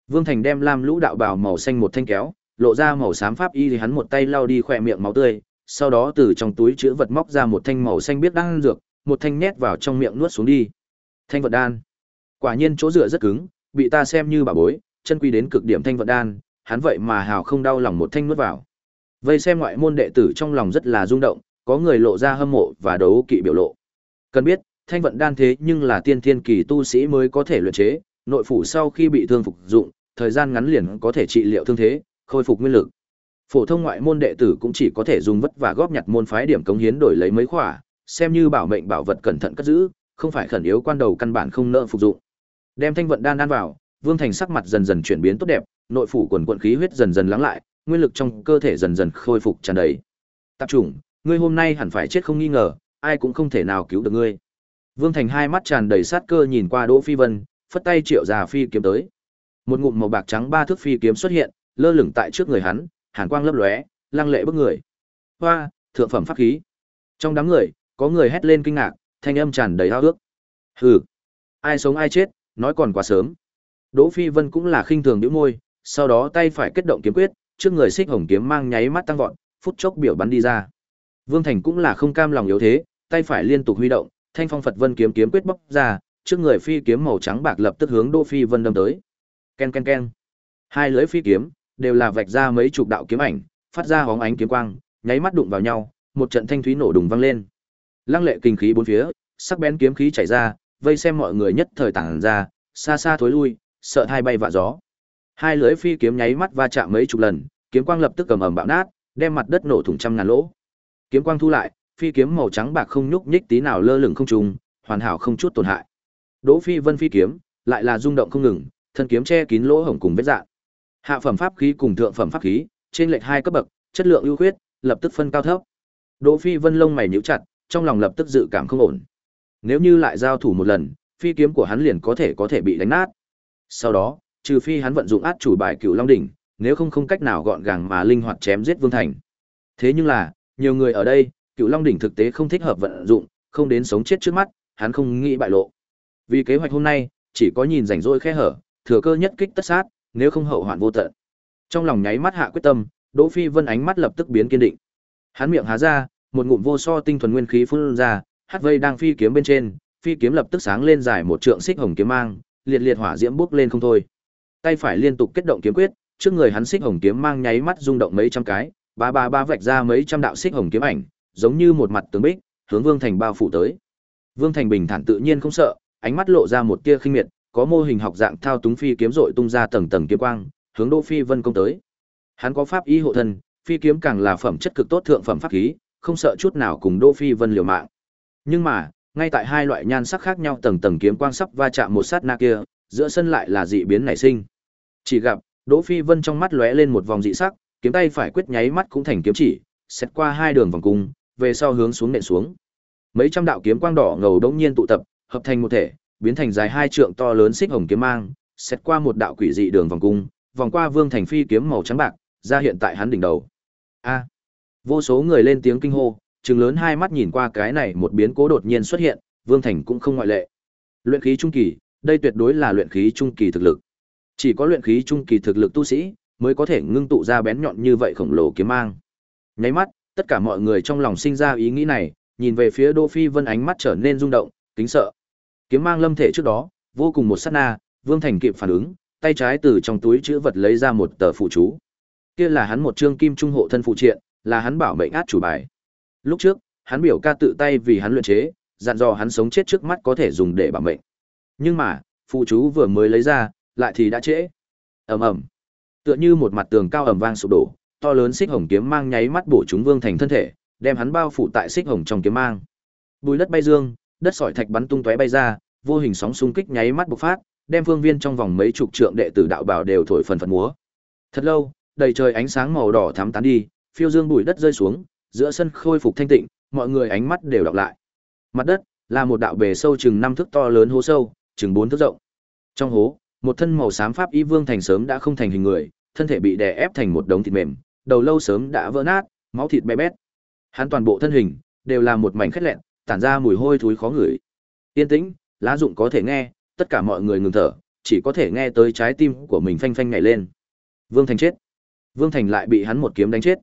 Vương Thành đem lam lũ đạo bào màu xanh một thanh kéo, lộ ra màu xám pháp y thì hắn một tay lau đi khỏe miệng máu tươi, sau đó từ trong túi chứa vật móc ra một thanh màu xanh biết đang dược, một thanh nhét vào trong miệng nuốt xuống đi. Thanh vật đan. Quả nhiên chỗ dựa rất cứng, bị ta xem như bà bối, chân quy đến cực điểm thanh vận đan, hắn vậy mà hào không đau lòng một thanh nuốt vào. Vây xem ngoại môn đệ tử trong lòng rất là rung động, có người lộ ra hâm mộ và đấu kỵ biểu lộ. Cần biết, thanh vận đan thế nhưng là tiên thiên kỳ tu sĩ mới có thể luyện chế, nội phủ sau khi bị thương phục dụng, thời gian ngắn liền có thể trị liệu thương thế, khôi phục nguyên lực. Phổ thông ngoại môn đệ tử cũng chỉ có thể dùng vất và góp nhặt môn phái điểm cống hiến đổi lấy mấy khỏa, xem như bảo mệnh bảo vật cẩn thận cất giữ, không phải khẩn yếu quan đầu căn bản không nợ phục dụng. Đem thanh vận đan đan vào, Vương Thành sắc mặt dần dần chuyển biến tốt đẹp, nội phủ quần quần khí huyết dần dần lắng lại, nguyên lực trong cơ thể dần dần khôi phục tràn đầy. Tạp chủng, ngươi hôm nay hẳn phải chết không nghi ngờ, ai cũng không thể nào cứu được ngươi. Vương Thành hai mắt tràn đầy sát cơ nhìn qua Đỗ Phi Vân, phất tay triệu già phi kiếm tới. Một ngụm màu bạc trắng ba thước phi kiếm xuất hiện, lơ lửng tại trước người hắn, hàn quang lấp lóe, lăng lệ bức người. Hoa, thượng phẩm pháp khí. Trong đám người, có người hét lên kinh ngạc, thanh âm tràn đầy hao ước. Hừ, ai sống ai chết, nói còn quá sớm. Đỗ Phi Vân cũng là khinh thường nhíu môi, sau đó tay phải kết động kiếm quyết, trước người xích hồng kiếm mang nháy mắt tăng vọt, phút chốc biểu bắn đi ra. Vương Thành cũng là không cam lòng yếu thế, tay phải liên tục huy động, thanh phong Phật Vân kiếm kiếm quyết bốc ra, trước người phi kiếm màu trắng bạc lập tức hướng Đỗ Phi Vân đâm tới. Ken ken ken. Hai lưỡi phi kiếm đều là vạch ra mấy chục đạo kiếm ảnh, phát ra hóng ánh kiếm quang, nháy mắt đụng vào nhau, một trận thanh thúy nổ đùng vang lên. Lăng lệ kinh khí bốn phía, sắc bén kiếm khí chảy ra, vây xem mọi người nhất thời tản ra, xa xa thối lui, sợ hai bay vạ gió. Hai lưỡi phi kiếm nháy mắt va chạm mấy chục lần, kiếm quang lập tức cầm ầm bạo nát, đem mặt đất nổ thủng trăm ngàn lỗ. Kiếm quang thu lại, phi kiếm màu trắng bạc không nhúc nhích tí nào lơ lửng không trùng, hoàn hảo không chút tổn hại. Đỗ Phi Vân phi kiếm, lại là rung động không ngừng, thân kiếm che kín lỗ hổng cùng vết rạn. Hạ phẩm pháp khí cùng thượng phẩm pháp khí, trên lệch hai cấp bậc, chất lượng ưu khuyết, lập tức phân cao thấp. Đỗ Phi Vân lông mày nhíu chặt, trong lòng lập tức dự cảm không ổn. Nếu như lại giao thủ một lần, phi kiếm của hắn liền có thể có thể bị đánh nát. Sau đó, trừ phi hắn vận dụng át chủ bài Cửu Long đỉnh, nếu không không cách nào gọn gàng mà linh hoạt chém giết Vương Thành. Thế nhưng là, nhiều người ở đây, Cửu Long đỉnh thực tế không thích hợp vận dụng, không đến sống chết trước mắt, hắn không nghĩ bại lộ. Vì kế hoạch hôm nay, chỉ có nhìn rảnh rỗi khe hở, thừa cơ nhất kích tất sát, nếu không hậu hoạn vô tận. Trong lòng nháy mắt hạ quyết tâm, Đỗ Phi Vân ánh mắt lập tức biến kiên định. Hắn miệng há ra, một ngụm vô so tinh thuần nguyên khí phun ra, Hát vây đang phi kiếm bên trên, phi kiếm lập tức sáng lên dài một trượng xích hồng kiếm mang, liệt liệt hỏa diễm bốc lên không thôi. Tay phải liên tục kết động kiếm quyết, trước người hắn xích hồng kiếm mang nháy mắt rung động mấy trăm cái, ba ba ba vạch ra mấy trăm đạo xích hồng kiếm ảnh, giống như một mặt tường bích, hướng Vương Thành bao phủ tới. Vương Thành bình thản tự nhiên không sợ, ánh mắt lộ ra một tia khinh miệt, có mô hình học dạng thao túng phi kiếm rọi tung ra tầng tầng kiếm quang, hướng Đỗ Phi Vân công tới. Hắn có pháp y hộ thân, phi kiếm càng là phẩm chất cực tốt thượng phẩm pháp khí, không sợ chút nào cùng Đỗ Phi Vân liều mạng. Nhưng mà, ngay tại hai loại nhan sắc khác nhau tầng tầng kiếm quang sắp va chạm một sát na kia, giữa sân lại là dị biến nảy sinh. Chỉ gặp, Đỗ Phi Vân trong mắt lóe lên một vòng dị sắc, kiếm tay phải quyết nháy mắt cũng thành kiếm chỉ, xét qua hai đường vòng cung, về sau hướng xuống nện xuống. Mấy trăm đạo kiếm quang đỏ ngầu đống nhiên tụ tập, hợp thành một thể, biến thành dài hai trượng to lớn xích hồng kiếm mang, xét qua một đạo quỷ dị đường vòng cung, vòng qua Vương Thành Phi kiếm màu trắng bạc, ra hiện tại hắn đỉnh đầu. A! vô số người lên tiếng kinh hô, trừng lớn hai mắt nhìn qua cái này một biến cố đột nhiên xuất hiện, Vương Thành cũng không ngoại lệ. Luyện khí trung kỳ, đây tuyệt đối là luyện khí trung kỳ thực lực. Chỉ có luyện khí trung kỳ thực lực tu sĩ mới có thể ngưng tụ ra bén nhọn như vậy khổng lồ kiếm mang. Nháy mắt, tất cả mọi người trong lòng sinh ra ý nghĩ này, nhìn về phía Đỗ Phi Vân ánh mắt trở nên rung động, kính sợ. Kiếm mang lâm thể trước đó, vô cùng một sát na, Vương Thành kịp phản ứng, tay trái từ trong túi chữ vật lấy ra một tờ phụ chú. Kia là hắn một trương kim trung hộ thân phụ triện, là hắn bảo mệnh át chủ bài. Lúc trước, hắn biểu ca tự tay vì hắn luyện chế, dặn dò hắn sống chết trước mắt có thể dùng để bảo mệnh. Nhưng mà, phụ chú vừa mới lấy ra, lại thì đã trễ. Ầm ầm. Tựa như một mặt tường cao ầm vang sụp đổ, to lớn xích hồng kiếm mang nháy mắt bổ trúng Vương Thành thân thể, đem hắn bao phủ tại xích hồng trong kiếm mang. Bùi đất bay dương, đất sỏi thạch bắn tung tóe bay ra, vô hình sóng xung kích nháy mắt bộc phát, đem phương viên trong vòng mấy chục trượng đệ tử đạo bảo đều thổi phần phật múa. Thật lâu, đầy trời ánh sáng màu đỏ thắm tán đi, phiêu dương bụi đất rơi xuống, giữa sân khôi phục thanh tịnh, mọi người ánh mắt đều đọc lại. Mặt đất là một đạo bề sâu chừng năm thước to lớn hố sâu, chừng bốn thước rộng. Trong hố, một thân màu xám pháp y vương thành sớm đã không thành hình người, thân thể bị đè ép thành một đống thịt mềm, đầu lâu sớm đã vỡ nát, máu thịt bé bét. Hắn toàn bộ thân hình đều là một mảnh khét lẹn, tản ra mùi hôi thối khó ngửi. Yên tĩnh, lá dụng có thể nghe, tất cả mọi người ngừng thở, chỉ có thể nghe tới trái tim của mình phanh phanh nhảy lên. Vương Thành chết. Vương Thành lại bị hắn một kiếm đánh chết.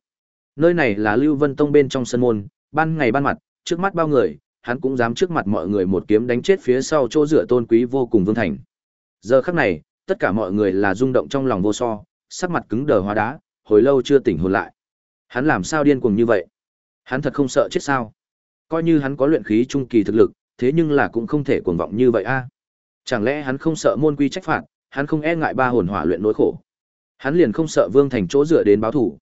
Nơi này là Lưu Vân Tông bên trong sân môn, ban ngày ban mặt, trước mắt bao người, hắn cũng dám trước mặt mọi người một kiếm đánh chết phía sau chỗ dựa tôn quý vô cùng Vương Thành. Giờ khắc này, tất cả mọi người là rung động trong lòng vô so, sắc mặt cứng đờ hóa đá, hồi lâu chưa tỉnh hồn lại. Hắn làm sao điên cuồng như vậy? Hắn thật không sợ chết sao? Coi như hắn có luyện khí trung kỳ thực lực, thế nhưng là cũng không thể cuồng vọng như vậy a. Chẳng lẽ hắn không sợ môn quy trách phạt, hắn không e ngại ba hồn hỏa luyện nỗi khổ. Hắn liền không sợ Vương Thành chỗ dựa đến báo thủ.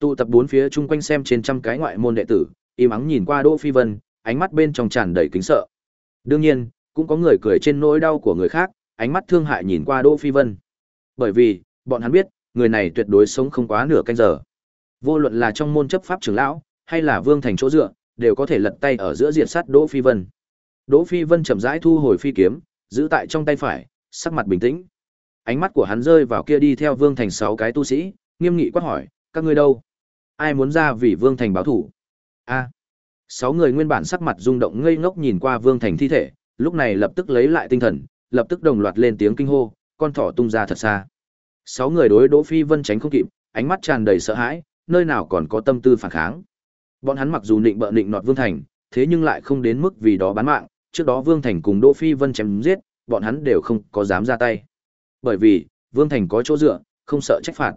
Tụ tập bốn phía chung quanh xem trên trăm cái ngoại môn đệ tử, im ắng nhìn qua Đỗ Phi Vân, ánh mắt bên trong tràn đầy kính sợ. Đương nhiên, cũng có người cười trên nỗi đau của người khác, ánh mắt thương hại nhìn qua Đỗ Phi Vân. Bởi vì, bọn hắn biết, người này tuyệt đối sống không quá nửa canh giờ. Vô luận là trong môn chấp pháp trưởng lão, hay là Vương Thành chỗ dựa, đều có thể lật tay ở giữa diện sát Đỗ Phi Vân. Đỗ Phi Vân chậm rãi thu hồi phi kiếm, giữ tại trong tay phải, sắc mặt bình tĩnh. Ánh mắt của hắn rơi vào kia đi theo Vương Thành sáu cái tu sĩ, nghiêm nghị quát hỏi, các ngươi đâu? Ai muốn ra vì Vương Thành báo thủ? A. Sáu người nguyên bản sắc mặt rung động ngây ngốc nhìn qua Vương Thành thi thể, lúc này lập tức lấy lại tinh thần, lập tức đồng loạt lên tiếng kinh hô, con thỏ tung ra thật xa. Sáu người đối Đỗ Phi Vân tránh không kịp, ánh mắt tràn đầy sợ hãi, nơi nào còn có tâm tư phản kháng. Bọn hắn mặc dù nịnh bợ nịnh nọt Vương Thành, thế nhưng lại không đến mức vì đó bán mạng, trước đó Vương Thành cùng Đỗ Phi Vân chém giết, bọn hắn đều không có dám ra tay. Bởi vì, Vương Thành có chỗ dựa, không sợ trách phạt.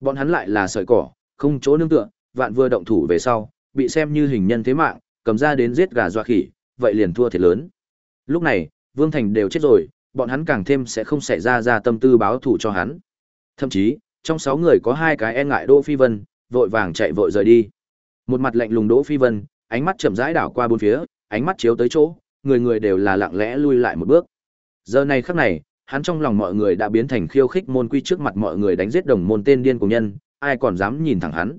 Bọn hắn lại là sợi cỏ, không chỗ nương tựa, vạn vừa động thủ về sau, bị xem như hình nhân thế mạng, cầm ra đến giết gà dọa khỉ, vậy liền thua thiệt lớn. Lúc này, Vương Thành đều chết rồi, bọn hắn càng thêm sẽ không xảy ra ra tâm tư báo thù cho hắn. Thậm chí, trong sáu người có hai cái e ngại Đỗ Phi Vân, vội vàng chạy vội rời đi. Một mặt lạnh lùng Đỗ Phi Vân, ánh mắt chậm rãi đảo qua bốn phía, ánh mắt chiếu tới chỗ, người người đều là lặng lẽ lui lại một bước. Giờ này khắc này, hắn trong lòng mọi người đã biến thành khiêu khích môn quy trước mặt mọi người đánh giết đồng môn tên điên của nhân, ai còn dám nhìn thẳng hắn.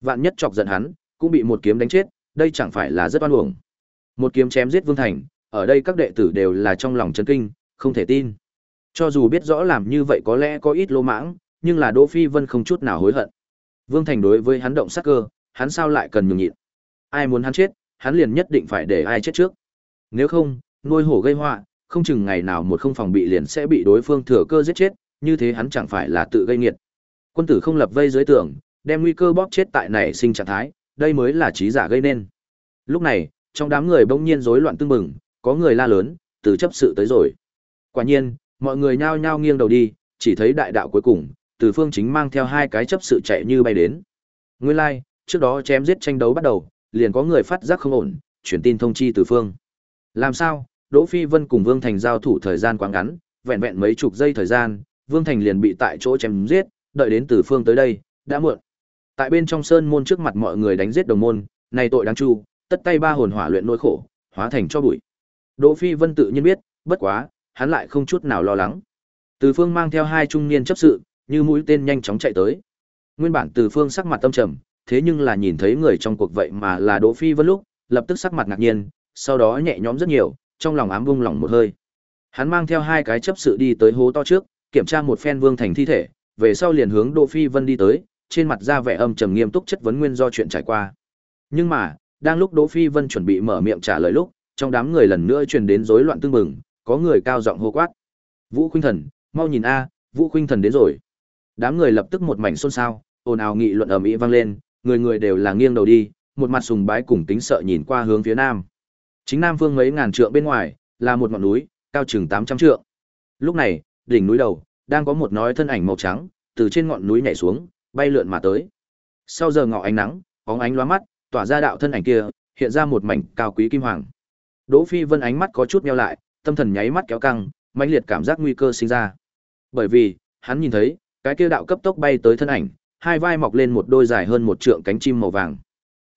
Vạn nhất chọc giận hắn, cũng bị một kiếm đánh chết, đây chẳng phải là rất oan uổng. Một kiếm chém giết Vương Thành, ở đây các đệ tử đều là trong lòng chấn kinh, không thể tin. Cho dù biết rõ làm như vậy có lẽ có ít lỗ mãng, nhưng là Đỗ Phi Vân không chút nào hối hận. Vương Thành đối với hắn động sát cơ, hắn sao lại cần nhường nhịn. Ai muốn hắn chết, hắn liền nhất định phải để ai chết trước. Nếu không, nuôi hổ gây họa, không chừng ngày nào một không phòng bị liền sẽ bị đối phương thừa cơ giết chết, như thế hắn chẳng phải là tự gây nghiệt. Quân tử không lập vây dưới tường, đem nguy cơ bóp chết tại này sinh trạng thái, đây mới là trí giả gây nên. Lúc này, trong đám người bỗng nhiên rối loạn tưng bừng, có người la lớn, từ chấp sự tới rồi. Quả nhiên, mọi người nhao nhao nghiêng đầu đi, chỉ thấy đại đạo cuối cùng, từ phương chính mang theo hai cái chấp sự chạy như bay đến. Nguyên lai、like, trước đó chém giết tranh đấu bắt đầu, liền có người phát giác không ổn, chuyển tin thông chi từ phương. Làm sao, Đỗ Phi Vân cùng Vương Thành giao thủ thời gian quá ngắn, vẹn vẹn mấy chục giây thời gian, Vương Thành liền bị tại chỗ chém giết, đợi đến từ phương tới đây, đã muộn. Tại bên trong sơn môn trước mặt mọi người đánh giết đồng môn, này tội đáng chu, tất tay ba hồn hỏa luyện nỗi khổ, hóa thành cho bụi. Đỗ Phi Vân tự nhiên biết, bất quá, hắn lại không chút nào lo lắng. Từ Phương mang theo hai trung niên chấp sự, như mũi tên nhanh chóng chạy tới. Nguyên bản Từ Phương sắc mặt tâm trầm, thế nhưng là nhìn thấy người trong cuộc vậy mà là Đỗ Phi Vân lúc, lập tức sắc mặt ngạc nhiên, sau đó nhẹ nhõm rất nhiều, trong lòng ám vung lòng một hơi. Hắn mang theo hai cái chấp sự đi tới hố to trước, kiểm tra một phen Vương Thành thi thể, về sau liền hướng Đỗ Phi Vân đi tới, trên mặt ra vẻ âm trầm nghiêm túc chất vấn nguyên do chuyện trải qua. Nhưng mà, đang lúc Đỗ Phi Vân chuẩn bị mở miệng trả lời lúc, trong đám người lần nữa truyền đến rối loạn tương mừng, có người cao giọng hô quát. Vũ Khuynh Thần, mau nhìn a, Vũ Khuynh Thần đến rồi. Đám người lập tức một mảnh xôn xao, ồn ào nghị luận ầm ĩ vang lên, người người đều là nghiêng đầu đi, một mặt sùng bái cùng kính sợ nhìn qua hướng phía nam. Chính nam phương mấy ngàn trượng bên ngoài, là một ngọn núi, cao chừng 800 trượng. Lúc này, đỉnh núi đầu, đang có một nói thân ảnh màu trắng, từ trên ngọn núi nhảy xuống, bay lượn mà tới. Sau giờ ngọ ánh nắng, óng ánh lóa mắt, tỏa ra đạo thân ảnh kia, hiện ra một mảnh cao quý kim hoàng. Đỗ Phi Vân ánh mắt có chút meo lại, tâm thần nháy mắt kéo căng, mãnh liệt cảm giác nguy cơ sinh ra. Bởi vì, hắn nhìn thấy, cái kia đạo cấp tốc bay tới thân ảnh, hai vai mọc lên một đôi dài hơn một trượng cánh chim màu vàng.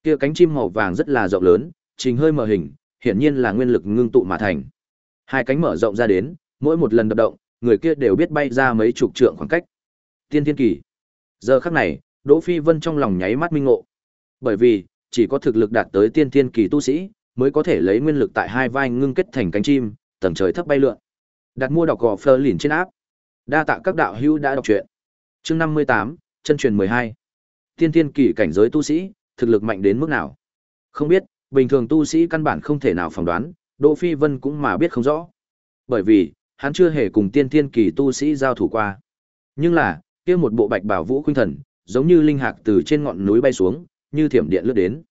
Kia cánh chim màu vàng rất là rộng lớn, trình hơi mở hình, hiển nhiên là nguyên lực ngưng tụ mà thành. Hai cánh mở rộng ra đến, mỗi một lần đập động, người kia đều biết bay ra mấy chục trượng khoảng cách. Tiên thiên kỳ. Giờ khắc này, Đỗ Phi Vân trong lòng nháy mắt minh ngộ. Bởi vì, chỉ có thực lực đạt tới tiên thiên kỳ tu sĩ, mới có thể lấy nguyên lực tại hai vai ngưng kết thành cánh chim, tầng trời thấp bay lượn. Đặt mua đọc gò Fleur lìn trên áp. Đa tạ các đạo hữu đã đọc truyện. Chương 58, chân truyền 12. Tiên thiên kỳ cảnh giới tu sĩ, thực lực mạnh đến mức nào? Không biết, bình thường tu sĩ căn bản không thể nào phỏng đoán, Đỗ Phi Vân cũng mà biết không rõ. Bởi vì, hắn chưa hề cùng tiên thiên kỳ tu sĩ giao thủ qua. Nhưng là, kia một bộ bạch bảo vũ khuynh thần, giống như linh hạc từ trên ngọn núi bay xuống, như thiểm điện lướt đến.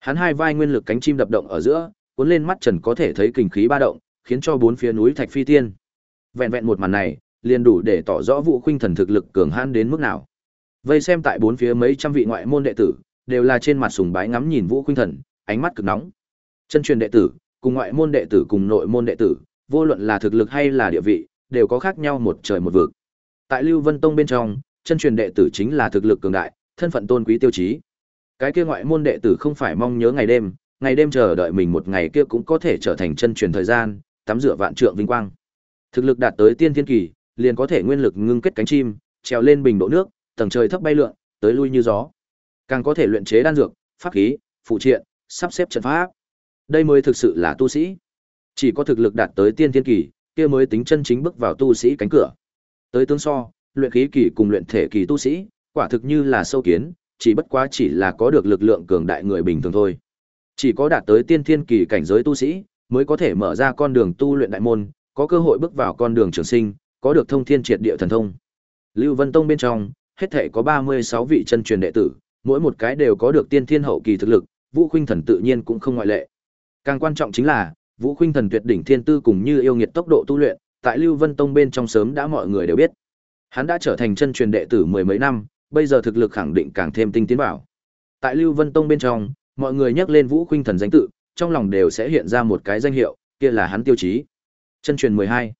Hắn hai vai nguyên lực cánh chim đập động ở giữa, cuốn lên mắt Trần có thể thấy kinh khí ba động, khiến cho bốn phía núi thạch phi tiên. Vẹn vẹn một màn này, liền đủ để tỏ rõ Vũ Khuynh Thần thực lực cường hãn đến mức nào. Vây xem tại bốn phía mấy trăm vị ngoại môn đệ tử, đều là trên mặt sùng bái ngắm nhìn Vũ Khuynh Thần, ánh mắt cực nóng. Chân truyền đệ tử, cùng ngoại môn đệ tử cùng nội môn đệ tử, vô luận là thực lực hay là địa vị, đều có khác nhau một trời một vực. Tại Lưu Vân Tông bên trong, chân truyền đệ tử chính là thực lực cường đại, thân phận tôn quý tiêu chí. Cái kia ngoại môn đệ tử không phải mong nhớ ngày đêm, ngày đêm chờ đợi mình một ngày kia cũng có thể trở thành chân truyền thời gian, tắm rửa vạn trượng vinh quang. Thực lực đạt tới tiên thiên kỳ, liền có thể nguyên lực ngưng kết cánh chim, trèo lên bình độ nước, tầng trời thấp bay lượn, tới lui như gió. Càng có thể luyện chế đan dược, pháp khí, phụ triện, sắp xếp trận pháp. Đây mới thực sự là tu sĩ. Chỉ có thực lực đạt tới tiên thiên kỳ, kia mới tính chân chính bước vào tu sĩ cánh cửa. Tới tướng so, luyện khí kỳ cùng luyện thể kỳ tu sĩ, quả thực như là sâu kiến, chỉ bất quá chỉ là có được lực lượng cường đại người bình thường thôi. Chỉ có đạt tới tiên thiên kỳ cảnh giới tu sĩ, mới có thể mở ra con đường tu luyện đại môn, có cơ hội bước vào con đường trường sinh, có được thông thiên triệt địa thần thông. Lưu Vân Tông bên trong, hết thể có 36 vị chân truyền đệ tử, mỗi một cái đều có được tiên thiên hậu kỳ thực lực, Vũ Khuynh Thần tự nhiên cũng không ngoại lệ. Càng quan trọng chính là, Vũ Khuynh Thần tuyệt đỉnh thiên tư cùng như yêu nghiệt tốc độ tu luyện, tại Lưu Vân Tông bên trong sớm đã mọi người đều biết. Hắn đã trở thành chân truyền đệ tử mười mấy năm, bây giờ thực lực khẳng định càng thêm tinh tiến vào. Tại Lưu Vân Tông bên trong, mọi người nhắc lên Vũ Khuynh Thần danh tự, trong lòng đều sẽ hiện ra một cái danh hiệu, kia là hắn tiêu chí. Chân truyền 12.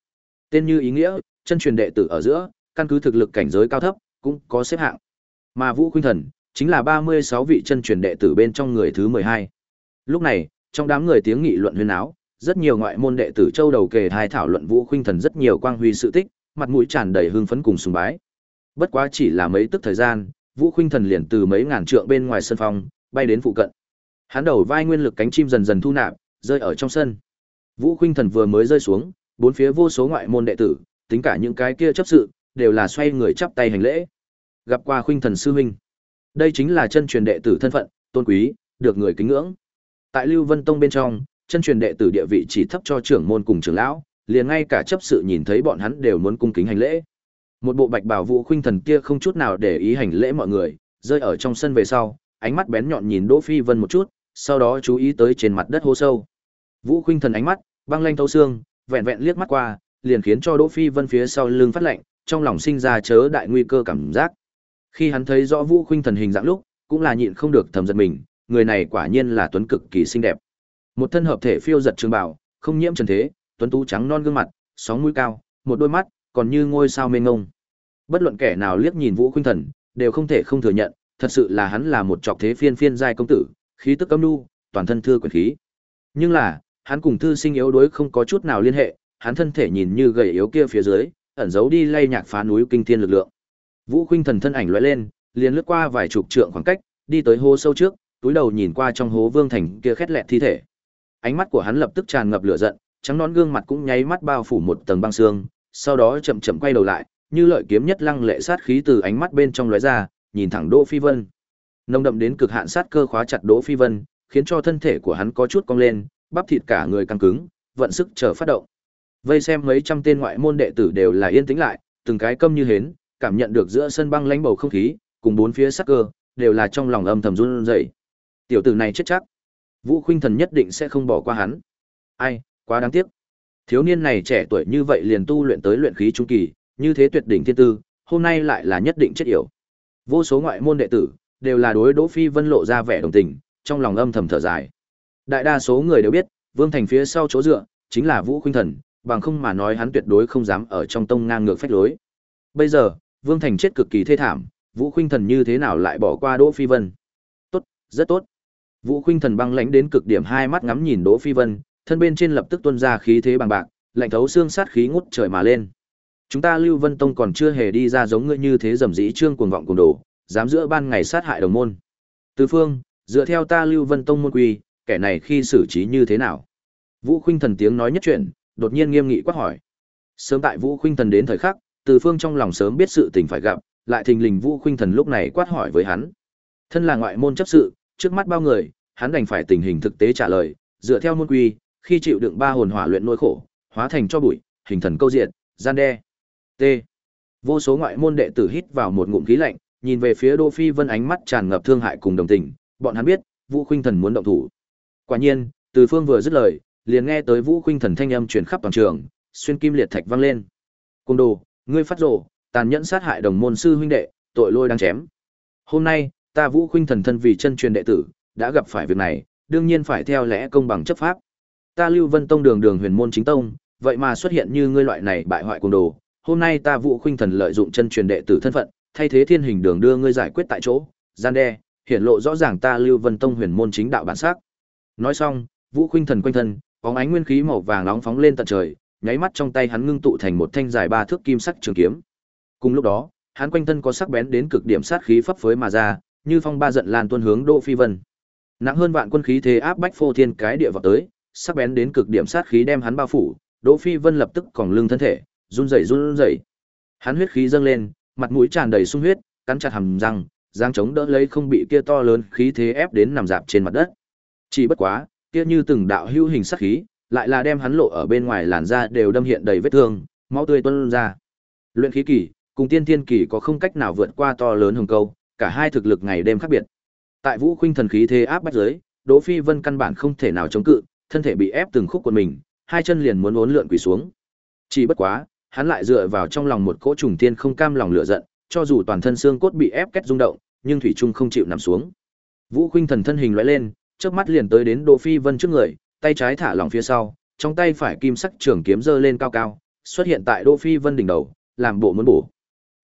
Tên như ý nghĩa, chân truyền đệ tử ở giữa, căn cứ thực lực cảnh giới cao thấp, cũng có xếp hạng. Mà Vũ Khuynh Thần chính là 36 vị chân truyền đệ tử bên trong người thứ 12. Lúc này, trong đám người tiếng nghị luận huyên áo, rất nhiều ngoại môn đệ tử châu đầu kề hai thảo luận Vũ Khuynh Thần rất nhiều quang huy sự tích, mặt mũi tràn đầy hưng phấn cùng sùng bái. Bất quá chỉ là mấy tức thời gian, Vũ Khuynh Thần liền từ mấy ngàn trượng bên ngoài sân phong, bay đến phụ cận. Hắn đầu vai nguyên lực cánh chim dần dần thu nạp, rơi ở trong sân. Vũ Khuynh Thần vừa mới rơi xuống, bốn phía vô số ngoại môn đệ tử, tính cả những cái kia chấp sự, đều là xoay người chắp tay hành lễ. Gặp qua Khuynh Thần sư huynh. Đây chính là chân truyền đệ tử thân phận, tôn quý, được người kính ngưỡng. Tại Lưu Vân Tông bên trong, chân truyền đệ tử địa vị chỉ thấp cho trưởng môn cùng trưởng lão, liền ngay cả chấp sự nhìn thấy bọn hắn đều muốn cung kính hành lễ. Một bộ bạch bào Vũ Khuynh Thần kia không chút nào để ý hành lễ mọi người, rơi ở trong sân về sau, ánh mắt bén nhọn nhìn Đỗ Phi Vân một chút, sau đó chú ý tới trên mặt đất hô sâu. Vũ Khuynh Thần ánh mắt băng lanh thấu xương, vẹn vẹn liếc mắt qua, liền khiến cho Đỗ Phi Vân phía sau lưng phát lạnh, trong lòng sinh ra chớ đại nguy cơ cảm giác. Khi hắn thấy rõ Vũ Khuynh Thần hình dạng lúc, cũng là nhịn không được thầm giận mình, người này quả nhiên là tuấn cực kỳ xinh đẹp. Một thân hợp thể phiêu giật trường bảo, không nhiễm trần thế, tuấn tú trắng non gương mặt, sóng mũi cao, một đôi mắt còn như ngôi sao mênh mông. Bất luận kẻ nào liếc nhìn Vũ Khuynh Thần, đều không thể không thừa nhận, thật sự là hắn là một trọc thế phiên phiên giai công tử, khí tức âm nu, toàn thân thưa quyền khí. Nhưng là, hắn cùng thư sinh yếu đuối không có chút nào liên hệ, hắn thân thể nhìn như gầy yếu kia phía dưới, ẩn giấu đi lay nhạc phá núi kinh thiên lực lượng. Vũ Khuynh Thần thân ảnh lóe lên, liền lướt qua vài chục trượng khoảng cách, đi tới hố sâu trước, túi đầu nhìn qua trong hố Vương Thành kia khét lẹt thi thể. Ánh mắt của hắn lập tức tràn ngập lửa giận, trắng nón gương mặt cũng nháy mắt bao phủ một tầng băng xương, sau đó chậm chậm quay đầu lại, như lợi kiếm nhất lăng lệ sát khí từ ánh mắt bên trong lóe ra, nhìn thẳng Đỗ Phi Vân. Nồng đậm đến cực hạn sát cơ khóa chặt Đỗ Phi Vân, khiến cho thân thể của hắn có chút cong lên, bắp thịt cả người căng cứng, vận sức chờ phát động. Vây xem mấy trăm tên ngoại môn đệ tử đều là yên tĩnh lại, từng cái câm như hến, cảm nhận được giữa sân băng lãnh bầu không khí, cùng bốn phía sát cơ, đều là trong lòng âm thầm run rẩy. Tiểu tử này chết chắc. Vũ Khuynh Thần nhất định sẽ không bỏ qua hắn. Ai, quá đáng tiếc. Thiếu niên này trẻ tuổi như vậy liền tu luyện tới luyện khí trung kỳ, như thế tuyệt đỉnh thiên tư, hôm nay lại là nhất định chết yểu. Vô số ngoại môn đệ tử đều là đối Đỗ Phi Vân lộ ra vẻ đồng tình, trong lòng âm thầm thở dài. Đại đa số người đều biết, Vương Thành phía sau chỗ dựa chính là Vũ Khuynh Thần, bằng không mà nói hắn tuyệt đối không dám ở trong tông ngang ngược phách lối. Bây giờ, Vương Thành chết cực kỳ thê thảm, Vũ Khuynh Thần như thế nào lại bỏ qua Đỗ Phi Vân? Tốt, rất tốt. Vũ Khuynh Thần băng lãnh đến cực điểm hai mắt ngắm nhìn Đỗ Phi Vân, thân bên trên lập tức tuôn ra khí thế bằng bạc, lạnh thấu xương sát khí ngút trời mà lên. Chúng ta Lưu Vân Tông còn chưa hề đi ra giống ngươi như thế dầm rĩ trương cuồng vọng cuồng đồ, dám giữa ban ngày sát hại đồng môn. Từ phương, dựa theo ta Lưu Vân Tông môn quy, kẻ này khi xử trí như thế nào? Vũ Khuynh Thần tiếng nói nhất chuyện, đột nhiên nghiêm nghị quát hỏi. Sớm tại Vũ Khuynh Thần đến thời khắc, Từ Phương trong lòng sớm biết sự tình phải gặp, lại thình lình Vũ Khuynh Thần lúc này quát hỏi với hắn. Thân là ngoại môn chấp sự, trước mắt bao người, hắn đành phải tình hình thực tế trả lời, dựa theo môn quy, khi chịu đựng ba hồn hỏa luyện nỗi khổ, hóa thành cho bụi, hình thần câu diệt, gian đe. T. Vô số ngoại môn đệ tử hít vào một ngụm khí lạnh, nhìn về phía Đỗ Phi Vân ánh mắt tràn ngập thương hại cùng đồng tình, bọn hắn biết, Vũ Khuynh Thần muốn động thủ. Quả nhiên, Từ Phương vừa dứt lời, liền nghe tới Vũ Khuynh Thần thanh âm truyền khắp toàn trường, xuyên kim liệt thạch vang lên. Cung đồ, ngươi phát rồ, tàn nhẫn sát hại đồng môn sư huynh đệ, tội lôi đang chém. Hôm nay, ta Vũ Khuynh Thần thân vì chân truyền đệ tử, đã gặp phải việc này, đương nhiên phải theo lẽ công bằng chấp pháp. Ta Lưu Vân Tông đường đường huyền môn chính tông, vậy mà xuất hiện như ngươi loại này bại hoại cung đồ, hôm nay ta Vũ Khuynh Thần lợi dụng chân truyền đệ tử thân phận, thay thế thiên hình đường đưa ngươi giải quyết tại chỗ, gian đe, hiển lộ rõ ràng ta Lưu Vân Tông huyền môn chính đạo bản sắc. Nói xong, Vũ Khuynh Thần quanh thân, bóng ánh nguyên khí màu vàng nóng phóng lên tận trời, nháy mắt trong tay hắn ngưng tụ thành một thanh dài ba thước kim sắc trường kiếm. Cùng lúc đó, hắn quanh thân có sắc bén đến cực điểm sát khí phấp phới mà ra, như phong ba giận lan tuôn hướng Đỗ Phi Vân. Nặng hơn vạn quân khí thế áp bách phô thiên cái địa vào tới, sắc bén đến cực điểm sát khí đem hắn bao phủ, Đỗ Phi Vân lập tức còng lưng thân thể, run rẩy run rẩy. Hắn huyết khí dâng lên, mặt mũi tràn đầy sung huyết, cắn chặt hàm răng, giang chống đỡ lấy không bị kia to lớn khí thế ép đến nằm dạp trên mặt đất. Chỉ bất quá, kia như từng đạo hữu hình sát khí, lại là đem hắn lộ ở bên ngoài làn da đều đâm hiện đầy vết thương, máu tươi tuôn ra. Luyện khí kỳ, cùng tiên tiên kỳ có không cách nào vượt qua to lớn hồng câu, cả hai thực lực ngày đêm khác biệt. Tại Vũ Khuynh thần khí thế áp bách dưới, Đỗ Phi Vân căn bản không thể nào chống cự, thân thể bị ép từng khúc quần mình, hai chân liền muốn uốn lượn quỳ xuống. Chỉ bất quá, hắn lại dựa vào trong lòng một cỗ trùng tiên không cam lòng lửa giận, cho dù toàn thân xương cốt bị ép kết rung động, nhưng thủy trung không chịu nằm xuống. Vũ Khuynh thần thân hình lóe lên, chớp mắt liền tới đến Đỗ Phi Vân trước người, tay trái thả lỏng phía sau, trong tay phải kim sắc trường kiếm giơ lên cao cao, xuất hiện tại Đỗ Phi Vân đỉnh đầu, làm bộ muốn bổ.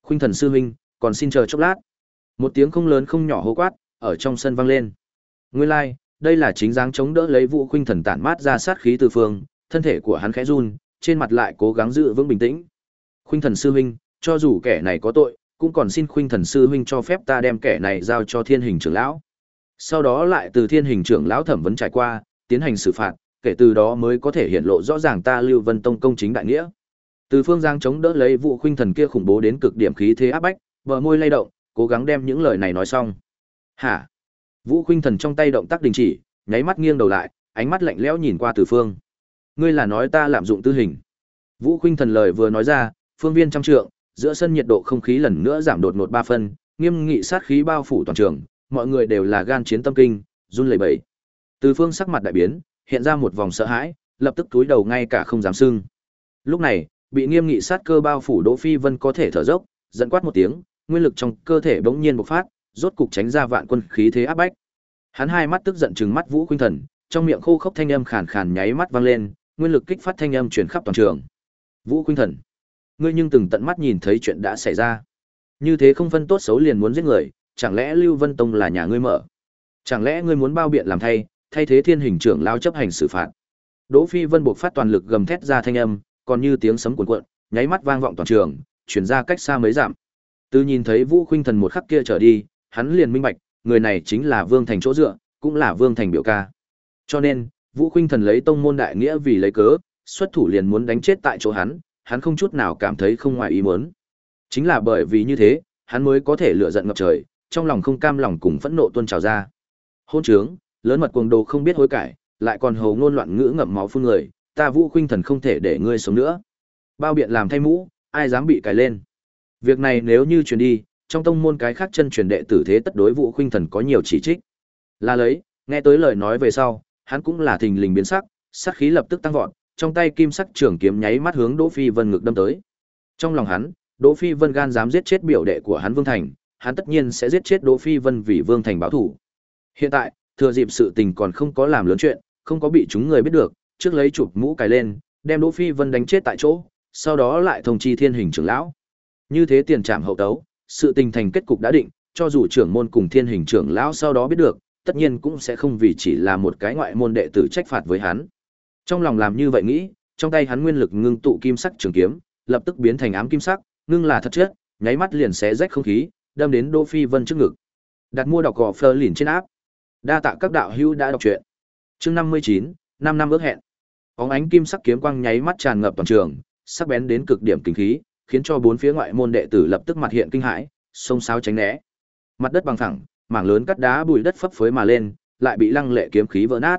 Khuynh thần sư huynh, còn xin chờ chốc lát. Một tiếng không lớn không nhỏ hô quát, ở trong sân vang lên. Nguyên lai, like, đây là chính dáng chống đỡ lấy Vũ Khuynh Thần tản mát ra sát khí từ phương, thân thể của hắn khẽ run, trên mặt lại cố gắng giữ vững bình tĩnh. Khuynh Thần sư huynh, cho dù kẻ này có tội, cũng còn xin Khuynh Thần sư huynh cho phép ta đem kẻ này giao cho Thiên Hình trưởng lão. Sau đó lại từ Thiên Hình trưởng lão thẩm vấn trải qua, tiến hành xử phạt, kể từ đó mới có thể hiện lộ rõ ràng ta Lưu Vân Tông công chính đại nghĩa. Từ phương giang chống đỡ lấy vụ Khuynh Thần kia khủng bố đến cực điểm khí thế áp bách, bờ môi lay động, cố gắng đem những lời này nói xong. "Hả?" Vũ Khuynh Thần trong tay động tác đình chỉ, nháy mắt nghiêng đầu lại, ánh mắt lạnh lẽo nhìn qua Từ Phương. "Ngươi là nói ta lạm dụng tư hình?" Vũ Khuynh Thần lời vừa nói ra, phương viên trăm trượng, giữa sân nhiệt độ không khí lần nữa giảm đột ngột ba phân, nghiêm nghị sát khí bao phủ toàn trường, mọi người đều là gan chiến tâm kinh, run lẩy bẩy. Từ Phương sắc mặt đại biến, hiện ra một vòng sợ hãi, lập tức túi đầu ngay cả không dám sưng. Lúc này, bị nghiêm nghị sát cơ bao phủ Đỗ Phi Vân có thể thở dốc, giận quát một tiếng, nguyên lực trong cơ thể bỗng nhiên bộc phát, rốt cục tránh ra vạn quân khí thế áp bách. Hắn hai mắt tức giận trừng mắt Vũ Khuynh Thần, trong miệng khô khốc thanh âm khàn khàn nháy mắt vang lên, nguyên lực kích phát thanh âm truyền khắp toàn trường. Vũ Khuynh Thần, ngươi nhưng từng tận mắt nhìn thấy chuyện đã xảy ra. Như thế không phân tốt xấu liền muốn giết người, chẳng lẽ Lưu Vân Tông là nhà ngươi mở? Chẳng lẽ ngươi muốn bao biện làm thay, thay thế Thiên Hình trưởng lao chấp hành xử phạt? Đỗ Phi Vân buộc phát toàn lực gầm thét ra thanh âm, còn như tiếng sấm cuồn cuộn, nháy mắt vang vọng toàn trường, truyền ra cách xa mấy dặm. Từ nhìn thấy Vũ Khuynh Thần một khắc kia trở đi, hắn liền minh bạch, người này chính là Vương Thành chỗ dựa, cũng là Vương Thành biểu ca. Cho nên, Vũ Khuynh Thần lấy tông môn đại nghĩa vì lấy cớ, xuất thủ liền muốn đánh chết tại chỗ hắn, hắn không chút nào cảm thấy không ngoài ý muốn. Chính là bởi vì như thế, hắn mới có thể lựa giận ngập trời, trong lòng không cam lòng cùng phẫn nộ tuôn trào ra. Hôn trướng, lớn mật cuồng đồ không biết hối cải, lại còn hồ ngôn loạn ngữ ngậm máu phun người, ta Vũ Khuynh Thần không thể để ngươi sống nữa. Bao biện làm thay mũ, ai dám bị cài lên. Việc này nếu như truyền đi, trong tông môn cái khác chân truyền đệ tử thế tất đối Vũ Khuynh Thần có nhiều chỉ trích. Là lấy, nghe tới lời nói về sau, hắn cũng là thình lình biến sắc, sát khí lập tức tăng vọt, trong tay kim sắc trường kiếm nháy mắt hướng Đỗ Phi Vân ngực đâm tới. Trong lòng hắn, Đỗ Phi Vân gan dám giết chết biểu đệ của hắn Vương Thành, hắn tất nhiên sẽ giết chết Đỗ Phi Vân vì Vương Thành báo thù. Hiện tại, thừa dịp sự tình còn không có làm lớn chuyện, không có bị chúng người biết được, trước lấy chụp mũ cài lên, đem Đỗ Phi Vân đánh chết tại chỗ, sau đó lại thông chi Thiên Hình trưởng lão. Như thế tiền trạm hậu tấu, sự tình thành kết cục đã định, cho dù trưởng môn cùng Thiên Hình trưởng lão sau đó biết được, tất nhiên cũng sẽ không vì chỉ là một cái ngoại môn đệ tử trách phạt với hắn. Trong lòng làm như vậy nghĩ, trong tay hắn nguyên lực ngưng tụ kim sắc trường kiếm, lập tức biến thành ám kim sắc, ngưng là thật chất, nháy mắt liền xé rách không khí, đâm đến Đỗ Phi Vân trước ngực. Đặt mua đọc gò Fleur lìn trên áp. Đa tạ các đạo hữu đã đọc truyện. Chương 59, 5 năm ước hẹn. Bóng ánh kim sắc kiếm quang nháy mắt tràn ngập toàn trường, sắc bén đến cực điểm kinh khí, khiến cho bốn phía ngoại môn đệ tử lập tức mặt hiện kinh hãi, xông xáo tránh né. Mặt đất bằng phẳng, mảng lớn cắt đá bụi đất phấp phới mà lên, lại bị lăng lệ kiếm khí vỡ nát.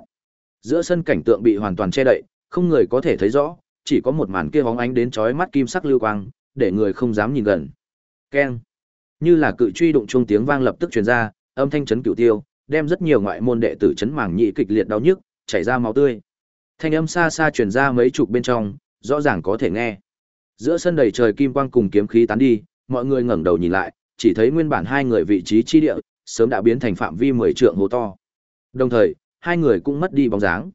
Giữa sân cảnh tượng bị hoàn toàn che đậy, không người có thể thấy rõ, chỉ có một màn kia bóng ánh đến chói mắt kim sắc lưu quang, để người không dám nhìn gần. Keng. Như là cự truy đụng chuông tiếng vang lập tức truyền ra, âm thanh chấn cửu tiêu, đem rất nhiều ngoại môn đệ tử chấn màng nhị kịch liệt đau nhức, chảy ra máu tươi. Thanh âm xa xa truyền ra mấy chục bên trong, rõ ràng có thể nghe. Giữa sân đầy trời kim quang cùng kiếm khí tán đi, mọi người ngẩng đầu nhìn lại, chỉ thấy nguyên bản hai người vị trí chi địa, sớm đã biến thành phạm vi 10 trượng hố to. Đồng thời, hai người cũng mất đi bóng dáng.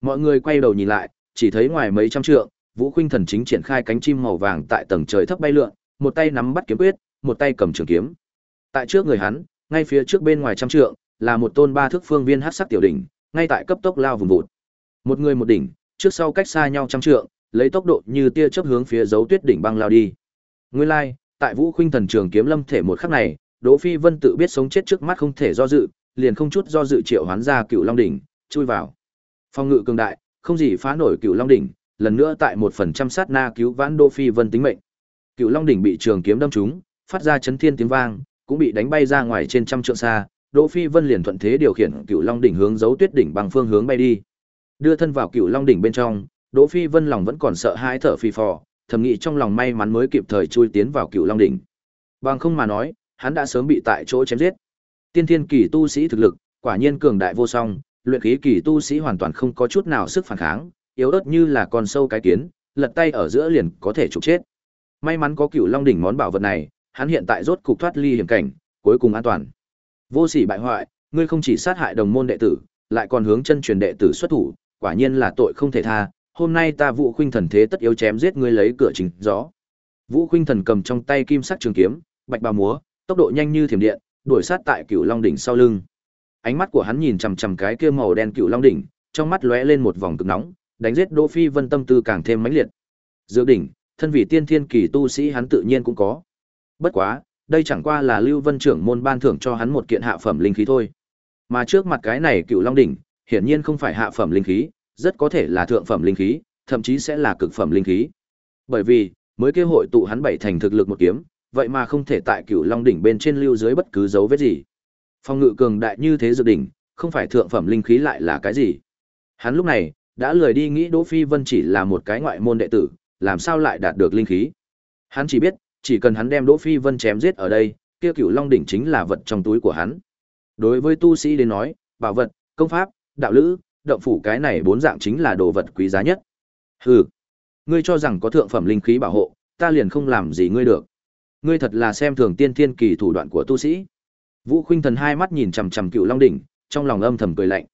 Mọi người quay đầu nhìn lại, chỉ thấy ngoài mấy trăm trượng, Vũ Khuynh Thần chính triển khai cánh chim màu vàng tại tầng trời thấp bay lượn, một tay nắm bắt kiếm quyết, một tay cầm trường kiếm. Tại trước người hắn, ngay phía trước bên ngoài trăm trượng, là một tôn ba thước phương viên hát sắc tiểu đỉnh, ngay tại cấp tốc lao vùng vụt. Một người một đỉnh, trước sau cách xa nhau trăm trượng, lấy tốc độ như tia chớp hướng phía dấu tuyết đỉnh băng lao đi. Nguyên lai, like, tại Vũ Khuynh Thần Trường kiếm lâm thể một khắc này, Đỗ Phi Vân tự biết sống chết trước mắt không thể do dự, liền không chút do dự triệu hoán ra Cựu Long đỉnh, chui vào. Phong ngự cường đại, không gì phá nổi Cựu Long đỉnh, lần nữa tại một phần trăm sát na cứu vãn Đỗ Phi Vân tính mệnh. Cựu Long đỉnh bị trường kiếm đâm trúng, phát ra chấn thiên tiếng vang, cũng bị đánh bay ra ngoài trên trăm trượng xa, Đỗ Phi Vân liền thuận thế điều khiển Cựu Long đỉnh hướng dấu tuyết đỉnh bằng phương hướng bay đi. Đưa thân vào Cựu Long đỉnh bên trong, Đỗ Phi Vân lòng vẫn còn sợ hãi thở phì phò, thầm nghĩ trong lòng may mắn mới kịp thời chui tiến vào Cựu Long đỉnh. Bằng không mà nói, hắn đã sớm bị tại chỗ chém giết. Tiên thiên kỳ tu sĩ thực lực, quả nhiên cường đại vô song, luyện khí kỳ tu sĩ hoàn toàn không có chút nào sức phản kháng, yếu ớt như là con sâu cái kiến, lật tay ở giữa liền có thể trục chết. May mắn có Cựu Long đỉnh món bảo vật này, hắn hiện tại rốt cục thoát ly hiểm cảnh, cuối cùng an toàn. Vô sỉ bại hoại, ngươi không chỉ sát hại đồng môn đệ tử, lại còn hướng chân truyền đệ tử xuất thủ, quả nhiên là tội không thể tha, hôm nay ta Vũ Khuynh Thần thế tất yếu chém giết ngươi lấy cửa chính gió. Vũ Khuynh Thần cầm trong tay kim sắc trường kiếm, bạch bào múa, tốc độ nhanh như thiểm điện, đuổi sát tại Cửu Long đỉnh sau lưng. Ánh mắt của hắn nhìn chằm chằm cái kia màu đen cựu long đỉnh, trong mắt lóe lên một vòng cực nóng, đánh giết Đỗ Phi Vân tâm tư càng thêm mãnh liệt. Dược đỉnh, thân vị tiên thiên kỳ tu sĩ hắn tự nhiên cũng có. Bất quá, đây chẳng qua là Lưu Vân trưởng môn ban thưởng cho hắn một kiện hạ phẩm linh khí thôi. Mà trước mặt cái này Cựu Long đỉnh, hiển nhiên không phải hạ phẩm linh khí, rất có thể là thượng phẩm linh khí, thậm chí sẽ là cực phẩm linh khí. Bởi vì, mới kêu hội tụ hắn bảy thành thực lực một kiếm, vậy mà không thể tại Cựu Long đỉnh bên trên lưu dưới bất cứ dấu vết gì. Phong ngự cường đại như thế dự đỉnh, không phải thượng phẩm linh khí lại là cái gì? Hắn lúc này đã lười đi nghĩ Đỗ Phi Vân chỉ là một cái ngoại môn đệ tử, làm sao lại đạt được linh khí? Hắn chỉ biết, chỉ cần hắn đem Đỗ Phi Vân chém giết ở đây, kia Cửu Long đỉnh chính là vật trong túi của hắn. Đối với tu sĩ đến nói, bảo vật, công pháp, đạo lữ, động phủ cái này bốn dạng chính là đồ vật quý giá nhất. Hừ, ngươi cho rằng có thượng phẩm linh khí bảo hộ, ta liền không làm gì ngươi được. Ngươi thật là xem thường tiên thiên kỳ thủ đoạn của tu sĩ. Vũ Khuynh Thần hai mắt nhìn chằm chằm Cựu Long đỉnh, trong lòng âm thầm cười lạnh.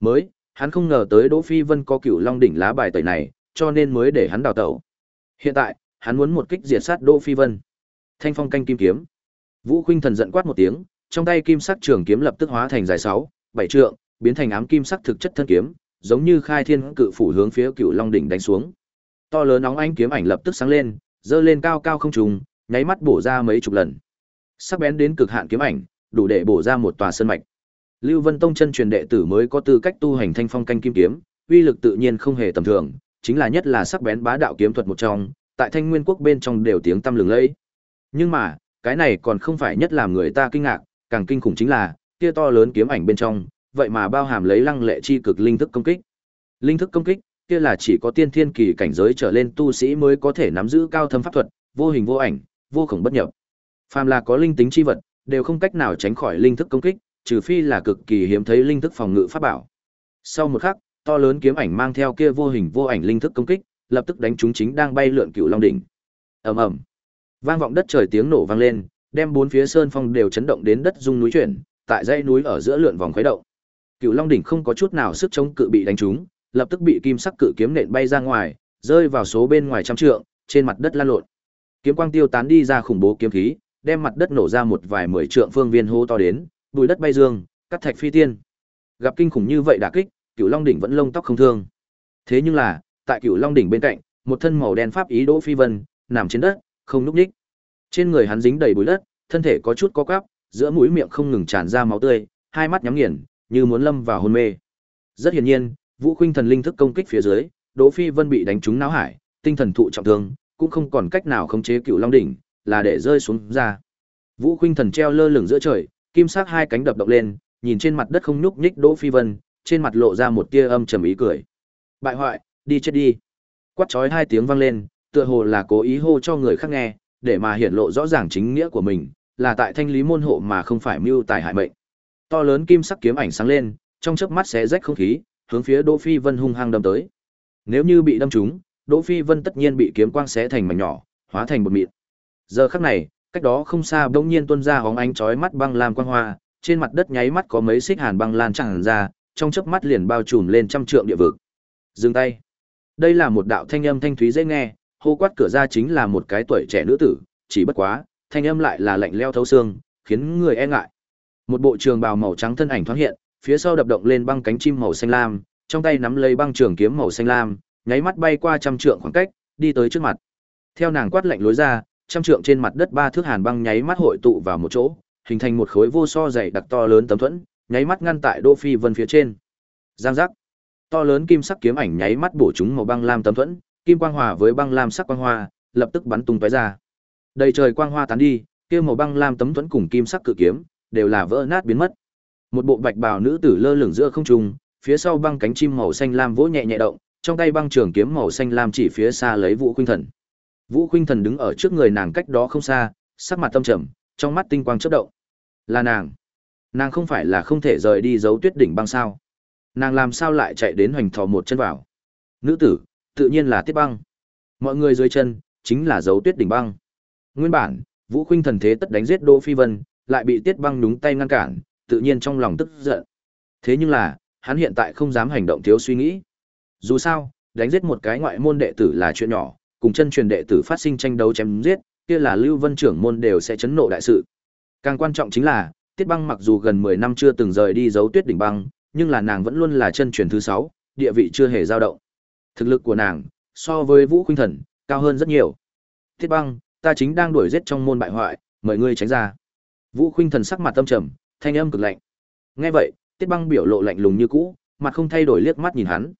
Mới, hắn không ngờ tới Đỗ Phi Vân có Cựu Long đỉnh lá bài tẩy này, cho nên mới để hắn đào tẩu. Hiện tại, hắn muốn một kích diệt sát Đỗ Phi Vân. Thanh phong canh kim kiếm. Vũ Khuynh Thần giận quát một tiếng, trong tay kim sắc trường kiếm lập tức hóa thành dài 6, 7 trượng, biến thành ám kim sắc thực chất thân kiếm, giống như khai thiên cự phủ hướng phía Cựu Long đỉnh đánh xuống. To lớn nóng ánh kiếm ảnh lập tức sáng lên, dơ lên cao cao không trùng, nháy mắt bổ ra mấy chục lần. Sắc bén đến cực hạn kiếm ảnh, đủ để bổ ra một tòa sơn mạch. Lưu Vân Tông chân truyền đệ tử mới có tư cách tu hành thanh phong canh kim kiếm, uy lực tự nhiên không hề tầm thường, chính là nhất là sắc bén bá đạo kiếm thuật một trong, tại Thanh Nguyên quốc bên trong đều tiếng tăm lừng lẫy. Nhưng mà, cái này còn không phải nhất làm người ta kinh ngạc, càng kinh khủng chính là, kia to lớn kiếm ảnh bên trong, vậy mà bao hàm lấy lăng lệ chi cực linh thức công kích. Linh thức công kích, kia là chỉ có tiên thiên kỳ cảnh giới trở lên tu sĩ mới có thể nắm giữ cao thâm pháp thuật, vô hình vô ảnh, vô khổng bất nhập. Phàm là có linh tính chi vật, đều không cách nào tránh khỏi linh thức công kích, trừ phi là cực kỳ hiếm thấy linh thức phòng ngự pháp bảo. Sau một khắc, to lớn kiếm ảnh mang theo kia vô hình vô ảnh linh thức công kích, lập tức đánh trúng chính đang bay lượn cựu long đỉnh. Ầm ầm. Vang vọng đất trời tiếng nổ vang lên, đem bốn phía sơn phong đều chấn động đến đất rung núi chuyển, tại dãy núi ở giữa lượn vòng khuấy động. Cựu long đỉnh không có chút nào sức chống cự bị đánh trúng, lập tức bị kim sắc cự kiếm nện bay ra ngoài, rơi vào số bên ngoài trăm trượng, trên mặt đất lan lộn. Kiếm quang tiêu tán đi ra khủng bố kiếm khí, đem mặt đất nổ ra một vài mười trượng phương viên hô to đến, bùi đất bay dương, cắt thạch phi tiên. Gặp kinh khủng như vậy đả kích, Cựu Long đỉnh vẫn lông tóc không thương. Thế nhưng là, tại Cựu Long đỉnh bên cạnh, một thân màu đen pháp ý Đỗ Phi Vân, nằm trên đất, không nhúc nhích. Trên người hắn dính đầy bụi đất, thân thể có chút co quắp, giữa mũi miệng không ngừng tràn ra máu tươi, hai mắt nhắm nghiền, như muốn lâm vào hôn mê. Rất hiển nhiên, Vũ Khuynh thần linh thức công kích phía dưới, Đỗ Phi Vân bị đánh trúng não hải, tinh thần thụ trọng thương, cũng không còn cách nào khống chế Cửu Long đỉnh, là để rơi xuống ra. Vũ Khuynh Thần treo lơ lửng giữa trời, kim sắc hai cánh đập động lên, nhìn trên mặt đất không nhúc nhích Đỗ Phi Vân, trên mặt lộ ra một tia âm trầm ý cười. Bại hoại, đi chết đi. Quát chói hai tiếng vang lên, tựa hồ là cố ý hô cho người khác nghe, để mà hiển lộ rõ ràng chính nghĩa của mình, là tại thanh lý môn hộ mà không phải mưu tài hại mệnh. To lớn kim sắc kiếm ảnh sáng lên, trong chớp mắt xé rách không khí, hướng phía Đỗ Phi Vân hung hăng đâm tới. Nếu như bị đâm trúng, Đỗ Phi Vân tất nhiên bị kiếm quang xé thành mảnh nhỏ, hóa thành bột mịn. Giờ khắc này, cách đó không xa bỗng nhiên tuôn ra hóng ánh chói mắt băng lam quang hoa, trên mặt đất nháy mắt có mấy xích hàn băng lan tràn ra, trong chớp mắt liền bao trùm lên trăm trượng địa vực. Dừng tay. Đây là một đạo thanh âm thanh thúy dễ nghe, hô quát cửa ra chính là một cái tuổi trẻ nữ tử, chỉ bất quá, thanh âm lại là lạnh leo thấu xương, khiến người e ngại. Một bộ trường bào màu trắng thân ảnh thoáng hiện, phía sau đập động lên băng cánh chim màu xanh lam, trong tay nắm lấy băng trường kiếm màu xanh lam, nháy mắt bay qua trăm trượng khoảng cách, đi tới trước mặt. Theo nàng quát lạnh lối ra, trăm trượng trên mặt đất ba thước hàn băng nháy mắt hội tụ vào một chỗ, hình thành một khối vô so dày đặc to lớn tấm thuẫn, nháy mắt ngăn tại Đỗ Phi Vân phía trên. Giang giác. To lớn kim sắc kiếm ảnh nháy mắt bổ trúng màu băng lam tấm thuẫn, kim quang hòa với băng lam sắc quang hoa, lập tức bắn tung tóe ra. Đầy trời quang hoa tán đi, kia màu băng lam tấm thuẫn cùng kim sắc cự kiếm đều là vỡ nát biến mất. Một bộ bạch bào nữ tử lơ lửng giữa không trung, phía sau băng cánh chim màu xanh lam vỗ nhẹ nhẹ động, trong tay băng trường kiếm màu xanh lam chỉ phía xa lấy Vũ Khuynh Thần. Vũ Khuynh Thần đứng ở trước người nàng cách đó không xa, sắc mặt tâm trầm, trong mắt tinh quang chớp động. Là nàng. Nàng không phải là không thể rời đi giấu tuyết đỉnh băng sao? Nàng làm sao lại chạy đến hoành thò một chân vào? Nữ tử, tự nhiên là Tiết Băng. Mọi người dưới chân chính là dấu tuyết đỉnh băng. Nguyên bản, Vũ Khuynh Thần thế tất đánh giết Đỗ Phi Vân, lại bị Tiết Băng đúng tay ngăn cản, tự nhiên trong lòng tức giận. Thế nhưng là, hắn hiện tại không dám hành động thiếu suy nghĩ. Dù sao, đánh giết một cái ngoại môn đệ tử là chuyện nhỏ, cùng chân truyền đệ tử phát sinh tranh đấu chém giết, kia là Lưu Vân trưởng môn đều sẽ chấn nộ đại sự. Càng quan trọng chính là, Tiết Băng mặc dù gần 10 năm chưa từng rời đi dấu tuyết đỉnh băng, nhưng là nàng vẫn luôn là chân truyền thứ 6, địa vị chưa hề dao động. Thực lực của nàng so với Vũ Khuynh Thần cao hơn rất nhiều. Tiết Băng, ta chính đang đuổi giết trong môn bại hoại, mời ngươi tránh ra. Vũ Khuynh Thần sắc mặt tâm trầm, thanh âm cực lạnh. Nghe vậy, Tiết Băng biểu lộ lạnh lùng như cũ, mặt không thay đổi liếc mắt nhìn hắn.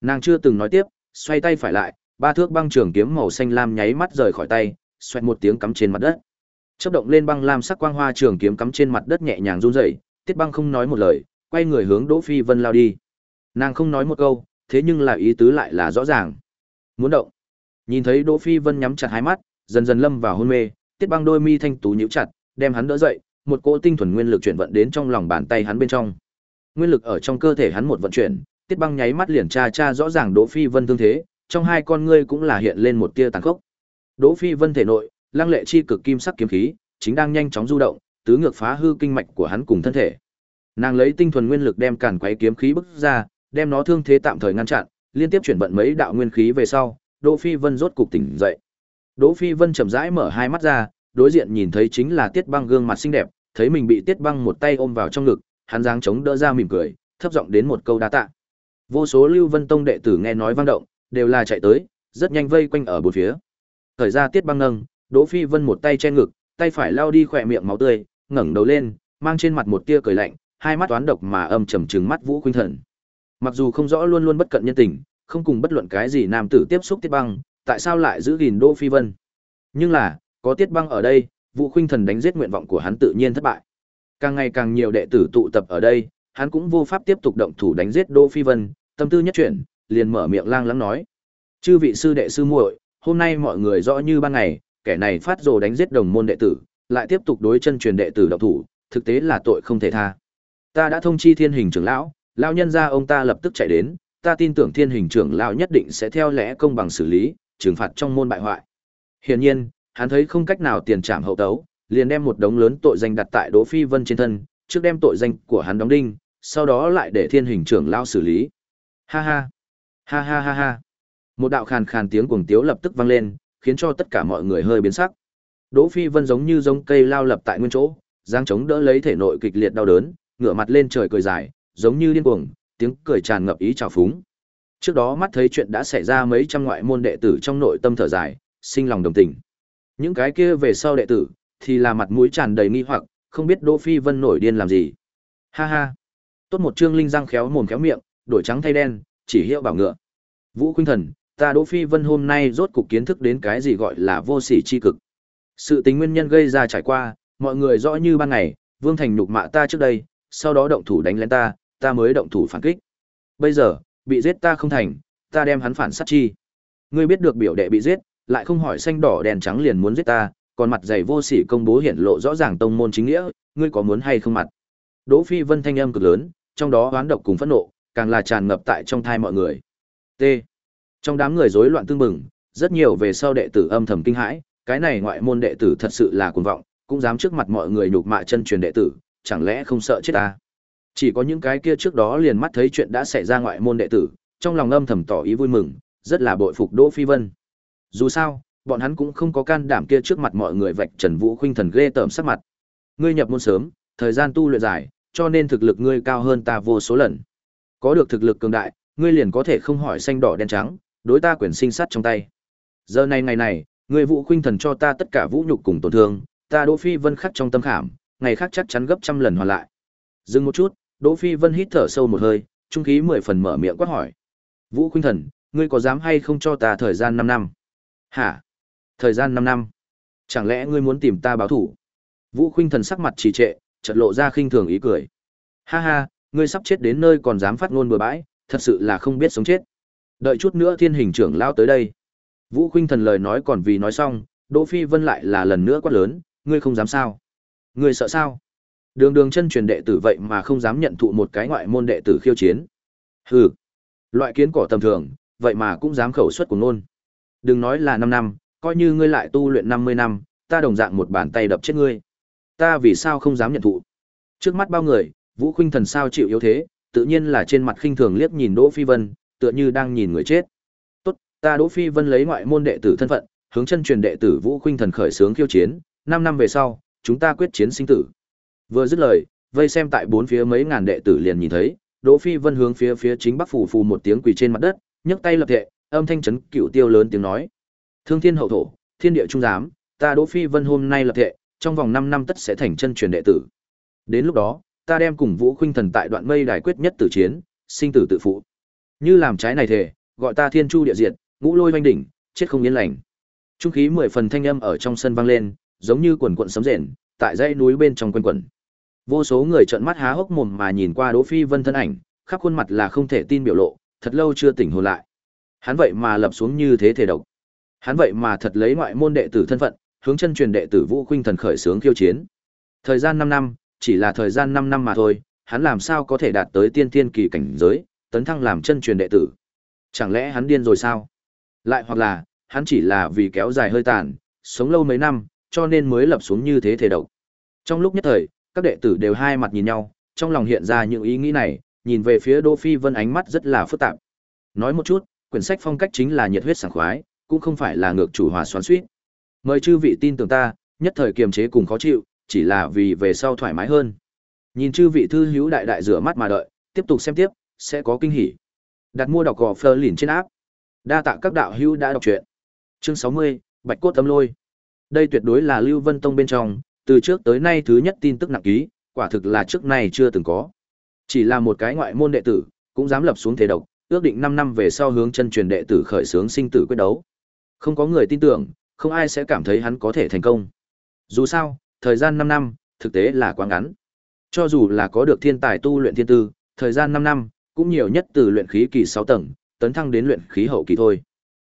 Nàng chưa từng nói tiếp, xoay tay phải lại, ba thước băng trường kiếm màu xanh lam nháy mắt rời khỏi tay, xoẹt một tiếng cắm trên mặt đất. Chớp động lên băng lam sắc quang hoa trường kiếm cắm trên mặt đất nhẹ nhàng run rẩy, Tiết Băng không nói một lời, quay người hướng Đỗ Phi Vân lao đi. Nàng không nói một câu, thế nhưng là ý tứ lại là rõ ràng. Muốn động. Nhìn thấy Đỗ Phi Vân nhắm chặt hai mắt, dần dần lâm vào hôn mê, Tiết Băng đôi mi thanh tú nhíu chặt, đem hắn đỡ dậy, một cỗ tinh thuần nguyên lực chuyển vận đến trong lòng bàn tay hắn bên trong. Nguyên lực ở trong cơ thể hắn một vận chuyển, Tiết Băng nháy mắt liền tra tra rõ ràng Đỗ Phi Vân thương thế, trong hai con ngươi cũng là hiện lên một tia tàn khốc. Đỗ Phi Vân thể nội, lăng lệ chi cực kim sắc kiếm khí, chính đang nhanh chóng du động, tứ ngược phá hư kinh mạch của hắn cùng thân thể. Nàng lấy tinh thuần nguyên lực đem càn quấy kiếm khí bức ra, đem nó thương thế tạm thời ngăn chặn, liên tiếp chuyển vận mấy đạo nguyên khí về sau, Đỗ Phi Vân rốt cục tỉnh dậy. Đỗ Phi Vân chậm rãi mở hai mắt ra, đối diện nhìn thấy chính là Tiết Băng gương mặt xinh đẹp, thấy mình bị Tiết Băng một tay ôm vào trong ngực, hắn giáng chống đỡ ra mỉm cười, thấp giọng đến một câu đa tạ. Vô số Lưu Vân Tông đệ tử nghe nói vang động, đều là chạy tới, rất nhanh vây quanh ở bốn phía. Thời ra Tiết Băng nâng, Đỗ Phi Vân một tay che ngực, tay phải lao đi khỏe miệng máu tươi, ngẩng đầu lên, mang trên mặt một tia cười lạnh, hai mắt toán độc mà âm trầm trừng mắt Vũ Khuynh Thần. Mặc dù không rõ luôn luôn bất cận nhân tình, không cùng bất luận cái gì nam tử tiếp xúc Tiết Băng, tại sao lại giữ gìn Đỗ Phi Vân? Nhưng là, có Tiết Băng ở đây, Vũ Khuynh Thần đánh giết nguyện vọng của hắn tự nhiên thất bại. Càng ngày càng nhiều đệ tử tụ tập ở đây, hắn cũng vô pháp tiếp tục động thủ đánh giết Đỗ Phi Vân, tâm tư nhất chuyển, liền mở miệng lang lắng nói: "Chư vị sư đệ sư muội, hôm nay mọi người rõ như ban ngày, kẻ này phát rồ đánh giết đồng môn đệ tử, lại tiếp tục đối chân truyền đệ tử động thủ, thực tế là tội không thể tha. Ta đã thông chi Thiên Hình trưởng lão, lão nhân gia ông ta lập tức chạy đến, ta tin tưởng Thiên Hình trưởng lão nhất định sẽ theo lẽ công bằng xử lý, trừng phạt trong môn bại hoại." Hiển nhiên, hắn thấy không cách nào tiền trảm hậu tấu, liền đem một đống lớn tội danh đặt tại Đỗ Phi Vân trên thân, trước đem tội danh của hắn đóng đinh, sau đó lại để Thiên Hình trưởng lão xử lý. Ha ha, ha ha ha ha. Một đạo khàn khàn tiếng cuồng tiếu lập tức vang lên, khiến cho tất cả mọi người hơi biến sắc. Đỗ Phi Vân giống như giống cây lao lập tại nguyên chỗ, giang chống đỡ lấy thể nội kịch liệt đau đớn, ngửa mặt lên trời cười dài, giống như điên cuồng, tiếng cười tràn ngập ý trào phúng. Trước đó mắt thấy chuyện đã xảy ra mấy trăm ngoại môn đệ tử trong nội tâm thở dài, sinh lòng đồng tình. Những cái kia về sau đệ tử thì là mặt mũi tràn đầy nghi hoặc, không biết Đỗ Phi Vân nổi điên làm gì. Ha ha. Tốt một trương linh răng khéo mồm khéo miệng, đổi trắng thay đen, chỉ hiệu bảo ngựa. Vũ Khuynh Thần, ta Đỗ Phi Vân hôm nay rốt cục kiến thức đến cái gì gọi là vô sỉ chi cực. Sự tính nguyên nhân gây ra trải qua, mọi người rõ như ban ngày, Vương Thành nhục mạ ta trước đây, sau đó động thủ đánh lên ta, ta mới động thủ phản kích. Bây giờ, bị giết ta không thành, ta đem hắn phản sát chi. Ngươi biết được biểu đệ bị giết, lại không hỏi xanh đỏ đèn trắng liền muốn giết ta, còn mặt dày vô sỉ công bố hiển lộ rõ ràng tông môn chính nghĩa, ngươi có muốn hay không mặt? Đỗ Phi Vân thanh âm cực lớn, trong đó oán độc cùng phẫn nộ, càng là tràn ngập tại trong thai mọi người. T. Trong đám người rối loạn tương mừng, rất nhiều về sau đệ tử âm thầm kinh hãi, cái này ngoại môn đệ tử thật sự là cuồng vọng, cũng dám trước mặt mọi người nhục mạ chân truyền đệ tử, chẳng lẽ không sợ chết ta? Chỉ có những cái kia trước đó liền mắt thấy chuyện đã xảy ra ngoại môn đệ tử, trong lòng âm thầm tỏ ý vui mừng, rất là bội phục Đỗ Phi Vân. Dù sao, bọn hắn cũng không có can đảm kia trước mặt mọi người vạch Trần Vũ Khuynh thần ghê tởm sắc mặt. Ngươi nhập môn sớm, thời gian tu luyện dài, cho nên thực lực ngươi cao hơn ta vô số lần. Có được thực lực cường đại, ngươi liền có thể không hỏi xanh đỏ đen trắng, đối ta quyền sinh sát trong tay. Giờ này ngày này, ngươi Vũ Khuynh thần cho ta tất cả vũ nhục cùng tổn thương, ta Đỗ Phi Vân khắc trong tâm khảm, ngày khác chắc chắn gấp trăm lần hoàn lại. Dừng một chút, Đỗ Phi Vân hít thở sâu một hơi, trung khí mười phần mở miệng quát hỏi: "Vũ Khuynh thần, ngươi có dám hay không cho ta thời gian 5 năm?" "Hả? Thời gian 5 năm? Chẳng lẽ ngươi muốn tìm ta báo thủ?" Vũ Khuynh thần sắc mặt trì trệ, chợt lộ ra khinh thường ý cười. "Ha ha, ngươi sắp chết đến nơi còn dám phát ngôn bừa bãi, thật sự là không biết sống chết. Đợi chút nữa Thiên Hình trưởng lao tới đây." Vũ Khuynh thần lời nói còn vì nói xong, Đỗ Phi Vân lại là lần nữa quát lớn, "Ngươi không dám sao? Ngươi sợ sao?" Đường Đường chân truyền đệ tử vậy mà không dám nhận thụ một cái ngoại môn đệ tử khiêu chiến. Hừ, loại kiến cỏ tầm thường, vậy mà cũng dám khẩu xuất của ngôn. Đừng nói là 5 năm, coi như ngươi lại tu luyện 50 năm, ta đồng dạng một bàn tay đập chết ngươi. Ta vì sao không dám nhận thụ? Trước mắt bao người, Vũ Khuynh Thần sao chịu yếu thế, tự nhiên là trên mặt khinh thường liếc nhìn Đỗ Phi Vân, tựa như đang nhìn người chết. Tốt, ta Đỗ Phi Vân lấy ngoại môn đệ tử thân phận, hướng chân truyền đệ tử Vũ Khuynh Thần khởi sướng khiêu chiến, 5 năm về sau, chúng ta quyết chiến sinh tử. Vừa dứt lời, vây xem tại bốn phía mấy ngàn đệ tử liền nhìn thấy, Đỗ Phi Vân hướng phía phía chính bắc phủ phù một tiếng quỳ trên mặt đất, nhấc tay lập thệ, âm thanh chấn cựu tiêu lớn tiếng nói: "Thương thiên hậu thổ, thiên địa trung giám, ta Đỗ Phi Vân hôm nay lập thệ, trong vòng 5 năm tất sẽ thành chân truyền đệ tử. Đến lúc đó, ta đem cùng Vũ Khuynh Thần tại đoạn mây đài quyết nhất tử chiến, sinh tử tự phụ. Như làm trái này thể, gọi ta Thiên Chu địa diệt, ngũ lôi oanh đỉnh, chết không yên lành." Trung khí mười phần thanh âm ở trong sân vang lên, giống như quần quần sấm rền, tại dãy núi bên trong quanh quẩn. Vô số người trợn mắt há hốc mồm mà nhìn qua Đỗ Phi Vân thân ảnh, khắp khuôn mặt là không thể tin biểu lộ, thật lâu chưa tỉnh hồn lại. Hắn vậy mà lập xuống như thế thể độc. Hắn vậy mà thật lấy ngoại môn đệ tử thân phận, hướng chân truyền đệ tử Vũ Khuynh Thần khởi sướng khiêu chiến. Thời gian năm năm, chỉ là thời gian năm năm mà thôi, hắn làm sao có thể đạt tới tiên tiên kỳ cảnh giới, tấn thăng làm chân truyền đệ tử? Chẳng lẽ hắn điên rồi sao? Lại hoặc là, hắn chỉ là vì kéo dài hơi tàn, sống lâu mấy năm, cho nên mới lập xuống như thế thể độc. Trong lúc nhất thời, các đệ tử đều hai mặt nhìn nhau, trong lòng hiện ra những ý nghĩ này, nhìn về phía Đỗ Phi Vân ánh mắt rất là phức tạp. Nói một chút, quyển sách phong cách chính là nhiệt huyết sảng khoái, cũng không phải là ngược chủ hòa xoắn xuýt. Mời chư vị tin tưởng ta, nhất thời kiềm chế cùng khó chịu, chỉ là vì về sau thoải mái hơn. Nhìn chư vị thư hữu đại đại rửa mắt mà đợi, tiếp tục xem tiếp, sẽ có kinh hỉ. Đặt mua đọc gò Fleur lìn trên áp. Đa tạ các đạo hữu đã đọc truyện. Chương 60, Bạch cốt tấm lôi. Đây tuyệt đối là Lưu Vân Tông bên trong, từ trước tới nay thứ nhất tin tức nặng ký, quả thực là trước nay chưa từng có. Chỉ là một cái ngoại môn đệ tử, cũng dám lập xuống thế độc, ước định 5 năm về sau hướng chân truyền đệ tử khởi xướng sinh tử quyết đấu. Không có người tin tưởng, không ai sẽ cảm thấy hắn có thể thành công. Dù sao, thời gian 5 năm, thực tế là quá ngắn. Cho dù là có được thiên tài tu luyện thiên tư, thời gian 5 năm, cũng nhiều nhất từ luyện khí kỳ 6 tầng, tấn thăng đến luyện khí hậu kỳ thôi.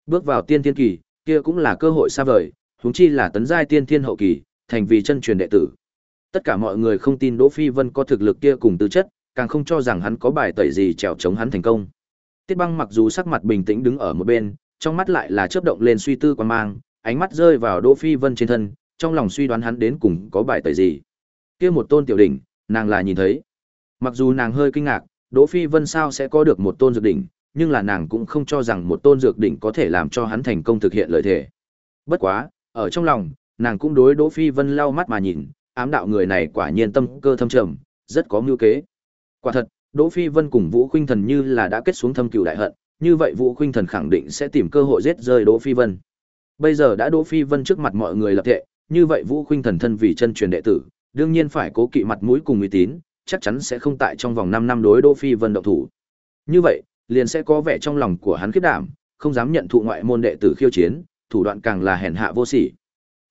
Bước vào tiên thiên kỳ, kia cũng là cơ hội xa vời, huống chi là tấn giai tiên thiên hậu kỳ, thành vì chân truyền đệ tử. Tất cả mọi người không tin Đỗ Phi Vân có thực lực kia cùng tư chất, càng không cho rằng hắn có bài tẩy gì trèo chống hắn thành công. Tiết Băng mặc dù sắc mặt bình tĩnh đứng ở một bên, trong mắt lại là chớp động lên suy tư quan mang, ánh mắt rơi vào Đỗ Phi Vân trên thân, trong lòng suy đoán hắn đến cùng có bài tẩy gì. Kia một tôn tiểu đỉnh, nàng là nhìn thấy. Mặc dù nàng hơi kinh ngạc, Đỗ Phi Vân sao sẽ có được một tôn dược đỉnh, nhưng là nàng cũng không cho rằng một tôn dược đỉnh có thể làm cho hắn thành công thực hiện lợi thể. Bất quá, ở trong lòng, nàng cũng đối Đỗ Phi Vân lau mắt mà nhìn, ám đạo người này quả nhiên tâm cơ thâm trầm, rất có mưu kế. Quả thật, Đỗ Phi Vân cùng Vũ Khuynh Thần như là đã kết xuống thâm cừu đại hận, như vậy Vũ Khuynh Thần khẳng định sẽ tìm cơ hội giết rơi Đỗ Phi Vân. Bây giờ đã Đỗ Phi Vân trước mặt mọi người lập tệ, như vậy Vũ Khuynh Thần thân vì chân truyền đệ tử, đương nhiên phải cố kỵ mặt mũi cùng uy tín, chắc chắn sẽ không tại trong vòng 5 năm đối Đỗ Phi Vân động thủ. Như vậy, liền sẽ có vẻ trong lòng của hắn kiếp đảm, không dám nhận thụ ngoại môn đệ tử khiêu chiến, thủ đoạn càng là hèn hạ vô sỉ.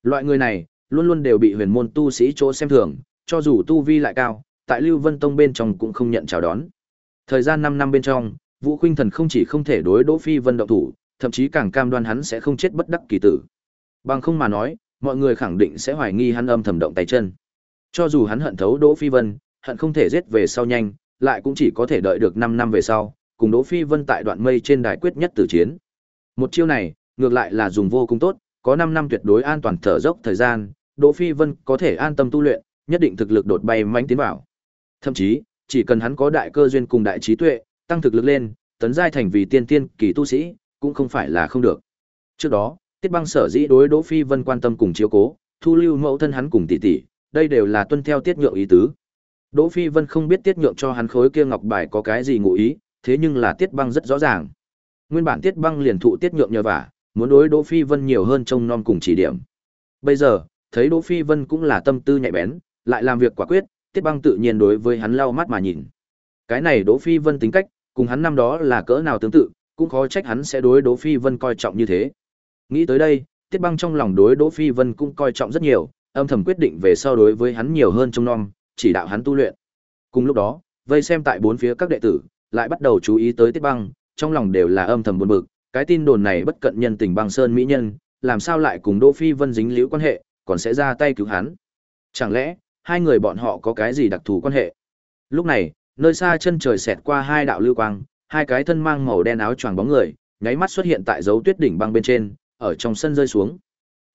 Loại người này, luôn luôn đều bị huyền môn tu sĩ chỗ xem thường, cho dù tu vi lại cao, tại Lưu Vân Tông bên trong cũng không nhận chào đón. Thời gian 5 năm bên trong, Vũ Khuynh Thần không chỉ không thể đối Đỗ Phi Vân động thủ, thậm chí càng cam đoan hắn sẽ không chết bất đắc kỳ tử. Bằng không mà nói, mọi người khẳng định sẽ hoài nghi hắn âm thầm động tay chân. Cho dù hắn hận thấu Đỗ Phi Vân, hận không thể giết về sau nhanh, lại cũng chỉ có thể đợi được 5 năm về sau, cùng Đỗ Phi Vân tại đoạn mây trên đài quyết nhất tử chiến. Một chiêu này, ngược lại là dùng vô cùng tốt, có 5 năm tuyệt đối an toàn thở dốc thời gian, Đỗ Phi Vân có thể an tâm tu luyện, nhất định thực lực đột bay mãnh tiến vào. Thậm chí, chỉ cần hắn có đại cơ duyên cùng đại trí tuệ, tăng thực lực lên, tấn giai thành vì tiên tiên kỳ tu sĩ, cũng không phải là không được. Trước đó, Tiết Băng sở dĩ đối Đỗ Phi Vân quan tâm cùng chiếu cố, thu lưu mẫu thân hắn cùng tỷ tỷ, đây đều là tuân theo tiết nhượng ý tứ. Đỗ Phi Vân không biết tiết nhượng cho hắn khối kia ngọc bài có cái gì ngụ ý, thế nhưng là Tiết Băng rất rõ ràng. Nguyên bản Tiết Băng liền thụ tiết nhượng nhờ vả, muốn đối Đỗ Phi Vân nhiều hơn trông nom cùng chỉ điểm. Bây giờ, thấy Đỗ Phi Vân cũng là tâm tư nhạy bén, lại làm việc quả quyết, Tiết Băng tự nhiên đối với hắn lau mắt mà nhìn. Cái này Đỗ Phi Vân tính cách, cùng hắn năm đó là cỡ nào tương tự, cũng khó trách hắn sẽ đối Đỗ Phi Vân coi trọng như thế. Nghĩ tới đây, Tiết Băng trong lòng đối Đỗ Phi Vân cũng coi trọng rất nhiều, âm thầm quyết định về sau đối với hắn nhiều hơn trông nom, chỉ đạo hắn tu luyện. Cùng lúc đó, vây xem tại bốn phía các đệ tử, lại bắt đầu chú ý tới Tiết Băng, trong lòng đều là âm thầm buồn bực, cái tin đồn này bất cận nhân tình băng sơn mỹ nhân, làm sao lại cùng Đỗ Phi Vân dính liễu quan hệ, còn sẽ ra tay cứu hắn. Chẳng lẽ, hai người bọn họ có cái gì đặc thù quan hệ? Lúc này, nơi xa chân trời xẹt qua hai đạo lưu quang, hai cái thân mang màu đen áo choàng bóng người, nháy mắt xuất hiện tại dấu tuyết đỉnh băng bên trên, ở trong sân rơi xuống.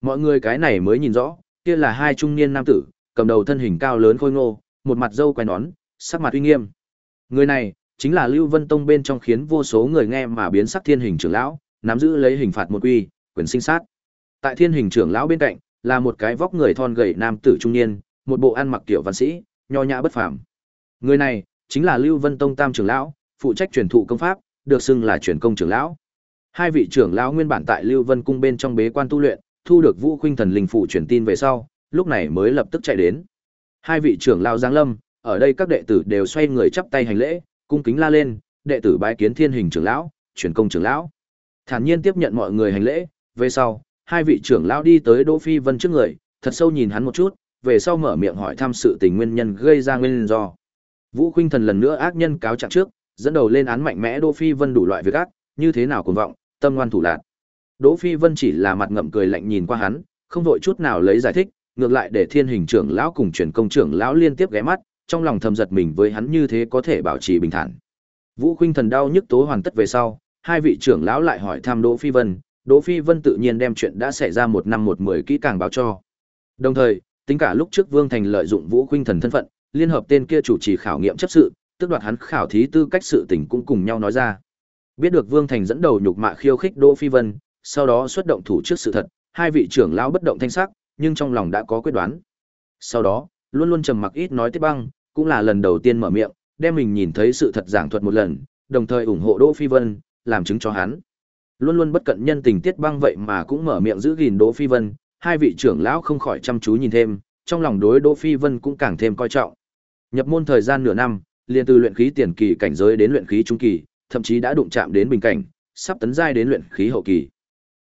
Mọi người cái này mới nhìn rõ, kia là hai trung niên nam tử, cầm đầu thân hình cao lớn khôi ngô, một mặt râu quai nón, sắc mặt uy nghiêm. Người này, chính là Lưu Vân Tông bên trong khiến vô số người nghe mà biến sắc thiên hình trưởng lão, nắm giữ lấy hình phạt một quy, quyền sinh sát. Tại thiên hình trưởng lão bên cạnh, là một cái vóc người thon gầy nam tử trung niên, một bộ ăn mặc tiểu văn sĩ, nho nhã bất phàm. Người này chính là Lưu Vân Tông Tam trưởng lão, phụ trách truyền thụ công pháp, được xưng là truyền công trưởng lão. Hai vị trưởng lão nguyên bản tại Lưu Vân cung bên trong bế quan tu luyện, thu được Vũ Khuynh Thần linh phụ truyền tin về sau, lúc này mới lập tức chạy đến. Hai vị trưởng lão giáng lâm, ở đây các đệ tử đều xoay người chắp tay hành lễ, cung kính la lên, đệ tử bái kiến Thiên Hình trưởng lão, truyền công trưởng lão. Thản nhiên tiếp nhận mọi người hành lễ, về sau, hai vị trưởng lão đi tới Đỗ Phi Vân trước người, thật sâu nhìn hắn một chút, về sau mở miệng hỏi thăm sự tình nguyên nhân gây ra nguyên do. Vũ Khuynh Thần lần nữa ác nhân cáo trạng trước, dẫn đầu lên án mạnh mẽ Đỗ Phi Vân đủ loại việc ác, như thế nào cuồng vọng, tâm ngoan thủ lạn. Đỗ Phi Vân chỉ là mặt ngậm cười lạnh nhìn qua hắn, không vội chút nào lấy giải thích, ngược lại để Thiên Hình trưởng lão cùng truyền công trưởng lão liên tiếp ghé mắt, trong lòng thầm giật mình với hắn như thế có thể bảo trì bình thản. Vũ Khuynh Thần đau nhức tố hoàn tất về sau, hai vị trưởng lão lại hỏi thăm Đỗ Phi Vân, Đỗ Phi Vân tự nhiên đem chuyện đã xảy ra một năm một mười kỹ càng báo cho. Đồng thời, tính cả lúc trước Vương Thành lợi dụng Vũ Khuynh Thần thân phận, liên hợp tên kia chủ trì khảo nghiệm chấp sự, tức đoạt hắn khảo thí tư cách sự tình cũng cùng nhau nói ra. Biết được Vương Thành dẫn đầu nhục mạ khiêu khích Đỗ Phi Vân, sau đó xuất động thủ trước sự thật, hai vị trưởng lão bất động thanh sắc, nhưng trong lòng đã có quyết đoán. Sau đó, luôn luôn trầm mặc ít nói Tiết Băng, cũng là lần đầu tiên mở miệng, đem mình nhìn thấy sự thật giảng thuật một lần, đồng thời ủng hộ Đỗ Phi Vân, làm chứng cho hắn. Luôn luôn bất cận nhân tình Tiết Băng vậy mà cũng mở miệng giữ gìn Đỗ Phi Vân, hai vị trưởng lão không khỏi chăm chú nhìn thêm, trong lòng đối Đỗ Phi Vân cũng càng thêm coi trọng. Nhập môn thời gian nửa năm, liền từ luyện khí tiền kỳ cảnh giới đến luyện khí trung kỳ, thậm chí đã đụng chạm đến bình cảnh, sắp tấn giai đến luyện khí hậu kỳ.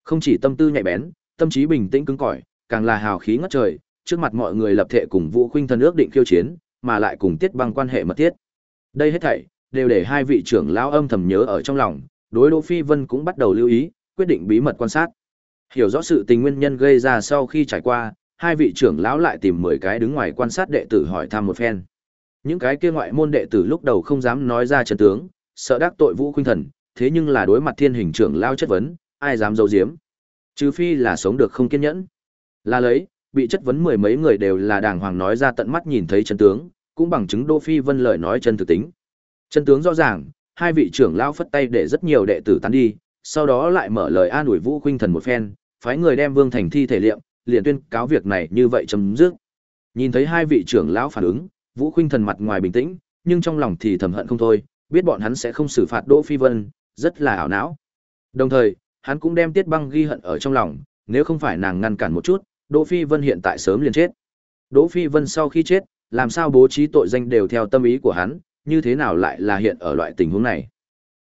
Không chỉ tâm tư nhạy bén, tâm trí bình tĩnh cứng cỏi, càng là hào khí ngất trời, trước mặt mọi người lập thể cùng Vũ Khuynh thần ước định khiêu chiến, mà lại cùng Tiết Băng quan hệ mật thiết. Đây hết thảy đều để hai vị trưởng lão âm thầm nhớ ở trong lòng, đối Đỗ Phi Vân cũng bắt đầu lưu ý, quyết định bí mật quan sát. Hiểu rõ sự tình nguyên nhân gây ra sau khi trải qua, hai vị trưởng lão lại tìm 10 cái đứng ngoài quan sát đệ tử hỏi thăm một phen. Những cái kia ngoại môn đệ tử lúc đầu không dám nói ra chân tướng, sợ đắc tội Vũ Khuynh Thần, thế nhưng là đối mặt Thiên Hình trưởng lão chất vấn, ai dám giấu giếm? Trừ phi là sống được không kiên nhẫn. Là lấy, bị chất vấn mười mấy người đều là đàng hoàng nói ra tận mắt nhìn thấy chân tướng, cũng bằng chứng Đô Phi Vân lời nói chân thực tính. Chân tướng rõ ràng, hai vị trưởng lão phất tay để rất nhiều đệ tử tán đi, sau đó lại mở lời an ủi Vũ Khuynh Thần một phen, phái người đem Vương Thành thi thể liệm, liền tuyên cáo việc này như vậy chấm dứt. Nhìn thấy hai vị trưởng lão phản ứng, Vũ Khuynh Thần mặt ngoài bình tĩnh, nhưng trong lòng thì thầm hận không thôi, biết bọn hắn sẽ không xử phạt Đỗ Phi Vân, rất là ảo não. Đồng thời, hắn cũng đem Tiết Băng ghi hận ở trong lòng, nếu không phải nàng ngăn cản một chút, Đỗ Phi Vân hiện tại sớm liền chết. Đỗ Phi Vân sau khi chết, làm sao bố trí tội danh đều theo tâm ý của hắn, như thế nào lại là hiện ở loại tình huống này.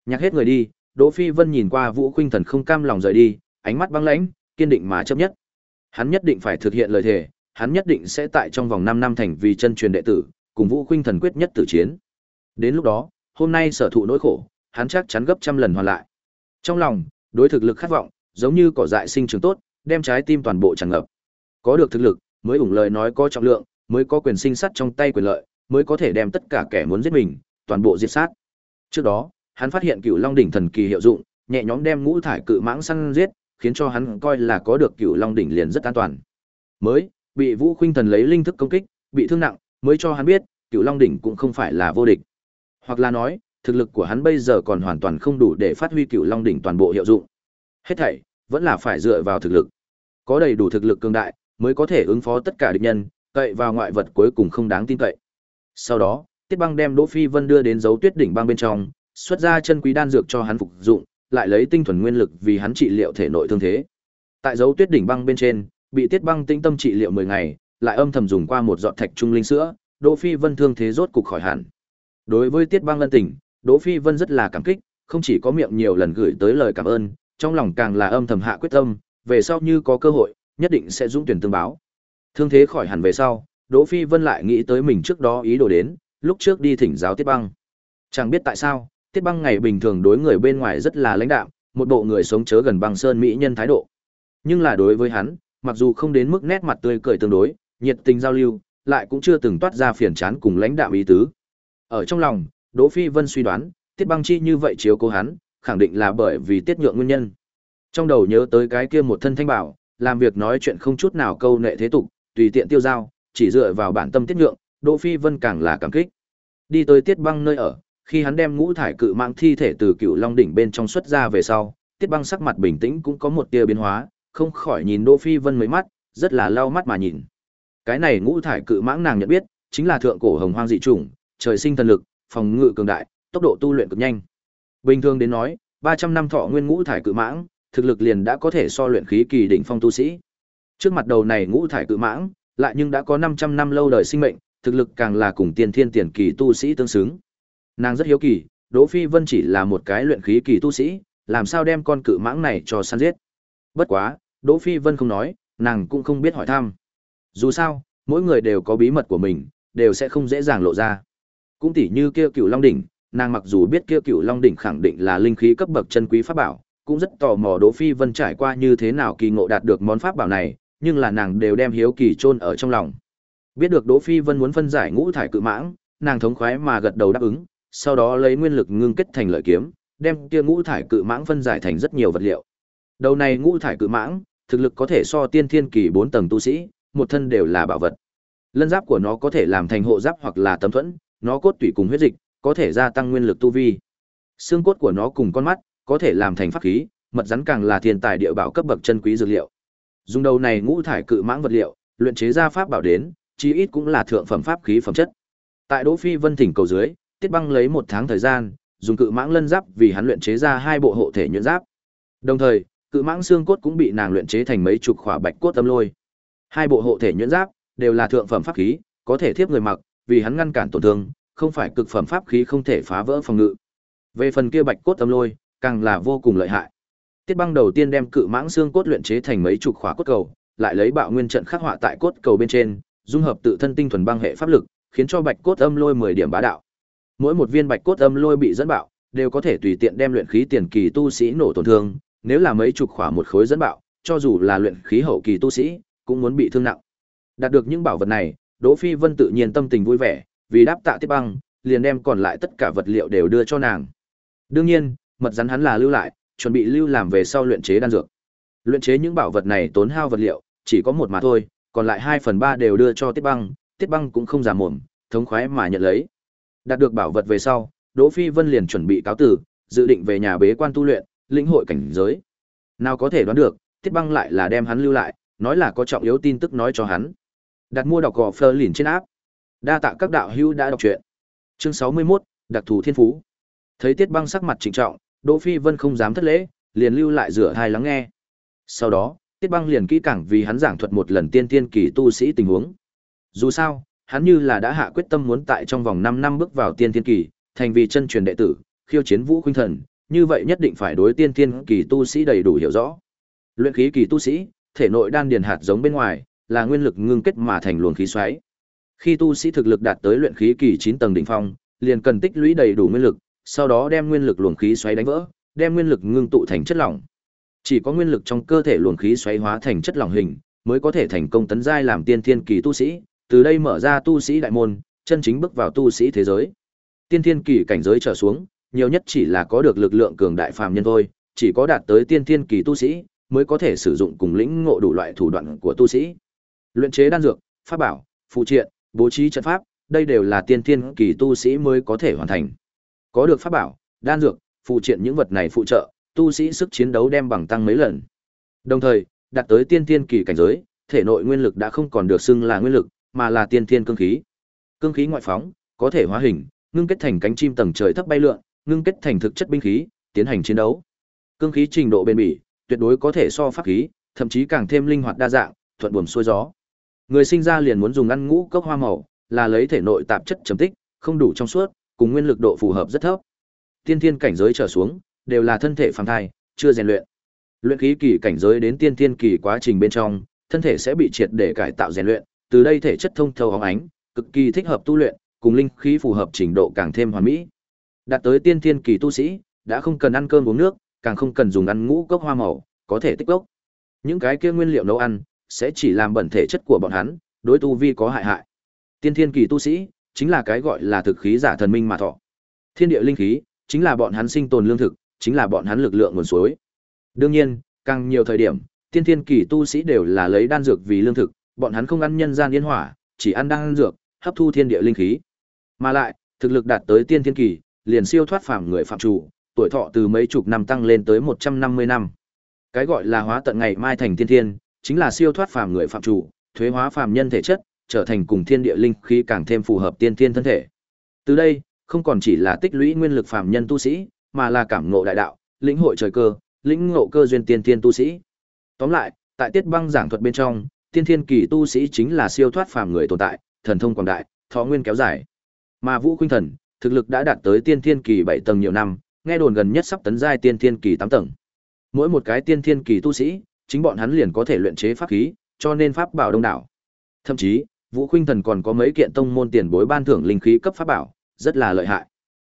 Nhắc hết người đi, Đỗ Phi Vân nhìn qua Vũ Khuynh Thần không cam lòng rời đi, ánh mắt băng lãnh, kiên định mà chấp nhất. Hắn nhất định phải thực hiện lời thề, hắn nhất định sẽ tại trong vòng 5 năm thành vì chân truyền đệ tử, cùng Vũ Khuynh Thần quyết nhất tử chiến. Đến lúc đó, hôm nay sở thụ nỗi khổ, hắn chắc chắn gấp trăm lần hoàn lại. Trong lòng, đối thực lực khát vọng, giống như cỏ dại sinh trưởng tốt, đem trái tim toàn bộ tràn ngập. Có được thực lực, mới ủng lời nói có trọng lượng, mới có quyền sinh sát trong tay quyền lợi, mới có thể đem tất cả kẻ muốn giết mình, toàn bộ diệt sát. Trước đó, hắn phát hiện Cửu Long đỉnh thần kỳ hiệu dụng, nhẹ nhõm đem ngũ thải cự mãng săn giết, khiến cho hắn coi là có được Cửu Long đỉnh liền rất an toàn. Mới, bị Vũ Khuynh Thần lấy linh thức công kích, bị thương nặng, mới cho hắn biết, Cửu Long đỉnh cũng không phải là vô địch. Hoặc là nói, thực lực của hắn bây giờ còn hoàn toàn không đủ để phát huy Cửu Long đỉnh toàn bộ hiệu dụng. Hết thảy vẫn là phải dựa vào thực lực. Có đầy đủ thực lực cường đại, mới có thể ứng phó tất cả địch nhân, cậy vào ngoại vật cuối cùng không đáng tin cậy. Sau đó, Tiết Băng đem Đỗ Phi Vân đưa đến dấu tuyết đỉnh băng bên trong, xuất ra chân quý đan dược cho hắn phục dụng, lại lấy tinh thuần nguyên lực vì hắn trị liệu thể nội thương thế. Tại dấu tuyết đỉnh băng bên trên, bị Tiết Băng tinh tâm trị liệu 10 ngày, lại âm thầm dùng qua một giọt thạch trung linh sữa, Đỗ Phi Vân thương thế rốt cục khỏi hẳn. Đối với Tiết Băng Lân tình, Đỗ Phi Vân rất là cảm kích, không chỉ có miệng nhiều lần gửi tới lời cảm ơn, trong lòng càng là âm thầm hạ quyết tâm, về sau như có cơ hội, nhất định sẽ dũng tuyển tương báo. Thương thế khỏi hẳn về sau, Đỗ Phi Vân lại nghĩ tới mình trước đó ý đồ đến, lúc trước đi thỉnh giáo Tiết Băng. Chẳng biết tại sao, Tiết Băng ngày bình thường đối người bên ngoài rất là lãnh đạm, một bộ người sống chớ gần băng sơn mỹ nhân thái độ. Nhưng là đối với hắn, mặc dù không đến mức nét mặt tươi cười tương đối, nhiệt tình giao lưu, lại cũng chưa từng toát ra phiền chán cùng lãnh đạm ý tứ. Ở trong lòng, Đỗ Phi Vân suy đoán, Tiết Băng chi như vậy chiếu cố hắn, khẳng định là bởi vì Tiết Nhượng nguyên nhân. Trong đầu nhớ tới cái kia một thân thanh bảo, làm việc nói chuyện không chút nào câu nệ thế tục, tùy tiện tiêu giao, chỉ dựa vào bản tâm Tiết Nhượng, Đỗ Phi Vân càng là cảm kích. Đi tới Tiết Băng nơi ở, khi hắn đem ngũ thải cự mạng thi thể từ Cựu Long đỉnh bên trong xuất ra về sau, Tiết Băng sắc mặt bình tĩnh cũng có một tia biến hóa, không khỏi nhìn Đỗ Phi Vân mấy mắt, rất là lau mắt mà nhìn. Cái này ngũ thải cự mãng nàng nhận biết, chính là thượng cổ hồng hoang dị chủng, trời sinh thần lực, phòng ngự cường đại, tốc độ tu luyện cực nhanh. Bình thường đến nói, 300 năm thọ nguyên ngũ thải cự mãng, thực lực liền đã có thể so luyện khí kỳ đỉnh phong tu sĩ. Trước mặt đầu này ngũ thải cự mãng, lại nhưng đã có 500 năm lâu đời sinh mệnh, thực lực càng là cùng tiên thiên tiền kỳ tu sĩ tương xứng. Nàng rất hiếu kỳ, Đỗ Phi Vân chỉ là một cái luyện khí kỳ tu sĩ, làm sao đem con cự mãng này cho săn giết. Bất quá, Đỗ Phi Vân không nói, nàng cũng không biết hỏi thăm. Dù sao, mỗi người đều có bí mật của mình, đều sẽ không dễ dàng lộ ra. Cũng tỉ như kia Cửu Long đỉnh, nàng mặc dù biết kia Cửu Long đỉnh khẳng định là linh khí cấp bậc chân quý pháp bảo, cũng rất tò mò Đỗ Phi Vân trải qua như thế nào kỳ ngộ đạt được món pháp bảo này, nhưng là nàng đều đem hiếu kỳ chôn ở trong lòng. Biết được Đỗ Phi Vân muốn phân giải ngũ thải cự mãng, nàng thống khoái mà gật đầu đáp ứng, sau đó lấy nguyên lực ngưng kết thành lợi kiếm, đem kia ngũ thải cự mãng phân giải thành rất nhiều vật liệu. Đầu này ngũ thải cự mãng, thực lực có thể so tiên thiên kỳ 4 tầng tu sĩ, một thân đều là bảo vật. Lân giáp của nó có thể làm thành hộ giáp hoặc là tấm thuẫn, nó cốt tủy cùng huyết dịch, có thể gia tăng nguyên lực tu vi. Xương cốt của nó cùng con mắt, có thể làm thành pháp khí, mật rắn càng là thiên tài địa bảo cấp bậc chân quý dược liệu. Dùng đầu này ngũ thải cự mãng vật liệu, luyện chế ra pháp bảo đến, chí ít cũng là thượng phẩm pháp khí phẩm chất. Tại Đỗ Phi Vân thỉnh cầu dưới, Tiết Băng lấy một tháng thời gian, dùng cự mãng lân giáp vì hắn luyện chế ra hai bộ hộ thể nhuyễn giáp. Đồng thời, cự mãng xương cốt cũng bị nàng luyện chế thành mấy chục khỏa bạch cốt tâm lôi. Hai bộ hộ thể nhuyễn giáp đều là thượng phẩm pháp khí, có thể thiếp người mặc, vì hắn ngăn cản tổn thương, không phải cực phẩm pháp khí không thể phá vỡ phòng ngự. Về phần kia bạch cốt tâm lôi, càng là vô cùng lợi hại. Tiết Băng đầu tiên đem cự mãng xương cốt luyện chế thành mấy chục khỏa cốt cầu, lại lấy bạo nguyên trận khắc họa tại cốt cầu bên trên, dung hợp tự thân tinh thuần băng hệ pháp lực, khiến cho bạch cốt âm lôi 10 điểm bá đạo. Mỗi một viên bạch cốt âm lôi bị dẫn bạo, đều có thể tùy tiện đem luyện khí tiền kỳ tu sĩ nổ tổn thương, nếu là mấy chục khỏa một khối dẫn bạo, cho dù là luyện khí hậu kỳ tu sĩ, cũng muốn bị thương nặng. Đạt được những bảo vật này, Đỗ Phi Vân tự nhiên tâm tình vui vẻ, vì đáp tạ Tiết Băng, liền đem còn lại tất cả vật liệu đều đưa cho nàng. Đương nhiên, mật rắn hắn là lưu lại, chuẩn bị lưu làm về sau luyện chế đan dược. Luyện chế những bảo vật này tốn hao vật liệu, chỉ có một mà thôi, còn lại 2 phần 3 đều đưa cho Tiết Băng, Tiết Băng cũng không giả mồm, thống khoái mà nhận lấy. Đạt được bảo vật về sau, Đỗ Phi Vân liền chuẩn bị cáo tử, dự định về nhà bế quan tu luyện, lĩnh hội cảnh giới. Nào có thể đoán được, Tiết Băng lại là đem hắn lưu lại, nói là có trọng yếu tin tức nói cho hắn. Đặt mua đọc gò Fleur liền trên áp. Đa tạ các đạo hữu đã đọc truyện. Chương 61, đặc thù thiên phú. Thấy Tiết Băng sắc mặt trịnh trọng, Đỗ Phi Vân không dám thất lễ, liền lưu lại rửa hai lắng nghe. Sau đó, Tiết Băng liền kỹ càng vì hắn giảng thuật một lần tiên tiên kỳ tu sĩ tình huống. Dù sao, hắn như là đã hạ quyết tâm muốn tại trong vòng 5 năm bước vào tiên thiên kỳ, thành vì chân truyền đệ tử, khiêu chiến vũ khuynh thần, như vậy nhất định phải đối tiên thiên kỳ tu sĩ đầy đủ hiểu rõ. Luyện khí kỳ tu sĩ, thể nội đan điền hạt giống bên ngoài, là nguyên lực ngưng kết mà thành luồng khí xoáy. Khi tu sĩ thực lực đạt tới luyện khí kỳ 9 tầng đỉnh phong, liền cần tích lũy đầy đủ nguyên lực, sau đó đem nguyên lực luồng khí xoáy đánh vỡ, đem nguyên lực ngưng tụ thành chất lỏng. Chỉ có nguyên lực trong cơ thể luồng khí xoáy hóa thành chất lỏng hình, mới có thể thành công tấn giai làm tiên thiên kỳ tu sĩ, từ đây mở ra tu sĩ đại môn, chân chính bước vào tu sĩ thế giới. Tiên thiên kỳ cảnh giới trở xuống, nhiều nhất chỉ là có được lực lượng cường đại phàm nhân thôi, chỉ có đạt tới tiên thiên kỳ tu sĩ mới có thể sử dụng cùng lĩnh ngộ đủ loại thủ đoạn của tu sĩ. Luyện chế đan dược, pháp bảo, phụ triện, bố trí trận pháp, đây đều là tiên thiên kỳ tu sĩ mới có thể hoàn thành. Có được pháp bảo, đan dược, phụ triện những vật này phụ trợ, tu sĩ sức chiến đấu đem bằng tăng mấy lần. Đồng thời, đạt tới tiên thiên kỳ cảnh giới, thể nội nguyên lực đã không còn được xưng là nguyên lực, mà là tiên thiên cương khí. Cương khí ngoại phóng, có thể hóa hình, ngưng kết thành cánh chim tầng trời thấp bay lượn, ngưng kết thành thực chất binh khí, tiến hành chiến đấu. Cương khí trình độ bền bỉ, tuyệt đối có thể so pháp khí, thậm chí càng thêm linh hoạt đa dạng, thuận buồm xuôi gió. Người sinh ra liền muốn dùng ăn ngũ cốc hoa màu, là lấy thể nội tạp chất trầm tích, không đủ trong suốt, cùng nguyên lực độ phù hợp rất thấp. Tiên thiên cảnh giới trở xuống, đều là thân thể phàm thai, chưa rèn luyện. Luyện khí kỳ cảnh giới đến tiên thiên kỳ quá trình bên trong, thân thể sẽ bị triệt để cải tạo rèn luyện, từ đây thể chất thông thấu óng ánh, cực kỳ thích hợp tu luyện, cùng linh khí phù hợp trình độ càng thêm hoàn mỹ. Đạt tới tiên thiên kỳ tu sĩ, đã không cần ăn cơm uống nước, càng không cần dùng ăn ngũ cốc hoa màu, có thể tích lốc. Những cái kia nguyên liệu nấu ăn sẽ chỉ làm bẩn thể chất của bọn hắn, đối tu vi có hại hại. Tiên thiên kỳ tu sĩ chính là cái gọi là thực khí giả thần minh mà thọ. Thiên địa linh khí chính là bọn hắn sinh tồn lương thực, chính là bọn hắn lực lượng nguồn suối. Đương nhiên, càng nhiều thời điểm, tiên thiên kỳ tu sĩ đều là lấy đan dược vì lương thực, bọn hắn không ăn nhân gian yên hỏa, chỉ ăn đan dược, hấp thu thiên địa linh khí. Mà lại, thực lực đạt tới tiên thiên kỳ, liền siêu thoát phàm người phạm chủ, tuổi thọ từ mấy chục năm tăng lên tới 150 năm. Cái gọi là hóa tận ngày mai thành tiên thiên, chính là siêu thoát phàm người phạm chủ, thuế hóa phàm nhân thể chất, trở thành cùng thiên địa linh khí càng thêm phù hợp tiên thiên thân thể. Từ đây, không còn chỉ là tích lũy nguyên lực phàm nhân tu sĩ, mà là cảm ngộ đại đạo, lĩnh hội trời cơ, lĩnh ngộ cơ duyên tiên thiên tu sĩ. Tóm lại, tại tiết băng giảng thuật bên trong, tiên thiên kỳ tu sĩ chính là siêu thoát phàm người tồn tại, thần thông quảng đại, thọ nguyên kéo dài. Mà Vũ Khuynh Thần, thực lực đã đạt tới tiên thiên kỳ 7 tầng nhiều năm, nghe đồn gần nhất sắp tấn giai tiên thiên kỳ 8 tầng. Mỗi một cái tiên thiên kỳ tu sĩ, chính bọn hắn liền có thể luyện chế pháp khí, cho nên pháp bảo đông đảo. Thậm chí, Vũ Khuynh Thần còn có mấy kiện tông môn tiền bối ban thưởng linh khí cấp pháp bảo, rất là lợi hại.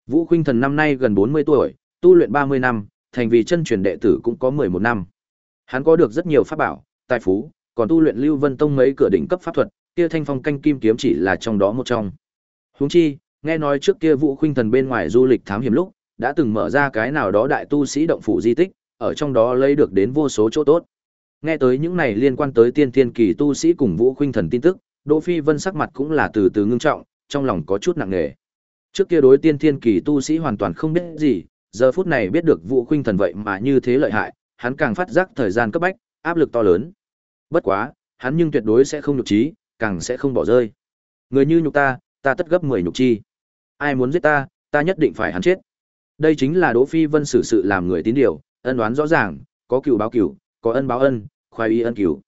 Vũ Khuynh Thần năm nay gần 40 tuổi, tu luyện 30 năm, thành vì chân truyền đệ tử cũng có 11 năm. Hắn có được rất nhiều pháp bảo, tài phú, còn tu luyện Lưu Vân Tông mấy cửa đỉnh cấp pháp thuật, kia Thanh Phong canh kim kiếm chỉ là trong đó một trong. Huống chi, nghe nói trước kia Vũ Khuynh Thần bên ngoài du lịch thám hiểm lúc, đã từng mở ra cái nào đó đại tu sĩ động phủ di tích, ở trong đó lấy được đến vô số chỗ tốt. Nghe tới những này liên quan tới tiên thiên kỳ tu sĩ cùng Vũ Khuynh Thần tin tức, Đỗ Phi Vân sắc mặt cũng là từ từ ngưng trọng, trong lòng có chút nặng nề. Trước kia đối tiên thiên kỳ tu sĩ hoàn toàn không biết gì, giờ phút này biết được Vũ Khuynh Thần vậy mà như thế lợi hại, hắn càng phát giác thời gian cấp bách, áp lực to lớn. Bất quá, hắn nhưng tuyệt đối sẽ không nhục trí, càng sẽ không bỏ rơi. Người như nhục ta, ta tất gấp 10 nhục chi. Ai muốn giết ta, ta nhất định phải hắn chết. Đây chính là Đỗ Phi Vân xử sự làm người tín điều, ân đoán rõ ràng, có cựu báo cựu, có ân báo ân, khoai y ân cừu.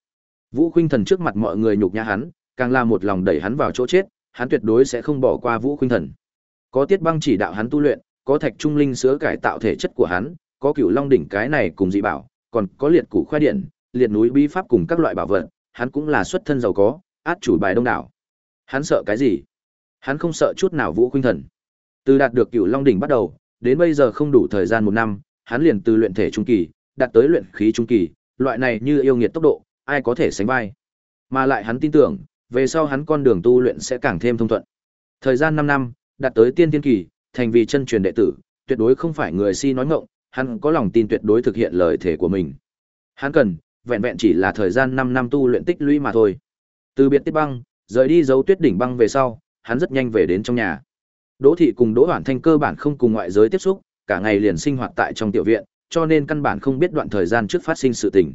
Vũ Khuynh Thần trước mặt mọi người nhục nhã hắn, càng là một lòng đẩy hắn vào chỗ chết, hắn tuyệt đối sẽ không bỏ qua Vũ Khuynh Thần. Có Tiết Băng chỉ đạo hắn tu luyện, có Thạch Trung Linh sữa cải tạo thể chất của hắn, có Cửu Long đỉnh cái này cùng dị bảo, còn có liệt củ khoai điện, liệt núi bí pháp cùng các loại bảo vật, hắn cũng là xuất thân giàu có, át chủ bài đông đảo. Hắn sợ cái gì? Hắn không sợ chút nào Vũ Khuynh Thần. Từ đạt được Cửu Long đỉnh bắt đầu, đến bây giờ không đủ thời gian một năm, hắn liền từ luyện thể trung kỳ, đạt tới luyện khí trung kỳ, loại này như yêu nghiệt tốc độ, ai có thể sánh vai. Mà lại hắn tin tưởng, về sau hắn con đường tu luyện sẽ càng thêm thông thuận. Thời gian 5 năm, đạt tới tiên tiên kỳ, thành vì chân truyền đệ tử, tuyệt đối không phải người si nói ngọng, hắn có lòng tin tuyệt đối thực hiện lời thể của mình. Hắn cần, vẹn vẹn chỉ là thời gian 5 năm tu luyện tích lũy mà thôi. Từ biệt Tiết Băng, rời đi dấu tuyết đỉnh băng về sau, hắn rất nhanh về đến trong nhà. Đỗ thị cùng Đỗ Hoản Thanh cơ bản không cùng ngoại giới tiếp xúc, cả ngày liền sinh hoạt tại trong tiểu viện, cho nên căn bản không biết đoạn thời gian trước phát sinh sự tình.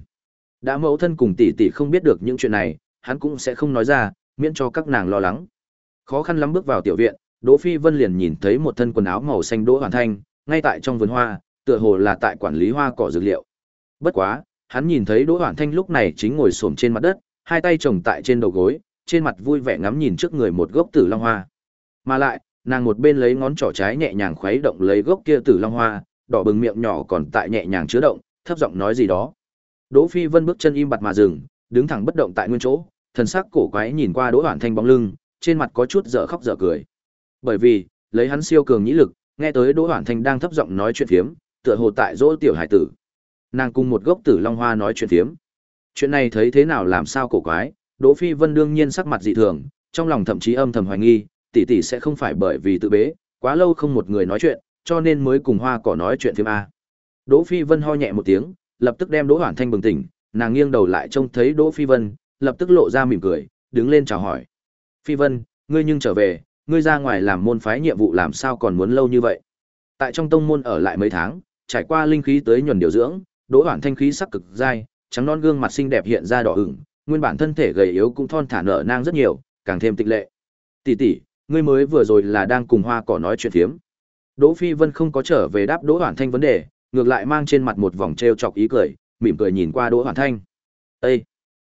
Đã mẫu thân cùng tỷ tỷ không biết được những chuyện này, hắn cũng sẽ không nói ra, miễn cho các nàng lo lắng. Khó khăn lắm bước vào tiểu viện, Đỗ Phi Vân liền nhìn thấy một thân quần áo màu xanh Đỗ Hoàn Thanh, ngay tại trong vườn hoa, tựa hồ là tại quản lý hoa cỏ dược liệu. Bất quá, hắn nhìn thấy Đỗ Hoàn Thanh lúc này chính ngồi xổm trên mặt đất, hai tay chồng tại trên đầu gối, trên mặt vui vẻ ngắm nhìn trước người một gốc tử long hoa. Mà lại, nàng một bên lấy ngón trỏ trái nhẹ nhàng khuấy động lấy gốc kia tử long hoa, đỏ bừng miệng nhỏ còn tại nhẹ nhàng chứa động, thấp giọng nói gì đó. Đỗ Phi Vân bước chân im bặt mà dừng, đứng thẳng bất động tại nguyên chỗ, thần sắc cổ quái nhìn qua Đỗ Hoản Thanh bóng lưng, trên mặt có chút dở khóc dở cười. Bởi vì, lấy hắn siêu cường nhĩ lực, nghe tới Đỗ Hoản Thanh đang thấp giọng nói chuyện phiếm, tựa hồ tại dỗ tiểu hải tử. Nàng cùng một gốc tử long hoa nói chuyện phiếm. Chuyện này thấy thế nào làm sao cổ quái, Đỗ Phi Vân đương nhiên sắc mặt dị thường, trong lòng thậm chí âm thầm hoài nghi, tỷ tỷ sẽ không phải bởi vì tự bế, quá lâu không một người nói chuyện, cho nên mới cùng hoa cỏ nói chuyện phiếm a. Đỗ Phi Vân ho nhẹ một tiếng, lập tức đem Đỗ hoàn Thanh bừng tỉnh, nàng nghiêng đầu lại trông thấy Đỗ Phi Vân, lập tức lộ ra mỉm cười, đứng lên chào hỏi. Phi Vân, ngươi nhưng trở về, ngươi ra ngoài làm môn phái nhiệm vụ làm sao còn muốn lâu như vậy? Tại trong tông môn ở lại mấy tháng, trải qua linh khí tới nhuần điều dưỡng, Đỗ Hoàn Thanh khí sắc cực dai, trắng non gương mặt xinh đẹp hiện ra đỏ ửng, nguyên bản thân thể gầy yếu cũng thon thả nở nang rất nhiều, càng thêm tịch lệ. Tỷ tỷ, ngươi mới vừa rồi là đang cùng Hoa Cỏ nói chuyện phiếm. Đỗ Phi Vân không có trở về đáp Đỗ Hoàn Thanh vấn đề, ngược lại mang trên mặt một vòng trêu chọc ý cười, mỉm cười nhìn qua Đỗ Hoàn Thanh. "Ê."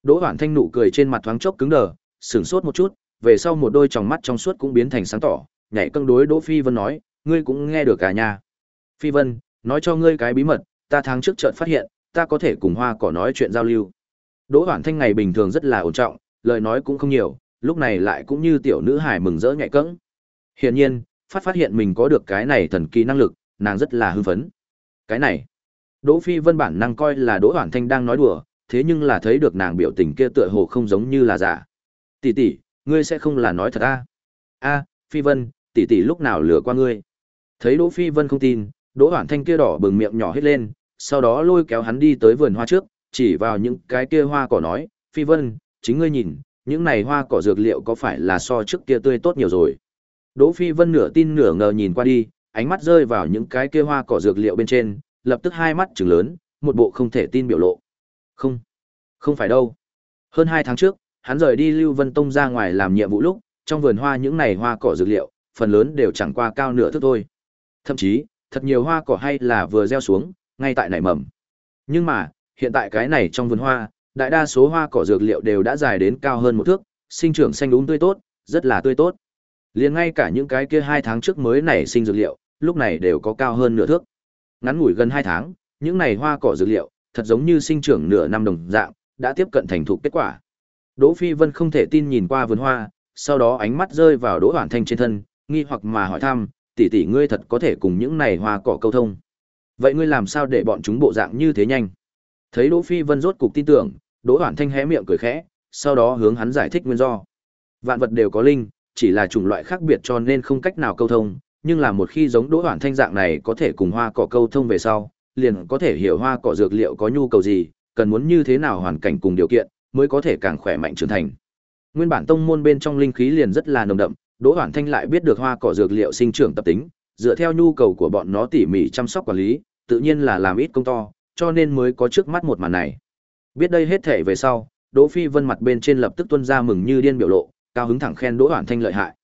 Đỗ Hoàn Thanh nụ cười trên mặt thoáng chốc cứng đờ, sửng sốt một chút, về sau một đôi tròng mắt trong suốt cũng biến thành sáng tỏ, nhảy cân đối Đỗ Phi Vân nói, "Ngươi cũng nghe được à cả nhà." "Phi Vân, nói cho ngươi cái bí mật, ta tháng trước chợt phát hiện, ta có thể cùng Hoa Cỏ nói chuyện giao lưu." Đỗ Hoản Thanh ngày bình thường rất là ổn trọng, lời nói cũng không nhiều, lúc này lại cũng như tiểu nữ hài mừng rỡ nhạy cẫng. Hiển nhiên, phát phát hiện mình có được cái này thần kỳ năng lực, nàng rất là hưng phấn. Cái này, Đỗ Phi Vân bản năng coi là Đỗ Hoản Thanh đang nói đùa, thế nhưng là thấy được nàng biểu tình kia tựa hồ không giống như là giả. Tỷ tỷ, ngươi sẽ không là nói thật a? A, Phi Vân, tỷ tỷ lúc nào lừa qua ngươi? Thấy Đỗ Phi Vân không tin, Đỗ Hoản Thanh kia đỏ bừng miệng nhỏ hết lên, sau đó lôi kéo hắn đi tới vườn hoa trước, chỉ vào những cái kia hoa cỏ nói, "Phi Vân, chính ngươi nhìn, những này hoa cỏ dược liệu có phải là so trước kia tươi tốt nhiều rồi?" Đỗ Phi Vân nửa tin nửa ngờ nhìn qua đi, ánh mắt rơi vào những cái kia hoa cỏ dược liệu bên trên, lập tức hai mắt trừng lớn, một bộ không thể tin biểu lộ. Không, không phải đâu. Hơn hai tháng trước, hắn rời đi Lưu Vân Tông ra ngoài làm nhiệm vụ lúc, trong vườn hoa những này hoa cỏ dược liệu, phần lớn đều chẳng qua cao nửa thước thôi. Thậm chí, thật nhiều hoa cỏ hay là vừa gieo xuống, ngay tại nảy mầm. Nhưng mà, hiện tại cái này trong vườn hoa, đại đa số hoa cỏ dược liệu đều đã dài đến cao hơn một thước, sinh trưởng xanh đúng tươi tốt, rất là tươi tốt. Liền ngay cả những cái kia hai tháng trước mới nảy sinh dược liệu, lúc này đều có cao hơn nửa thước. Ngắn ngủi gần hai tháng, những này hoa cỏ dược liệu, thật giống như sinh trưởng nửa năm đồng dạng, đã tiếp cận thành thục kết quả. Đỗ Phi Vân không thể tin nhìn qua vườn hoa, sau đó ánh mắt rơi vào Đỗ Hoản Thanh trên thân, nghi hoặc mà hỏi thăm, tỷ tỷ ngươi thật có thể cùng những này hoa cỏ câu thông. Vậy ngươi làm sao để bọn chúng bộ dạng như thế nhanh? Thấy Đỗ Phi Vân rốt cục tin tưởng, Đỗ hoàn Thanh hé miệng cười khẽ, sau đó hướng hắn giải thích nguyên do. Vạn vật đều có linh, chỉ là chủng loại khác biệt cho nên không cách nào câu thông, nhưng là một khi giống Đỗ hoàn Thanh dạng này có thể cùng hoa cỏ câu thông về sau, liền có thể hiểu hoa cỏ dược liệu có nhu cầu gì, cần muốn như thế nào hoàn cảnh cùng điều kiện, mới có thể càng khỏe mạnh trưởng thành. Nguyên bản tông môn bên trong linh khí liền rất là nồng đậm, Đỗ hoàn Thanh lại biết được hoa cỏ dược liệu sinh trưởng tập tính, dựa theo nhu cầu của bọn nó tỉ mỉ chăm sóc quản lý, tự nhiên là làm ít công to, cho nên mới có trước mắt một màn này. Biết đây hết thể về sau, Đỗ Phi Vân mặt bên trên lập tức tuôn ra mừng như điên biểu lộ, cao hứng thẳng khen Đỗ Hoản Thanh lợi hại.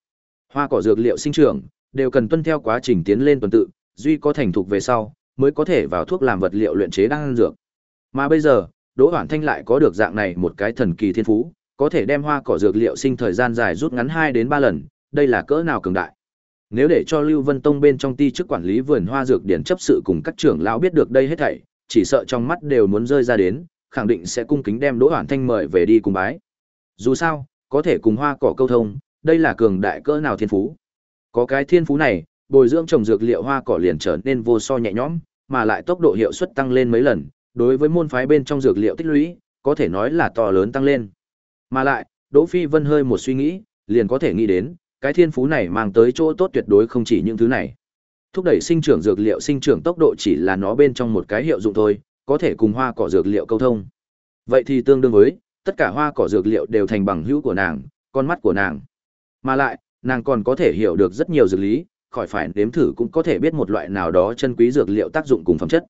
Hoa cỏ dược liệu sinh trưởng đều cần tuân theo quá trình tiến lên tuần tự, duy có thành thục về sau, mới có thể vào thuốc làm vật liệu luyện chế đan dược. Mà bây giờ, Đỗ Hoản Thanh lại có được dạng này một cái thần kỳ thiên phú, có thể đem hoa cỏ dược liệu sinh thời gian dài rút ngắn 2 đến 3 lần, đây là cỡ nào cường đại. Nếu để cho Lưu Vân Tông bên trong ti chức quản lý vườn hoa dược điển chấp sự cùng các trưởng lão biết được đây hết thảy, chỉ sợ trong mắt đều muốn rơi ra đến, khẳng định sẽ cung kính đem Đỗ Hoản Thanh mời về đi cùng bái. Dù sao, có thể cùng hoa cỏ câu thông, đây là cường đại cỡ nào thiên phú. Có cái thiên phú này, bồi dưỡng trồng dược liệu hoa cỏ liền trở nên vô so nhẹ nhõm, mà lại tốc độ hiệu suất tăng lên mấy lần, đối với môn phái bên trong dược liệu tích lũy, có thể nói là to lớn tăng lên. Mà lại, Đỗ Phi Vân hơi một suy nghĩ, liền có thể nghĩ đến, cái thiên phú này mang tới chỗ tốt tuyệt đối không chỉ những thứ này. Thúc đẩy sinh trưởng dược liệu sinh trưởng tốc độ chỉ là nó bên trong một cái hiệu dụng thôi, có thể cùng hoa cỏ dược liệu câu thông. Vậy thì tương đương với, tất cả hoa cỏ dược liệu đều thành bằng hữu của nàng, con mắt của nàng. Mà lại, nàng còn có thể hiểu được rất nhiều dược lý, khỏi phải nếm thử cũng có thể biết một loại nào đó chân quý dược liệu tác dụng cùng phẩm chất.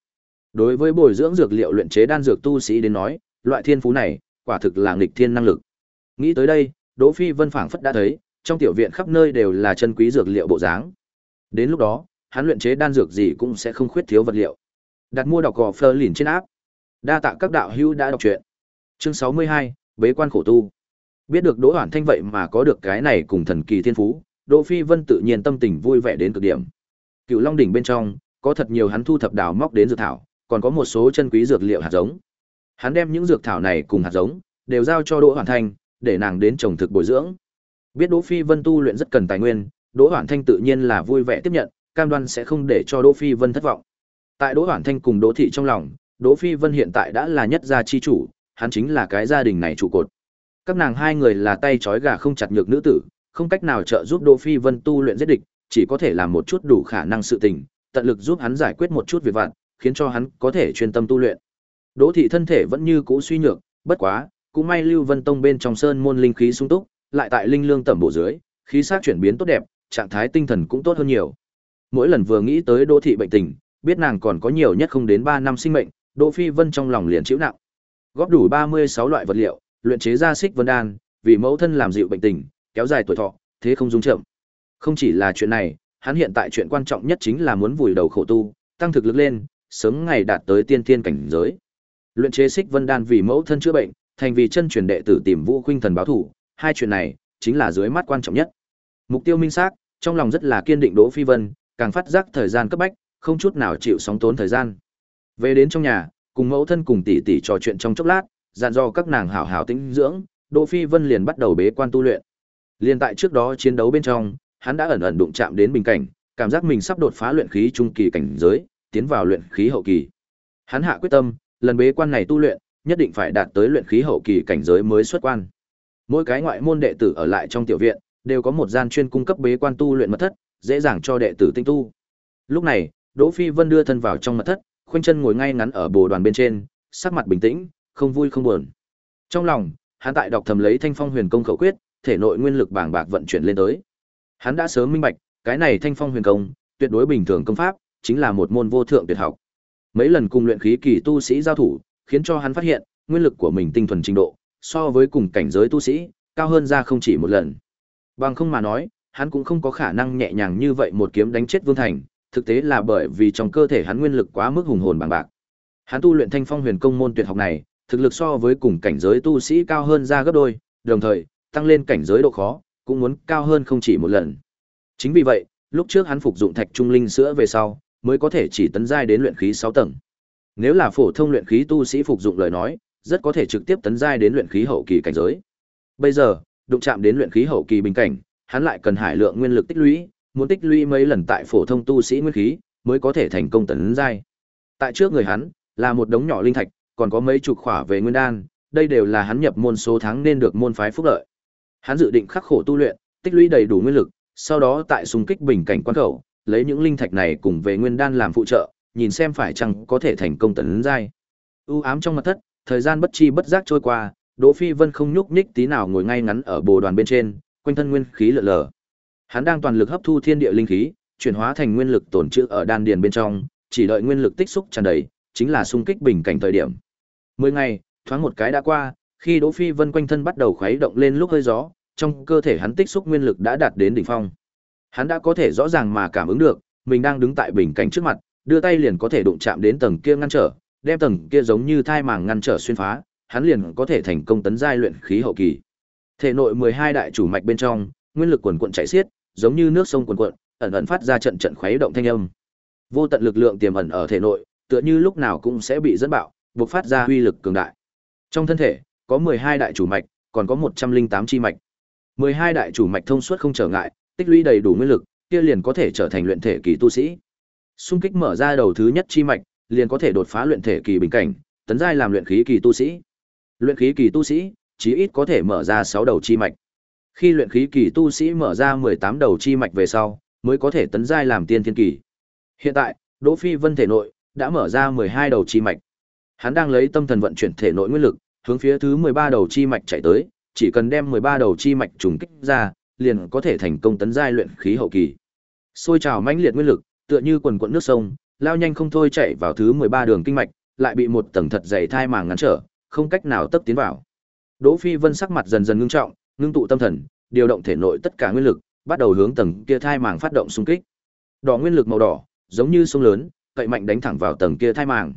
Đối với bồi dưỡng dược liệu luyện chế đan dược tu sĩ đến nói, loại thiên phú này, quả thực là nghịch thiên năng lực. Nghĩ tới đây, Đỗ Phi Vân phảng phất đã thấy, trong tiểu viện khắp nơi đều là chân quý dược liệu bộ dáng. Đến lúc đó, hắn luyện chế đan dược gì cũng sẽ không khuyết thiếu vật liệu. Đặt mua đọc gò phơ lìn trên áp. Đa tạ các đạo hữu đã đọc truyện. Chương 62, bế quan khổ tu. Biết được Đỗ Hoản Thanh vậy mà có được cái này cùng thần kỳ thiên phú, Đỗ Phi Vân tự nhiên tâm tình vui vẻ đến cực điểm. Cựu Long đỉnh bên trong, có thật nhiều hắn thu thập đào móc đến dược thảo, còn có một số chân quý dược liệu hạt giống. Hắn đem những dược thảo này cùng hạt giống đều giao cho Đỗ Hoản Thanh, để nàng đến trồng thực bồi dưỡng. Biết Đỗ Phi Vân tu luyện rất cần tài nguyên, Đỗ Hoản Thanh tự nhiên là vui vẻ tiếp nhận, cam đoan sẽ không để cho Đỗ Phi Vân thất vọng. Tại Đỗ Hoản Thanh cùng Đỗ thị trong lòng, Đỗ Phi Vân hiện tại đã là nhất gia chi chủ, hắn chính là cái gia đình này trụ cột. Các nàng hai người là tay trói gà không chặt nhược nữ tử, không cách nào trợ giúp Đỗ Phi Vân tu luyện giết địch, chỉ có thể làm một chút đủ khả năng sự tình, tận lực giúp hắn giải quyết một chút việc vặt, khiến cho hắn có thể chuyên tâm tu luyện. Đỗ thị thân thể vẫn như cũ suy nhược, bất quá, cũng may Lưu Vân Tông bên trong sơn môn linh khí sung túc, lại tại linh lương tẩm bổ dưới, khí sắc chuyển biến tốt đẹp, trạng thái tinh thần cũng tốt hơn nhiều. Mỗi lần vừa nghĩ tới Đỗ thị bệnh tình, biết nàng còn có nhiều nhất không đến 3 năm sinh mệnh, Đỗ Phi Vân trong lòng liền chịu nặng. Góp đủ 36 loại vật liệu, luyện chế ra xích vân đan, vì mẫu thân làm dịu bệnh tình, kéo dài tuổi thọ, thế không dung chậm. Không chỉ là chuyện này, hắn hiện tại chuyện quan trọng nhất chính là muốn vùi đầu khổ tu, tăng thực lực lên, sớm ngày đạt tới tiên thiên cảnh giới. Luyện chế xích vân đan vì mẫu thân chữa bệnh, thành vì chân truyền đệ tử tìm Vũ Khuynh thần báo thủ, hai chuyện này chính là dưới mắt quan trọng nhất. Mục tiêu minh xác, trong lòng rất là kiên định Đỗ Phi Vân, càng phát giác thời gian cấp bách, không chút nào chịu sóng tốn thời gian. Về đến trong nhà, cùng mẫu thân cùng tỷ tỷ trò chuyện trong chốc lát, dặn dò các nàng hảo hảo tĩnh dưỡng, Đỗ Phi Vân liền bắt đầu bế quan tu luyện. Liên tại trước đó chiến đấu bên trong, hắn đã ẩn ẩn đụng chạm đến bình cảnh, cảm giác mình sắp đột phá luyện khí trung kỳ cảnh giới, tiến vào luyện khí hậu kỳ. Hắn hạ quyết tâm, lần bế quan này tu luyện, nhất định phải đạt tới luyện khí hậu kỳ cảnh giới mới xuất quan. Mỗi cái ngoại môn đệ tử ở lại trong tiểu viện, đều có một gian chuyên cung cấp bế quan tu luyện mật thất, dễ dàng cho đệ tử tinh tu. Lúc này, Đỗ Phi Vân đưa thân vào trong mật thất, khoanh chân ngồi ngay ngắn ở bồ đoàn bên trên, sắc mặt bình tĩnh, không vui không buồn. Trong lòng, hắn tại đọc thầm lấy Thanh Phong Huyền Công khẩu quyết, thể nội nguyên lực bàng bạc vận chuyển lên tới. Hắn đã sớm minh bạch, cái này Thanh Phong Huyền Công, tuyệt đối bình thường công pháp, chính là một môn vô thượng tuyệt học. Mấy lần cùng luyện khí kỳ tu sĩ giao thủ, khiến cho hắn phát hiện, nguyên lực của mình tinh thuần trình độ, so với cùng cảnh giới tu sĩ, cao hơn ra không chỉ một lần. Bằng không mà nói, hắn cũng không có khả năng nhẹ nhàng như vậy một kiếm đánh chết Vương Thành, thực tế là bởi vì trong cơ thể hắn nguyên lực quá mức hùng hồn bằng bạc. Hắn tu luyện Thanh Phong Huyền Công môn tuyệt học này, thực lực so với cùng cảnh giới tu sĩ cao hơn ra gấp đôi, đồng thời, tăng lên cảnh giới độ khó, cũng muốn cao hơn không chỉ một lần. Chính vì vậy, lúc trước hắn phục dụng thạch trung linh sữa về sau, mới có thể chỉ tấn giai đến luyện khí 6 tầng. Nếu là phổ thông luyện khí tu sĩ phục dụng lời nói, rất có thể trực tiếp tấn giai đến luyện khí hậu kỳ cảnh giới. Bây giờ, đụng chạm đến luyện khí hậu kỳ bình cảnh, hắn lại cần hải lượng nguyên lực tích lũy, muốn tích lũy mấy lần tại phổ thông tu sĩ nguyên khí, mới có thể thành công tấn giai. Tại trước người hắn, là một đống nhỏ linh thạch, còn có mấy chục khỏa về nguyên đan, đây đều là hắn nhập môn số tháng nên được môn phái phúc lợi. Hắn dự định khắc khổ tu luyện, tích lũy đầy đủ nguyên lực, sau đó tại xung kích bình cảnh quan khẩu, lấy những linh thạch này cùng về nguyên đan làm phụ trợ, nhìn xem phải chăng có thể thành công tấn giai. U ám trong mặt thất, thời gian bất chi bất giác trôi qua, Đỗ Phi Vân không nhúc nhích tí nào ngồi ngay ngắn ở bồ đoàn bên trên, quanh thân nguyên khí lở lờ. Hắn đang toàn lực hấp thu thiên địa linh khí, chuyển hóa thành nguyên lực tổn trữ ở đan điền bên trong, chỉ đợi nguyên lực tích xúc tràn đầy, chính là xung kích bình cảnh thời điểm. Mười ngày, thoáng một cái đã qua, khi Đỗ Phi Vân quanh thân bắt đầu khuấy động lên lúc hơi gió, trong cơ thể hắn tích xúc nguyên lực đã đạt đến đỉnh phong. Hắn đã có thể rõ ràng mà cảm ứng được, mình đang đứng tại bình cảnh trước mặt, đưa tay liền có thể đụng chạm đến tầng kia ngăn trở, đem tầng kia giống như thai màng ngăn trở xuyên phá, hắn liền có thể thành công tấn giai luyện khí hậu kỳ. Thể nội 12 đại chủ mạch bên trong, nguyên lực quần cuộn chảy xiết, giống như nước sông quần cuộn, ẩn ẩn phát ra trận trận khuấy động thanh âm. Vô tận lực lượng tiềm ẩn ở thể nội, tựa như lúc nào cũng sẽ bị dẫn bạo, bộc phát ra uy lực cường đại. Trong thân thể, có 12 đại chủ mạch, còn có 108 chi mạch. 12 đại chủ mạch thông suốt không trở ngại, tích lũy đầy đủ nguyên lực, kia liền có thể trở thành luyện thể kỳ tu sĩ. Xung kích mở ra đầu thứ nhất chi mạch, liền có thể đột phá luyện thể kỳ bình cảnh, tấn giai làm luyện khí kỳ tu sĩ. Luyện khí kỳ tu sĩ, chí ít có thể mở ra 6 đầu chi mạch. Khi luyện khí kỳ tu sĩ mở ra 18 đầu chi mạch về sau, mới có thể tấn giai làm tiên thiên kỳ. Hiện tại, Đỗ Phi Vân thể nội đã mở ra 12 đầu chi mạch. Hắn đang lấy tâm thần vận chuyển thể nội nguyên lực, hướng phía thứ 13 đầu chi mạch chạy tới, chỉ cần đem 13 đầu chi mạch trùng kích ra, liền có thể thành công tấn giai luyện khí hậu kỳ. Xôi trào mãnh liệt nguyên lực, tựa như quần quần nước sông, lao nhanh không thôi chạy vào thứ 13 đường kinh mạch, lại bị một tầng thật dày thai màng ngăn trở, không cách nào tấp tiến vào. Đỗ Phi Vân sắc mặt dần dần ngưng trọng, ngưng tụ tâm thần, điều động thể nội tất cả nguyên lực, bắt đầu hướng tầng kia thai màng phát động xung kích. Đỏ nguyên lực màu đỏ, giống như sông lớn, cậy mạnh đánh thẳng vào tầng kia thai màng.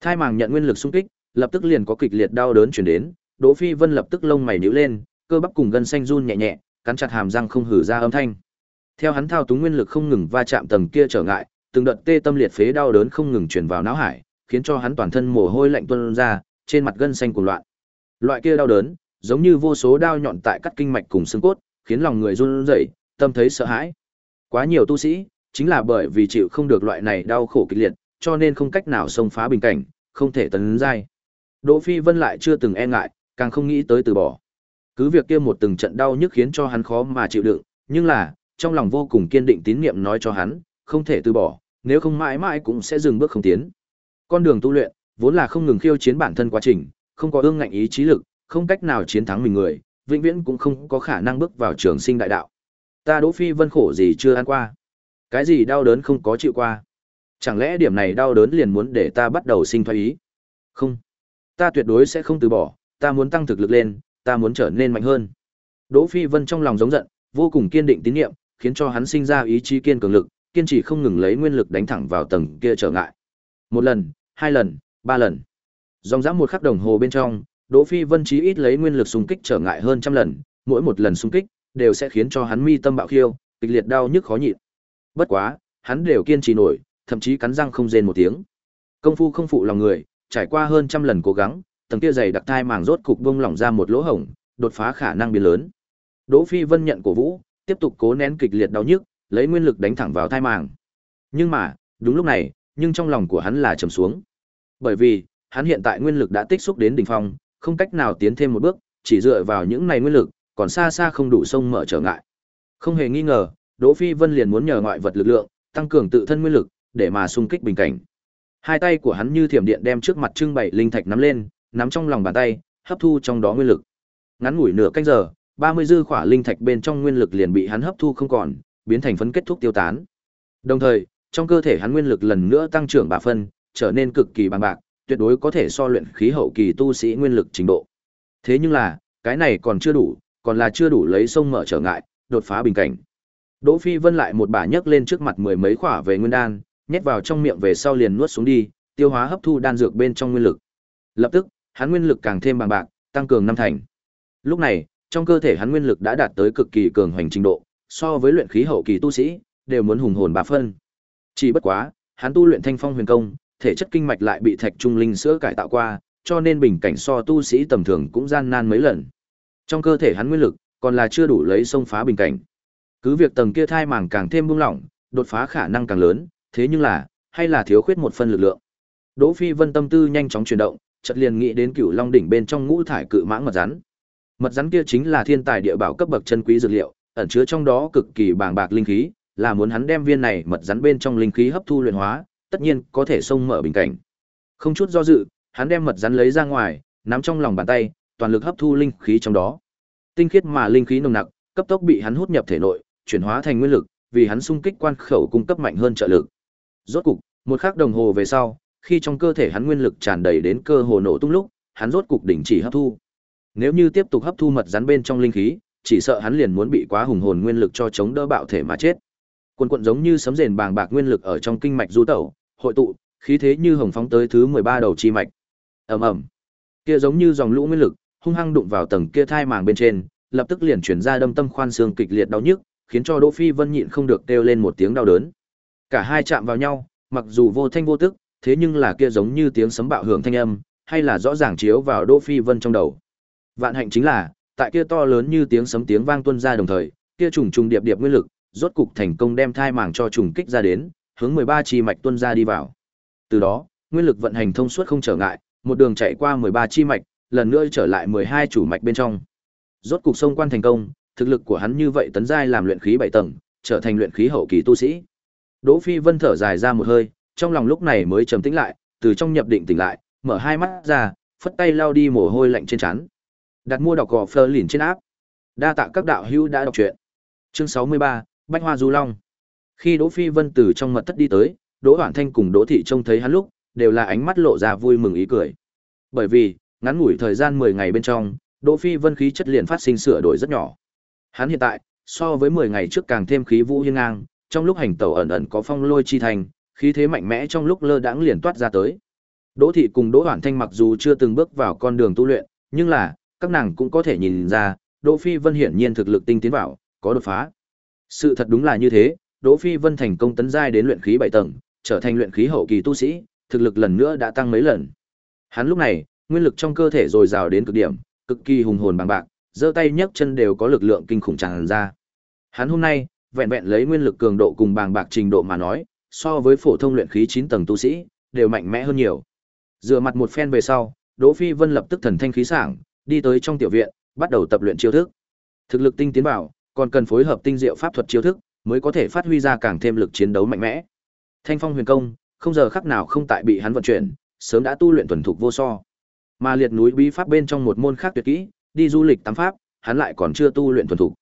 Thai màng nhận nguyên lực xung kích, lập tức liền có kịch liệt đau đớn truyền đến, Đỗ Phi Vân lập tức lông mày nhíu lên, cơ bắp cùng gân xanh run nhẹ nhẹ, cắn chặt hàm răng không hử ra âm thanh. Theo hắn thao túng nguyên lực không ngừng va chạm tầng kia trở ngại, từng đợt tê tâm liệt phế đau đớn không ngừng truyền vào não hải, khiến cho hắn toàn thân mồ hôi lạnh tuôn ra, trên mặt gân xanh cuộn loạn. Loại kia đau đớn, giống như vô số đao nhọn tại cắt kinh mạch cùng xương cốt, khiến lòng người run rẩy, tâm thấy sợ hãi. Quá nhiều tu sĩ, chính là bởi vì chịu không được loại này đau khổ kịch liệt, cho nên không cách nào xông phá bình cảnh, không thể tấn giai. Đỗ Phi Vân lại chưa từng e ngại, càng không nghĩ tới từ bỏ. Cứ việc kia một từng trận đau nhức khiến cho hắn khó mà chịu đựng, nhưng là, trong lòng vô cùng kiên định tín niệm nói cho hắn, không thể từ bỏ, nếu không mãi mãi cũng sẽ dừng bước không tiến. Con đường tu luyện, vốn là không ngừng khiêu chiến bản thân quá trình, không có ương ngạnh ý chí lực, không cách nào chiến thắng mình người, vĩnh viễn cũng không có khả năng bước vào trường sinh đại đạo. Ta Đỗ Phi Vân khổ gì chưa ăn qua, cái gì đau đớn không có chịu qua. Chẳng lẽ điểm này đau đớn liền muốn để ta bắt đầu sinh thoái ý? Không, ta tuyệt đối sẽ không từ bỏ, ta muốn tăng thực lực lên, ta muốn trở nên mạnh hơn. Đỗ Phi Vân trong lòng giống giận, vô cùng kiên định tín niệm, khiến cho hắn sinh ra ý chí kiên cường lực, kiên trì không ngừng lấy nguyên lực đánh thẳng vào tầng kia trở ngại. Một lần, hai lần, ba lần. Dòng dã một khắc đồng hồ bên trong, Đỗ Phi Vân chí ít lấy nguyên lực xung kích trở ngại hơn trăm lần, mỗi một lần xung kích đều sẽ khiến cho hắn mi tâm bạo khiêu, kịch liệt đau nhức khó nhịn. Bất quá, hắn đều kiên trì nổi, thậm chí cắn răng không rên một tiếng. Công phu không phụ lòng người, trải qua hơn trăm lần cố gắng, tầng kia dày đặc thai màng rốt cục bung lỏng ra một lỗ hổng, đột phá khả năng biến lớn. Đỗ Phi Vân nhận cổ vũ, tiếp tục cố nén kịch liệt đau nhức, lấy nguyên lực đánh thẳng vào thai màng. Nhưng mà, đúng lúc này, nhưng trong lòng của hắn là trầm xuống. Bởi vì, hắn hiện tại nguyên lực đã tích xúc đến đỉnh phong, không cách nào tiến thêm một bước, chỉ dựa vào những này nguyên lực, còn xa xa không đủ sông mở trở ngại. Không hề nghi ngờ, Đỗ Phi Vân liền muốn nhờ ngoại vật lực lượng, tăng cường tự thân nguyên lực, để mà xung kích bình cảnh. Hai tay của hắn như thiểm điện đem trước mặt trưng bày linh thạch nắm lên, nắm trong lòng bàn tay, hấp thu trong đó nguyên lực. Ngắn ngủi nửa canh giờ, 30 dư khỏa linh thạch bên trong nguyên lực liền bị hắn hấp thu không còn, biến thành phấn kết thúc tiêu tán. Đồng thời, trong cơ thể hắn nguyên lực lần nữa tăng trưởng bà phân, trở nên cực kỳ bằng bạc, tuyệt đối có thể so luyện khí hậu kỳ tu sĩ nguyên lực trình độ. Thế nhưng là, cái này còn chưa đủ, còn là chưa đủ lấy sông mở trở ngại, đột phá bình cảnh. Đỗ Phi Vân lại một bà nhấc lên trước mặt mười mấy khỏa về nguyên đan, nhét vào trong miệng về sau liền nuốt xuống đi, tiêu hóa hấp thu đan dược bên trong nguyên lực. Lập tức, hắn nguyên lực càng thêm bằng bạc, tăng cường năm thành. Lúc này, trong cơ thể hắn nguyên lực đã đạt tới cực kỳ cường hoành trình độ, so với luyện khí hậu kỳ tu sĩ, đều muốn hùng hồn bà phân. Chỉ bất quá, hắn tu luyện Thanh Phong Huyền Công, thể chất kinh mạch lại bị thạch trung linh sữa cải tạo qua, cho nên bình cảnh so tu sĩ tầm thường cũng gian nan mấy lần. Trong cơ thể hắn nguyên lực, còn là chưa đủ lấy xông phá bình cảnh. Cứ việc tầng kia thai màng càng thêm buông lỏng, đột phá khả năng càng lớn, thế nhưng là, hay là thiếu khuyết một phần lực lượng. Đỗ Phi Vân tâm tư nhanh chóng chuyển động, chợt liền nghĩ đến Cửu Long đỉnh bên trong ngũ thải cự mãng mật rắn. Mật rắn kia chính là thiên tài địa bảo cấp bậc chân quý dược liệu, ẩn chứa trong đó cực kỳ bàng bạc linh khí, là muốn hắn đem viên này mật rắn bên trong linh khí hấp thu luyện hóa, tất nhiên có thể xông mở bình cảnh. Không chút do dự, hắn đem mật rắn lấy ra ngoài, nắm trong lòng bàn tay, toàn lực hấp thu linh khí trong đó. Tinh khiết mà linh khí nồng nặc, cấp tốc bị hắn hút nhập thể nội, chuyển hóa thành nguyên lực, vì hắn xung kích quan khẩu cung cấp mạnh hơn trợ lực. Rốt cục, một khắc đồng hồ về sau, khi trong cơ thể hắn nguyên lực tràn đầy đến cơ hồ nổ tung lúc, hắn rốt cục đình chỉ hấp thu. Nếu như tiếp tục hấp thu mật rắn bên trong linh khí, chỉ sợ hắn liền muốn bị quá hùng hồn nguyên lực cho chống đỡ bạo thể mà chết. Quần quần giống như sấm rền bàng bạc nguyên lực ở trong kinh mạch du tẩu, hội tụ, khí thế như hồng phóng tới thứ 13 đầu chi mạch. Ầm ầm. Kia giống như dòng lũ nguyên lực, hung hăng đụng vào tầng kia thai màng bên trên, lập tức liền chuyển ra đâm tâm khoan xương kịch liệt đau nhức, khiến cho Đỗ Phi Vân nhịn không được kêu lên một tiếng đau đớn. Cả hai chạm vào nhau, mặc dù vô thanh vô tức, thế nhưng là kia giống như tiếng sấm bạo hưởng thanh âm, hay là rõ ràng chiếu vào Đỗ Phi Vân trong đầu. Vạn hạnh chính là, tại kia to lớn như tiếng sấm tiếng vang tuôn ra đồng thời, kia trùng trùng điệp điệp nguyên lực, rốt cục thành công đem thai màng cho trùng kích ra đến, hướng 13 chi mạch tuôn ra đi vào. Từ đó, nguyên lực vận hành thông suốt không trở ngại, một đường chạy qua 13 chi mạch, lần nữa trở lại 12 chủ mạch bên trong. Rốt cục sông quan thành công, thực lực của hắn như vậy tấn giai làm luyện khí bảy tầng, trở thành luyện khí hậu kỳ tu sĩ. Đỗ Phi Vân thở dài ra một hơi, trong lòng lúc này mới trầm tĩnh lại, từ trong nhập định tỉnh lại, mở hai mắt ra, phất tay lao đi mồ hôi lạnh trên trán. Đặt mua đọc gò phơ lìn trên áp. Đa tạ các đạo hữu đã đọc truyện. Chương 63, Bách Hoa Du Long. Khi Đỗ Phi Vân từ trong mật thất đi tới, Đỗ Hoản Thanh cùng Đỗ Thị trông thấy hắn lúc, đều là ánh mắt lộ ra vui mừng ý cười. Bởi vì, ngắn ngủi thời gian 10 ngày bên trong, Đỗ Phi Vân khí chất liền phát sinh sửa đổi rất nhỏ. Hắn hiện tại, so với 10 ngày trước càng thêm khí vũ hiên ngang, trong lúc hành tẩu ẩn ẩn có phong lôi chi thành, khí thế mạnh mẽ trong lúc lơ đãng liền toát ra tới. Đỗ thị cùng Đỗ Hoản Thanh mặc dù chưa từng bước vào con đường tu luyện, nhưng là, các nàng cũng có thể nhìn ra, Đỗ Phi Vân hiển nhiên thực lực tinh tiến vào, có đột phá. Sự thật đúng là như thế, Đỗ Phi Vân thành công tấn giai đến luyện khí 7 tầng, trở thành luyện khí hậu kỳ tu sĩ, thực lực lần nữa đã tăng mấy lần. Hắn lúc này, nguyên lực trong cơ thể dồi dào đến cực điểm, cực kỳ hùng hồn bằng bạc, giơ tay nhấc chân đều có lực lượng kinh khủng tràn ra. Hắn hôm nay, vẹn vẹn lấy nguyên lực cường độ cùng bàng bạc trình độ mà nói, so với phổ thông luyện khí 9 tầng tu sĩ, đều mạnh mẽ hơn nhiều. Dựa mặt một phen về sau, Đỗ Phi Vân lập tức thần thanh khí sảng, đi tới trong tiểu viện, bắt đầu tập luyện chiêu thức. Thực lực tinh tiến vào, còn cần phối hợp tinh diệu pháp thuật chiêu thức, mới có thể phát huy ra càng thêm lực chiến đấu mạnh mẽ. Thanh Phong Huyền Công, không giờ khắc nào không tại bị hắn vận chuyển, sớm đã tu luyện thuần thục vô so. Mà liệt núi bí pháp bên trong một môn khác tuyệt kỹ, đi du lịch tám pháp, hắn lại còn chưa tu luyện thuần thục.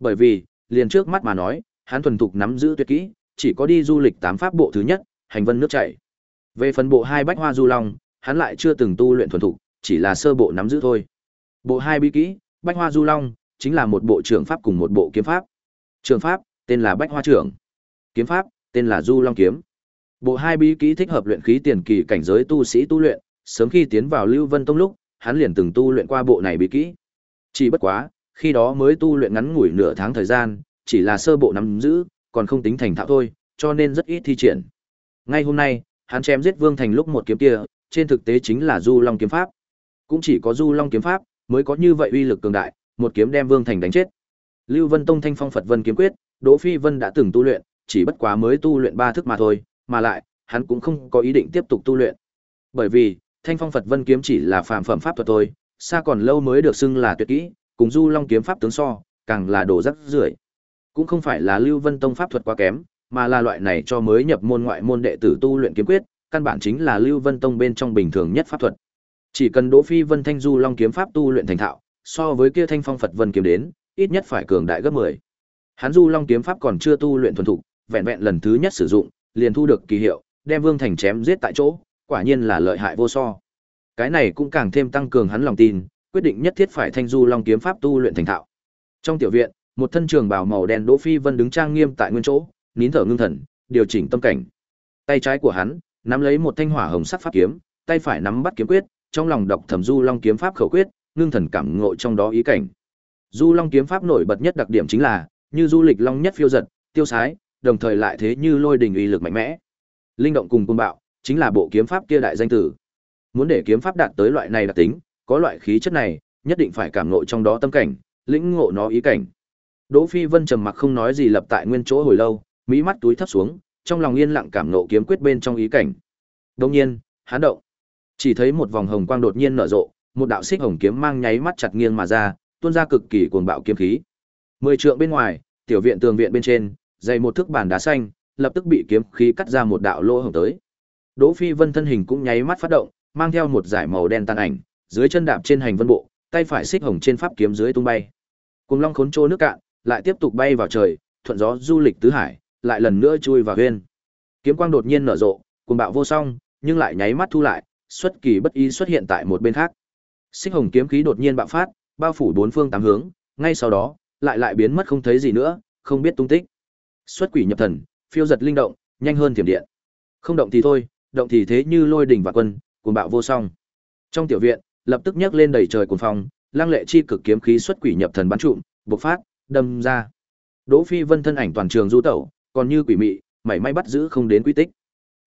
Bởi vì, liền trước mắt mà nói, hắn thuần thục nắm giữ tuyệt kỹ, chỉ có đi du lịch tám pháp bộ thứ nhất, hành vân nước chảy. Về phần bộ hai bách hoa du long, hắn lại chưa từng tu luyện thuần thục, chỉ là sơ bộ nắm giữ thôi. Bộ hai bí kỹ, bách hoa du long, chính là một bộ trưởng pháp cùng một bộ kiếm pháp. Trường pháp, tên là bách hoa trưởng. Kiếm pháp, tên là du long kiếm. Bộ hai bí kỹ thích hợp luyện khí tiền kỳ cảnh giới tu sĩ tu luyện, sớm khi tiến vào Lưu Vân Tông lúc, hắn liền từng tu luyện qua bộ này bí kỹ. Chỉ bất quá, khi đó mới tu luyện ngắn ngủi nửa tháng thời gian, chỉ là sơ bộ nắm giữ, còn không tính thành thạo thôi, cho nên rất ít thi triển. Ngay hôm nay, hắn chém giết Vương Thành lúc một kiếm kia, trên thực tế chính là Du Long kiếm pháp. Cũng chỉ có Du Long kiếm pháp mới có như vậy uy lực cường đại, một kiếm đem Vương Thành đánh chết. Lưu Vân Tông Thanh Phong Phật Vân kiếm quyết, Đỗ Phi Vân đã từng tu luyện, chỉ bất quá mới tu luyện ba thức mà thôi, mà lại, hắn cũng không có ý định tiếp tục tu luyện. Bởi vì, Thanh Phong Phật Vân kiếm chỉ là phàm phẩm pháp thuật thôi, xa còn lâu mới được xưng là tuyệt kỹ, cùng Du Long kiếm pháp tướng so, càng là đồ rất rưởi. Cũng không phải là Lưu Vân Tông pháp thuật quá kém, mà là loại này cho mới nhập môn ngoại môn đệ tử tu luyện kiếm quyết, căn bản chính là Lưu Vân Tông bên trong bình thường nhất pháp thuật. Chỉ cần Đỗ Phi Vân Thanh Du Long kiếm pháp tu luyện thành thạo, so với kia Thanh Phong Phật Vân kiếm đến, ít nhất phải cường đại gấp 10. Hắn Du Long kiếm pháp còn chưa tu luyện thuần thục, vẹn vẹn lần thứ nhất sử dụng, liền thu được kỳ hiệu, đem Vương Thành chém giết tại chỗ, quả nhiên là lợi hại vô so. Cái này cũng càng thêm tăng cường hắn lòng tin, quyết định nhất thiết phải thanh du long kiếm pháp tu luyện thành thạo. Trong tiểu viện, một thân trường bào màu đen Đỗ Phi Vân đứng trang nghiêm tại nguyên chỗ, nín thở ngưng thần, điều chỉnh tâm cảnh. Tay trái của hắn nắm lấy một thanh hỏa hồng sắc pháp kiếm, tay phải nắm bắt kiếm quyết, trong lòng đọc thẩm du long kiếm pháp khẩu quyết, ngưng thần cảm ngộ trong đó ý cảnh. Du long kiếm pháp nổi bật nhất đặc điểm chính là, như du lịch long nhất phiêu giật, tiêu sái, đồng thời lại thế như lôi đình uy lực mạnh mẽ. Linh động cùng côn bạo, chính là bộ kiếm pháp kia đại danh tử. Muốn để kiếm pháp đạt tới loại này đặc tính, có loại khí chất này, nhất định phải cảm ngộ trong đó tâm cảnh, lĩnh ngộ nó ý cảnh. Đỗ Phi Vân trầm mặc không nói gì lập tại nguyên chỗ hồi lâu, mỹ mắt túi thấp xuống, trong lòng yên lặng cảm ngộ kiếm quyết bên trong ý cảnh. đông nhiên, hán động. Chỉ thấy một vòng hồng quang đột nhiên nở rộ, một đạo xích hồng kiếm mang nháy mắt chặt nghiêng mà ra, tuôn ra cực kỳ cuồng bạo kiếm khí. Mười trượng bên ngoài, tiểu viện tường viện bên trên, dày một thước bàn đá xanh, lập tức bị kiếm khí cắt ra một đạo lỗ hổng tới. Đỗ Phi Vân thân hình cũng nháy mắt phát động, mang theo một dải màu đen tan ảnh, dưới chân đạp trên hành vân bộ, tay phải xích hồng trên pháp kiếm dưới tung bay. Cuồng long khốn trô nước cạn, lại tiếp tục bay vào trời, thuận gió du lịch tứ hải, lại lần nữa chui vào huyên. Kiếm quang đột nhiên nở rộ, cuồng bạo vô song, nhưng lại nháy mắt thu lại, xuất kỳ bất ý xuất hiện tại một bên khác. Xích hồng kiếm khí đột nhiên bạo phát, bao phủ bốn phương tám hướng, ngay sau đó, lại lại biến mất không thấy gì nữa, không biết tung tích. Xuất quỷ nhập thần, phiêu giật linh động, nhanh hơn thiểm điện. Không động thì thôi, động thì thế như lôi đỉnh và quân, cuồng bạo vô song. Trong tiểu viện, lập tức nhấc lên đầy trời cuồng phong, lang lệ chi cực kiếm khí xuất quỷ nhập thần bắn trụm, bộc phát, đâm ra. Đỗ Phi Vân thân ảnh toàn trường du tẩu, còn như quỷ mị, mảy may bắt giữ không đến quy tích.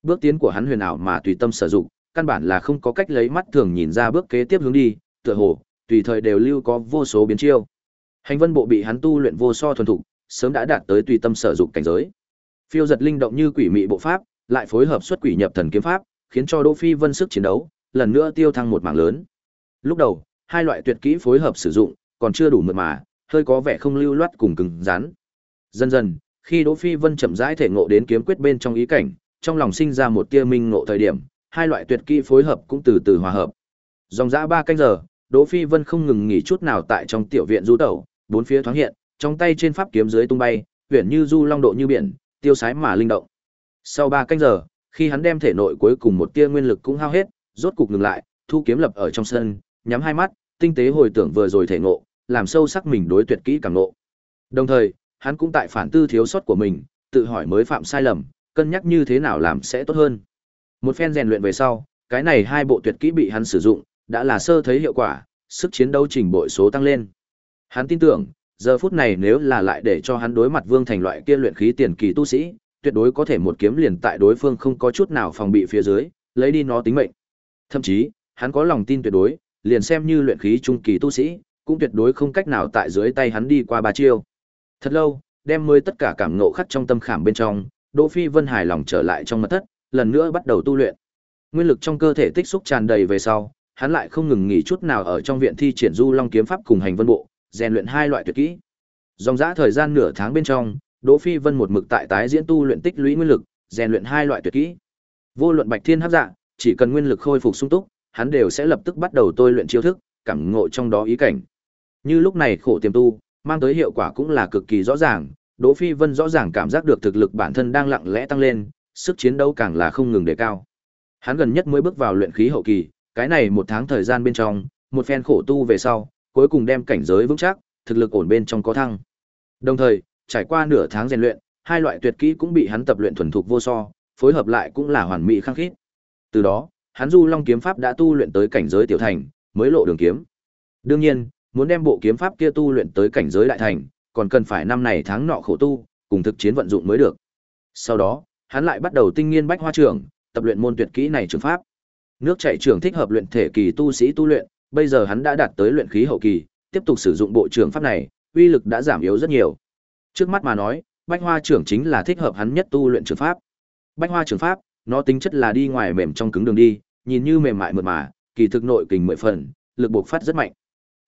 Bước tiến của hắn huyền ảo mà tùy tâm sử dụng, căn bản là không có cách lấy mắt thường nhìn ra bước kế tiếp hướng đi, tựa hồ tùy thời đều lưu có vô số biến chiêu. Hành vân bộ bị hắn tu luyện vô so thuần thục, sớm đã đạt tới tùy tâm sở dụng cảnh giới. Phiêu giật linh động như quỷ mị bộ pháp, lại phối hợp xuất quỷ nhập thần kiếm pháp, khiến cho Đỗ Phi Vân sức chiến đấu lần nữa tiêu thăng một mảng lớn. Lúc đầu, hai loại tuyệt kỹ phối hợp sử dụng, còn chưa đủ mượt mà, hơi có vẻ không lưu loát cùng cứng rắn. Dần dần, khi Đỗ Phi Vân chậm rãi thể ngộ đến kiếm quyết bên trong ý cảnh, trong lòng sinh ra một tia minh ngộ thời điểm, hai loại tuyệt kỹ phối hợp cũng từ từ hòa hợp. Dòng dã ba canh giờ, Đỗ Phi Vân không ngừng nghỉ chút nào tại trong tiểu viện du tẩu, bốn phía thoáng hiện, trong tay trên pháp kiếm dưới tung bay, huyền như du long độ như biển, tiêu sái mà linh động. Sau ba canh giờ, khi hắn đem thể nội cuối cùng một tia nguyên lực cũng hao hết, rốt cục ngừng lại, thu kiếm lập ở trong sân, nhắm hai mắt, tinh tế hồi tưởng vừa rồi thể ngộ, làm sâu sắc mình đối tuyệt kỹ càng ngộ. Đồng thời, hắn cũng tại phản tư thiếu sót của mình, tự hỏi mới phạm sai lầm, cân nhắc như thế nào làm sẽ tốt hơn. Một phen rèn luyện về sau, cái này hai bộ tuyệt kỹ bị hắn sử dụng, đã là sơ thấy hiệu quả, sức chiến đấu trình bội số tăng lên. Hắn tin tưởng, giờ phút này nếu là lại để cho hắn đối mặt Vương Thành loại kia luyện khí tiền kỳ tu sĩ, tuyệt đối có thể một kiếm liền tại đối phương không có chút nào phòng bị phía dưới, lấy đi nó tính mệnh. Thậm chí, hắn có lòng tin tuyệt đối, liền xem như luyện khí trung kỳ tu sĩ, cũng tuyệt đối không cách nào tại dưới tay hắn đi qua ba chiêu. Thật lâu, đem mới tất cả cảm ngộ khắc trong tâm khảm bên trong, Đỗ Phi Vân hài lòng trở lại trong mật thất, lần nữa bắt đầu tu luyện. Nguyên lực trong cơ thể tích xúc tràn đầy về sau, hắn lại không ngừng nghỉ chút nào ở trong viện thi triển Du Long kiếm pháp cùng hành vân bộ, rèn luyện hai loại tuyệt kỹ. Dòng dã thời gian nửa tháng bên trong, Đỗ Phi Vân một mực tại tái diễn tu luyện tích lũy nguyên lực, rèn luyện hai loại tuyệt kỹ. Vô luận Bạch Thiên hấp dạ, chỉ cần nguyên lực khôi phục sung túc, hắn đều sẽ lập tức bắt đầu tôi luyện chiêu thức, cảm ngộ trong đó ý cảnh. Như lúc này khổ tiềm tu, mang tới hiệu quả cũng là cực kỳ rõ ràng, Đỗ Phi Vân rõ ràng cảm giác được thực lực bản thân đang lặng lẽ tăng lên, sức chiến đấu càng là không ngừng đề cao. Hắn gần nhất mới bước vào luyện khí hậu kỳ, cái này một tháng thời gian bên trong, một phen khổ tu về sau, cuối cùng đem cảnh giới vững chắc, thực lực ổn bên trong có thăng. Đồng thời, trải qua nửa tháng rèn luyện, hai loại tuyệt kỹ cũng bị hắn tập luyện thuần thục vô so, phối hợp lại cũng là hoàn mỹ khăng khít. Từ đó, hắn Du Long kiếm pháp đã tu luyện tới cảnh giới tiểu thành, mới lộ đường kiếm. Đương nhiên, muốn đem bộ kiếm pháp kia tu luyện tới cảnh giới đại thành, còn cần phải năm này tháng nọ khổ tu, cùng thực chiến vận dụng mới được. Sau đó, hắn lại bắt đầu tinh nghiên bách hoa trưởng, tập luyện môn tuyệt kỹ này trường pháp. Nước chảy trưởng thích hợp luyện thể kỳ tu sĩ tu luyện, bây giờ hắn đã đạt tới luyện khí hậu kỳ, tiếp tục sử dụng bộ trưởng pháp này, uy lực đã giảm yếu rất nhiều. Trước mắt mà nói, bách hoa trưởng chính là thích hợp hắn nhất tu luyện trường pháp. Bách hoa trường pháp, nó tính chất là đi ngoài mềm trong cứng đường đi, nhìn như mềm mại mượt mà, kỳ thực nội kình mười phần, lực buộc phát rất mạnh.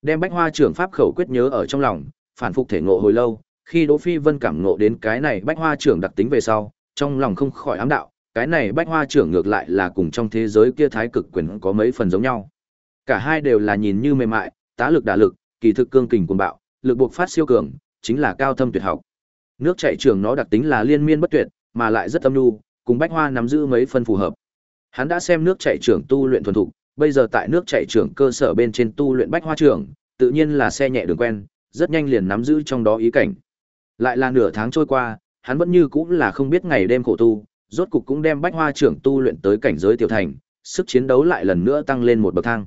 Đem bách hoa trưởng pháp khẩu quyết nhớ ở trong lòng, phản phục thể ngộ hồi lâu, khi Đỗ Phi Vân cảm ngộ đến cái này bách hoa trưởng đặc tính về sau, trong lòng không khỏi ám đạo, cái này bách hoa trưởng ngược lại là cùng trong thế giới kia thái cực quyền có mấy phần giống nhau. Cả hai đều là nhìn như mềm mại, tá lực đả lực, kỳ thực cương kình cuồng bạo, lực buộc phát siêu cường, chính là cao thâm tuyệt học. Nước chảy trường nó đặc tính là liên miên bất tuyệt, mà lại rất âm nhu, cùng bách hoa nắm giữ mấy phần phù hợp. Hắn đã xem nước chảy trưởng tu luyện thuần thục, bây giờ tại nước chảy trưởng cơ sở bên trên tu luyện bách hoa trưởng, tự nhiên là xe nhẹ đường quen, rất nhanh liền nắm giữ trong đó ý cảnh. Lại là nửa tháng trôi qua, hắn vẫn như cũng là không biết ngày đêm khổ tu, rốt cục cũng đem bách hoa trưởng tu luyện tới cảnh giới tiểu thành, sức chiến đấu lại lần nữa tăng lên một bậc thang.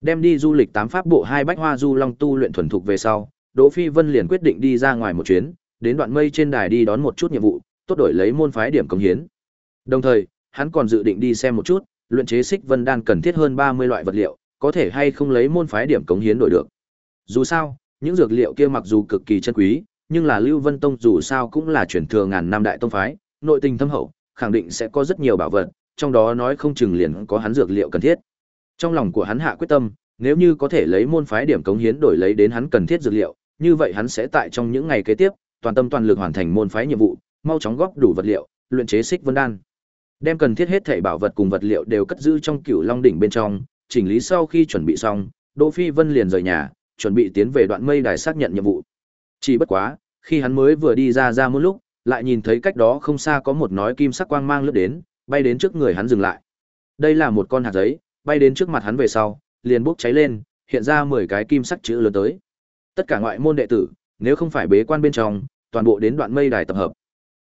Đem đi du lịch tám pháp bộ hai bách hoa du long tu luyện thuần thục về sau, Đỗ Phi Vân liền quyết định đi ra ngoài một chuyến, đến đoạn mây trên đài đi đón một chút nhiệm vụ, tốt đổi lấy môn phái điểm cống hiến. Đồng thời, hắn còn dự định đi xem một chút, luyện chế xích vân đan cần thiết hơn 30 loại vật liệu, có thể hay không lấy môn phái điểm cống hiến đổi được. Dù sao, những dược liệu kia mặc dù cực kỳ chân quý, nhưng là Lưu Vân Tông dù sao cũng là truyền thừa ngàn năm đại tông phái, nội tình thâm hậu, khẳng định sẽ có rất nhiều bảo vật, trong đó nói không chừng liền có hắn dược liệu cần thiết. Trong lòng của hắn hạ quyết tâm, nếu như có thể lấy môn phái điểm cống hiến đổi lấy đến hắn cần thiết dược liệu, như vậy hắn sẽ tại trong những ngày kế tiếp, toàn tâm toàn lực hoàn thành môn phái nhiệm vụ, mau chóng góp đủ vật liệu, luyện chế xích vân đan. Đem cần thiết hết thảy bảo vật cùng vật liệu đều cất giữ trong Cửu Long đỉnh bên trong, chỉnh lý sau khi chuẩn bị xong, Đỗ Phi Vân liền rời nhà, chuẩn bị tiến về đoạn mây đài xác nhận nhiệm vụ. Chỉ bất quá, khi hắn mới vừa đi ra ra một lúc, lại nhìn thấy cách đó không xa có một nói kim sắc quang mang lướt đến, bay đến trước người hắn dừng lại. Đây là một con hạt giấy, bay đến trước mặt hắn về sau, liền bốc cháy lên, hiện ra 10 cái kim sắc chữ lớn tới. Tất cả ngoại môn đệ tử, nếu không phải bế quan bên trong, toàn bộ đến đoạn mây đài tập hợp.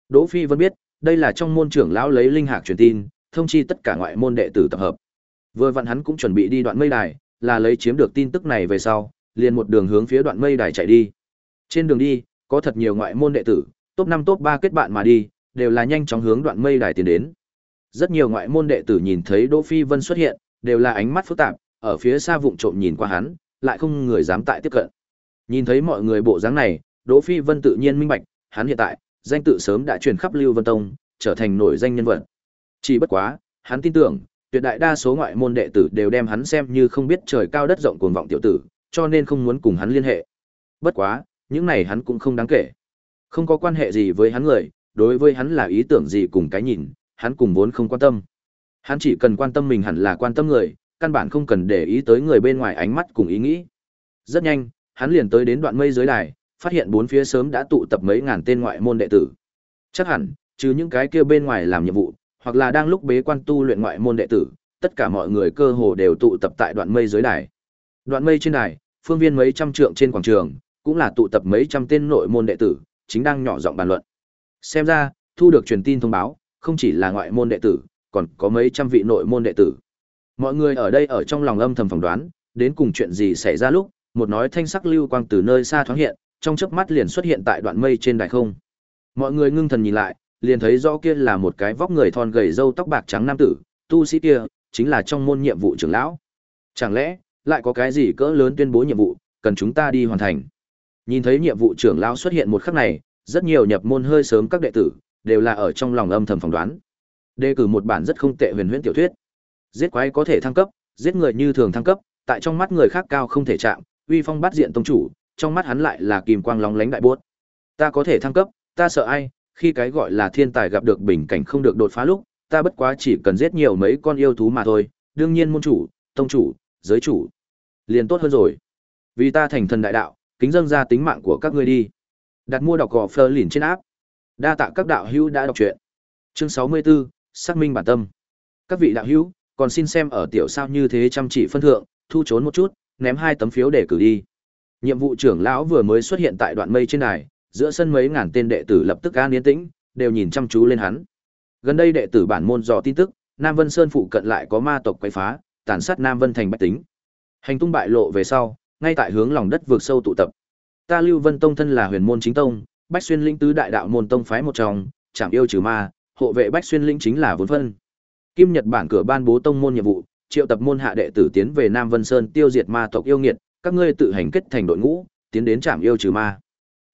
Đỗ Phi vẫn biết, đây là trong môn trưởng lão lấy linh hạc truyền tin, thông chi tất cả ngoại môn đệ tử tập hợp. Vừa vặn hắn cũng chuẩn bị đi đoạn mây đài, là lấy chiếm được tin tức này về sau, liền một đường hướng phía đoạn mây đài chạy đi. Trên đường đi, có thật nhiều ngoại môn đệ tử, top 5 top 3 kết bạn mà đi, đều là nhanh chóng hướng đoạn mây đài tiến đến. Rất nhiều ngoại môn đệ tử nhìn thấy Đỗ Phi Vân xuất hiện, đều là ánh mắt phức tạp, ở phía xa vụng trộm nhìn qua hắn, lại không người dám tại tiếp cận. Nhìn thấy mọi người bộ dáng này, Đỗ Phi Vân tự nhiên minh bạch, hắn hiện tại, danh tự sớm đã truyền khắp Lưu Vân Tông, trở thành nổi danh nhân vật. Chỉ bất quá, hắn tin tưởng, tuyệt đại đa số ngoại môn đệ tử đều đem hắn xem như không biết trời cao đất rộng cuồng vọng tiểu tử, cho nên không muốn cùng hắn liên hệ. Bất quá, những này hắn cũng không đáng kể. Không có quan hệ gì với hắn người, đối với hắn là ý tưởng gì cùng cái nhìn, hắn cùng vốn không quan tâm. Hắn chỉ cần quan tâm mình hẳn là quan tâm người, căn bản không cần để ý tới người bên ngoài ánh mắt cùng ý nghĩ. Rất nhanh, hắn liền tới đến đoạn mây dưới đài, phát hiện bốn phía sớm đã tụ tập mấy ngàn tên ngoại môn đệ tử. Chắc hẳn, trừ những cái kia bên ngoài làm nhiệm vụ, hoặc là đang lúc bế quan tu luyện ngoại môn đệ tử, tất cả mọi người cơ hồ đều tụ tập tại đoạn mây dưới đài. Đoạn mây trên đài, phương viên mấy trăm trượng trên quảng trường, cũng là tụ tập mấy trăm tên nội môn đệ tử, chính đang nhỏ giọng bàn luận. Xem ra, thu được truyền tin thông báo, không chỉ là ngoại môn đệ tử, còn có mấy trăm vị nội môn đệ tử. Mọi người ở đây ở trong lòng âm thầm phỏng đoán, đến cùng chuyện gì xảy ra lúc, một nói thanh sắc lưu quang từ nơi xa thoáng hiện, trong chớp mắt liền xuất hiện tại đoạn mây trên đài không. Mọi người ngưng thần nhìn lại, liền thấy rõ kia là một cái vóc người thon gầy râu tóc bạc trắng nam tử, tu sĩ kia chính là trong môn nhiệm vụ trưởng lão. Chẳng lẽ lại có cái gì cỡ lớn tuyên bố nhiệm vụ, cần chúng ta đi hoàn thành? Nhìn thấy nhiệm vụ trưởng lão xuất hiện một khắc này, rất nhiều nhập môn hơi sớm các đệ tử đều là ở trong lòng âm thầm phỏng đoán. Đề cử một bản rất không tệ huyền huyễn tiểu thuyết. Giết quái có thể thăng cấp, giết người như thường thăng cấp, tại trong mắt người khác cao không thể chạm, uy phong bát diện tông chủ, trong mắt hắn lại là kim quang lóng lánh đại buốt. Ta có thể thăng cấp, ta sợ ai, khi cái gọi là thiên tài gặp được bình cảnh không được đột phá lúc, ta bất quá chỉ cần giết nhiều mấy con yêu thú mà thôi, đương nhiên môn chủ, tông chủ, giới chủ, liền tốt hơn rồi. Vì ta thành thần đại đạo, kính dâng ra tính mạng của các ngươi đi. Đặt mua đọc gò phơ lìn trên áp. Đa tạ các đạo hữu đã đọc truyện. Chương 64, xác minh bản tâm. Các vị đạo hữu, còn xin xem ở tiểu sao như thế chăm chỉ phân thượng, thu trốn một chút, ném hai tấm phiếu để cử đi. Nhiệm vụ trưởng lão vừa mới xuất hiện tại đoạn mây trên đài, giữa sân mấy ngàn tên đệ tử lập tức an yên tĩnh, đều nhìn chăm chú lên hắn. Gần đây đệ tử bản môn dò tin tức, Nam Vân Sơn phụ cận lại có ma tộc quấy phá, tàn sát Nam Vân thành bách tính. Hành tung bại lộ về sau, ngay tại hướng lòng đất vượt sâu tụ tập. Ta Lưu Vân Tông thân là huyền môn chính tông, Bách Xuyên Linh tứ đại đạo môn tông phái một trong, chẳng yêu trừ ma, hộ vệ Bách Xuyên Linh chính là vốn phân. Kim Nhật bản cửa ban bố tông môn nhiệm vụ, triệu tập môn hạ đệ tử tiến về Nam Vân Sơn tiêu diệt ma tộc yêu nghiệt, các ngươi tự hành kết thành đội ngũ, tiến đến trạm yêu trừ ma.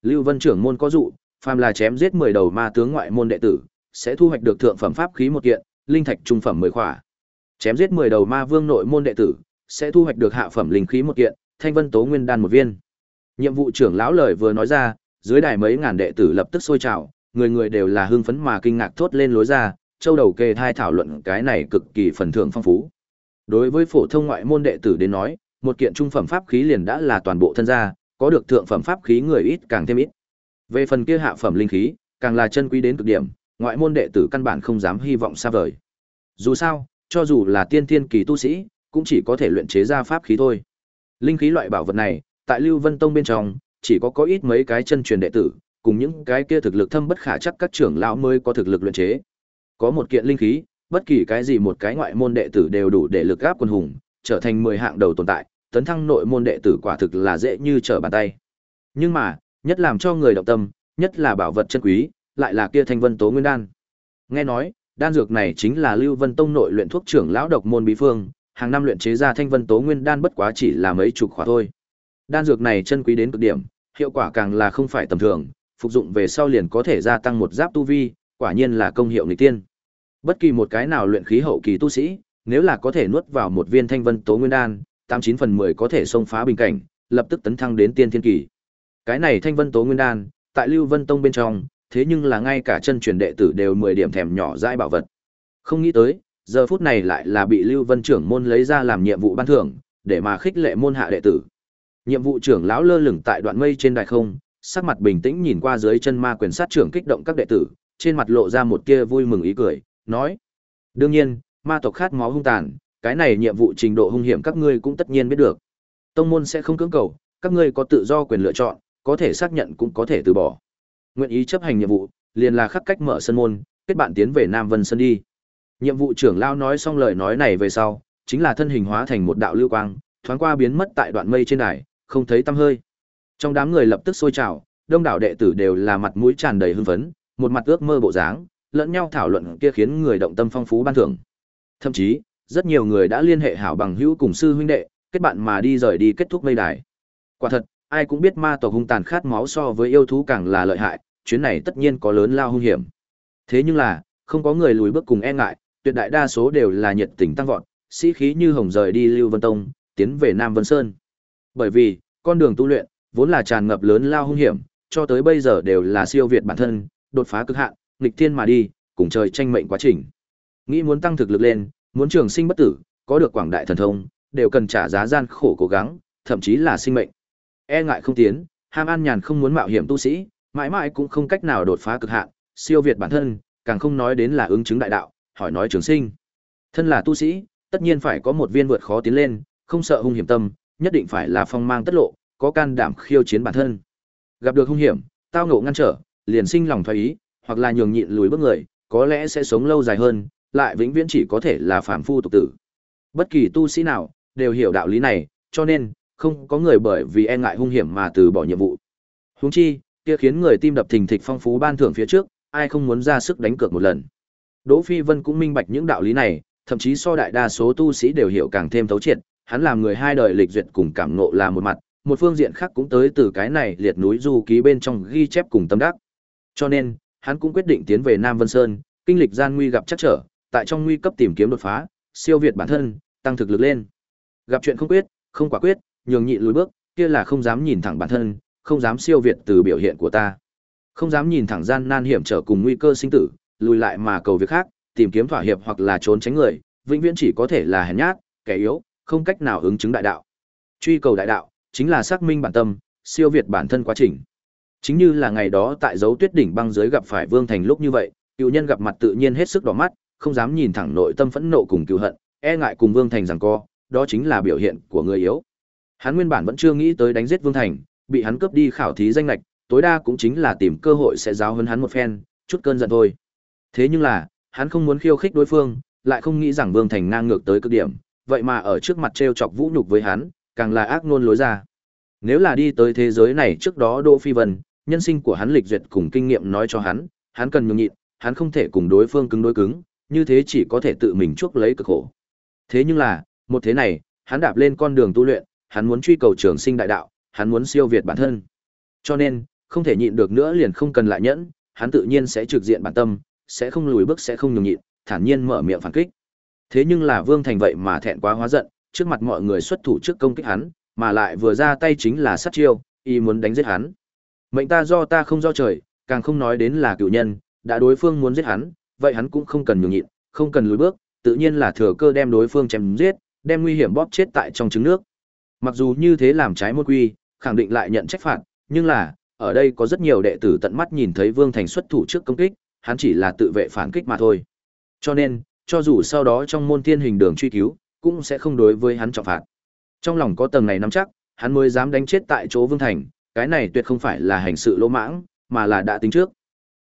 Lưu Vân trưởng môn có dụ, phàm là chém giết 10 đầu ma tướng ngoại môn đệ tử, sẽ thu hoạch được thượng phẩm pháp khí một kiện, linh thạch trung phẩm 10 khỏa. Chém giết 10 đầu ma vương nội môn đệ tử, sẽ thu hoạch được hạ phẩm linh khí một kiện, thanh vân tố nguyên đan một viên. Nhiệm vụ trưởng lão lời vừa nói ra, dưới đài mấy ngàn đệ tử lập tức sôi trào, người người đều là hưng phấn mà kinh ngạc thốt lên lối ra, châu đầu kê thai thảo luận cái này cực kỳ phần thưởng phong phú. Đối với phổ thông ngoại môn đệ tử đến nói, một kiện trung phẩm pháp khí liền đã là toàn bộ thân gia, có được thượng phẩm pháp khí người ít càng thêm ít. Về phần kia hạ phẩm linh khí, càng là chân quý đến cực điểm, ngoại môn đệ tử căn bản không dám hy vọng xa vời. Dù sao, cho dù là tiên thiên kỳ tu sĩ, cũng chỉ có thể luyện chế ra pháp khí thôi. Linh khí loại bảo vật này, tại Lưu Vân Tông bên trong, chỉ có có ít mấy cái chân truyền đệ tử, cùng những cái kia thực lực thâm bất khả chắc các trưởng lão mới có thực lực luyện chế. Có một kiện linh khí, bất kỳ cái gì một cái ngoại môn đệ tử đều đủ để lực áp quân hùng, trở thành 10 hạng đầu tồn tại, tấn thăng nội môn đệ tử quả thực là dễ như trở bàn tay. Nhưng mà, nhất làm cho người động tâm, nhất là bảo vật chân quý, lại là kia Thanh Vân Tố Nguyên đan. Nghe nói, đan dược này chính là Lưu Vân Tông nội luyện thuốc trưởng lão độc môn bí phương, hàng năm luyện chế ra Thanh Vân Tố Nguyên đan bất quá chỉ là mấy chục khỏa thôi. Đan dược này chân quý đến cực điểm, hiệu quả càng là không phải tầm thường, phục dụng về sau liền có thể gia tăng một giáp tu vi, quả nhiên là công hiệu nghịch tiên. Bất kỳ một cái nào luyện khí hậu kỳ tu sĩ, nếu là có thể nuốt vào một viên Thanh Vân Tố Nguyên đan, tám chín phần mười có thể xông phá bình cảnh, lập tức tấn thăng đến tiên thiên kỳ. Cái này Thanh Vân Tố Nguyên đan, tại Lưu Vân Tông bên trong, thế nhưng là ngay cả chân truyền đệ tử đều 10 điểm thèm nhỏ dãi bảo vật. Không nghĩ tới, giờ phút này lại là bị Lưu Vân trưởng môn lấy ra làm nhiệm vụ ban thưởng, để mà khích lệ môn hạ đệ tử. Nhiệm vụ trưởng lão lơ lửng tại đoạn mây trên đài không, sắc mặt bình tĩnh nhìn qua dưới chân ma quyền sát trưởng kích động các đệ tử, trên mặt lộ ra một tia vui mừng ý cười, nói: "Đương nhiên, ma tộc khát máu hung tàn, cái này nhiệm vụ trình độ hung hiểm các ngươi cũng tất nhiên biết được. Tông môn sẽ không cưỡng cầu, các ngươi có tự do quyền lựa chọn, có thể xác nhận cũng có thể từ bỏ. Nguyện ý chấp hành nhiệm vụ, liền là khắc cách mở sân môn, kết bạn tiến về Nam Vân Sơn đi." Nhiệm vụ trưởng lão nói xong lời nói này về sau, chính là thân hình hóa thành một đạo lưu quang, thoáng qua biến mất tại đoạn mây trên đài, không thấy tăm hơi. Trong đám người lập tức sôi trào, đông đảo đệ tử đều là mặt mũi tràn đầy hưng phấn, một mặt ước mơ bộ dáng, lẫn nhau thảo luận kia khiến người động tâm phong phú ban thưởng. Thậm chí, rất nhiều người đã liên hệ hảo bằng hữu cùng sư huynh đệ, kết bạn mà đi rời đi kết thúc mây đài. Quả thật, ai cũng biết ma tộc hung tàn khát máu so với yêu thú càng là lợi hại, chuyến này tất nhiên có lớn lao hung hiểm. Thế nhưng là, không có người lùi bước cùng e ngại, tuyệt đại đa số đều là nhiệt tình tăng vọt, sĩ khí như hồng rời đi Lưu Vân Tông, tiến về Nam Vân Sơn. Bởi vì, con đường tu luyện vốn là tràn ngập lớn lao hung hiểm, cho tới bây giờ đều là siêu việt bản thân, đột phá cực hạn, nghịch thiên mà đi, cùng trời tranh mệnh quá trình. Nghĩ muốn tăng thực lực lên, muốn trường sinh bất tử, có được quảng đại thần thông, đều cần trả giá gian khổ cố gắng, thậm chí là sinh mệnh. E ngại không tiến, ham an nhàn không muốn mạo hiểm tu sĩ, mãi mãi cũng không cách nào đột phá cực hạn, siêu việt bản thân, càng không nói đến là ứng chứng đại đạo, hỏi nói trường sinh. Thân là tu sĩ, tất nhiên phải có một viên vượt khó tiến lên, không sợ hung hiểm tâm, nhất định phải là phong mang tất lộ, có can đảm khiêu chiến bản thân. Gặp được hung hiểm, tao ngộ ngăn trở, liền sinh lòng thoái ý, hoặc là nhường nhịn lùi bước người, có lẽ sẽ sống lâu dài hơn, lại vĩnh viễn chỉ có thể là phàm phu tục tử. Bất kỳ tu sĩ nào đều hiểu đạo lý này, cho nên không có người bởi vì e ngại hung hiểm mà từ bỏ nhiệm vụ. Huống chi, kia khiến người tim đập thình thịch phong phú ban thưởng phía trước, ai không muốn ra sức đánh cược một lần. Đỗ Phi Vân cũng minh bạch những đạo lý này, thậm chí so đại đa số tu sĩ đều hiểu càng thêm thấu triệt, hắn làm người hai đời lịch duyệt cùng cảm ngộ là một mặt, một phương diện khác cũng tới từ cái này liệt núi du ký bên trong ghi chép cùng tâm đắc. Cho nên, hắn cũng quyết định tiến về Nam Vân Sơn, kinh lịch gian nguy gặp chắc trở, tại trong nguy cấp tìm kiếm đột phá, siêu việt bản thân, tăng thực lực lên. Gặp chuyện không quyết, không quả quyết, nhường nhị lùi bước, kia là không dám nhìn thẳng bản thân, không dám siêu việt từ biểu hiện của ta. Không dám nhìn thẳng gian nan hiểm trở cùng nguy cơ sinh tử, lùi lại mà cầu việc khác, tìm kiếm thỏa hiệp hoặc là trốn tránh người, vĩnh viễn chỉ có thể là hèn nhát, kẻ yếu, không cách nào ứng chứng đại đạo. Truy cầu đại đạo, chính là xác minh bản tâm, siêu việt bản thân quá trình. Chính như là ngày đó tại dấu tuyết đỉnh băng dưới gặp phải Vương Thành lúc như vậy, cựu nhân gặp mặt tự nhiên hết sức đỏ mắt, không dám nhìn thẳng nội tâm phẫn nộ cùng cựu hận, e ngại cùng Vương Thành rằng co, đó chính là biểu hiện của người yếu. Hắn nguyên bản vẫn chưa nghĩ tới đánh giết Vương Thành, bị hắn cướp đi khảo thí danh lệch, tối đa cũng chính là tìm cơ hội sẽ giáo huấn hắn một phen, chút cơn giận thôi. Thế nhưng là, hắn không muốn khiêu khích đối phương, lại không nghĩ rằng Vương Thành ngang ngược tới cực điểm, vậy mà ở trước mặt trêu chọc vũ nhục với hắn, càng là ác nôn lối ra. Nếu là đi tới thế giới này trước đó Đỗ Phi Vân, nhân sinh của hắn lịch duyệt cùng kinh nghiệm nói cho hắn, hắn cần nhường nhịn, hắn không thể cùng đối phương cứng đối cứng, như thế chỉ có thể tự mình chuốc lấy cực khổ. Thế nhưng là, một thế này, hắn đạp lên con đường tu luyện, hắn muốn truy cầu trường sinh đại đạo, hắn muốn siêu việt bản thân. Cho nên, không thể nhịn được nữa liền không cần lại nhẫn, hắn tự nhiên sẽ trực diện bản tâm, sẽ không lùi bước sẽ không nhường nhịn, thản nhiên mở miệng phản kích. Thế nhưng là Vương Thành vậy mà thẹn quá hóa giận, trước mặt mọi người xuất thủ trước công kích hắn, mà lại vừa ra tay chính là sát chiêu, y muốn đánh giết hắn. Mệnh ta do ta không do trời, càng không nói đến là cựu nhân, đã đối phương muốn giết hắn, vậy hắn cũng không cần nhường nhịn, không cần lùi bước, tự nhiên là thừa cơ đem đối phương chém giết, đem nguy hiểm bóp chết tại trong trứng nước. Mặc dù như thế làm trái môn quy, khẳng định lại nhận trách phạt, nhưng là, ở đây có rất nhiều đệ tử tận mắt nhìn thấy Vương Thành xuất thủ trước công kích, hắn chỉ là tự vệ phản kích mà thôi. Cho nên, cho dù sau đó trong môn tiên hình đường truy cứu, cũng sẽ không đối với hắn trọng phạt. Trong lòng có tầng này nắm chắc, hắn mới dám đánh chết tại chỗ Vương Thành, cái này tuyệt không phải là hành sự lỗ mãng, mà là đã tính trước.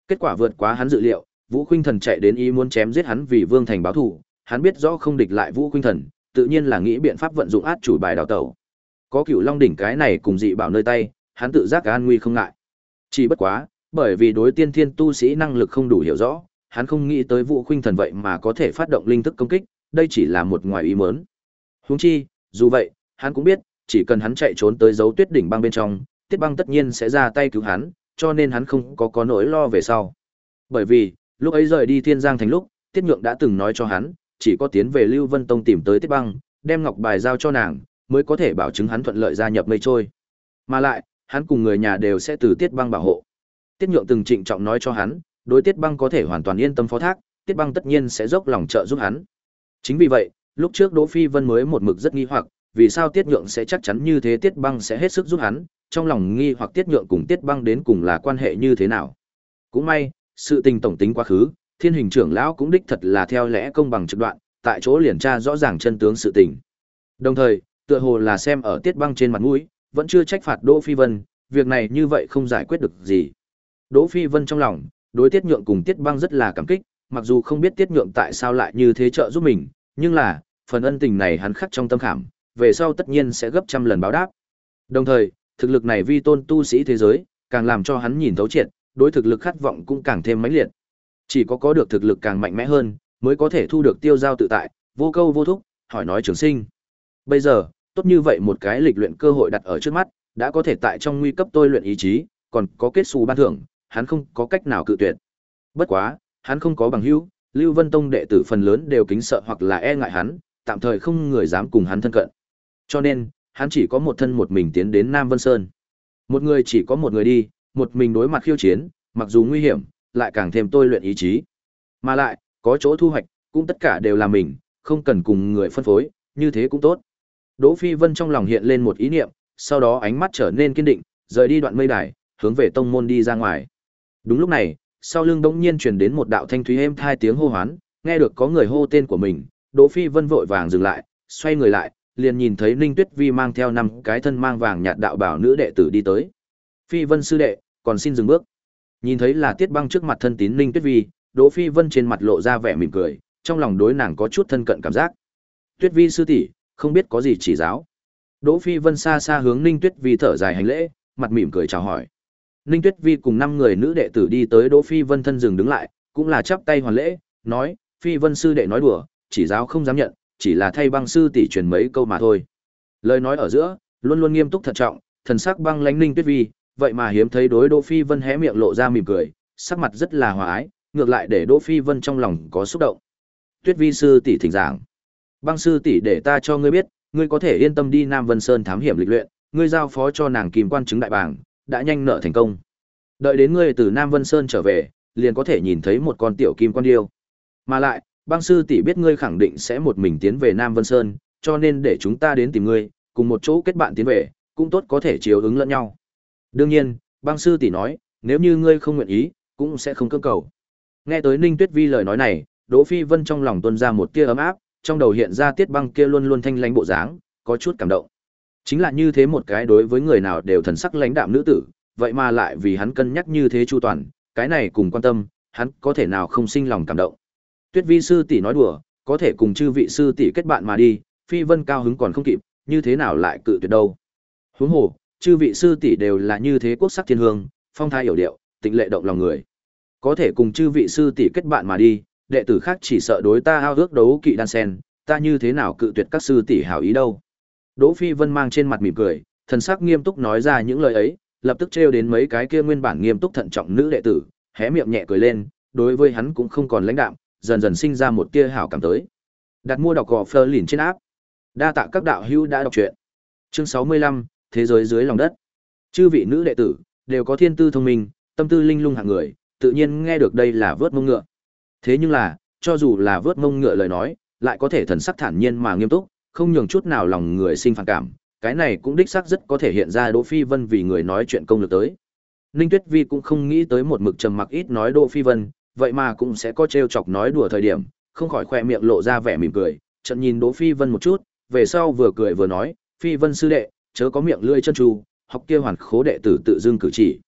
Kết quả vượt quá hắn dự liệu, Vũ Khuynh Thần chạy đến ý muốn chém giết hắn vì Vương Thành báo thù, hắn biết rõ không địch lại Vũ Khuynh Thần, tự nhiên là nghĩ biện pháp vận dụng át chủ bài đào tẩu. Có Cửu Long đỉnh cái này cùng dị bảo nơi tay, hắn tự giác an nguy không ngại. Chỉ bất quá, bởi vì đối tiên thiên tu sĩ năng lực không đủ hiểu rõ, hắn không nghĩ tới Vũ Khuynh Thần vậy mà có thể phát động linh thức công kích, đây chỉ là một ngoài ý muốn. Huống chi, dù vậy, hắn cũng biết, chỉ cần hắn chạy trốn tới dấu tuyết đỉnh băng bên trong, Tiết Băng tất nhiên sẽ ra tay cứu hắn, cho nên hắn không có có nỗi lo về sau. Bởi vì, lúc ấy rời đi Thiên Giang thành lúc, Tiết Nhượng đã từng nói cho hắn, chỉ có tiến về Lưu Vân Tông tìm tới Tiết Băng, đem ngọc bài giao cho nàng, mới có thể bảo chứng hắn thuận lợi gia nhập mây trôi. Mà lại, hắn cùng người nhà đều sẽ từ Tiết Băng bảo hộ. Tiết Nhượng từng trịnh trọng nói cho hắn, đối Tiết Băng có thể hoàn toàn yên tâm phó thác, Tiết Băng tất nhiên sẽ dốc lòng trợ giúp hắn. Chính vì vậy, lúc trước Đỗ Phi Vân mới một mực rất nghi hoặc, vì sao Tiết Nhượng sẽ chắc chắn như thế Tiết Băng sẽ hết sức giúp hắn, trong lòng nghi hoặc Tiết Nhượng cùng Tiết Băng đến cùng là quan hệ như thế nào. Cũng may, sự tình tổng tính quá khứ, Thiên Hình trưởng lão cũng đích thật là theo lẽ công bằng trực đoạn, tại chỗ liền tra rõ ràng chân tướng sự tình. Đồng thời, tựa hồ là xem ở Tiết Băng trên mặt mũi, vẫn chưa trách phạt Đỗ Phi Vân, việc này như vậy không giải quyết được gì. Đỗ Phi Vân trong lòng, đối Tiết Nhượng cùng Tiết Băng rất là cảm kích, mặc dù không biết Tiết Nhượng tại sao lại như thế trợ giúp mình, nhưng là, phần ân tình này hắn khắc trong tâm khảm, về sau tất nhiên sẽ gấp trăm lần báo đáp. Đồng thời, thực lực này vi tôn tu sĩ thế giới, càng làm cho hắn nhìn thấu triệt, đối thực lực khát vọng cũng càng thêm mãnh liệt. Chỉ có có được thực lực càng mạnh mẽ hơn, mới có thể thu được tiêu giao tự tại, vô câu vô thúc, hỏi nói trường sinh. Bây giờ, tốt như vậy một cái lịch luyện cơ hội đặt ở trước mắt, đã có thể tại trong nguy cấp tôi luyện ý chí, còn có kết xù ban thưởng, hắn không có cách nào cự tuyệt. Bất quá, hắn không có bằng hữu, Lưu Vân Tông đệ tử phần lớn đều kính sợ hoặc là e ngại hắn, tạm thời không người dám cùng hắn thân cận. Cho nên, hắn chỉ có một thân một mình tiến đến Nam Vân Sơn. Một người chỉ có một người đi, một mình đối mặt khiêu chiến, mặc dù nguy hiểm, lại càng thêm tôi luyện ý chí. Mà lại, có chỗ thu hoạch, cũng tất cả đều là mình, không cần cùng người phân phối, như thế cũng tốt. Đỗ Phi Vân trong lòng hiện lên một ý niệm, sau đó ánh mắt trở nên kiên định, rời đi đoạn mây đài, hướng về tông môn đi ra ngoài. Đúng lúc này, sau lưng bỗng nhiên truyền đến một đạo thanh thúy êm thai tiếng hô hoán, nghe được có người hô tên của mình, Đỗ Phi Vân vội vàng dừng lại, xoay người lại, liền nhìn thấy Ninh Tuyết Vi mang theo năm cái thân mang vàng nhạt đạo bảo nữ đệ tử đi tới. Phi Vân sư đệ, còn xin dừng bước. Nhìn thấy là Tiết Băng trước mặt thân tín Ninh Tuyết Vi, Đỗ Phi Vân trên mặt lộ ra vẻ mỉm cười, trong lòng đối nàng có chút thân cận cảm giác. Tuyết Vi sư tỷ, không biết có gì chỉ giáo. Đỗ Phi Vân xa xa hướng Ninh Tuyết Vi thở dài hành lễ, mặt mỉm cười chào hỏi. Ninh Tuyết Vi cùng năm người nữ đệ tử đi tới Đỗ Phi Vân thân dừng đứng lại, cũng là chắp tay hoàn lễ, nói, Phi Vân sư đệ nói đùa, chỉ giáo không dám nhận, chỉ là thay băng sư tỷ truyền mấy câu mà thôi. Lời nói ở giữa, luôn luôn nghiêm túc thận trọng, thần sắc băng lãnh Ninh Tuyết Vi, vậy mà hiếm thấy đối Đỗ Phi Vân hé miệng lộ ra mỉm cười, sắc mặt rất là hòa ái, ngược lại để Đỗ Phi Vân trong lòng có xúc động. Tuyết Vi sư tỷ thỉnh giảng. Băng sư tỷ để ta cho ngươi biết, ngươi có thể yên tâm đi Nam Vân Sơn thám hiểm lịch luyện, ngươi giao phó cho nàng kim quan chứng đại bảng, đã nhanh nợ thành công. Đợi đến ngươi từ Nam Vân Sơn trở về, liền có thể nhìn thấy một con tiểu kim quan điêu. Mà lại, băng sư tỷ biết ngươi khẳng định sẽ một mình tiến về Nam Vân Sơn, cho nên để chúng ta đến tìm ngươi, cùng một chỗ kết bạn tiến về, cũng tốt có thể chiếu ứng lẫn nhau. Đương nhiên, băng sư tỷ nói, nếu như ngươi không nguyện ý, cũng sẽ không cưỡng cầu. Nghe tới Ninh Tuyết Vi lời nói này, Đỗ Phi Vân trong lòng tuôn ra một tia ấm áp, trong đầu hiện ra tiết băng kia luôn luôn thanh lãnh bộ dáng, có chút cảm động. Chính là như thế một cái đối với người nào đều thần sắc lãnh đạm nữ tử, vậy mà lại vì hắn cân nhắc như thế chu toàn, cái này cùng quan tâm, hắn có thể nào không sinh lòng cảm động. Tuyết Vi sư tỷ nói đùa, có thể cùng chư vị sư tỷ kết bạn mà đi, Phi Vân cao hứng còn không kịp, như thế nào lại cự tuyệt đâu. Huống hồ, chư vị sư tỷ đều là như thế quốc sắc thiên hương, phong thái hiểu điệu, tịnh lệ động lòng người. Có thể cùng chư vị sư tỷ kết bạn mà đi, đệ tử khác chỉ sợ đối ta ao ước đấu kỵ đan sen, ta như thế nào cự tuyệt các sư tỷ hảo ý đâu. Đỗ Phi Vân mang trên mặt mỉm cười, thần sắc nghiêm túc nói ra những lời ấy, lập tức trêu đến mấy cái kia nguyên bản nghiêm túc thận trọng nữ đệ tử, hé miệng nhẹ cười lên, đối với hắn cũng không còn lãnh đạm, dần dần sinh ra một tia hảo cảm tới. Đặt mua đọc gò Fleur lìn trên áp. Đa tạ các đạo hữu đã đọc truyện. Chương 65, thế giới dưới lòng đất. Chư vị nữ đệ tử đều có thiên tư thông minh, tâm tư linh lung hạng người, tự nhiên nghe được đây là vớt mông ngựa. Thế nhưng là, cho dù là vớt mông ngựa lời nói, lại có thể thần sắc thản nhiên mà nghiêm túc, không nhường chút nào lòng người sinh phản cảm, cái này cũng đích xác rất có thể hiện ra Đỗ Phi Vân vì người nói chuyện công lực tới. Ninh Tuyết Vi cũng không nghĩ tới một mực trầm mặc ít nói Đỗ Phi Vân, vậy mà cũng sẽ có trêu chọc nói đùa thời điểm, không khỏi khoe miệng lộ ra vẻ mỉm cười, trận nhìn Đỗ Phi Vân một chút, về sau vừa cười vừa nói, "Phi Vân sư đệ, chớ có miệng lưỡi chân tru, học kia hoàn khố đệ tử tự dưng cử chỉ."